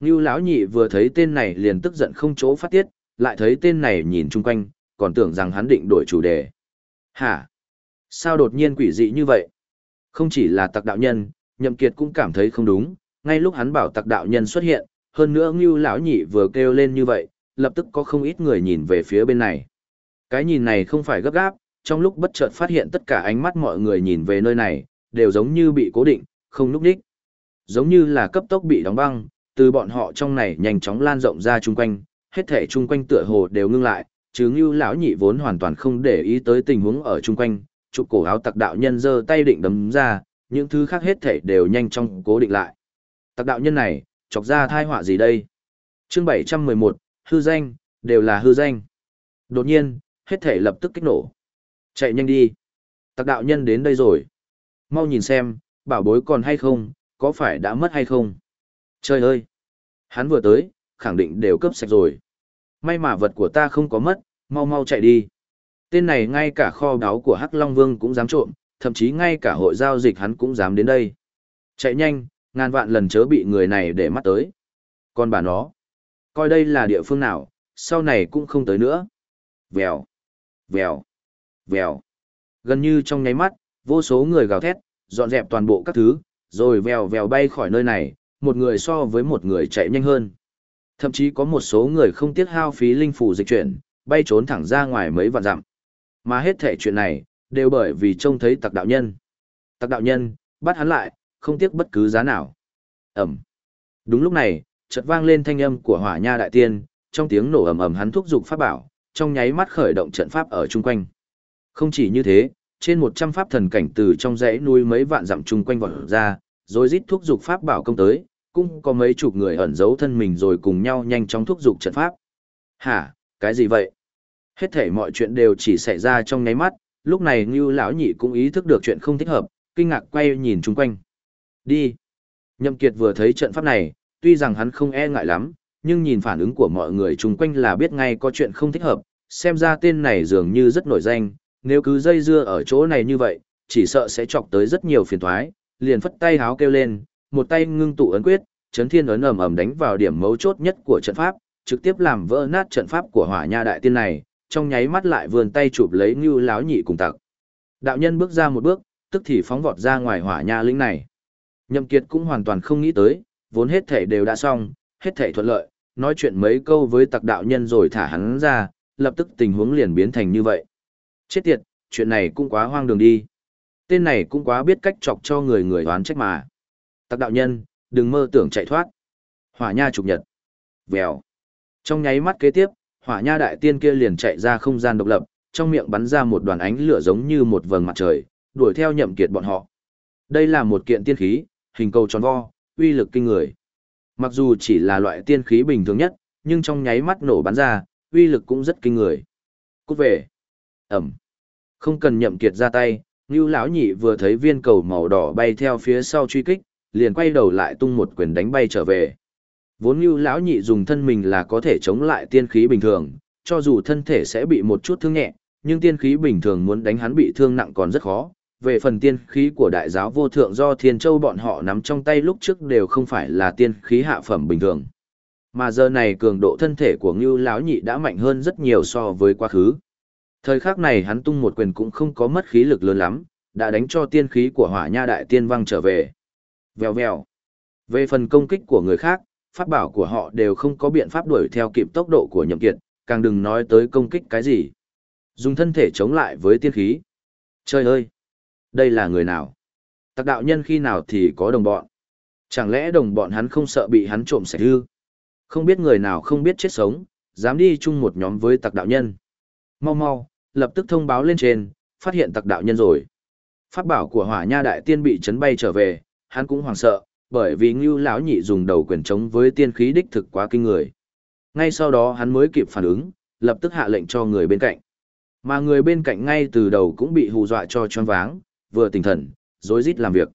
Ngưu lão nhị vừa thấy tên này liền tức giận không chỗ phát tiết, lại thấy tên này nhìn chung quanh, còn tưởng rằng hắn định đổi chủ đề. Hả? Sao đột nhiên quỷ dị như vậy? Không chỉ là tặc đạo nhân, nhậm kiệt cũng cảm thấy không đúng, ngay lúc hắn bảo tặc đạo nhân xuất hiện, hơn nữa ngưu lão nhị vừa kêu lên như vậy, lập tức có không ít người nhìn về phía bên này. Cái nhìn này không phải gấp gáp, trong lúc bất chợt phát hiện tất cả ánh mắt mọi người nhìn về nơi này, đều giống như bị cố định, không núp đích. Giống như là cấp tốc bị đóng băng, từ bọn họ trong này nhanh chóng lan rộng ra chung quanh, hết thể chung quanh tựa hồ đều ngưng lại, chứ ngưu lão nhị vốn hoàn toàn không để ý tới tình huống ở chung quanh, chụp cổ áo tặc đạo nhân giơ tay định đấm ra, những thứ khác hết thể đều nhanh chóng cố định lại. Tặc đạo nhân này, chọc ra thai họa gì đây? Chương 711, hư danh, đều là hư danh. Đột nhiên, hết thể lập tức kích nổ. Chạy nhanh đi. Tặc đạo nhân đến đây rồi. Mau nhìn xem, bảo bối còn hay không, có phải đã mất hay không? Trời ơi! Hắn vừa tới, khẳng định đều cướp sạch rồi. May mà vật của ta không có mất, mau mau chạy đi. Tên này ngay cả kho báu của Hắc Long Vương cũng dám trộm, thậm chí ngay cả hội giao dịch hắn cũng dám đến đây. Chạy nhanh, ngàn vạn lần chớ bị người này để mắt tới. Còn bà nó, coi đây là địa phương nào, sau này cũng không tới nữa. Vèo, vèo, vèo. Gần như trong nháy mắt, vô số người gào thét, dọn dẹp toàn bộ các thứ, rồi vèo vèo bay khỏi nơi này, một người so với một người chạy nhanh hơn. Thậm chí có một số người không tiếc hao phí linh phủ dịch chuyển, bay trốn thẳng ra ngoài mấy vạn dặm. Mà hết thể chuyện này, đều bởi vì trông thấy tặc đạo nhân. Tặc đạo nhân, bắt hắn lại, không tiếc bất cứ giá nào. Ẩm. Đúng lúc này, chợt vang lên thanh âm của hỏa nha đại tiên, trong tiếng nổ ầm ầm hắn thúc giục pháp bảo, trong nháy mắt khởi động trận pháp ở chung quanh. Không chỉ như thế, trên 100 pháp thần cảnh từ trong dãy núi mấy vạn dặm chung quanh vọt ra, rồi rít thúc giục pháp bảo công tới, cũng có mấy chục người ẩn giấu thân mình rồi cùng nhau nhanh chóng thúc giục trận pháp. Hả, cái gì vậy? Hết thể mọi chuyện đều chỉ xảy ra trong nháy mắt, lúc này Ngưu lão nhị cũng ý thức được chuyện không thích hợp, kinh ngạc quay nhìn chung quanh. Đi. Nhậm Kiệt vừa thấy trận pháp này, tuy rằng hắn không e ngại lắm, nhưng nhìn phản ứng của mọi người chung quanh là biết ngay có chuyện không thích hợp, xem ra tên này dường như rất nổi danh, nếu cứ dây dưa ở chỗ này như vậy, chỉ sợ sẽ chọc tới rất nhiều phiền toái, liền phất tay háo kêu lên, một tay ngưng tụ ấn quyết, chấn thiên ấn ầm ầm đánh vào điểm mấu chốt nhất của trận pháp, trực tiếp làm vỡ nát trận pháp của hỏa nha đại tiên này, trong nháy mắt lại vươn tay chụp lấy Ngưu láo nhị cùng tặc. Đạo nhân bước ra một bước, tức thì phóng vọt ra ngoài hỏa nha lĩnh này. Nhậm Kiệt cũng hoàn toàn không nghĩ tới, vốn hết thể đều đã xong, hết thể thuận lợi, nói chuyện mấy câu với tặc đạo nhân rồi thả hắn ra, lập tức tình huống liền biến thành như vậy. Chết tiệt, chuyện này cũng quá hoang đường đi. Tên này cũng quá biết cách chọc cho người người đoán trách mà. Tặc đạo nhân, đừng mơ tưởng chạy thoát. Hỏa nha trục nhật. Vèo. Trong nháy mắt kế tiếp, hỏa nha đại tiên kia liền chạy ra không gian độc lập, trong miệng bắn ra một đoàn ánh lửa giống như một vầng mặt trời, đuổi theo nhậm kiệt bọn họ. Đây là một kiện tiên khí, hình cầu tròn vo, uy lực kinh người. Mặc dù chỉ là loại tiên khí bình thường nhất, nhưng trong nháy mắt nổ bắn ra, uy lực cũng rất kinh người. Cút về. Ẩm. Không cần nhậm kiệt ra tay, Ngưu lão nhị vừa thấy viên cầu màu đỏ bay theo phía sau truy kích, liền quay đầu lại tung một quyền đánh bay trở về. Vốn Ngưu lão nhị dùng thân mình là có thể chống lại tiên khí bình thường, cho dù thân thể sẽ bị một chút thương nhẹ, nhưng tiên khí bình thường muốn đánh hắn bị thương nặng còn rất khó. Về phần tiên khí của đại giáo vô thượng do Thiên Châu bọn họ nắm trong tay lúc trước đều không phải là tiên khí hạ phẩm bình thường. Mà giờ này cường độ thân thể của Ngưu lão nhị đã mạnh hơn rất nhiều so với quá khứ. Thời khắc này hắn tung một quyền cũng không có mất khí lực lớn lắm, đã đánh cho tiên khí của hỏa nha đại tiên văng trở về. Vèo vèo. Về phần công kích của người khác, pháp bảo của họ đều không có biện pháp đuổi theo kịp tốc độ của nhậm kiệt, càng đừng nói tới công kích cái gì. Dùng thân thể chống lại với tiên khí. Trời ơi! Đây là người nào? Tặc đạo nhân khi nào thì có đồng bọn? Chẳng lẽ đồng bọn hắn không sợ bị hắn trộm sạch hư? Không biết người nào không biết chết sống, dám đi chung một nhóm với tặc đạo nhân. Mau mau, lập tức thông báo lên trên, phát hiện tặc đạo nhân rồi. Pháp bảo của hỏa nha đại tiên bị chấn bay trở về, hắn cũng hoảng sợ, bởi vì ngưu lão nhị dùng đầu quyền chống với tiên khí đích thực quá kinh người. Ngay sau đó hắn mới kịp phản ứng, lập tức hạ lệnh cho người bên cạnh. Mà người bên cạnh ngay từ đầu cũng bị hù dọa cho choáng váng, vừa tỉnh thần, rối rít làm việc.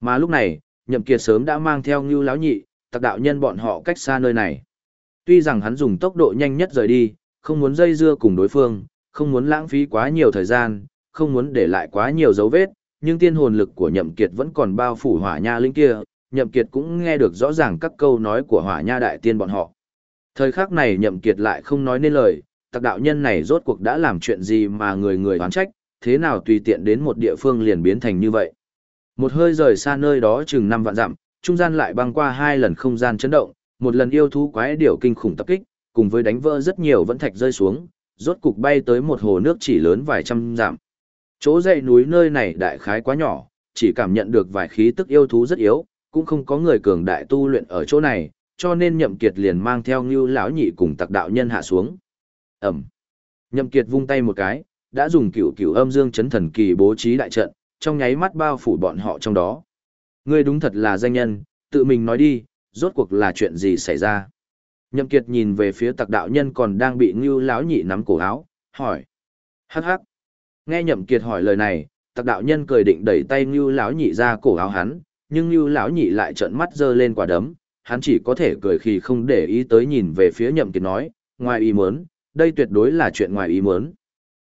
Mà lúc này, Nhậm Kiệt sớm đã mang theo Ngưu lão nhị, tặc đạo nhân bọn họ cách xa nơi này. Tuy rằng hắn dùng tốc độ nhanh nhất rời đi, không muốn dây dưa cùng đối phương, không muốn lãng phí quá nhiều thời gian, không muốn để lại quá nhiều dấu vết, nhưng tiên hồn lực của Nhậm Kiệt vẫn còn bao phủ hỏa nha linh kia, Nhậm Kiệt cũng nghe được rõ ràng các câu nói của hỏa nha đại tiên bọn họ. Thời khắc này Nhậm Kiệt lại không nói nên lời, tặc đạo nhân này rốt cuộc đã làm chuyện gì mà người người oán trách, thế nào tùy tiện đến một địa phương liền biến thành như vậy. Một hơi rời xa nơi đó chừng năm vạn dặm, trung gian lại băng qua hai lần không gian chấn động, một lần yêu thú quái điểu kinh khủng tập kích, cùng với đánh vỡ rất nhiều vẫn thạch rơi xuống, rốt cục bay tới một hồ nước chỉ lớn vài trăm dặm. Chỗ dãy núi nơi này đại khái quá nhỏ, chỉ cảm nhận được vài khí tức yêu thú rất yếu, cũng không có người cường đại tu luyện ở chỗ này, cho nên Nhậm Kiệt liền mang theo Ngưu lão nhị cùng Tặc đạo nhân hạ xuống. Ầm. Nhậm Kiệt vung tay một cái, đã dùng cửu cửu âm dương chấn thần kỳ bố trí đại trận, trong nháy mắt bao phủ bọn họ trong đó. Ngươi đúng thật là danh nhân, tự mình nói đi, rốt cuộc là chuyện gì xảy ra? Nhậm Kiệt nhìn về phía Tặc đạo nhân còn đang bị Ngưu lão nhị nắm cổ áo, hỏi. Hắc hắc. Nghe Nhậm Kiệt hỏi lời này, Tặc đạo nhân cười định đẩy tay Ngưu lão nhị ra cổ áo hắn, nhưng Ngưu lão nhị lại trợn mắt giơ lên quả đấm, hắn chỉ có thể cười khi không để ý tới nhìn về phía Nhậm Kiệt nói, ngoài ý muốn, đây tuyệt đối là chuyện ngoài ý muốn.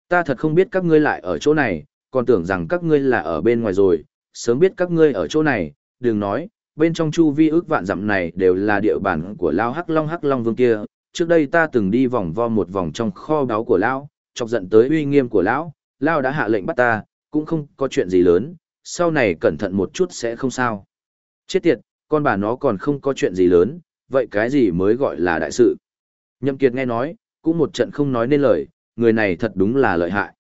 Ta thật không biết các ngươi lại ở chỗ này, còn tưởng rằng các ngươi là ở bên ngoài rồi, sớm biết các ngươi ở chỗ này, đừng nói, bên trong chu vi ước vạn dặm này đều là địa bàn của Lao Hắc Long Hắc Long Vương kia, trước đây ta từng đi vòng vo một vòng trong kho báu của Lão, chọc giận tới uy nghiêm của Lão, Lão đã hạ lệnh bắt ta, cũng không có chuyện gì lớn, sau này cẩn thận một chút sẽ không sao. Chết tiệt, con bà nó còn không có chuyện gì lớn, vậy cái gì mới gọi là đại sự? Nhậm Kiệt nghe nói, cũng một trận không nói nên lời, người này thật đúng là lợi hại.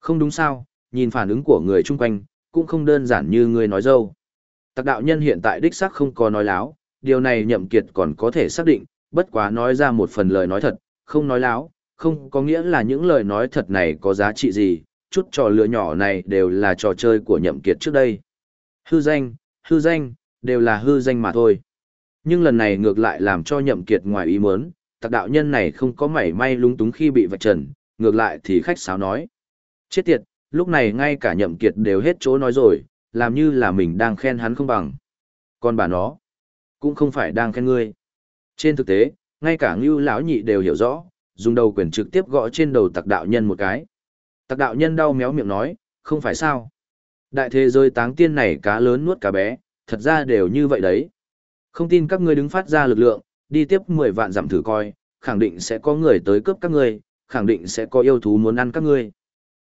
Không đúng sao, nhìn phản ứng của người chung quanh, cũng không đơn giản như người nói dâu. Tặc đạo nhân hiện tại đích xác không có nói láo, điều này nhậm kiệt còn có thể xác định, bất quá nói ra một phần lời nói thật, không nói láo, không có nghĩa là những lời nói thật này có giá trị gì, chút trò lừa nhỏ này đều là trò chơi của nhậm kiệt trước đây. Hư danh, hư danh, đều là hư danh mà thôi. Nhưng lần này ngược lại làm cho nhậm kiệt ngoài ý muốn, tặc đạo nhân này không có mảy may lúng túng khi bị vạch trần, ngược lại thì khách sáo nói. Chết tiệt, lúc này ngay cả nhậm kiệt đều hết chỗ nói rồi, làm như là mình đang khen hắn không bằng. Còn bà nó, cũng không phải đang khen ngươi. Trên thực tế, ngay cả ngưu lão nhị đều hiểu rõ, dùng đầu quyền trực tiếp gõ trên đầu tặc đạo nhân một cái. Tặc đạo nhân đau méo miệng nói, không phải sao. Đại thế giới táng tiên này cá lớn nuốt cá bé, thật ra đều như vậy đấy. Không tin các ngươi đứng phát ra lực lượng, đi tiếp 10 vạn giảm thử coi, khẳng định sẽ có người tới cướp các ngươi, khẳng định sẽ có yêu thú muốn ăn các ngươi.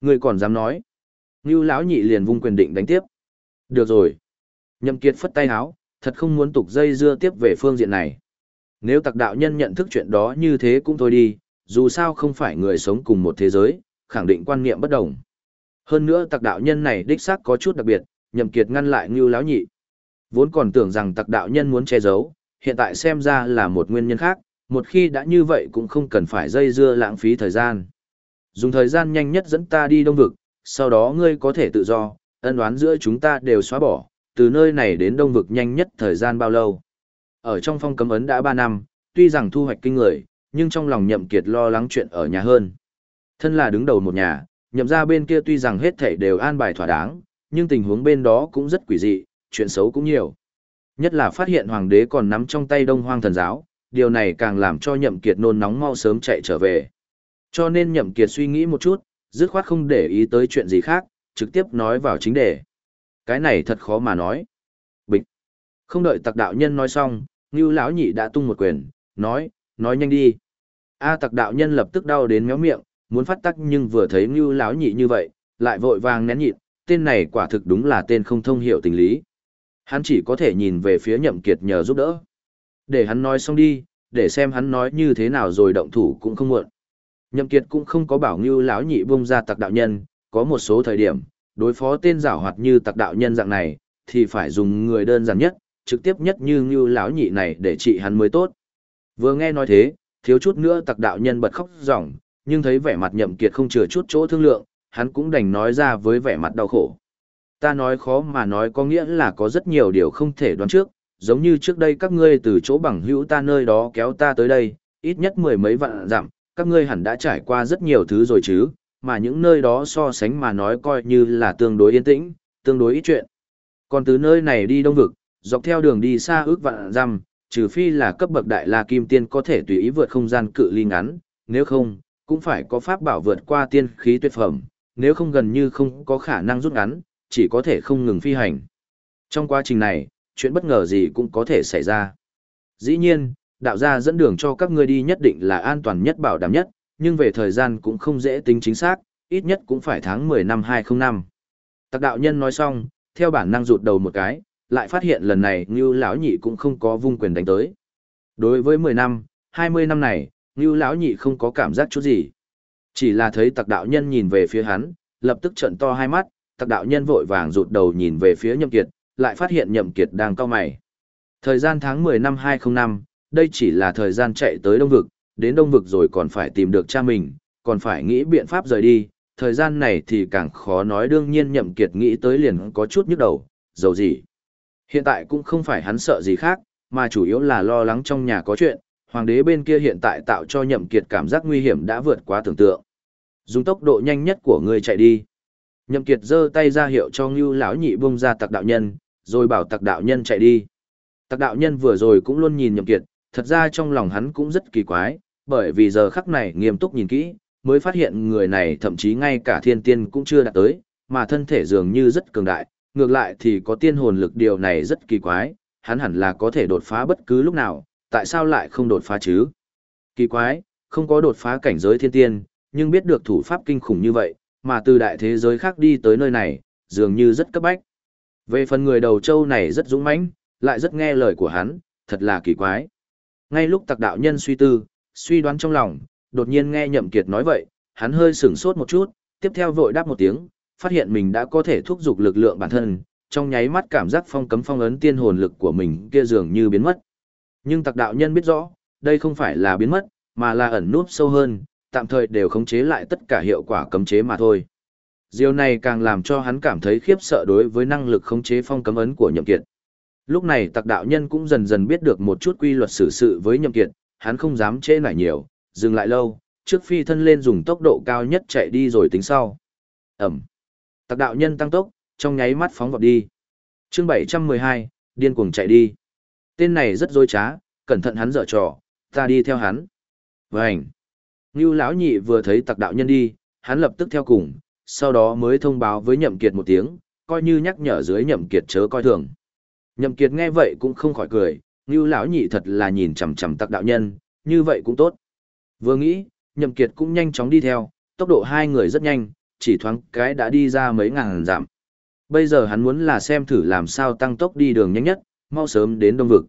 Ngươi còn dám nói. Ngưu lão nhị liền vung quyền định đánh tiếp. Được rồi. Nhậm Kiệt phất tay háo, thật không muốn tục dây dưa tiếp về phương diện này. Nếu tặc đạo nhân nhận thức chuyện đó như thế cũng thôi đi, dù sao không phải người sống cùng một thế giới, khẳng định quan niệm bất đồng. Hơn nữa tặc đạo nhân này đích xác có chút đặc biệt, Nhậm Kiệt ngăn lại Ngưu lão nhị. Vốn còn tưởng rằng tặc đạo nhân muốn che giấu, hiện tại xem ra là một nguyên nhân khác, một khi đã như vậy cũng không cần phải dây dưa lãng phí thời gian. Dùng thời gian nhanh nhất dẫn ta đi đông vực, sau đó ngươi có thể tự do, ân oán giữa chúng ta đều xóa bỏ, từ nơi này đến đông vực nhanh nhất thời gian bao lâu. Ở trong phong cấm ấn đã 3 năm, tuy rằng thu hoạch kinh người, nhưng trong lòng nhậm kiệt lo lắng chuyện ở nhà hơn. Thân là đứng đầu một nhà, nhậm ra bên kia tuy rằng hết thảy đều an bài thỏa đáng, nhưng tình huống bên đó cũng rất quỷ dị, chuyện xấu cũng nhiều. Nhất là phát hiện hoàng đế còn nắm trong tay đông hoang thần giáo, điều này càng làm cho nhậm kiệt nôn nóng mau sớm chạy trở về. Cho nên nhậm kiệt suy nghĩ một chút, dứt khoát không để ý tới chuyện gì khác, trực tiếp nói vào chính đề. Cái này thật khó mà nói. Bịch. Không đợi tặc đạo nhân nói xong, Ngưu lão nhị đã tung một quyền, nói, nói nhanh đi. A tặc đạo nhân lập tức đau đến méo miệng, muốn phát tắc nhưng vừa thấy Ngưu lão nhị như vậy, lại vội vàng nén nhịn, tên này quả thực đúng là tên không thông hiểu tình lý. Hắn chỉ có thể nhìn về phía Nhậm Kiệt nhờ giúp đỡ. Để hắn nói xong đi, để xem hắn nói như thế nào rồi động thủ cũng không muộn. Nhậm Kiệt cũng không có bảo Ngưu lão nhị bung ra tặc đạo nhân, có một số thời điểm, đối phó tên giảo hoạt như tặc đạo nhân dạng này, thì phải dùng người đơn giản nhất, trực tiếp nhất như Ngưu lão nhị này để trị hắn mới tốt. Vừa nghe nói thế, thiếu chút nữa tặc đạo nhân bật khóc ròng, nhưng thấy vẻ mặt Nhậm Kiệt không chừa chút chỗ thương lượng, hắn cũng đành nói ra với vẻ mặt đau khổ. Ta nói khó mà nói có nghĩa là có rất nhiều điều không thể đoán trước, giống như trước đây các ngươi từ chỗ bằng hữu ta nơi đó kéo ta tới đây, ít nhất mười mấy vạn dặm, các ngươi hẳn đã trải qua rất nhiều thứ rồi chứ, mà những nơi đó so sánh mà nói coi như là tương đối yên tĩnh, tương đối ít chuyện. Còn từ nơi này đi đông vực, dọc theo đường đi xa ước vạn dặm, trừ phi là cấp bậc đại la kim tiên có thể tùy ý vượt không gian cự ly ngắn, nếu không, cũng phải có pháp bảo vượt qua tiên khí tuyệt phẩm, nếu không gần như không có khả năng rút ngắn, chỉ có thể không ngừng phi hành. Trong quá trình này, chuyện bất ngờ gì cũng có thể xảy ra. Dĩ nhiên, đạo gia dẫn đường cho các ngươi đi nhất định là an toàn nhất bảo đảm nhất, nhưng về thời gian cũng không dễ tính chính xác, ít nhất cũng phải tháng 10 năm 2005. Tạc đạo nhân nói xong, theo bản năng rụt đầu một cái, lại phát hiện lần này như lão nhị cũng không có vung quyền đánh tới. Đối với 10 năm, 20 năm này, Ngưu lão nhị không có cảm giác chút gì. Chỉ là thấy tặc đạo nhân nhìn về phía hắn, lập tức trận to hai mắt, tặc đạo nhân vội vàng rụt đầu nhìn về phía nhậm kiệt, lại phát hiện nhậm kiệt đang cao mày. Thời gian tháng 10 năm 2005, đây chỉ là thời gian chạy tới Đông Vực, đến Đông Vực rồi còn phải tìm được cha mình, còn phải nghĩ biện pháp rời đi, thời gian này thì càng khó nói đương nhiên nhậm kiệt nghĩ tới liền có chút nhức đầu, dầu gì. Hiện tại cũng không phải hắn sợ gì khác, mà chủ yếu là lo lắng trong nhà có chuyện, hoàng đế bên kia hiện tại tạo cho nhậm kiệt cảm giác nguy hiểm đã vượt quá tưởng tượng. Dùng tốc độ nhanh nhất của người chạy đi. Nhậm kiệt giơ tay ra hiệu cho ngưu lão nhị bung ra tặc đạo nhân, rồi bảo tặc đạo nhân chạy đi. Tặc đạo nhân vừa rồi cũng luôn nhìn nhậm kiệt, thật ra trong lòng hắn cũng rất kỳ quái, bởi vì giờ khắc này nghiêm túc nhìn kỹ, mới phát hiện người này thậm chí ngay cả thiên tiên cũng chưa đạt tới, mà thân thể dường như rất cường đại, ngược lại thì có tiên hồn lực điều này rất kỳ quái, hắn hẳn là có thể đột phá bất cứ lúc nào, tại sao lại không đột phá chứ? Kỳ quái, không có đột phá cảnh giới thiên tiên, nhưng biết được thủ pháp kinh khủng như vậy, mà từ đại thế giới khác đi tới nơi này, dường như rất cấp bách. Về phần người đầu châu này rất dũng mãnh, lại rất nghe lời của hắn, thật là kỳ quái. Ngay lúc tặc đạo nhân suy tư, suy đoán trong lòng, đột nhiên nghe Nhậm Kiệt nói vậy, hắn hơi sửng sốt một chút, tiếp theo vội đáp một tiếng, phát hiện mình đã có thể thúc giục lực lượng bản thân, trong nháy mắt cảm giác phong cấm phong ấn tiên hồn lực của mình kia dường như biến mất. Nhưng tặc đạo nhân biết rõ, đây không phải là biến mất, mà là ẩn núp sâu hơn, tạm thời đều khống chế lại tất cả hiệu quả cấm chế mà thôi. Điều này càng làm cho hắn cảm thấy khiếp sợ đối với năng lực khống chế phong cấm ấn của Nhậm Kiệt. Lúc này tặc đạo nhân cũng dần dần biết được một chút quy luật xử sự với Nhậm Kiệt, hắn không dám trễ nải nhiều, dừng lại lâu, trước phi thân lên dùng tốc độ cao nhất chạy đi rồi tính sau. Ẩm. Tặc đạo nhân tăng tốc, trong nháy mắt phóng vọt đi. Chương 712, điên cuồng chạy đi. Tên này rất dối trá, cẩn thận hắn dở trò, ta đi theo hắn. Vânh. Ngưu lão nhị vừa thấy tặc đạo nhân đi, hắn lập tức theo cùng, sau đó mới thông báo với nhậm kiệt một tiếng, coi như nhắc nhở dưới nhậm kiệt chớ coi thường. Nhậm kiệt nghe vậy cũng không khỏi cười, Ngưu lão nhị thật là nhìn chằm chằm tặc đạo nhân, như vậy cũng tốt. Vừa nghĩ, nhậm kiệt cũng nhanh chóng đi theo, tốc độ hai người rất nhanh, chỉ thoáng cái đã đi ra mấy ngàn dặm. Bây giờ hắn muốn là xem thử làm sao tăng tốc đi đường nhanh nhất, mau sớm đến đông vực.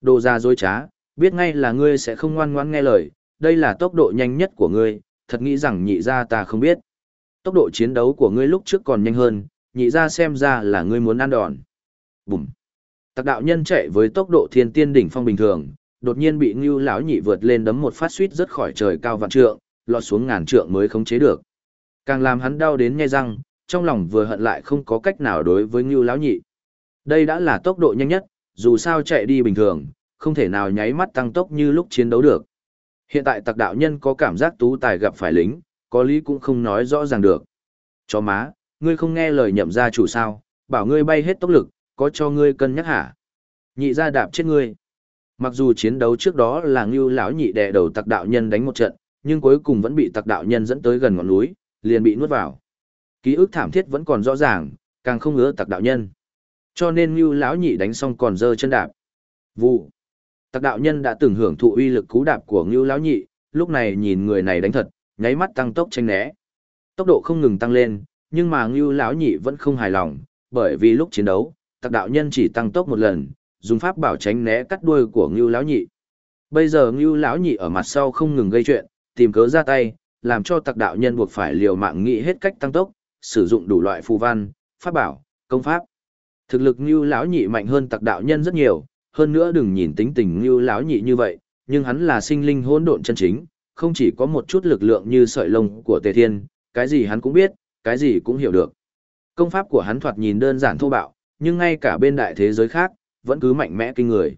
Đồ ra dối trá, biết ngay là ngươi sẽ không ngoan ngoãn nghe lời, đây là tốc độ nhanh nhất của ngươi, thật nghĩ rằng nhị ra ta không biết. Tốc độ chiến đấu của ngươi lúc trước còn nhanh hơn, nhị ra xem ra là ngươi muốn ăn đòn. Bùm. Tạc đạo nhân chạy với tốc độ thiên tiên đỉnh phong bình thường, đột nhiên bị Ngưu lão nhị vượt lên đấm một phát suýt rất khỏi trời cao vạn trượng, lọt xuống ngàn trượng mới khống chế được. Càng làm hắn đau đến nghe răng, trong lòng vừa hận lại không có cách nào đối với Ngưu lão nhị. Đây đã là tốc độ nhanh nhất, dù sao chạy đi bình thường, không thể nào nháy mắt tăng tốc như lúc chiến đấu được. Hiện tại tặc đạo nhân có cảm giác tú tài gặp phải lính, có lý cũng không nói rõ ràng được. Chó má, ngươi không nghe lời nhậm gia chủ sao, bảo ngươi bay hết tốc lực, có cho ngươi cân nhắc hả? Nhị ra đạp chết ngươi. Mặc dù chiến đấu trước đó là Ngưu lão nhị đè đầu tặc đạo nhân đánh một trận, nhưng cuối cùng vẫn bị tặc đạo nhân dẫn tới gần ngọn núi, liền bị nuốt vào. Ký ức thảm thiết vẫn còn rõ ràng, càng không ngứa tặc đạo nhân. Cho nên Ngưu lão nhị đánh xong còn dơ chân đạp. Vụ. Tặc đạo nhân đã từng hưởng thụ uy lực cú đạp của Ngưu lão nhị, lúc này nhìn người này đánh thật, nháy mắt tăng tốc tranh né. Tốc độ không ngừng tăng lên, nhưng mà Ngưu lão nhị vẫn không hài lòng, bởi vì lúc chiến đấu, tặc đạo nhân chỉ tăng tốc một lần, dùng pháp bảo tránh né cắt đuôi của Ngưu lão nhị. Bây giờ Ngưu lão nhị ở mặt sau không ngừng gây chuyện, tìm cớ ra tay, làm cho tặc đạo nhân buộc phải liều mạng nghĩ hết cách tăng tốc, sử dụng đủ loại phù văn, pháp bảo, công pháp. Thực lực Ngưu lão nhị mạnh hơn tặc đạo nhân rất nhiều, hơn nữa đừng nhìn tính tình Ngưu lão nhị như vậy, nhưng hắn là sinh linh hỗn độn chân chính, không chỉ có một chút lực lượng như sợi lông của Tề Thiên, cái gì hắn cũng biết, cái gì cũng hiểu được. Công pháp của hắn thoạt nhìn đơn giản thô bạo, nhưng ngay cả bên đại thế giới khác, vẫn cứ mạnh mẽ kinh người.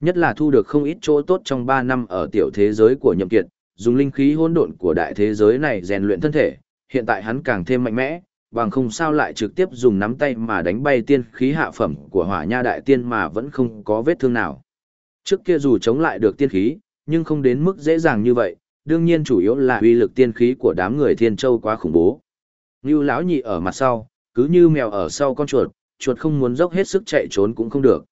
Nhất là thu được không ít chỗ tốt trong 3 năm ở tiểu thế giới của Nhậm Kiệt, dùng linh khí hỗn độn của đại thế giới này rèn luyện thân thể, hiện tại hắn càng thêm mạnh mẽ, bằng không sao lại trực tiếp dùng nắm tay mà đánh bay tiên khí hạ phẩm của hỏa nha đại tiên mà vẫn không có vết thương nào. Trước kia dù chống lại được tiên khí, nhưng không đến mức dễ dàng như vậy, đương nhiên chủ yếu là uy lực tiên khí của đám người thiên châu quá khủng bố. Như lão nhị ở mặt sau, cứ như mèo ở sau con chuột, chuột không muốn dốc hết sức chạy trốn cũng không được.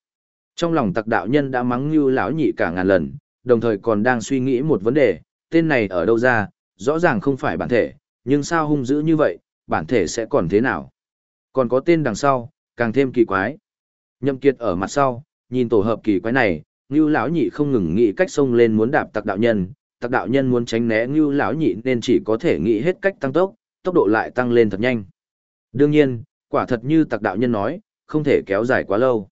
Trong lòng tặc đạo nhân đã mắng như lão nhị cả ngàn lần, đồng thời còn đang suy nghĩ một vấn đề, tên này ở đâu ra, rõ ràng không phải bản thể, nhưng sao hung dữ như vậy, bản thể sẽ còn thế nào? Còn có tên đằng sau, càng thêm kỳ quái. Nhậm Kiệt ở mặt sau, nhìn tổ hợp kỳ quái này, Ngưu lão nhị không ngừng nghĩ cách xông lên muốn đạp tặc đạo nhân, tặc đạo nhân muốn tránh né Ngưu lão nhị nên chỉ có thể nghĩ hết cách tăng tốc, tốc độ lại tăng lên thật nhanh. Đương nhiên, quả thật như tặc đạo nhân nói, không thể kéo dài quá lâu.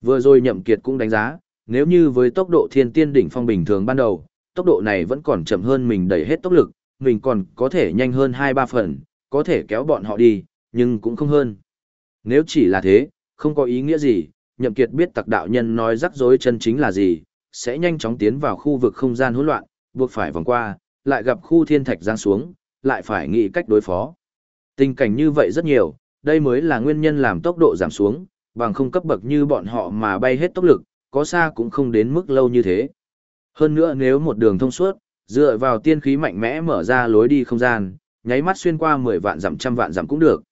Vừa rồi Nhậm Kiệt cũng đánh giá, nếu như với tốc độ thiên tiên đỉnh phong bình thường ban đầu, tốc độ này vẫn còn chậm hơn mình đẩy hết tốc lực, mình còn có thể nhanh hơn 2-3 phần, có thể kéo bọn họ đi, nhưng cũng không hơn. Nếu chỉ là thế, không có ý nghĩa gì, Nhậm Kiệt biết tặc đạo nhân nói rắc rối chân chính là gì, sẽ nhanh chóng tiến vào khu vực không gian hỗn loạn, buộc phải vòng qua, lại gặp khu thiên thạch giáng xuống, lại phải nghĩ cách đối phó. Tình cảnh như vậy rất nhiều, đây mới là nguyên nhân làm tốc độ giảm xuống, bằng không cấp bậc như bọn họ mà bay hết tốc lực, có xa cũng không đến mức lâu như thế. Hơn nữa nếu một đường thông suốt, dựa vào tiên khí mạnh mẽ mở ra lối đi không gian, nháy mắt xuyên qua 10 vạn dặm trăm vạn dặm cũng được.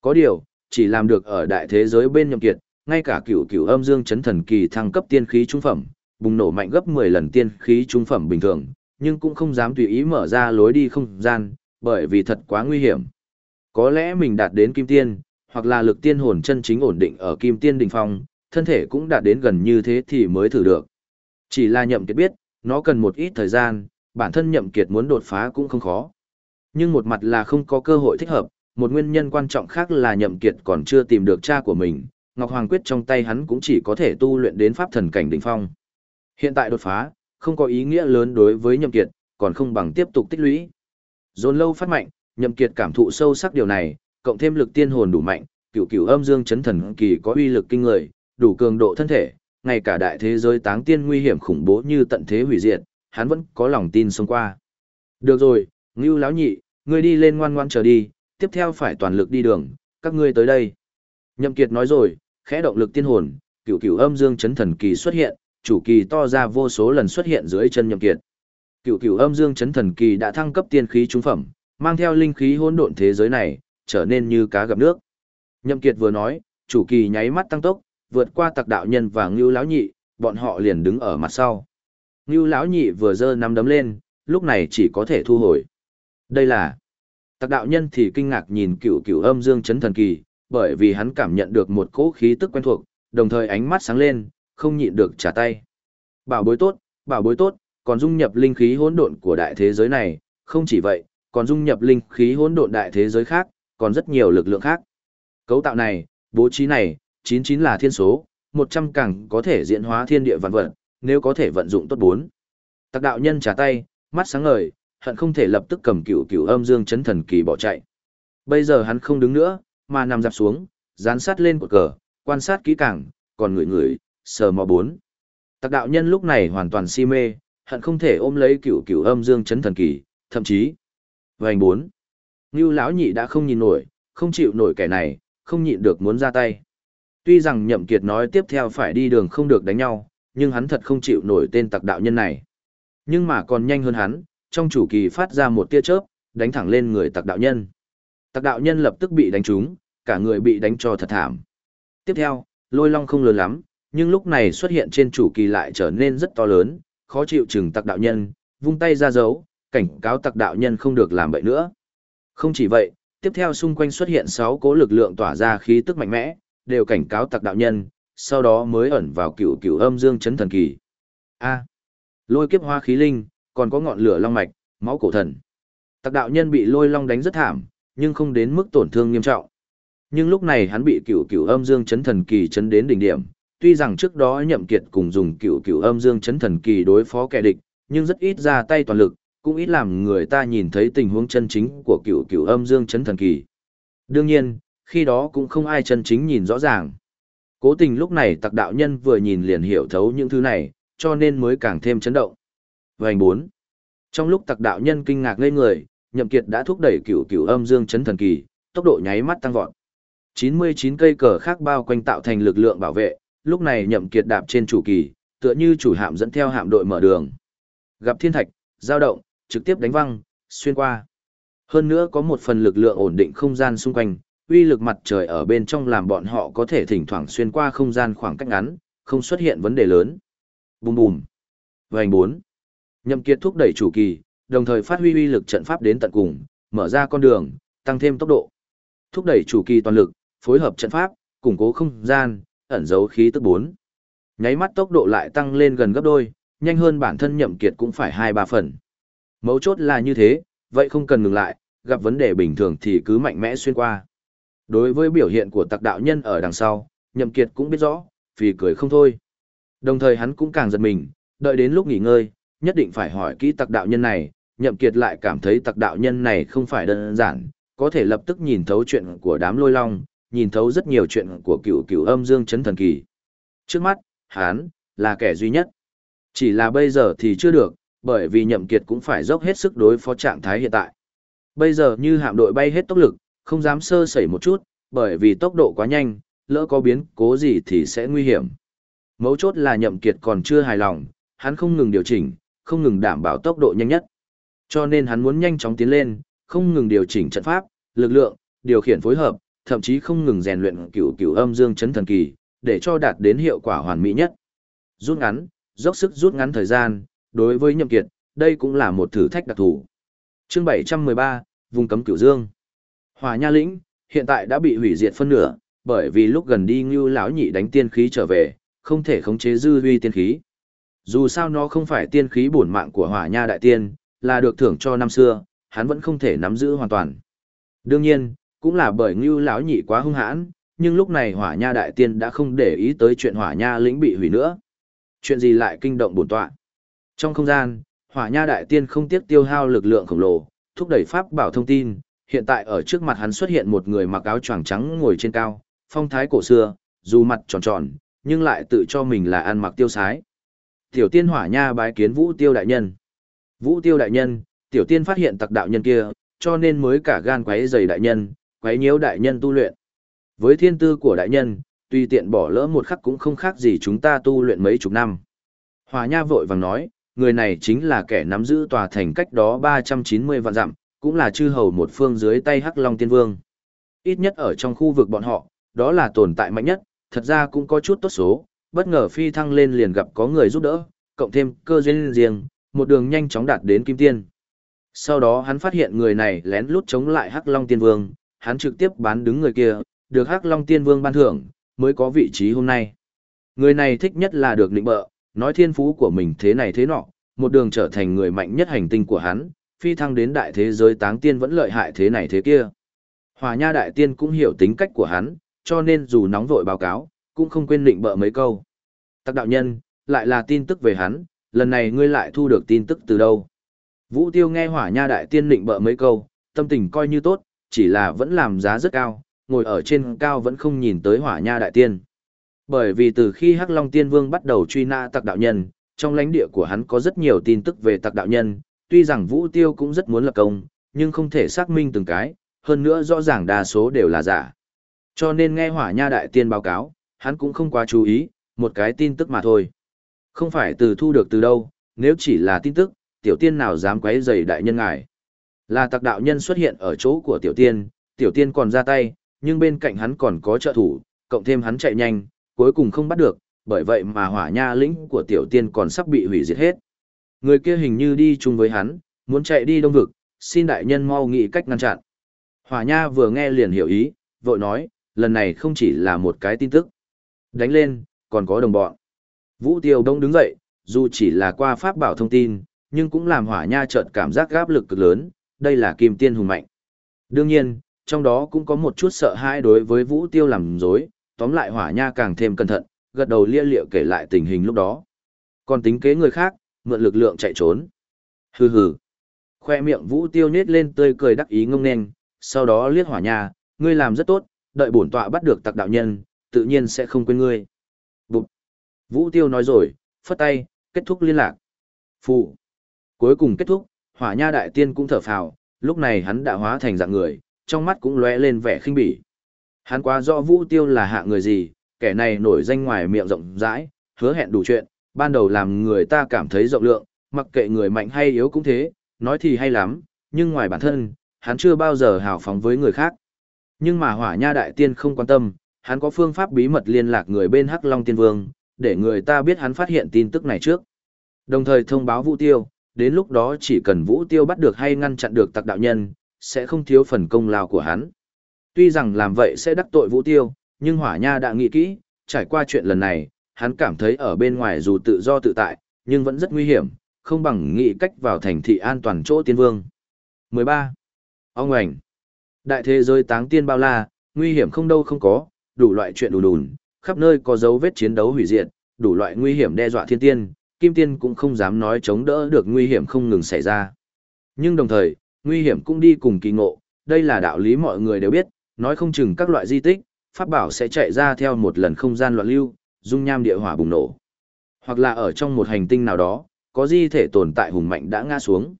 Có điều, chỉ làm được ở đại thế giới bên nhậm kiệt, ngay cả cửu cửu âm dương chấn thần kỳ thăng cấp tiên khí trung phẩm, bùng nổ mạnh gấp 10 lần tiên khí trung phẩm bình thường, nhưng cũng không dám tùy ý mở ra lối đi không gian, bởi vì thật quá nguy hiểm. Có lẽ mình đạt đến kim tiên, hoặc là lực tiên hồn chân chính ổn định ở kim tiên đỉnh phong, thân thể cũng đạt đến gần như thế thì mới thử được. Chỉ là nhậm kiệt biết, nó cần một ít thời gian, bản thân nhậm kiệt muốn đột phá cũng không khó. Nhưng một mặt là không có cơ hội thích hợp, một nguyên nhân quan trọng khác là nhậm kiệt còn chưa tìm được cha của mình, Ngọc Hoàng Quyết trong tay hắn cũng chỉ có thể tu luyện đến pháp thần cảnh đỉnh phong. Hiện tại đột phá, không có ý nghĩa lớn đối với nhậm kiệt, còn không bằng tiếp tục tích lũy. Dồn lâu phát mạnh, nhậm kiệt cảm thụ sâu sắc điều này, cộng thêm lực tiên hồn đủ mạnh, cửu cửu âm dương chấn thần kỳ có uy lực kinh người, đủ cường độ thân thể, ngay cả đại thế giới táng tiên nguy hiểm khủng bố như tận thế hủy diệt, hắn vẫn có lòng tin xông qua. Được rồi, Ngưu lão nhị, ngươi đi lên ngoan ngoan chờ đi, tiếp theo phải toàn lực đi đường, các ngươi tới đây. Nhậm Kiệt nói rồi, khẽ động lực tiên hồn, cửu cửu âm dương chấn thần kỳ xuất hiện, chủ kỳ to ra vô số lần xuất hiện dưới chân Nhậm Kiệt. Cửu cửu âm dương chấn thần kỳ đã thăng cấp tiên khí trung phẩm, mang theo linh khí hỗn độn thế giới này, trở nên như cá gặp nước. Nhậm Kiệt vừa nói, chủ kỳ nháy mắt tăng tốc, vượt qua tặc đạo nhân và Ngưu lão nhị, bọn họ liền đứng ở mặt sau. Ngưu lão nhị vừa giơ nắm đấm lên, lúc này chỉ có thể thu hồi. Đây là Tặc đạo nhân thì kinh ngạc nhìn cựu cựu âm dương chấn thần kỳ, bởi vì hắn cảm nhận được một cỗ khí tức quen thuộc, đồng thời ánh mắt sáng lên, không nhịn được trả tay. Bảo bối tốt, bảo bối tốt, còn dung nhập linh khí hỗn độn của đại thế giới này, không chỉ vậy, còn dung nhập linh khí hỗn độn đại thế giới khác, còn rất nhiều lực lượng khác. Cấu tạo này, bố trí này, 99 là thiên số, 100 càng có thể diễn hóa thiên địa vạn vật, nếu có thể vận dụng tốt bốn. Tặc đạo nhân trả tay, mắt sáng ngời, hận không thể lập tức cầm cựu cựu âm dương chấn thần kỳ bỏ chạy. Bây giờ hắn không đứng nữa, mà nằm dạp xuống, dán sát lên cột cờ, quan sát kỹ càng, còn người người, sờ mò bốn. Tặc đạo nhân lúc này hoàn toàn si mê, hận không thể ôm lấy cựu cựu âm dương chấn thần kỳ, thậm chí. Vành bốn. Ngưu lão nhị đã không nhìn nổi, không chịu nổi kẻ này, không nhịn được muốn ra tay. Tuy rằng nhậm kiệt nói tiếp theo phải đi đường không được đánh nhau, nhưng hắn thật không chịu nổi tên tặc đạo nhân này. Nhưng mà còn nhanh hơn hắn, trong chủ kỳ phát ra một tia chớp, đánh thẳng lên người tặc đạo nhân. Tặc đạo nhân lập tức bị đánh trúng, cả người bị đánh cho thật thảm. Tiếp theo, lôi long không lớn lắm, nhưng lúc này xuất hiện trên chủ kỳ lại trở nên rất to lớn, khó chịu chừng tặc đạo nhân, vung tay ra dấu, cảnh cáo tặc đạo nhân không được làm vậy nữa. Không chỉ vậy, tiếp theo xung quanh xuất hiện 6 cố lực lượng tỏa ra khí tức mạnh mẽ, đều cảnh cáo tặc đạo nhân, sau đó mới ẩn vào cựu cựu âm dương chấn thần kỳ. A. lôi kiếp hoa khí linh, còn có ngọn lửa long mạch, máu cổ thần. Tặc đạo nhân bị lôi long đánh rất thảm, nhưng không đến mức tổn thương nghiêm trọng. Nhưng lúc này hắn bị cửu cửu âm dương chấn thần kỳ chấn đến đỉnh điểm, tuy rằng trước đó nhậm kiệt cùng dùng cửu cửu âm dương chấn thần kỳ đối phó kẻ địch, nhưng rất ít ra tay toàn lực, cũng ít làm người ta nhìn thấy tình huống chân chính của cửu cửu âm dương chấn thần kỳ. Đương nhiên, khi đó cũng không ai chân chính nhìn rõ ràng. Cố tình lúc này tặc đạo nhân vừa nhìn liền hiểu thấu những thứ này, cho nên mới càng thêm chấn động. Vành bốn. Trong lúc tặc đạo nhân kinh ngạc ngây người, nhậm kiệt đã thúc đẩy cửu cửu âm dương chấn thần kỳ, tốc độ nháy mắt tăng vọt. 99 cây cờ khác bao quanh tạo thành lực lượng bảo vệ, lúc này nhậm kiệt đạp trên chủ kỳ, tựa như chủ hạm dẫn theo hạm đội mở đường. Gặp thiên thạch, dao động, trực tiếp đánh văng, xuyên qua. Hơn nữa có một phần lực lượng ổn định không gian xung quanh, uy lực mặt trời ở bên trong làm bọn họ có thể thỉnh thoảng xuyên qua không gian khoảng cách ngắn, không xuất hiện vấn đề lớn. Bùm bùm. Vành 4. Nhậm Kiệt thúc đẩy chủ kỳ, đồng thời phát huy uy lực trận pháp đến tận cùng, mở ra con đường, tăng thêm tốc độ. Thúc đẩy chủ kỳ toàn lực, phối hợp trận pháp, củng cố không gian, ẩn giấu khí tức bốn, Nháy mắt tốc độ lại tăng lên gần gấp đôi, nhanh hơn bản thân Nhậm Kiệt cũng phải 2-3 phần. Mấu chốt là như thế, vậy không cần ngừng lại, gặp vấn đề bình thường thì cứ mạnh mẽ xuyên qua. Đối với biểu hiện của tặc đạo nhân ở đằng sau, Nhậm Kiệt cũng biết rõ, vì cười không thôi. Đồng thời hắn cũng càng giật mình, đợi đến lúc nghỉ ngơi, nhất định phải hỏi kỹ tặc đạo nhân này, Nhậm Kiệt lại cảm thấy tặc đạo nhân này không phải đơn giản, có thể lập tức nhìn thấu chuyện của đám lôi long, nhìn thấu rất nhiều chuyện của cựu cựu âm dương chấn thần kỳ. Trước mắt, hắn, là kẻ duy nhất. Chỉ là bây giờ thì chưa được, bởi vì Nhậm Kiệt cũng phải dốc hết sức đối phó trạng thái hiện tại. Bây giờ như hạm đội bay hết tốc lực, không dám sơ sẩy một chút, bởi vì tốc độ quá nhanh, lỡ có biến cố gì thì sẽ nguy hiểm. Mấu chốt là nhậm kiệt còn chưa hài lòng, hắn không ngừng điều chỉnh, không ngừng đảm bảo tốc độ nhanh nhất. Cho nên hắn muốn nhanh chóng tiến lên, không ngừng điều chỉnh trận pháp, lực lượng, điều khiển phối hợp, thậm chí không ngừng rèn luyện cửu cửu âm dương chấn thần kỳ, để cho đạt đến hiệu quả hoàn mỹ nhất. Rút ngắn, dốc sức rút ngắn thời gian, đối với nhậm kiệt, đây cũng là một thử thách đặc thù. Chương 713, vùng cấm cửu dương. Hỏa Nha lĩnh hiện tại đã bị hủy diệt phân nửa, bởi vì lúc gần đi Ngưu lão nhị đánh tiên khí trở về, không thể khống chế dư uy tiên khí. Dù sao nó không phải tiên khí bổn mạng của Hỏa Nha đại tiên, là được thưởng cho năm xưa, hắn vẫn không thể nắm giữ hoàn toàn. Đương nhiên, cũng là bởi Ngưu lão nhị quá hung hãn, nhưng lúc này Hỏa Nha đại tiên đã không để ý tới chuyện Hỏa Nha lĩnh bị hủy nữa. Chuyện gì lại kinh động bổn tọa? Trong không gian, Hỏa Nha đại tiên không tiếc tiêu hao lực lượng khổng lồ, thúc đẩy pháp bảo thông tin, hiện tại ở trước mặt hắn xuất hiện một người mặc áo choàng trắng ngồi trên cao, phong thái cổ xưa, dù mặt tròn tròn, nhưng lại tự cho mình là ăn mặc tiêu sái. Tiểu tiên hỏa nha bái kiến vũ tiêu đại nhân. Vũ tiêu đại nhân, tiểu tiên phát hiện tặc đạo nhân kia, cho nên mới cả gan quấy giày đại nhân, quấy nhiễu đại nhân tu luyện. Với thiên tư của đại nhân, tuy tiện bỏ lỡ một khắc cũng không khác gì chúng ta tu luyện mấy chục năm. Hỏa nha vội vàng nói, người này chính là kẻ nắm giữ tòa thành cách đó 390 vạn dặm, cũng là chư hầu một phương dưới tay Hắc Long Tiên Vương. Ít nhất ở trong khu vực bọn họ, đó là tồn tại mạnh nhất, thật ra cũng có chút tốt số, bất ngờ phi thăng lên liền gặp có người giúp đỡ, cộng thêm cơ duyên riêng, một đường nhanh chóng đạt đến Kim Tiên. Sau đó hắn phát hiện người này lén lút chống lại Hắc Long Tiên Vương, hắn trực tiếp bán đứng người kia, được Hắc Long Tiên Vương ban thưởng, mới có vị trí hôm nay. Người này thích nhất là được định bợ, nói thiên phú của mình thế này thế nọ, một đường trở thành người mạnh nhất hành tinh của hắn, phi thăng đến đại thế giới táng tiên vẫn lợi hại thế này thế kia. Hòa nha đại tiên cũng hiểu tính cách của hắn, cho nên dù nóng vội báo cáo, cũng không quên định bợ mấy câu. Tắc đạo nhân, lại là tin tức về hắn, lần này ngươi lại thu được tin tức từ đâu. Vũ tiêu nghe hỏa nha đại tiên định bợ mấy câu, tâm tình coi như tốt, chỉ là vẫn làm giá rất cao, ngồi ở trên cao vẫn không nhìn tới hỏa nha đại tiên. Bởi vì từ khi Hắc Long Tiên Vương bắt đầu truy nã tặc đạo nhân, trong lãnh địa của hắn có rất nhiều tin tức về tặc đạo nhân, tuy rằng Vũ Tiêu cũng rất muốn lập công, nhưng không thể xác minh từng cái, hơn nữa rõ ràng đa số đều là giả. Cho nên nghe hỏa nha đại tiên báo cáo, hắn cũng không quá chú ý, một cái tin tức mà thôi. Không phải từ thu được từ đâu, nếu chỉ là tin tức, tiểu tiên nào dám quấy rầy đại nhân ngài. Là tặc đạo nhân xuất hiện ở chỗ của tiểu tiên, tiểu tiên còn ra tay, nhưng bên cạnh hắn còn có trợ thủ, cộng thêm hắn chạy nhanh, cuối cùng không bắt được, bởi vậy mà hỏa nha lĩnh của tiểu tiên còn sắp bị hủy diệt hết. Người kia hình như đi chung với hắn, muốn chạy đi đông vực, xin đại nhân mau nghĩ cách ngăn chặn. Hỏa nha vừa nghe liền hiểu ý, vội nói, lần này không chỉ là một cái tin tức. Đánh lên, còn có đồng bọn. Vũ Tiêu Đông đứng dậy, dù chỉ là qua pháp bảo thông tin, nhưng cũng làm hỏa nha chợt cảm giác gáp lực cực lớn, đây là kim tiên hùng mạnh. Đương nhiên, trong đó cũng có một chút sợ hãi đối với Vũ Tiêu làm dối, tóm lại hỏa nha càng thêm cẩn thận, gật đầu lia liệu kể lại tình hình lúc đó. Còn tính kế người khác, mượn lực lượng chạy trốn. Hừ hừ. Khoe miệng Vũ Tiêu nhếch lên tươi cười đắc ý ngông nghênh. sau đó liếc hỏa nha, ngươi làm rất tốt, đợi bổn tọa bắt được tặc đạo nhân, tự nhiên sẽ không quên ngươi. Bụt. Vũ Tiêu nói rồi, phất tay, kết thúc liên lạc. Phụ. Cuối cùng kết thúc, hỏa nha đại tiên cũng thở phào, lúc này hắn đã hóa thành dạng người, trong mắt cũng lóe lên vẻ khinh bỉ. Hắn quá rõ Vũ Tiêu là hạ người gì, kẻ này nổi danh ngoài miệng rộng rãi, hứa hẹn đủ chuyện, ban đầu làm người ta cảm thấy rộng lượng, mặc kệ người mạnh hay yếu cũng thế, nói thì hay lắm, nhưng ngoài bản thân, hắn chưa bao giờ hào phóng với người khác. Nhưng mà hỏa nha đại tiên không quan tâm, hắn có phương pháp bí mật liên lạc người bên Hắc Long Tiên Vương, để người ta biết hắn phát hiện tin tức này trước. Đồng thời thông báo Vũ Tiêu, đến lúc đó chỉ cần Vũ Tiêu bắt được hay ngăn chặn được tặc đạo nhân, sẽ không thiếu phần công lao của hắn. Tuy rằng làm vậy sẽ đắc tội Vũ Tiêu, nhưng Hỏa Nha đã nghĩ kỹ, trải qua chuyện lần này, hắn cảm thấy ở bên ngoài dù tự do tự tại, nhưng vẫn rất nguy hiểm, không bằng nghĩ cách vào thành thị an toàn chỗ tiên vương. 13. Ông ảnh. Đại thế giới táng tiên bao la, nguy hiểm không đâu không có, đủ loại chuyện đùn đùn, khắp nơi có dấu vết chiến đấu hủy diệt, đủ loại nguy hiểm đe dọa thiên tiên, kim tiên cũng không dám nói chống đỡ được nguy hiểm không ngừng xảy ra. Nhưng đồng thời, nguy hiểm cũng đi cùng kỳ ngộ, đây là đạo lý mọi người đều biết, nói không chừng các loại di tích, pháp bảo sẽ chạy ra theo một lần không gian loạn lưu, dung nham địa hỏa bùng nổ. Hoặc là ở trong một hành tinh nào đó, có di thể tồn tại hùng mạnh đã ngã xuống.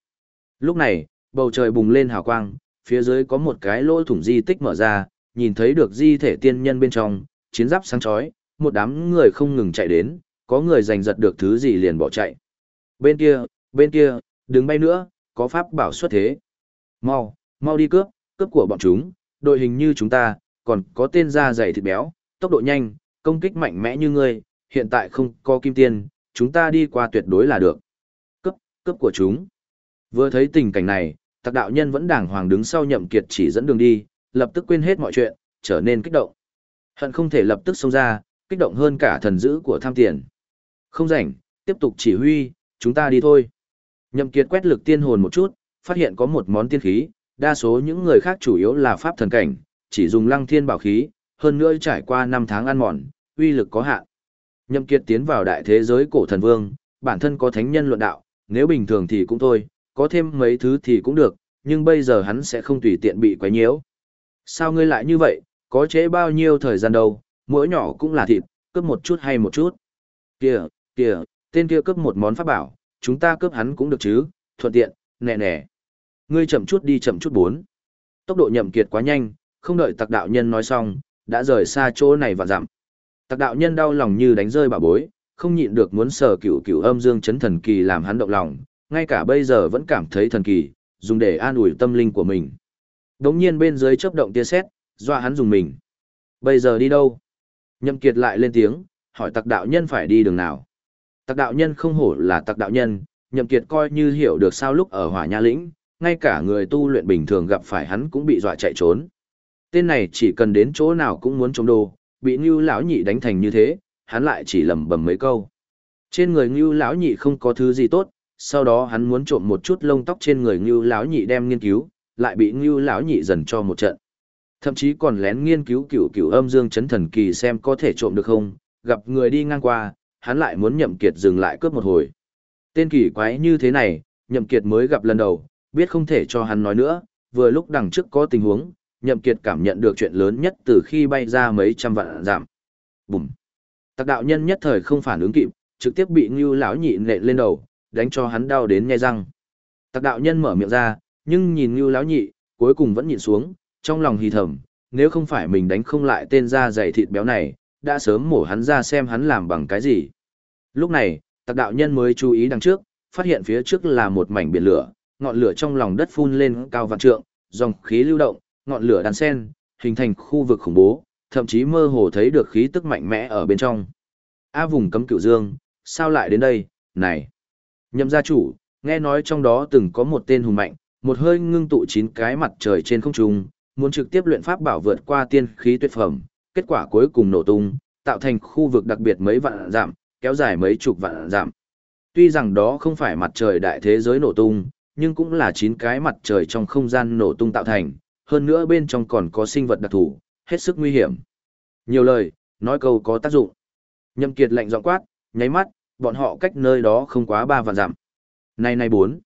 Lúc này, bầu trời bùng lên hào quang, phía dưới có một cái lỗ thủng di tích mở ra, nhìn thấy được di thể tiên nhân bên trong, chiến giáp sáng chói, một đám người không ngừng chạy đến, có người giành giật được thứ gì liền bỏ chạy. Bên kia, bên kia, đừng bay nữa, có pháp bảo xuất thế. Mau, mau đi cướp, cướp của bọn chúng, đội hình như chúng ta, còn có tên da dày thịt béo, tốc độ nhanh, công kích mạnh mẽ như ngươi, hiện tại không có kim tiên, chúng ta đi qua tuyệt đối là được. Cướp, cướp của chúng. Vừa thấy tình cảnh này, tạc đạo nhân vẫn đàng hoàng đứng sau nhậm kiệt chỉ dẫn đường đi, lập tức quên hết mọi chuyện, trở nên kích động. Hận không thể lập tức xông ra, kích động hơn cả thần dữ của tham tiền. Không rảnh, tiếp tục chỉ huy, chúng ta đi thôi. Nhậm kiệt quét lực tiên hồn một chút, phát hiện có một món tiên khí, đa số những người khác chủ yếu là pháp thần cảnh, chỉ dùng lăng thiên bảo khí, hơn nữa trải qua 5 tháng ăn mòn, uy lực có hạn. Nhậm kiệt tiến vào đại thế giới cổ thần vương, bản thân có thánh nhân luận đạo, nếu bình thường thì cũng thôi, có thêm mấy thứ thì cũng được, nhưng bây giờ hắn sẽ không tùy tiện bị quấy nhiễu. Sao ngươi lại như vậy, có chế bao nhiêu thời gian đâu, mỗi nhỏ cũng là thịt, cướp một chút hay một chút. Kìa, kìa, tên kia cướp một món pháp bảo, chúng ta cướp hắn cũng được chứ, thuận tiện, nè nè. Ngươi chậm chút đi chậm chút bốn. Tốc độ nhậm kiệt quá nhanh, không đợi tặc đạo nhân nói xong, đã rời xa chỗ này và dặm. Tặc đạo nhân đau lòng như đánh rơi bà bối, không nhịn được muốn sờ cửu cửu âm dương chấn thần kỳ làm hắn động lòng, ngay cả bây giờ vẫn cảm thấy thần kỳ, dùng để an ủi tâm linh của mình. Đống nhiên bên dưới chớp động tia sét, dọa hắn dùng mình. Bây giờ đi đâu? Nhậm Kiệt lại lên tiếng, hỏi tặc đạo nhân phải đi đường nào. Tặc đạo nhân không hổ là tặc đạo nhân, Nhậm Kiệt coi như hiểu được sao lúc ở hỏa nha lĩnh, ngay cả người tu luyện bình thường gặp phải hắn cũng bị dọa chạy trốn. Tên này chỉ cần đến chỗ nào cũng muốn chống đồ, bị Ngưu lão nhị đánh thành như thế, hắn lại chỉ lẩm bẩm mấy câu. Trên người Ngưu lão nhị không có thứ gì tốt, sau đó hắn muốn trộm một chút lông tóc trên người Ngưu lão nhị đem nghiên cứu, lại bị Ngưu lão nhị dần cho một trận. Thậm chí còn lén nghiên cứu cửu cửu âm dương chấn thần kỳ xem có thể trộm được không, gặp người đi ngang qua, hắn lại muốn nhậm kiệt dừng lại cướp một hồi. Tên kỳ quái như thế này, nhậm kiệt mới gặp lần đầu, biết không thể cho hắn nói nữa, vừa lúc đằng trước có tình huống, nhậm kiệt cảm nhận được chuyện lớn nhất từ khi bay ra mấy trăm vạn giảm. Bùm! Tạc đạo nhân nhất thời không phản ứng kịp, trực tiếp bị ngưu lão nhị nện lên đầu, đánh cho hắn đau đến nhai răng. Tạc đạo nhân mở miệng ra, nhưng nhìn ngưu lão nhị, cuối cùng vẫn nhìn xuống, trong lòng hì thầm, nếu không phải mình đánh không lại tên da dày thịt béo này, đã sớm mổ hắn ra xem hắn làm bằng cái gì. Lúc này, tạc đạo nhân mới chú ý đằng trước, phát hiện phía trước là một mảnh biển lửa, ngọn lửa trong lòng đất phun lên cao vạn trượng, dòng khí lưu động, ngọn lửa đan sen, hình thành khu vực khủng bố, thậm chí mơ hồ thấy được khí tức mạnh mẽ ở bên trong. A à, vùng cấm cửu dương, sao lại đến đây, này. Nhậm gia chủ, nghe nói trong đó từng có một tên hùng mạnh, một hơi ngưng tụ chín cái mặt trời trên không trung, muốn trực tiếp luyện pháp bảo vượt qua tiên khí tuyệt phẩm, kết quả cuối cùng nổ tung, tạo thành khu vực đặc biệt mấy vạn giảm, kéo dài mấy chục vạn giảm. Tuy rằng đó không phải mặt trời đại thế giới nổ tung, nhưng cũng là chín cái mặt trời trong không gian nổ tung tạo thành, hơn nữa bên trong còn có sinh vật đặc thù, hết sức nguy hiểm. Nhiều lời, nói câu có tác dụng. nhâm Kiệt lạnh giọng quát, nháy mắt, bọn họ cách nơi đó không quá ba vạn dặm. Này này bốn.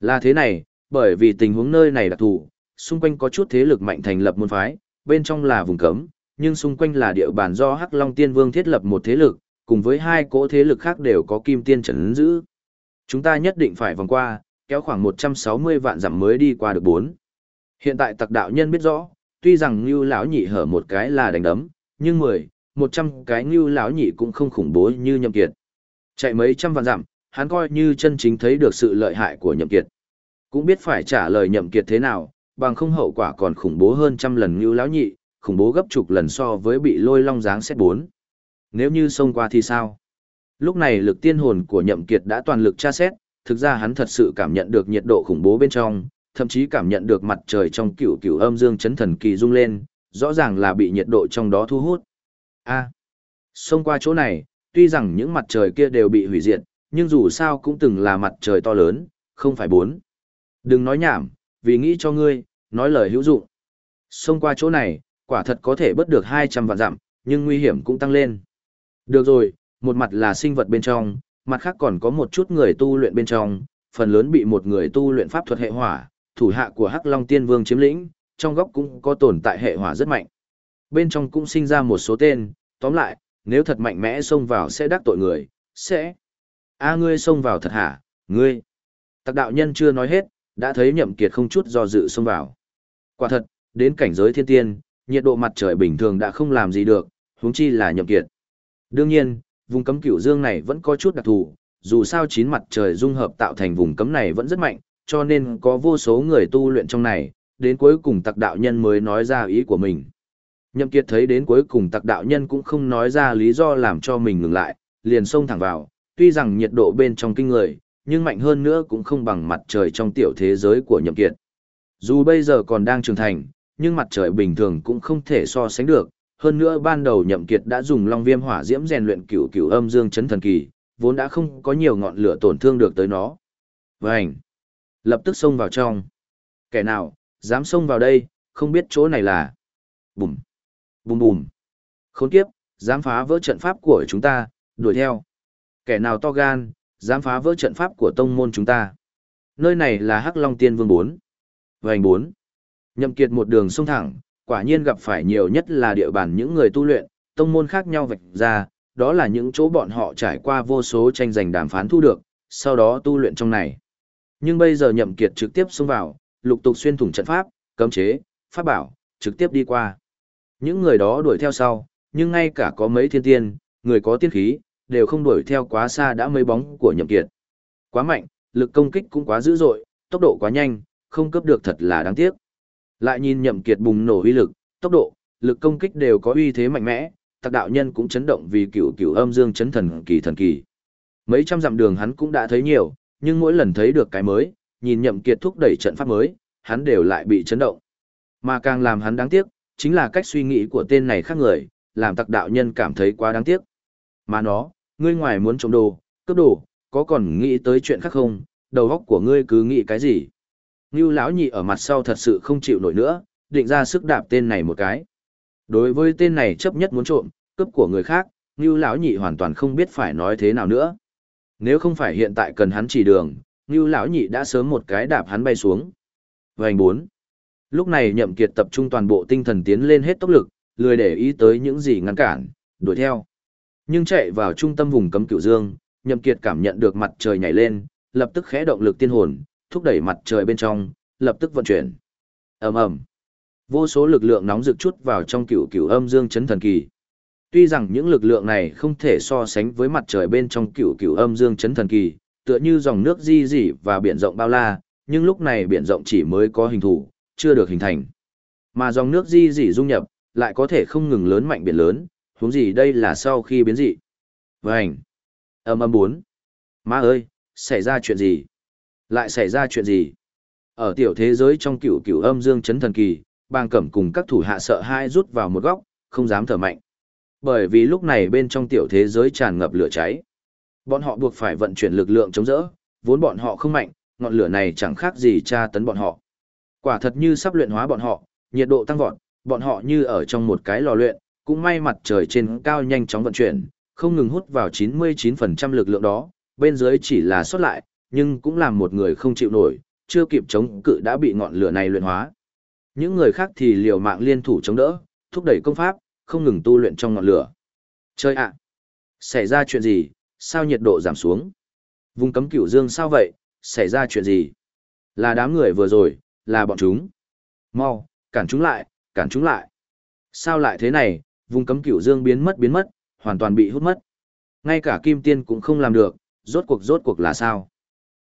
Là thế này, bởi vì tình huống nơi này đặc thù, xung quanh có chút thế lực mạnh thành lập môn phái, bên trong là vùng cấm, nhưng xung quanh là địa bàn do Hắc Long Tiên Vương thiết lập một thế lực, cùng với hai cỗ thế lực khác đều có kim tiên trấn giữ. Chúng ta nhất định phải vòng qua, kéo khoảng 160 vạn dặm mới đi qua được bốn. Hiện tại tặc đạo nhân biết rõ, tuy rằng Ngưu lão nhị hở một cái là đánh đấm, nhưng 10, 100 cái Ngưu lão nhị cũng không khủng bố như Nhậm Kiệt. Chạy mấy trăm vạn dặm, hắn coi như chân chính thấy được sự lợi hại của Nhậm Kiệt. Cũng biết phải trả lời Nhậm Kiệt thế nào, bằng không hậu quả còn khủng bố hơn trăm lần như lão nhị, khủng bố gấp chục lần so với bị lôi long dáng xét bốn. Nếu như xông qua thì sao? Lúc này lực tiên hồn của Nhậm Kiệt đã toàn lực tra xét, thực ra hắn thật sự cảm nhận được nhiệt độ khủng bố bên trong, thậm chí cảm nhận được mặt trời trong cựu cựu âm dương chấn thần kỳ rung lên, rõ ràng là bị nhiệt độ trong đó thu hút. A. xông qua chỗ này, tuy rằng những mặt trời kia đều bị hủy diệt, nhưng dù sao cũng từng là mặt trời to lớn, không phải bốn. Đừng nói nhảm, vì nghĩ cho ngươi, nói lời hữu dụng. Xông qua chỗ này, quả thật có thể bớt được 200 vạn dặm, nhưng nguy hiểm cũng tăng lên. Được rồi, một mặt là sinh vật bên trong, mặt khác còn có một chút người tu luyện bên trong, phần lớn bị một người tu luyện pháp thuật hệ hỏa, thủ hạ của Hắc Long Tiên Vương chiếm lĩnh, trong góc cũng có tồn tại hệ hỏa rất mạnh. Bên trong cũng sinh ra một số tên, tóm lại, nếu thật mạnh mẽ xông vào sẽ đắc tội người, sẽ... a ngươi xông vào thật hả, ngươi... Tặc đạo nhân chưa nói hết, đã thấy nhậm kiệt không chút do dự xông vào. Quả thật, đến cảnh giới thiên tiên, nhiệt độ mặt trời bình thường đã không làm gì được, huống chi là nhậm kiệt. Đương nhiên, vùng cấm cửu dương này vẫn có chút đặc thù, dù sao chín mặt trời dung hợp tạo thành vùng cấm này vẫn rất mạnh, cho nên có vô số người tu luyện trong này, đến cuối cùng tặc đạo nhân mới nói ra ý của mình. Nhậm Kiệt thấy đến cuối cùng tặc đạo nhân cũng không nói ra lý do làm cho mình ngừng lại, liền xông thẳng vào, tuy rằng nhiệt độ bên trong kinh người, nhưng mạnh hơn nữa cũng không bằng mặt trời trong tiểu thế giới của Nhậm Kiệt. Dù bây giờ còn đang trưởng thành, nhưng mặt trời bình thường cũng không thể so sánh được, hơn nữa ban đầu Nhậm Kiệt đã dùng Long Viêm Hỏa Diễm rèn luyện cửu cửu âm dương chấn thần kỳ, vốn đã không có nhiều ngọn lửa tổn thương được tới nó. Vành! Lập tức xông vào trong. Kẻ nào, dám xông vào đây, không biết chỗ này là... Bùm! Bùm bùm! Khốn kiếp, dám phá vỡ trận pháp của chúng ta, đuổi theo. Kẻ nào to gan, dám phá vỡ trận pháp của tông môn chúng ta. Nơi này là Hắc Long Tiên Vương 4. Vành 4. Nhậm Kiệt một đường xông thẳng, quả nhiên gặp phải nhiều nhất là địa bàn những người tu luyện, tông môn khác nhau vạch ra, đó là những chỗ bọn họ trải qua vô số tranh giành đàm phán thu được, sau đó tu luyện trong này. Nhưng bây giờ Nhậm Kiệt trực tiếp xông vào, lục tục xuyên thủng trận pháp, cấm chế, pháp bảo, trực tiếp đi qua. Những người đó đuổi theo sau, nhưng ngay cả có mấy thiên tiên, người có tiên khí, đều không đuổi theo quá xa đã mấy bóng của Nhậm Kiệt. Quá mạnh, lực công kích cũng quá dữ dội, tốc độ quá nhanh, không cướp được thật là đáng tiếc. Lại nhìn Nhậm Kiệt bùng nổ uy lực, tốc độ, lực công kích đều có uy thế mạnh mẽ, tặc đạo nhân cũng chấn động vì cửu cửu âm dương chấn thần kỳ thần kỳ. Mấy trăm dặm đường hắn cũng đã thấy nhiều, nhưng mỗi lần thấy được cái mới, nhìn nhậm kiệt thúc đẩy trận pháp mới, hắn đều lại bị chấn động. Mà càng làm hắn đáng tiếc, chính là cách suy nghĩ của tên này khác người, làm tặc đạo nhân cảm thấy quá đáng tiếc. Mà nó, ngươi ngoài muốn trộm đồ, cướp đồ, có còn nghĩ tới chuyện khác không, đầu óc của ngươi cứ nghĩ cái gì. Ngưu lão nhị ở mặt sau thật sự không chịu nổi nữa, định ra sức đạp tên này một cái. Đối với tên này chấp nhất muốn trộm, cướp của người khác, Ngưu lão nhị hoàn toàn không biết phải nói thế nào nữa. Nếu không phải hiện tại cần hắn chỉ đường, Ngưu lão nhị đã sớm một cái đạp hắn bay xuống. Vành bốn. Lúc này Nhậm Kiệt tập trung toàn bộ tinh thần tiến lên hết tốc lực, lười để ý tới những gì ngăn cản, đuổi theo. Nhưng chạy vào trung tâm vùng cấm cửu dương, Nhậm Kiệt cảm nhận được mặt trời nhảy lên, lập tức khẽ động lực tiên hồn, thúc đẩy mặt trời bên trong, lập tức vận chuyển. ầm ầm, vô số lực lượng nóng rực chút vào trong cửu cửu âm dương chấn thần kỳ. Tuy rằng những lực lượng này không thể so sánh với mặt trời bên trong cửu cửu âm dương chấn thần kỳ, tựa như dòng nước di dỉ và biển rộng bao la, nhưng lúc này biển rộng chỉ mới có hình thù, chưa được hình thành. Mà dòng nước di dỉ dung nhập, lại có thể không ngừng lớn mạnh biển lớn, huống gì đây là sau khi biến dị. Vành. Âm âm bốn. Má ơi, xảy ra chuyện gì? Lại xảy ra chuyện gì? Ở tiểu thế giới trong cựu cựu âm dương chấn thần kỳ, bang cẩm cùng các thủ hạ sợ hai rút vào một góc, không dám thở mạnh. Bởi vì lúc này bên trong tiểu thế giới tràn ngập lửa cháy. Bọn họ buộc phải vận chuyển lực lượng chống đỡ, vốn bọn họ không mạnh, ngọn lửa này chẳng khác gì tra tấn bọn họ. Quả thật như sắp luyện hóa bọn họ, nhiệt độ tăng vọt, bọn họ như ở trong một cái lò luyện, cũng may mặt trời trên cao nhanh chóng vận chuyển, không ngừng hút vào 99% lực lượng đó, bên dưới chỉ là xuất lại, nhưng cũng làm một người không chịu nổi, chưa kịp chống cự đã bị ngọn lửa này luyện hóa. Những người khác thì liều mạng liên thủ chống đỡ, thúc đẩy công pháp, không ngừng tu luyện trong ngọn lửa. Chơi ạ! Xảy ra chuyện gì? Sao nhiệt độ giảm xuống? Vùng cấm cửu dương sao vậy? Xảy ra chuyện gì? Là đám người vừa rồi, là bọn chúng. Mau, cản chúng lại, cản chúng lại. Sao lại thế này? Vùng cấm cửu dương biến mất biến mất, hoàn toàn bị hút mất. Ngay cả kim tiên cũng không làm được, rốt cuộc rốt cuộc là sao?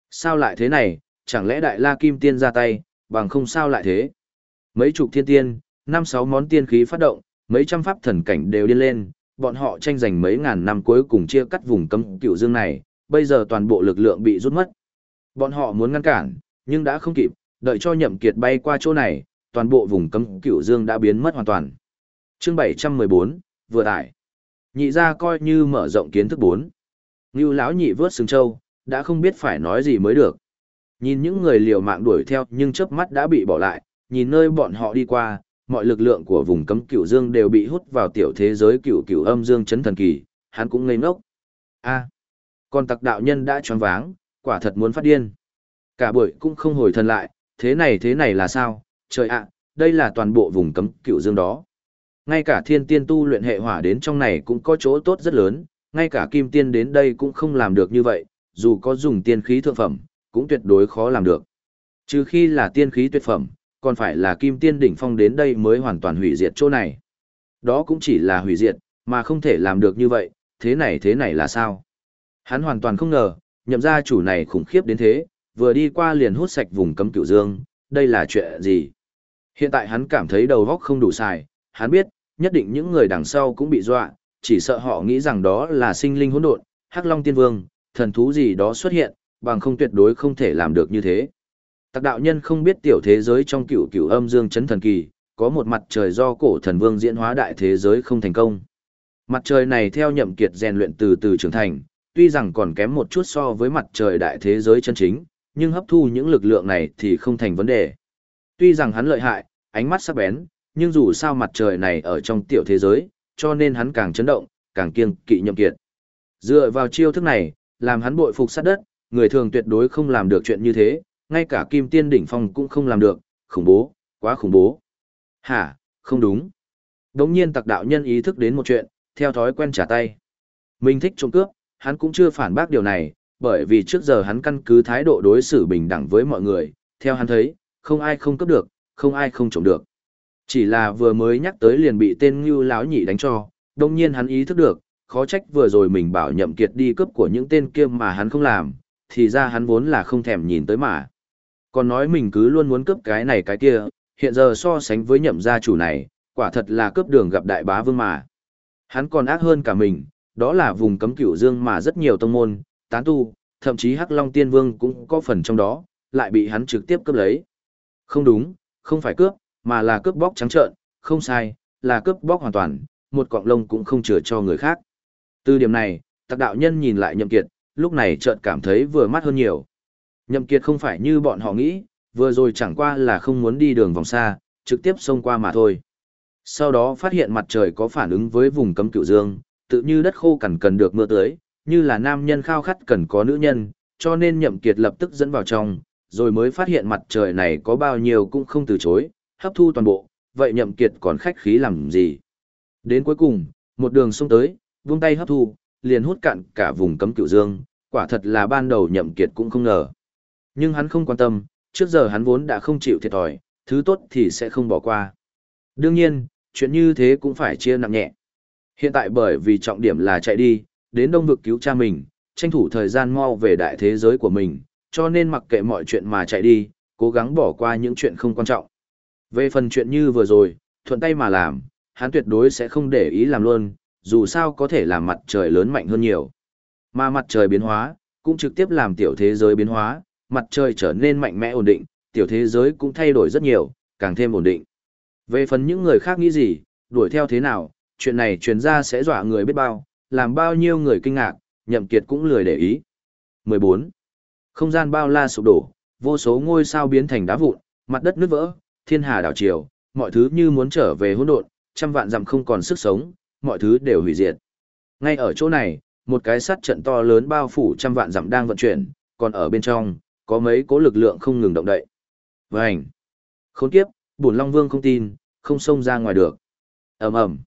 Sao lại thế này? Chẳng lẽ đại la kim tiên ra tay, bằng không sao lại thế? Mấy chục thiên tiên, năm sáu món tiên khí phát động, mấy trăm pháp thần cảnh đều điên lên, bọn họ tranh giành mấy ngàn năm cuối cùng chia cắt vùng cấm cửu dương này, bây giờ toàn bộ lực lượng bị rút mất. Bọn họ muốn ngăn cản, nhưng đã không kịp, đợi cho nhậm kiệt bay qua chỗ này, toàn bộ vùng cấm cửu dương đã biến mất hoàn toàn. Chương 714, vừa tải. Nhị ra coi như mở rộng kiến thức 4. Ngưu lão nhị vớt sừng trâu, đã không biết phải nói gì mới được. Nhìn những người liều mạng đuổi theo nhưng chớp mắt đã bị bỏ lại, nhìn nơi bọn họ đi qua, mọi lực lượng của vùng cấm cửu dương đều bị hút vào tiểu thế giới cửu cửu âm dương chấn thần kỳ, hắn cũng ngây ngốc. A, con tặc đạo nhân đã choáng váng, quả thật muốn phát điên. Cả buổi cũng không hồi thần lại, thế này thế này là sao? Trời ạ, đây là toàn bộ vùng cấm cửu dương đó. Ngay cả thiên tiên tu luyện hệ hỏa đến trong này cũng có chỗ tốt rất lớn, ngay cả kim tiên đến đây cũng không làm được như vậy, dù có dùng tiên khí thượng phẩm, cũng tuyệt đối khó làm được. Trừ khi là tiên khí tuyệt phẩm, còn phải là kim tiên đỉnh phong đến đây mới hoàn toàn hủy diệt chỗ này. Đó cũng chỉ là hủy diệt, mà không thể làm được như vậy, thế này thế này là sao? Hắn hoàn toàn không ngờ, nhậm gia chủ này khủng khiếp đến thế, vừa đi qua liền hút sạch vùng cấm cửu dương, đây là chuyện gì? Hiện tại hắn cảm thấy đầu óc không đủ xài, hắn biết, nhất định những người đằng sau cũng bị dọa, chỉ sợ họ nghĩ rằng đó là sinh linh hỗn độn, Hắc Long Tiên Vương, thần thú gì đó xuất hiện, bằng không tuyệt đối không thể làm được như thế. Tạc đạo nhân không biết tiểu thế giới trong cựu cựu âm dương chấn thần kỳ, có một mặt trời do cổ thần vương diễn hóa đại thế giới không thành công. Mặt trời này theo nhậm kiệt rèn luyện từ từ trưởng thành, tuy rằng còn kém một chút so với mặt trời đại thế giới chân chính, nhưng hấp thu những lực lượng này thì không thành vấn đề. Tuy rằng hắn lợi hại, ánh mắt sắc bén, nhưng dù sao mặt trời này ở trong tiểu thế giới, cho nên hắn càng chấn động, càng kiêng kỵ nhậm kiệt. Dựa vào chiêu thức này, làm hắn bội phục sát đất, người thường tuyệt đối không làm được chuyện như thế, ngay cả kim tiên đỉnh phong cũng không làm được, khủng bố, quá khủng bố. Hả, không đúng. Đống nhiên tặc đạo nhân ý thức đến một chuyện, theo thói quen trả tay. Mình thích trộm cướp, hắn cũng chưa phản bác điều này, bởi vì trước giờ hắn căn cứ thái độ đối xử bình đẳng với mọi người, theo hắn thấy, không ai không cướp được, không ai không trộm được. Chỉ là vừa mới nhắc tới liền bị tên Ngưu lão nhị đánh cho, đồng nhiên hắn ý thức được, khó trách vừa rồi mình bảo nhậm kiệt đi cướp của những tên kia mà hắn không làm, thì ra hắn vốn là không thèm nhìn tới mà. Còn nói mình cứ luôn muốn cướp cái này cái kia, hiện giờ so sánh với nhậm gia chủ này, quả thật là cướp đường gặp đại bá vương mà. Hắn còn ác hơn cả mình, đó là vùng cấm cửu dương mà rất nhiều tông môn, tán tu, thậm chí Hắc Long Tiên Vương cũng có phần trong đó, lại bị hắn trực tiếp cướp lấy. Không đúng, không phải cướp, mà là cướp bóc trắng trợn, không sai, là cướp bóc hoàn toàn, một cọng lông cũng không chừa cho người khác. Từ điểm này, tặc đạo nhân nhìn lại nhậm kiệt, lúc này chợt cảm thấy vừa mắt hơn nhiều. Nhậm Kiệt không phải như bọn họ nghĩ, vừa rồi chẳng qua là không muốn đi đường vòng xa, trực tiếp xông qua mà thôi. Sau đó phát hiện mặt trời có phản ứng với vùng cấm cựu dương, tự như đất khô cằn cần được mưa tưới, như là nam nhân khao khát cần có nữ nhân, cho nên Nhậm Kiệt lập tức dẫn vào trong, rồi mới phát hiện mặt trời này có bao nhiêu cũng không từ chối, hấp thu toàn bộ, vậy Nhậm Kiệt còn khách khí làm gì. Đến cuối cùng, một đường xông tới, vung tay hấp thu, liền hút cạn cả vùng cấm cựu dương, quả thật là ban đầu Nhậm Kiệt cũng không ngờ. Nhưng hắn không quan tâm, trước giờ hắn vốn đã không chịu thiệt thòi, thứ tốt thì sẽ không bỏ qua. Đương nhiên, chuyện như thế cũng phải chia nặng nhẹ. Hiện tại bởi vì trọng điểm là chạy đi, đến đông vực cứu cha mình, tranh thủ thời gian mau về đại thế giới của mình, cho nên mặc kệ mọi chuyện mà chạy đi, cố gắng bỏ qua những chuyện không quan trọng. Về phần chuyện như vừa rồi, thuận tay mà làm, hắn tuyệt đối sẽ không để ý làm luôn, dù sao có thể làm mặt trời lớn mạnh hơn nhiều. Mà mặt trời biến hóa, cũng trực tiếp làm tiểu thế giới biến hóa, mặt trời trở nên mạnh mẽ ổn định, tiểu thế giới cũng thay đổi rất nhiều, càng thêm ổn định. Về phần những người khác nghĩ gì, đuổi theo thế nào, chuyện này truyền ra sẽ dọa người biết bao, làm bao nhiêu người kinh ngạc, nhậm kiệt cũng lười để ý. 14. Không gian bao la sụp đổ, vô số ngôi sao biến thành đá vụn, mặt đất nứt vỡ, thiên hà đảo chiều, mọi thứ như muốn trở về hỗn độn, trăm vạn dặm không còn sức sống, mọi thứ đều hủy diệt. Ngay ở chỗ này, một cái sắt trận to lớn bao phủ trăm vạn dặm đang vận chuyển, còn ở bên trong, có mấy cố lực lượng không ngừng động đậy. Vành! Khốn kiếp, bổn Long Vương không tin, không xông ra ngoài được. ầm ầm,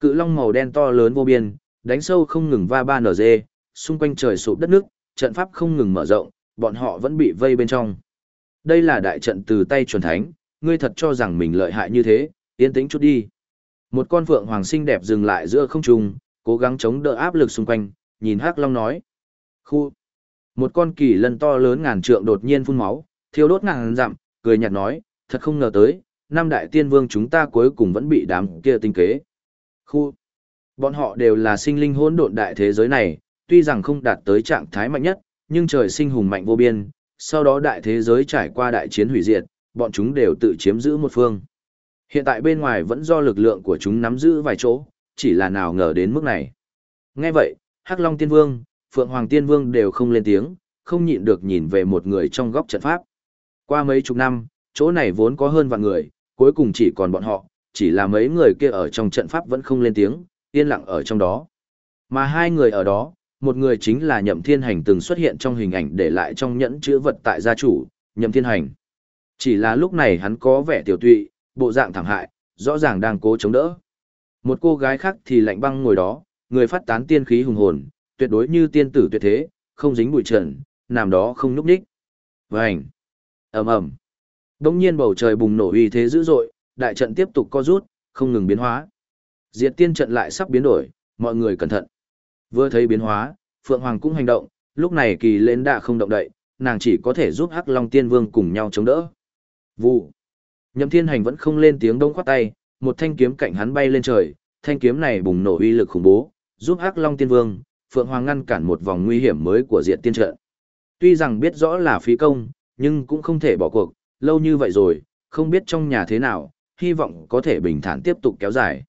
Cự long màu đen to lớn vô biên, đánh sâu không ngừng va ba nở dê, xung quanh trời sụp đất nước, trận pháp không ngừng mở rộng, bọn họ vẫn bị vây bên trong. Đây là đại trận từ tay chuẩn thánh, ngươi thật cho rằng mình lợi hại như thế, yên tĩnh chút đi. Một con phượng hoàng xinh đẹp dừng lại giữa không trung, cố gắng chống đỡ áp lực xung quanh, nhìn Hắc Long nói. Khu! Một con kỳ lân to lớn ngàn trượng đột nhiên phun máu, thiêu đốt ngàn dặm, cười nhạt nói, thật không ngờ tới, năm đại tiên vương chúng ta cuối cùng vẫn bị đám kia tinh kế. Khu! Bọn họ đều là sinh linh hỗn độn đại thế giới này, tuy rằng không đạt tới trạng thái mạnh nhất, nhưng trời sinh hùng mạnh vô biên, sau đó đại thế giới trải qua đại chiến hủy diệt, bọn chúng đều tự chiếm giữ một phương. Hiện tại bên ngoài vẫn do lực lượng của chúng nắm giữ vài chỗ, chỉ là nào ngờ đến mức này. Nghe vậy, Hắc Long Tiên Vương, Phượng Hoàng Tiên Vương đều không lên tiếng, không nhịn được nhìn về một người trong góc trận pháp. Qua mấy chục năm, chỗ này vốn có hơn vạn người, cuối cùng chỉ còn bọn họ, chỉ là mấy người kia ở trong trận pháp vẫn không lên tiếng, yên lặng ở trong đó. Mà hai người ở đó, một người chính là Nhậm Thiên Hành từng xuất hiện trong hình ảnh để lại trong nhẫn chữ vật tại gia chủ, Nhậm Thiên Hành. Chỉ là lúc này hắn có vẻ tiểu tụy, bộ dạng thảm hại, rõ ràng đang cố chống đỡ. Một cô gái khác thì lạnh băng ngồi đó, người phát tán tiên khí hùng hồn, tuyệt đối như tiên tử tuyệt thế, không dính bụi trần, nằm đó không núp ních Vành, ầm ầm. Đống nhiên bầu trời bùng nổ uy thế dữ dội, đại trận tiếp tục co rút, không ngừng biến hóa. Diệt tiên trận lại sắp biến đổi, mọi người cẩn thận. Vừa thấy biến hóa, Phượng Hoàng cũng hành động, lúc này kỳ lên đã không động đậy, nàng chỉ có thể giúp Hắc Long Tiên Vương cùng nhau chống đỡ. Vụ. Nhậm Thiên Hành vẫn không lên tiếng đông khoát tay, một thanh kiếm cạnh hắn bay lên trời, thanh kiếm này bùng nổ uy lực khủng bố, giúp Hắc Long Tiên Vương, Phượng Hoàng ngăn cản một vòng nguy hiểm mới của Diện Tiên trận. Tuy rằng biết rõ là phí công, nhưng cũng không thể bỏ cuộc, lâu như vậy rồi, không biết trong nhà thế nào, hy vọng có thể bình thản tiếp tục kéo dài.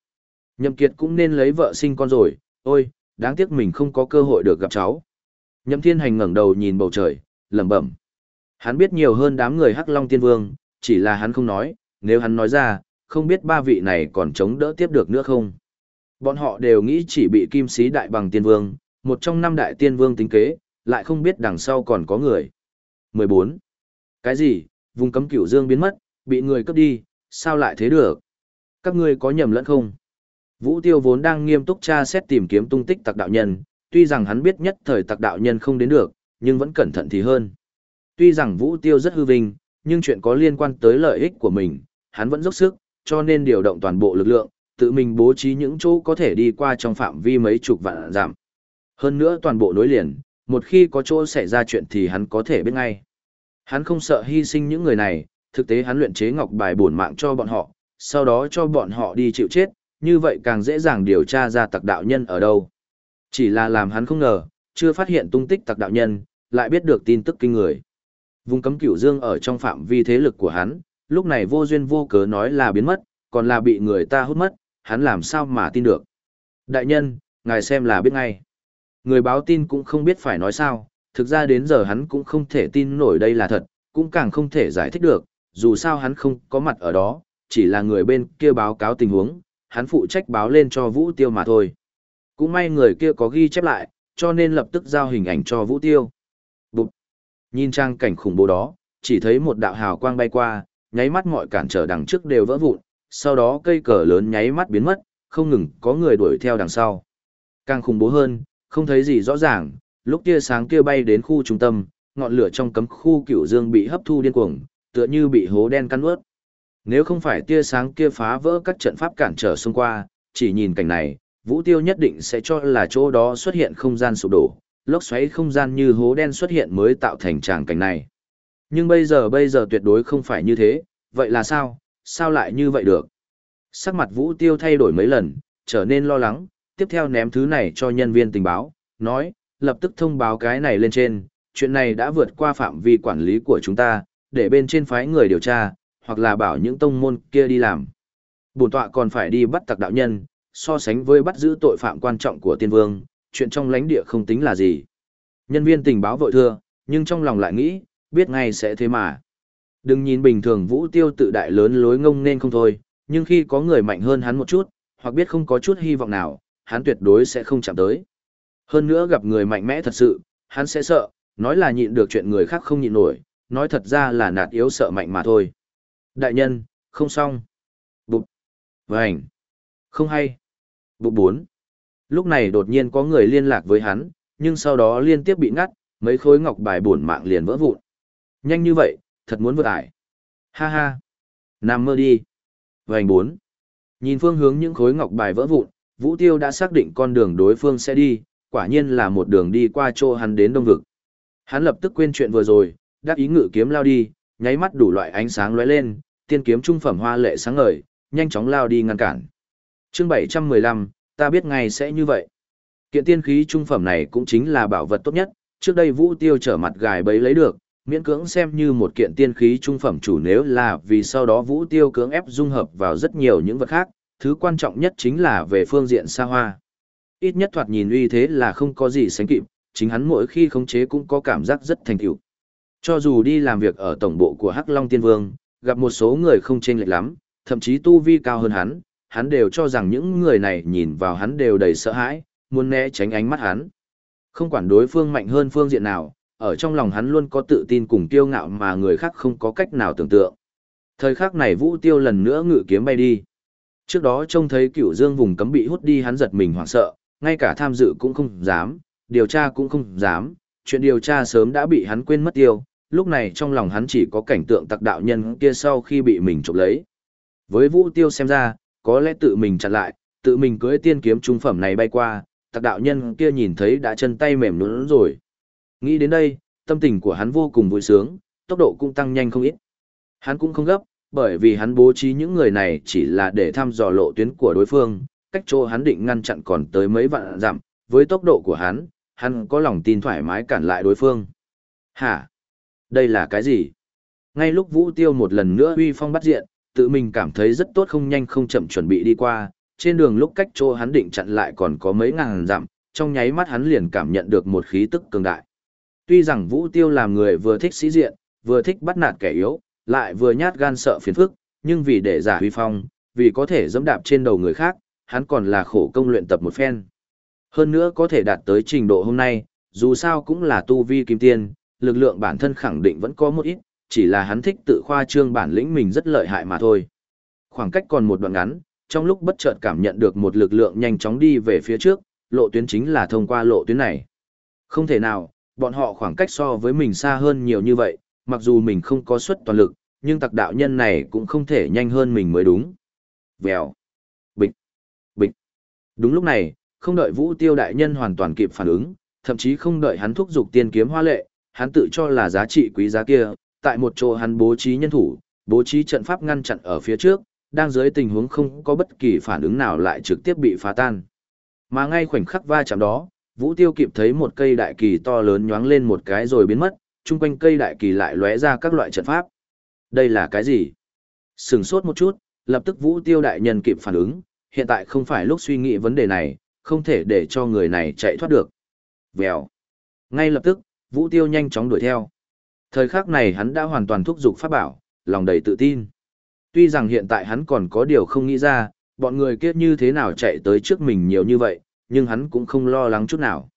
Nhậm Kiệt cũng nên lấy vợ sinh con rồi, ôi, đáng tiếc mình không có cơ hội được gặp cháu. Nhậm Thiên Hành ngẩng đầu nhìn bầu trời, lẩm bẩm. Hắn biết nhiều hơn đám người Hắc Long Tiên Vương, chỉ là hắn không nói, nếu hắn nói ra, không biết ba vị này còn chống đỡ tiếp được nữa không. Bọn họ đều nghĩ chỉ bị kim sĩ đại bằng tiên vương, một trong năm đại tiên vương tính kế, lại không biết đằng sau còn có người. 14. Cái gì, vùng cấm cửu dương biến mất, bị người cướp đi, sao lại thế được? Các ngươi có nhầm lẫn không? Vũ Tiêu vốn đang nghiêm túc tra xét tìm kiếm tung tích tặc đạo nhân, tuy rằng hắn biết nhất thời tặc đạo nhân không đến được, nhưng vẫn cẩn thận thì hơn. Tuy rằng Vũ Tiêu rất hư vinh, nhưng chuyện có liên quan tới lợi ích của mình, hắn vẫn dốc sức, cho nên điều động toàn bộ lực lượng, tự mình bố trí những chỗ có thể đi qua trong phạm vi mấy chục vạn giảm. Hơn nữa toàn bộ nối liền, một khi có chỗ xảy ra chuyện thì hắn có thể biết ngay. Hắn không sợ hy sinh những người này, thực tế hắn luyện chế ngọc bài bổn mạng cho bọn họ, sau đó cho bọn họ đi chịu chết, như vậy càng dễ dàng điều tra ra tặc đạo nhân ở đâu. Chỉ là làm hắn không ngờ, chưa phát hiện tung tích tặc đạo nhân, lại biết được tin tức kinh người. Vùng cấm cửu dương ở trong phạm vi thế lực của hắn, lúc này vô duyên vô cớ nói là biến mất, còn là bị người ta hút mất, hắn làm sao mà tin được. Đại nhân, ngài xem là biết ngay. Người báo tin cũng không biết phải nói sao, thực ra đến giờ hắn cũng không thể tin nổi đây là thật, cũng càng không thể giải thích được, dù sao hắn không có mặt ở đó, chỉ là người bên kia báo cáo tình huống, hắn phụ trách báo lên cho Vũ Tiêu mà thôi. Cũng may người kia có ghi chép lại, cho nên lập tức giao hình ảnh cho Vũ Tiêu. Nhìn trang cảnh khủng bố đó, chỉ thấy một đạo hào quang bay qua, nháy mắt mọi cản trở đằng trước đều vỡ vụn, sau đó cây cờ lớn nháy mắt biến mất, không ngừng có người đuổi theo đằng sau. Càng khủng bố hơn, không thấy gì rõ ràng, lúc tia sáng kia bay đến khu trung tâm, ngọn lửa trong cấm khu cửu dương bị hấp thu điên cuồng, tựa như bị hố đen căn ướt. Nếu không phải tia sáng kia phá vỡ các trận pháp cản trở xung qua, chỉ nhìn cảnh này, Vũ Tiêu nhất định sẽ cho là chỗ đó xuất hiện không gian sụp đổ, lốc xoáy không gian như hố đen xuất hiện mới tạo thành tràng cảnh này. Nhưng bây giờ bây giờ tuyệt đối không phải như thế, vậy là sao, sao lại như vậy được? Sắc mặt Vũ Tiêu thay đổi mấy lần, trở nên lo lắng, tiếp theo ném thứ này cho nhân viên tình báo, nói, lập tức thông báo cái này lên trên, chuyện này đã vượt qua phạm vi quản lý của chúng ta, để bên trên phái người điều tra, hoặc là bảo những tông môn kia đi làm. Bổn tọa còn phải đi bắt tặc đạo nhân, so sánh với bắt giữ tội phạm quan trọng của tiên vương, chuyện trong lãnh địa không tính là gì. Nhân viên tình báo vội thưa, nhưng trong lòng lại nghĩ, biết ngay sẽ thế mà. Đừng nhìn bình thường vũ tiêu tự đại lớn lối ngông nên không thôi, nhưng khi có người mạnh hơn hắn một chút, hoặc biết không có chút hy vọng nào, hắn tuyệt đối sẽ không chạm tới. Hơn nữa gặp người mạnh mẽ thật sự, hắn sẽ sợ, nói là nhịn được chuyện người khác không nhịn nổi, nói thật ra là nạt yếu sợ mạnh mà thôi. Đại nhân, không xong. Bụt. Vành. Không hay. Bụp bốn. Lúc này đột nhiên có người liên lạc với hắn, nhưng sau đó liên tiếp bị ngắt, mấy khối ngọc bài bổn mạng liền vỡ vụn. Nhanh như vậy, thật muốn vượt ải. Ha ha. Nằm mơ đi. Vành bốn. Nhìn phương hướng những khối ngọc bài vỡ vụn, Vũ Tiêu đã xác định con đường đối phương sẽ đi, quả nhiên là một đường đi qua chỗ hắn đến đông vực. Hắn lập tức quên chuyện vừa rồi, đáp ý ngự kiếm lao đi, nháy mắt đủ loại ánh sáng lóe lên, tiên kiếm trung phẩm hoa lệ sáng ngời, nhanh chóng lao đi ngăn cản. Chương 715, ta biết ngay sẽ như vậy. Kiện tiên khí trung phẩm này cũng chính là bảo vật tốt nhất, trước đây Vũ Tiêu trở mặt gài bấy lấy được, miễn cưỡng xem như một kiện tiên khí trung phẩm chủ nếu là vì sau đó Vũ Tiêu cưỡng ép dung hợp vào rất nhiều những vật khác, thứ quan trọng nhất chính là về phương diện xa hoa. Ít nhất thoạt nhìn uy thế là không có gì sánh kịp, chính hắn mỗi khi khống chế cũng có cảm giác rất thành tựu. Cho dù đi làm việc ở tổng bộ của Hắc Long Tiên Vương, gặp một số người không chênh lệch lắm, thậm chí tu vi cao hơn hắn, hắn đều cho rằng những người này nhìn vào hắn đều đầy sợ hãi, muốn né tránh ánh mắt hắn. Không quản đối phương mạnh hơn phương diện nào, ở trong lòng hắn luôn có tự tin cùng kiêu ngạo mà người khác không có cách nào tưởng tượng. Thời khắc này Vũ Tiêu lần nữa ngự kiếm bay đi. Trước đó trông thấy cựu dương vùng cấm bị hút đi hắn giật mình hoảng sợ, ngay cả tham dự cũng không dám, điều tra cũng không dám, chuyện điều tra sớm đã bị hắn quên mất tiêu, lúc này trong lòng hắn chỉ có cảnh tượng tặc đạo nhân kia sau khi bị mình chụp lấy. Với Vũ Tiêu xem ra, có lẽ tự mình chặn lại, tự mình cưới tiên kiếm trung phẩm này bay qua, tặc đạo nhân kia nhìn thấy đã chân tay mềm nhũn rồi. Nghĩ đến đây, tâm tình của hắn vô cùng vui sướng, tốc độ cũng tăng nhanh không ít. Hắn cũng không gấp, bởi vì hắn bố trí những người này chỉ là để thăm dò lộ tuyến của đối phương, cách chỗ hắn định ngăn chặn còn tới mấy vạn dặm, với tốc độ của hắn, hắn có lòng tin thoải mái cản lại đối phương. Hả? Đây là cái gì? Ngay lúc Vũ Tiêu một lần nữa uy phong bắt diện, tự mình cảm thấy rất tốt không nhanh không chậm chuẩn bị đi qua, trên đường lúc cách chỗ hắn định chặn lại còn có mấy ngàn dặm, trong nháy mắt hắn liền cảm nhận được một khí tức cường đại. Tuy rằng Vũ Tiêu làm người vừa thích sĩ diện, vừa thích bắt nạt kẻ yếu, lại vừa nhát gan sợ phiền phức, nhưng vì để giả huy phong, vì có thể dẫm đạp trên đầu người khác, hắn còn là khổ công luyện tập một phen. Hơn nữa có thể đạt tới trình độ hôm nay, dù sao cũng là tu vi kim tiên, lực lượng bản thân khẳng định vẫn có một ít, chỉ là hắn thích tự khoa trương bản lĩnh mình rất lợi hại mà thôi. Khoảng cách còn một đoạn ngắn, trong lúc bất chợt cảm nhận được một lực lượng nhanh chóng đi về phía trước, lộ tuyến chính là thông qua lộ tuyến này. Không thể nào, bọn họ khoảng cách so với mình xa hơn nhiều như vậy, mặc dù mình không có suất toàn lực, nhưng tặc đạo nhân này cũng không thể nhanh hơn mình mới đúng. Vèo. Bịch. Bịch. Đúng lúc này, không đợi vũ tiêu đại nhân hoàn toàn kịp phản ứng, thậm chí không đợi hắn thúc giục tiên kiếm hoa lệ, hắn tự cho là giá trị quý giá kia, tại một chỗ hắn bố trí nhân thủ, bố trí trận pháp ngăn chặn ở phía trước, đang dưới tình huống không có bất kỳ phản ứng nào lại trực tiếp bị phá tan. Mà ngay khoảnh khắc va chạm đó, Vũ Tiêu kịp thấy một cây đại kỳ to lớn nhoáng lên một cái rồi biến mất, chung quanh cây đại kỳ lại lóe ra các loại trận pháp. Đây là cái gì? Sừng sốt một chút, lập tức Vũ Tiêu đại nhân kịp phản ứng, hiện tại không phải lúc suy nghĩ vấn đề này, không thể để cho người này chạy thoát được. Vèo. Ngay lập tức, Vũ Tiêu nhanh chóng đuổi theo. Thời khắc này hắn đã hoàn toàn thúc giục pháp bảo, lòng đầy tự tin. Tuy rằng hiện tại hắn còn có điều không nghĩ ra, bọn người kia như thế nào chạy tới trước mình nhiều như vậy, nhưng hắn cũng không lo lắng chút nào.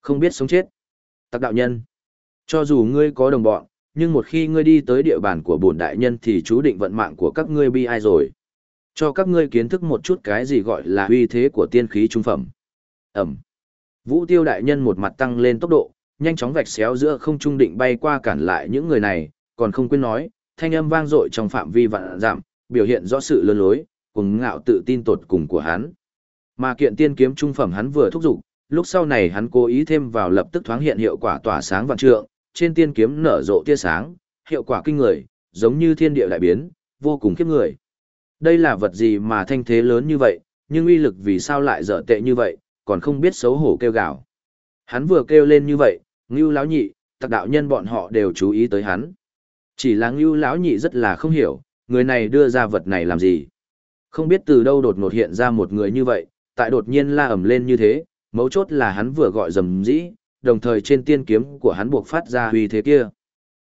Không biết sống chết. Tặc đạo nhân. Cho dù ngươi có đồng bọn, nhưng một khi ngươi đi tới địa bàn của bổn đại nhân thì chú định vận mạng của các ngươi bi ai rồi. Cho các ngươi kiến thức một chút cái gì gọi là uy thế của tiên khí trung phẩm. Ẩm. Vũ tiêu đại nhân một mặt tăng lên tốc độ, nhanh chóng vạch xéo giữa không trung định bay qua cản lại những người này, còn không quên nói, thanh âm vang dội trong phạm vi vạn giảm, biểu hiện rõ sự lơn lối, cùng ngạo tự tin tột cùng của hắn. Mà kiện tiên kiếm trung phẩm hắn vừa thúc giục, lúc sau này hắn cố ý thêm vào lập tức thoáng hiện hiệu quả tỏa sáng vạn trượng, trên tiên kiếm nở rộ tia sáng, hiệu quả kinh người, giống như thiên địa đại biến, vô cùng khiếp người. Đây là vật gì mà thanh thế lớn như vậy, nhưng uy lực vì sao lại dở tệ như vậy, còn không biết xấu hổ kêu gào. Hắn vừa kêu lên như vậy, Ngưu lão nhị, tặc đạo nhân bọn họ đều chú ý tới hắn. Chỉ là Ngưu lão nhị rất là không hiểu, người này đưa ra vật này làm gì. Không biết từ đâu đột ngột hiện ra một người như vậy, tại đột nhiên la ầm lên như thế, mấu chốt là hắn vừa gọi dầm dĩ, đồng thời trên tiên kiếm của hắn buộc phát ra uy thế kia.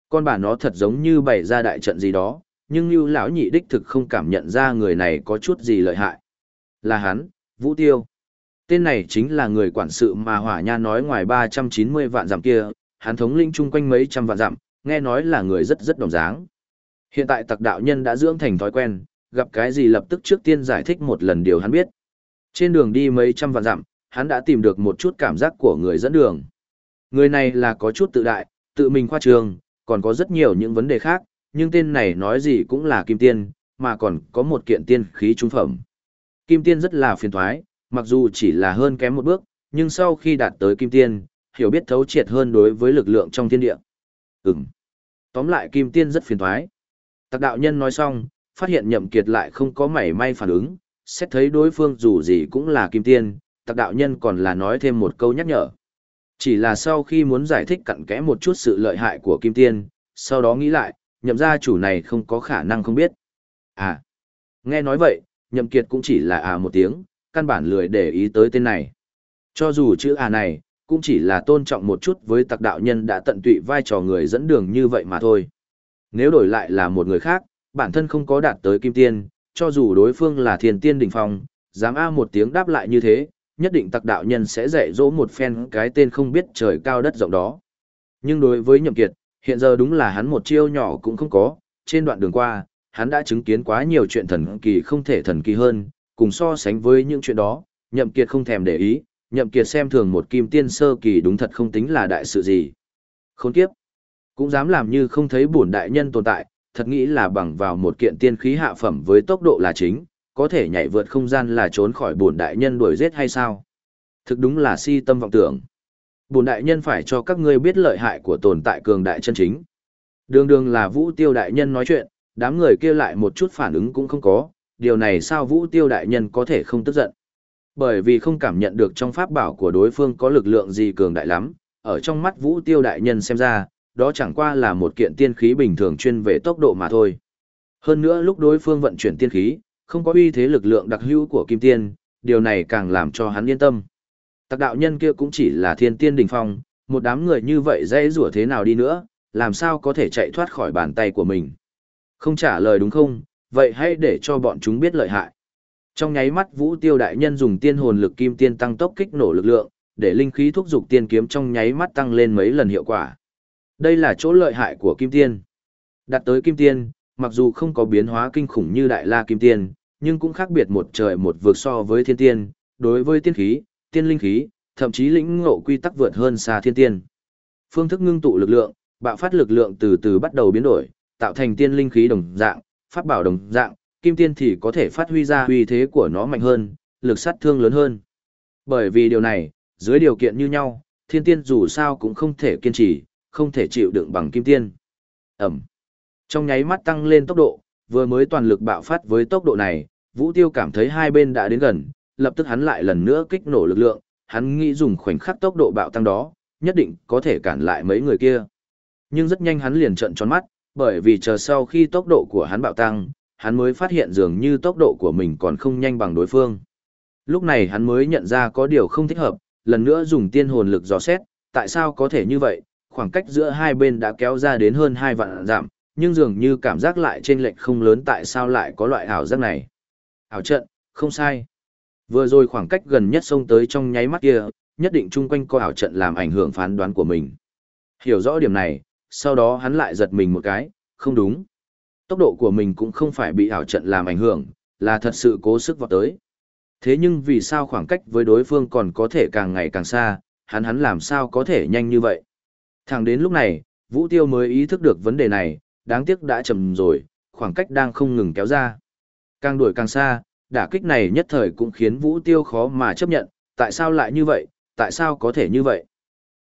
Con bà nó thật giống như bày ra đại trận gì đó, nhưng Nưu lão nhị đích thực không cảm nhận ra người này có chút gì lợi hại. Là hắn, Vũ Tiêu. Tên này chính là người quản sự mà Hỏa Nha nói ngoài 390 vạn dặm kia, hắn thống lĩnh chung quanh mấy trăm vạn dặm, nghe nói là người rất rất đồng dáng. Hiện tại tặc đạo nhân đã dưỡng thành thói quen, gặp cái gì lập tức trước tiên giải thích một lần điều hắn biết. Trên đường đi mấy trăm vạn dặm, hắn đã tìm được một chút cảm giác của người dẫn đường. Người này là có chút tự đại, tự mình khoa trường, còn có rất nhiều những vấn đề khác, nhưng tên này nói gì cũng là kim tiên, mà còn có một kiện tiên khí trung phẩm. Kim tiên rất là phiền thoái, mặc dù chỉ là hơn kém một bước, nhưng sau khi đạt tới kim tiên, hiểu biết thấu triệt hơn đối với lực lượng trong thiên địa. Ừm. Tóm lại kim tiên rất phiền thoái. Tạc đạo nhân nói xong, phát hiện nhậm kiệt lại không có mảy may phản ứng, xét thấy đối phương dù gì cũng là kim tiên, tạc đạo nhân còn là nói thêm một câu nhắc nhở. Chỉ là sau khi muốn giải thích cặn kẽ một chút sự lợi hại của kim tiên, sau đó nghĩ lại, nhậm gia chủ này không có khả năng không biết. À, nghe nói vậy, nhậm kiệt cũng chỉ là à một tiếng, căn bản lười để ý tới tên này. Cho dù chữ à này, cũng chỉ là tôn trọng một chút với tặc đạo nhân đã tận tụy vai trò người dẫn đường như vậy mà thôi. Nếu đổi lại là một người khác, bản thân không có đạt tới kim tiên, cho dù đối phương là thiền tiên đỉnh phong, dám a một tiếng đáp lại như thế, nhất định tặc đạo nhân sẽ dạy dỗ một phen cái tên không biết trời cao đất rộng đó. Nhưng đối với nhậm kiệt, hiện giờ đúng là hắn một chiêu nhỏ cũng không có, trên đoạn đường qua, hắn đã chứng kiến quá nhiều chuyện thần kỳ không thể thần kỳ hơn, cùng so sánh với những chuyện đó, nhậm kiệt không thèm để ý, nhậm kiệt xem thường một kim tiên sơ kỳ đúng thật không tính là đại sự gì. Khốn kiếp, cũng dám làm như không thấy bổn đại nhân tồn tại, thật nghĩ là bằng vào một kiện tiên khí hạ phẩm với tốc độ là chính, có thể nhảy vượt không gian là trốn khỏi bổn đại nhân đuổi giết hay sao? Thực đúng là si tâm vọng tưởng. Bổn đại nhân phải cho các ngươi biết lợi hại của tồn tại cường đại chân chính. Đường đường là Vũ Tiêu đại nhân nói chuyện, đám người kia lại một chút phản ứng cũng không có, điều này sao Vũ Tiêu đại nhân có thể không tức giận. Bởi vì không cảm nhận được trong pháp bảo của đối phương có lực lượng gì cường đại lắm, ở trong mắt Vũ Tiêu đại nhân xem ra, đó chẳng qua là một kiện tiên khí bình thường chuyên về tốc độ mà thôi. Hơn nữa lúc đối phương vận chuyển tiên khí, không có uy thế lực lượng đặc hữu của kim tiên, điều này càng làm cho hắn yên tâm. Tặc đạo nhân kia cũng chỉ là thiên tiên đỉnh phong, một đám người như vậy dễ rủa thế nào đi nữa, làm sao có thể chạy thoát khỏi bàn tay của mình. Không trả lời đúng không, vậy hãy để cho bọn chúng biết lợi hại. Trong nháy mắt Vũ Tiêu đại nhân dùng tiên hồn lực kim tiên tăng tốc kích nổ lực lượng, để linh khí thúc dục tiên kiếm trong nháy mắt tăng lên mấy lần hiệu quả. Đây là chỗ lợi hại của kim tiên. Đặt tới kim tiên, mặc dù không có biến hóa kinh khủng như đại la kim tiên, nhưng cũng khác biệt một trời một vực so với thiên tiên, đối với tiên khí, tiên linh khí, thậm chí lĩnh ngộ quy tắc vượt hơn xa thiên tiên. Phương thức ngưng tụ lực lượng, bạo phát lực lượng từ từ bắt đầu biến đổi, tạo thành tiên linh khí đồng dạng, pháp bảo đồng dạng, kim tiên thì có thể phát huy ra uy thế của nó mạnh hơn, lực sát thương lớn hơn. Bởi vì điều này, dưới điều kiện như nhau, thiên tiên dù sao cũng không thể kiên trì, không thể chịu đựng bằng kim tiên. Ẩm. Trong nháy mắt tăng lên tốc độ, vừa mới toàn lực bạo phát với tốc độ này, Vũ Tiêu cảm thấy hai bên đã đến gần, lập tức hắn lại lần nữa kích nổ lực lượng, hắn nghĩ dùng khoảnh khắc tốc độ bạo tăng đó, nhất định có thể cản lại mấy người kia. Nhưng rất nhanh hắn liền trợn tròn mắt, bởi vì chờ sau khi tốc độ của hắn bạo tăng, hắn mới phát hiện dường như tốc độ của mình còn không nhanh bằng đối phương. Lúc này hắn mới nhận ra có điều không thích hợp, lần nữa dùng tiên hồn lực dò xét, tại sao có thể như vậy, khoảng cách giữa hai bên đã kéo ra đến hơn hai vạn giảm, nhưng dường như cảm giác lại trên lệch không lớn tại sao lại có loại ảo giác này. Ảo trận, không sai. Vừa rồi khoảng cách gần nhất xông tới trong nháy mắt kia, nhất định chung quanh có ảo trận làm ảnh hưởng phán đoán của mình. Hiểu rõ điểm này, sau đó hắn lại giật mình một cái, không đúng. Tốc độ của mình cũng không phải bị ảo trận làm ảnh hưởng, là thật sự cố sức vào tới. Thế nhưng vì sao khoảng cách với đối phương còn có thể càng ngày càng xa, hắn hắn làm sao có thể nhanh như vậy. Thẳng đến lúc này, Vũ Tiêu mới ý thức được vấn đề này, đáng tiếc đã chậm rồi, khoảng cách đang không ngừng kéo ra. Càng đuổi càng xa, đả kích này nhất thời cũng khiến Vũ Tiêu khó mà chấp nhận, tại sao lại như vậy, tại sao có thể như vậy.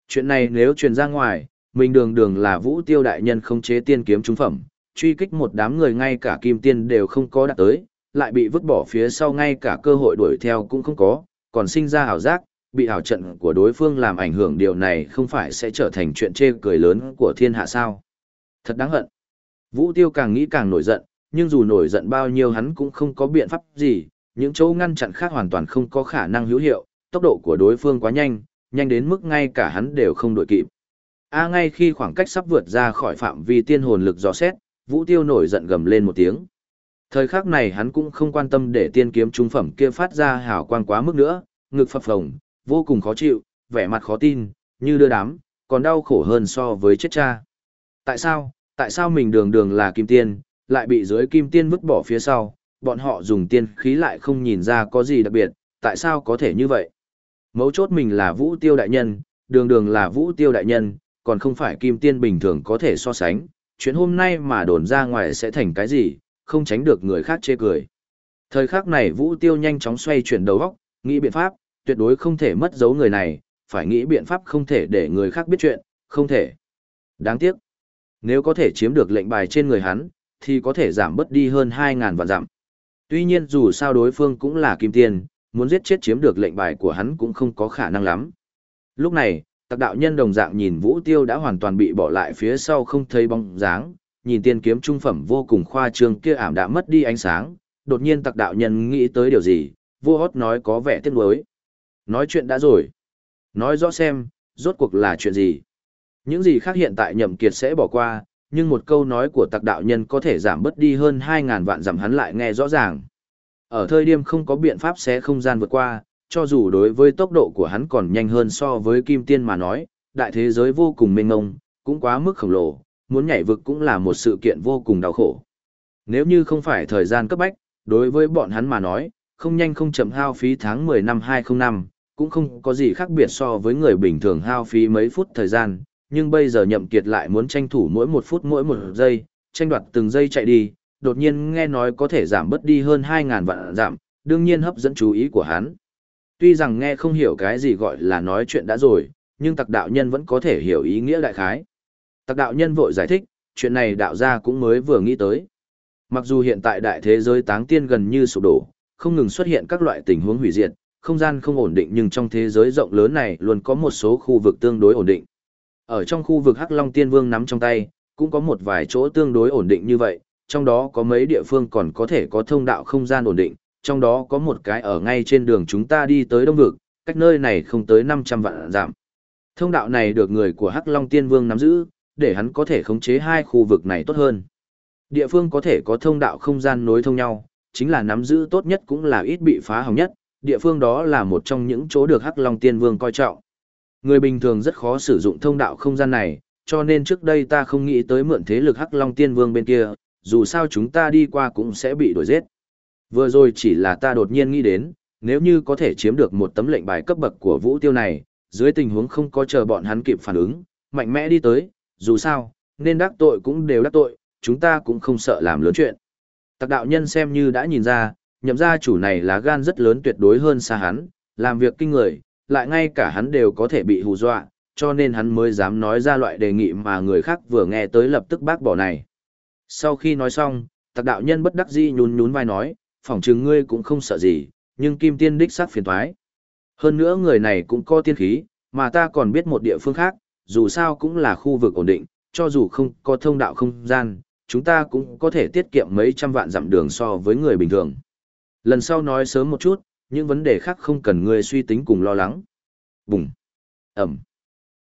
Chuyện này nếu truyền ra ngoài, mình đường đường là Vũ Tiêu đại nhân không chế tiên kiếm trúng phẩm, truy kích một đám người ngay cả kim tiên đều không có đạt tới, lại bị vứt bỏ phía sau ngay cả cơ hội đuổi theo cũng không có, còn sinh ra hảo giác, bị hảo trận của đối phương làm ảnh hưởng điều này không phải sẽ trở thành chuyện chê cười lớn của thiên hạ sao. Thật đáng hận. Vũ Tiêu càng nghĩ càng nổi giận, nhưng dù nổi giận bao nhiêu hắn cũng không có biện pháp gì, những chỗ ngăn chặn khác hoàn toàn không có khả năng hữu hiệu, tốc độ của đối phương quá nhanh, nhanh đến mức ngay cả hắn đều không đuổi kịp. A ngay khi khoảng cách sắp vượt ra khỏi phạm vi tiên hồn lực dò xét, Vũ Tiêu nổi giận gầm lên một tiếng. Thời khắc này hắn cũng không quan tâm để tiên kiếm trung phẩm kia phát ra hào quang quá mức nữa, ngực phập phồng, vô cùng khó chịu, vẻ mặt khó tin, như đưa đám, còn đau khổ hơn so với chết cha. Tại sao, tại sao mình đường đường là kim tiên, lại bị dưới kim tiên vứt bỏ phía sau, bọn họ dùng tiên khí lại không nhìn ra có gì đặc biệt, tại sao có thể như vậy? Mấu chốt mình là vũ tiêu đại nhân, đường đường là vũ tiêu đại nhân, còn không phải kim tiên bình thường có thể so sánh, chuyện hôm nay mà đồn ra ngoài sẽ thành cái gì, không tránh được người khác chê cười. Thời khắc này vũ tiêu nhanh chóng xoay chuyển đầu óc, nghĩ biện pháp, tuyệt đối không thể mất dấu người này, phải nghĩ biện pháp không thể để người khác biết chuyện, không thể. Đáng tiếc, nếu có thể chiếm được lệnh bài trên người hắn, thì có thể giảm bớt đi hơn 2.000 vạn dặm. Tuy nhiên dù sao đối phương cũng là kim tiên, muốn giết chết chiếm được lệnh bài của hắn cũng không có khả năng lắm. Lúc này, tặc đạo nhân đồng dạng nhìn vũ tiêu đã hoàn toàn bị bỏ lại phía sau không thấy bóng dáng, nhìn tiên kiếm trung phẩm vô cùng khoa trương kia ảm đã mất đi ánh sáng, đột nhiên tặc đạo nhân nghĩ tới điều gì, Vua hót nói có vẻ tiếc nuối. Nói chuyện đã rồi. Nói rõ xem, rốt cuộc là chuyện gì. Những gì khác hiện tại nhậm kiệt sẽ bỏ qua, nhưng một câu nói của tặc đạo nhân có thể giảm bớt đi hơn 2.000 vạn giảm hắn lại nghe rõ ràng. Ở thời điểm không có biện pháp sẽ không gian vượt qua, cho dù đối với tốc độ của hắn còn nhanh hơn so với kim tiên mà nói, đại thế giới vô cùng mênh mông, cũng quá mức khổng lồ, muốn nhảy vực cũng là một sự kiện vô cùng đau khổ. Nếu như không phải thời gian cấp bách, đối với bọn hắn mà nói, không nhanh không chậm hao phí tháng 10 năm 2005, cũng không có gì khác biệt so với người bình thường hao phí mấy phút thời gian, nhưng bây giờ nhậm kiệt lại muốn tranh thủ mỗi một phút mỗi một giây, tranh đoạt từng giây chạy đi, đột nhiên nghe nói có thể giảm bớt đi hơn 2.000 vạn giảm, đương nhiên hấp dẫn chú ý của hắn. Tuy rằng nghe không hiểu cái gì gọi là nói chuyện đã rồi, nhưng tặc đạo nhân vẫn có thể hiểu ý nghĩa đại khái. Tặc đạo nhân vội giải thích, chuyện này đạo gia cũng mới vừa nghĩ tới. Mặc dù hiện tại đại thế giới táng tiên gần như sụp đổ, không ngừng xuất hiện các loại tình huống hủy diệt, không gian không ổn định nhưng trong thế giới rộng lớn này luôn có một số khu vực tương đối ổn định. Ở trong khu vực Hắc Long Tiên Vương nắm trong tay, cũng có một vài chỗ tương đối ổn định như vậy, trong đó có mấy địa phương còn có thể có thông đạo không gian ổn định, trong đó có một cái ở ngay trên đường chúng ta đi tới Đông Vực, cách nơi này không tới 500 vạn giảm. Thông đạo này được người của Hắc Long Tiên Vương nắm giữ, để hắn có thể khống chế hai khu vực này tốt hơn. Địa phương có thể có thông đạo không gian nối thông nhau, chính là nắm giữ tốt nhất cũng là ít bị phá hỏng nhất, địa phương đó là một trong những chỗ được Hắc Long Tiên Vương coi trọng. Người bình thường rất khó sử dụng thông đạo không gian này, cho nên trước đây ta không nghĩ tới mượn thế lực Hắc Long Tiên Vương bên kia, dù sao chúng ta đi qua cũng sẽ bị đuổi giết. Vừa rồi chỉ là ta đột nhiên nghĩ đến, nếu như có thể chiếm được một tấm lệnh bài cấp bậc của Vũ Tiêu này, dưới tình huống không có chờ bọn hắn kịp phản ứng, mạnh mẽ đi tới, dù sao, nên đắc tội cũng đều đắc tội, chúng ta cũng không sợ làm lớn chuyện. Tặc đạo nhân xem như đã nhìn ra, nhậm gia chủ này là gan rất lớn tuyệt đối hơn xa hắn, làm việc kinh người, lại ngay cả hắn đều có thể bị hù dọa, cho nên hắn mới dám nói ra loại đề nghị mà người khác vừa nghe tới lập tức bác bỏ này. Sau khi nói xong, tặc đạo nhân bất đắc dĩ nhún nhún vai nói, phỏng chừng ngươi cũng không sợ gì, nhưng kim tiên đích sát phiền thoái. Hơn nữa người này cũng có tiên khí, mà ta còn biết một địa phương khác, dù sao cũng là khu vực ổn định, cho dù không có thông đạo không gian, chúng ta cũng có thể tiết kiệm mấy trăm vạn dặm đường so với người bình thường. Lần sau nói sớm một chút, những vấn đề khác không cần ngươi suy tính cùng lo lắng. Bùng! Ẩm!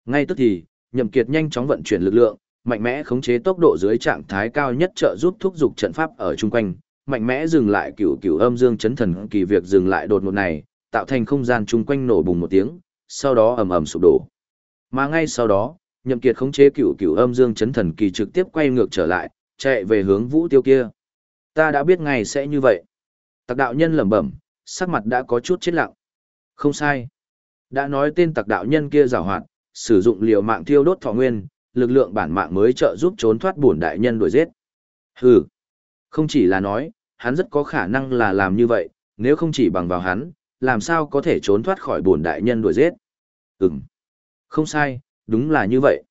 Ngay tức thì, Nhậm Kiệt nhanh chóng vận chuyển lực lượng, mạnh mẽ khống chế tốc độ dưới trạng thái cao nhất trợ giúp thúc dục trận pháp ở chung quanh, mạnh mẽ dừng lại cửu cửu âm dương chấn thần kỳ việc dừng lại đột ngột này, tạo thành không gian chung quanh nổ bùng một tiếng, sau đó ầm ầm sụp đổ. Mà ngay sau đó, Nhậm Kiệt khống chế cửu cửu âm dương chấn thần kỳ trực tiếp quay ngược trở lại, chạy về hướng Vũ Tiêu kia. Ta đã biết ngày sẽ như vậy. Tặc đạo nhân lẩm bẩm, sắc mặt đã có chút chết lặng. Không sai. Đã nói tên tặc đạo nhân kia giả hoạt, sử dụng liều mạng thiêu đốt thọ nguyên, lực lượng bản mạng mới trợ giúp trốn thoát bổn đại nhân đuổi giết. Hừ. Không chỉ là nói, hắn rất có khả năng là làm như vậy, nếu không chỉ bằng vào hắn, làm sao có thể trốn thoát khỏi bổn đại nhân đuổi giết. Ừm. Không sai, đúng là như vậy.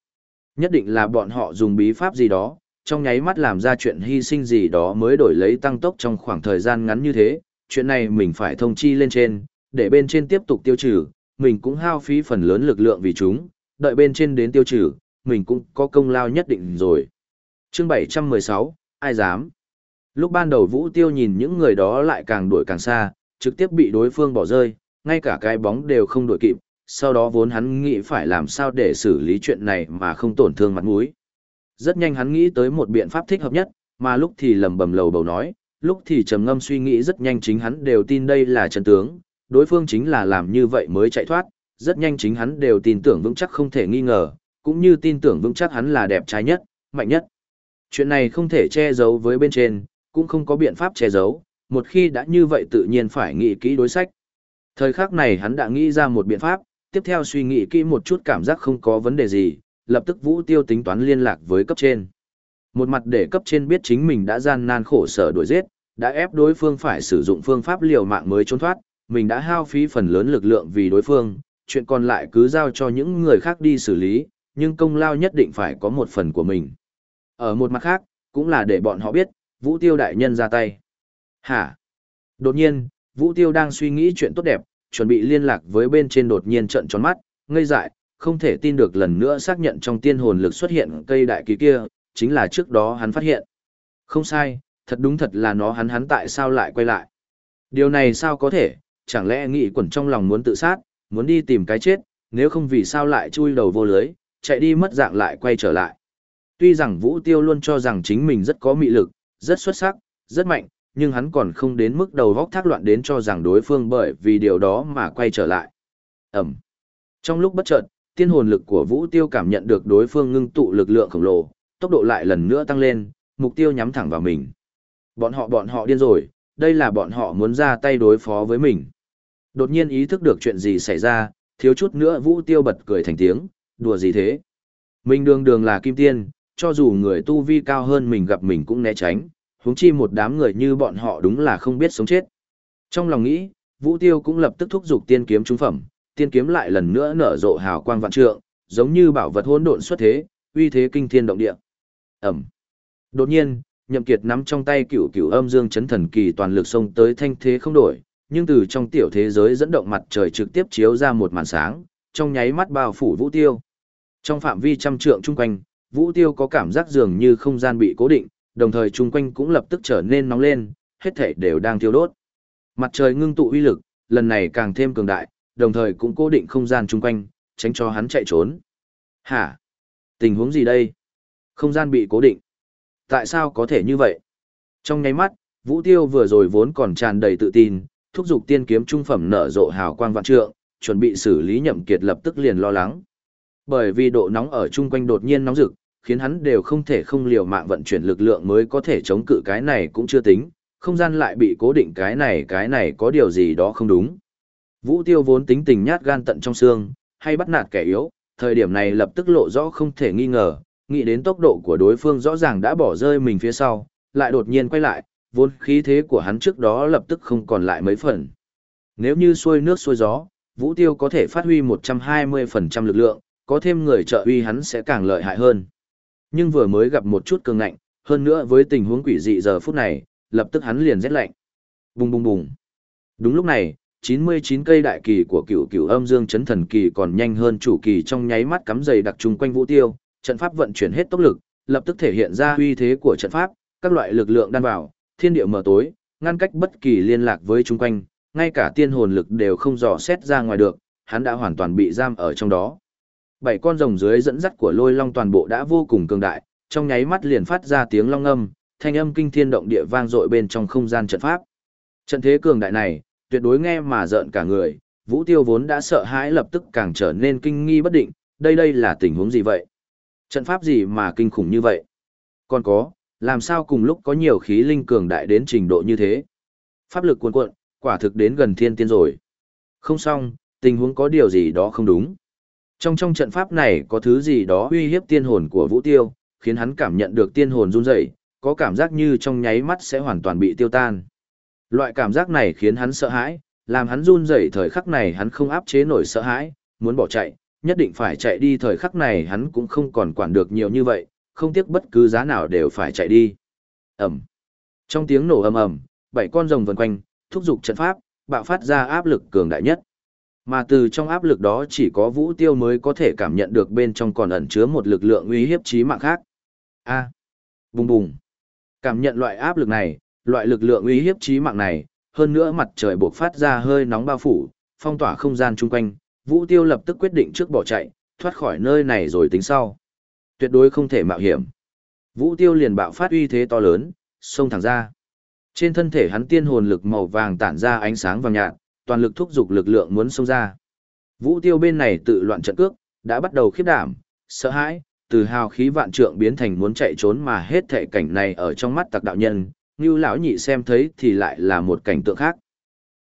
Nhất định là bọn họ dùng bí pháp gì đó, trong nháy mắt làm ra chuyện hy sinh gì đó mới đổi lấy tăng tốc trong khoảng thời gian ngắn như thế, chuyện này mình phải thông chi lên trên, để bên trên tiếp tục tiêu trừ, mình cũng hao phí phần lớn lực lượng vì chúng, đợi bên trên đến tiêu trừ, mình cũng có công lao nhất định rồi. Chương 716, ai dám? Lúc ban đầu Vũ Tiêu nhìn những người đó lại càng đuổi càng xa, trực tiếp bị đối phương bỏ rơi, ngay cả cái bóng đều không đuổi kịp, sau đó vốn hắn nghĩ phải làm sao để xử lý chuyện này mà không tổn thương mặt mũi. Rất nhanh hắn nghĩ tới một biện pháp thích hợp nhất, mà lúc thì lầm bầm lầu bầu nói, lúc thì trầm ngâm suy nghĩ rất nhanh chính hắn đều tin đây là chân tướng, đối phương chính là làm như vậy mới chạy thoát, rất nhanh chính hắn đều tin tưởng vững chắc không thể nghi ngờ, cũng như tin tưởng vững chắc hắn là đẹp trai nhất, mạnh nhất. Chuyện này không thể che giấu với bên trên, cũng không có biện pháp che giấu, một khi đã như vậy tự nhiên phải nghĩ kỹ đối sách. Thời khắc này hắn đã nghĩ ra một biện pháp, tiếp theo suy nghĩ kỹ một chút cảm giác không có vấn đề gì, lập tức Vũ Tiêu tính toán liên lạc với cấp trên. Một mặt để cấp trên biết chính mình đã gian nan khổ sở đuổi giết, đã ép đối phương phải sử dụng phương pháp liều mạng mới trốn thoát, mình đã hao phí phần lớn lực lượng vì đối phương, chuyện còn lại cứ giao cho những người khác đi xử lý, nhưng công lao nhất định phải có một phần của mình. Ở một mặt khác, cũng là để bọn họ biết, Vũ Tiêu đại nhân ra tay. Hả? Đột nhiên, Vũ Tiêu đang suy nghĩ chuyện tốt đẹp, chuẩn bị liên lạc với bên trên đột nhiên trận tròn mắt, ngây dại, không thể tin được lần nữa xác nhận trong tiên hồn lực xuất hiện cây đại kỳ kia, chính là trước đó hắn phát hiện. Không sai, thật đúng thật là nó hắn hắn tại sao lại quay lại. Điều này sao có thể, chẳng lẽ nghĩ quẩn trong lòng muốn tự sát, muốn đi tìm cái chết, nếu không vì sao lại chui đầu vô lưới, chạy đi mất dạng lại quay trở lại. Tuy rằng Vũ Tiêu luôn cho rằng chính mình rất có mị lực, rất xuất sắc, rất mạnh, nhưng hắn còn không đến mức đầu vóc thác loạn đến cho rằng đối phương bởi vì điều đó mà quay trở lại. Ẩm. Trong lúc bất chợt, tiên hồn lực của Vũ Tiêu cảm nhận được đối phương ngưng tụ lực lượng khổng lồ, tốc độ lại lần nữa tăng lên, mục tiêu nhắm thẳng vào mình. Bọn họ bọn họ điên rồi, đây là bọn họ muốn ra tay đối phó với mình. Đột nhiên ý thức được chuyện gì xảy ra, thiếu chút nữa Vũ Tiêu bật cười thành tiếng, đùa gì thế? Mình đường đường là kim tiên, cho dù người tu vi cao hơn mình gặp mình cũng né tránh, huống chi một đám người như bọn họ đúng là không biết sống chết. Trong lòng nghĩ, Vũ Tiêu cũng lập tức thúc giục tiên kiếm trung phẩm, tiên kiếm lại lần nữa nở rộ hào quang vạn trượng, giống như bảo vật hỗn độn xuất thế, uy thế kinh thiên động địa. ầm Đột nhiên, Nhậm Kiệt nắm trong tay cửu cửu âm dương chấn thần kỳ toàn lực xông tới thanh thế không đổi, nhưng từ trong tiểu thế giới dẫn động mặt trời trực tiếp chiếu ra một màn sáng, trong nháy mắt bao phủ Vũ Tiêu. Trong phạm vi trăm trượng chung quanh, Vũ Tiêu có cảm giác dường như không gian bị cố định, đồng thời chung quanh cũng lập tức trở nên nóng lên, hết thảy đều đang thiêu đốt. Mặt trời ngưng tụ uy lực, lần này càng thêm cường đại, đồng thời cũng cố định không gian chung quanh, tránh cho hắn chạy trốn. Hả? Tình huống gì đây? Không gian bị cố định. Tại sao có thể như vậy? Trong nháy mắt, Vũ Tiêu vừa rồi vốn còn tràn đầy tự tin, thúc giục tiên kiếm trung phẩm nở rộ hào quang vạn trượng, chuẩn bị xử lý nhậm kiệt lập tức liền lo lắng. Bởi vì độ nóng ở chung quanh đột nhiên nóng rực, khiến hắn đều không thể không liều mạng vận chuyển lực lượng mới có thể chống cự cái này cũng chưa tính, không gian lại bị cố định cái này cái này có điều gì đó không đúng. Vũ Tiêu vốn tính tình nhát gan tận trong xương, hay bắt nạt kẻ yếu, thời điểm này lập tức lộ rõ không thể nghi ngờ, nghĩ đến tốc độ của đối phương rõ ràng đã bỏ rơi mình phía sau, lại đột nhiên quay lại, vốn khí thế của hắn trước đó lập tức không còn lại mấy phần. Nếu như xuôi nước xuôi gió, Vũ Tiêu có thể phát huy 120% lực lượng, có thêm người trợ uy hắn sẽ càng lợi hại hơn. Nhưng vừa mới gặp một chút cường ngạnh, hơn nữa với tình huống quỷ dị giờ phút này, lập tức hắn liền rét lạnh. Bùng bùng bùng. Đúng lúc này, 99 cây đại kỳ của cựu cựu âm dương chấn thần kỳ còn nhanh hơn chủ kỳ trong nháy mắt cắm dày đặc trùng quanh vũ tiêu, trận pháp vận chuyển hết tốc lực, lập tức thể hiện ra uy thế của trận pháp, các loại lực lượng đan vào, thiên địa mờ tối, ngăn cách bất kỳ liên lạc với chúng quanh, ngay cả tiên hồn lực đều không dò xét ra ngoài được, hắn đã hoàn toàn bị giam ở trong đó. Bảy con rồng dưới dẫn dắt của lôi long toàn bộ đã vô cùng cường đại, trong nháy mắt liền phát ra tiếng long âm, thanh âm kinh thiên động địa vang dội bên trong không gian trận pháp. Trận thế cường đại này, tuyệt đối nghe mà rợn cả người, Vũ Tiêu vốn đã sợ hãi lập tức càng trở nên kinh nghi bất định, đây đây là tình huống gì vậy? Trận pháp gì mà kinh khủng như vậy? Còn có, làm sao cùng lúc có nhiều khí linh cường đại đến trình độ như thế? Pháp lực cuồn cuộn, quả thực đến gần thiên tiên rồi. Không xong, tình huống có điều gì đó không đúng. Trong trong trận pháp này có thứ gì đó uy hiếp tiên hồn của Vũ Tiêu, khiến hắn cảm nhận được tiên hồn run rẩy, có cảm giác như trong nháy mắt sẽ hoàn toàn bị tiêu tan. Loại cảm giác này khiến hắn sợ hãi, làm hắn run rẩy thời khắc này hắn không áp chế nổi sợ hãi, muốn bỏ chạy, nhất định phải chạy đi thời khắc này hắn cũng không còn quản được nhiều như vậy, không tiếc bất cứ giá nào đều phải chạy đi. ầm. Trong tiếng nổ ầm ầm, bảy con rồng vần quanh, thúc giục trận pháp, bạo phát ra áp lực cường đại nhất. Mà từ trong áp lực đó chỉ có Vũ Tiêu mới có thể cảm nhận được bên trong còn ẩn chứa một lực lượng uy hiếp chí mạng khác. A. À. Bùng bùng. Cảm nhận loại áp lực này, loại lực lượng uy hiếp chí mạng này, hơn nữa mặt trời buộc phát ra hơi nóng bao phủ, phong tỏa không gian chung quanh, Vũ Tiêu lập tức quyết định trước bỏ chạy, thoát khỏi nơi này rồi tính sau. Tuyệt đối không thể mạo hiểm. Vũ Tiêu liền bạo phát uy thế to lớn, xông thẳng ra. Trên thân thể hắn tiên hồn lực màu vàng tản ra ánh sáng vàng nhạt, toàn lực thúc giục lực lượng muốn xông ra. Vũ Tiêu bên này tự loạn trận cước, đã bắt đầu khiếp đảm, sợ hãi, từ hào khí vạn trượng biến thành muốn chạy trốn mà hết thể cảnh này ở trong mắt tặc đạo nhân, như lão nhị xem thấy thì lại là một cảnh tượng khác.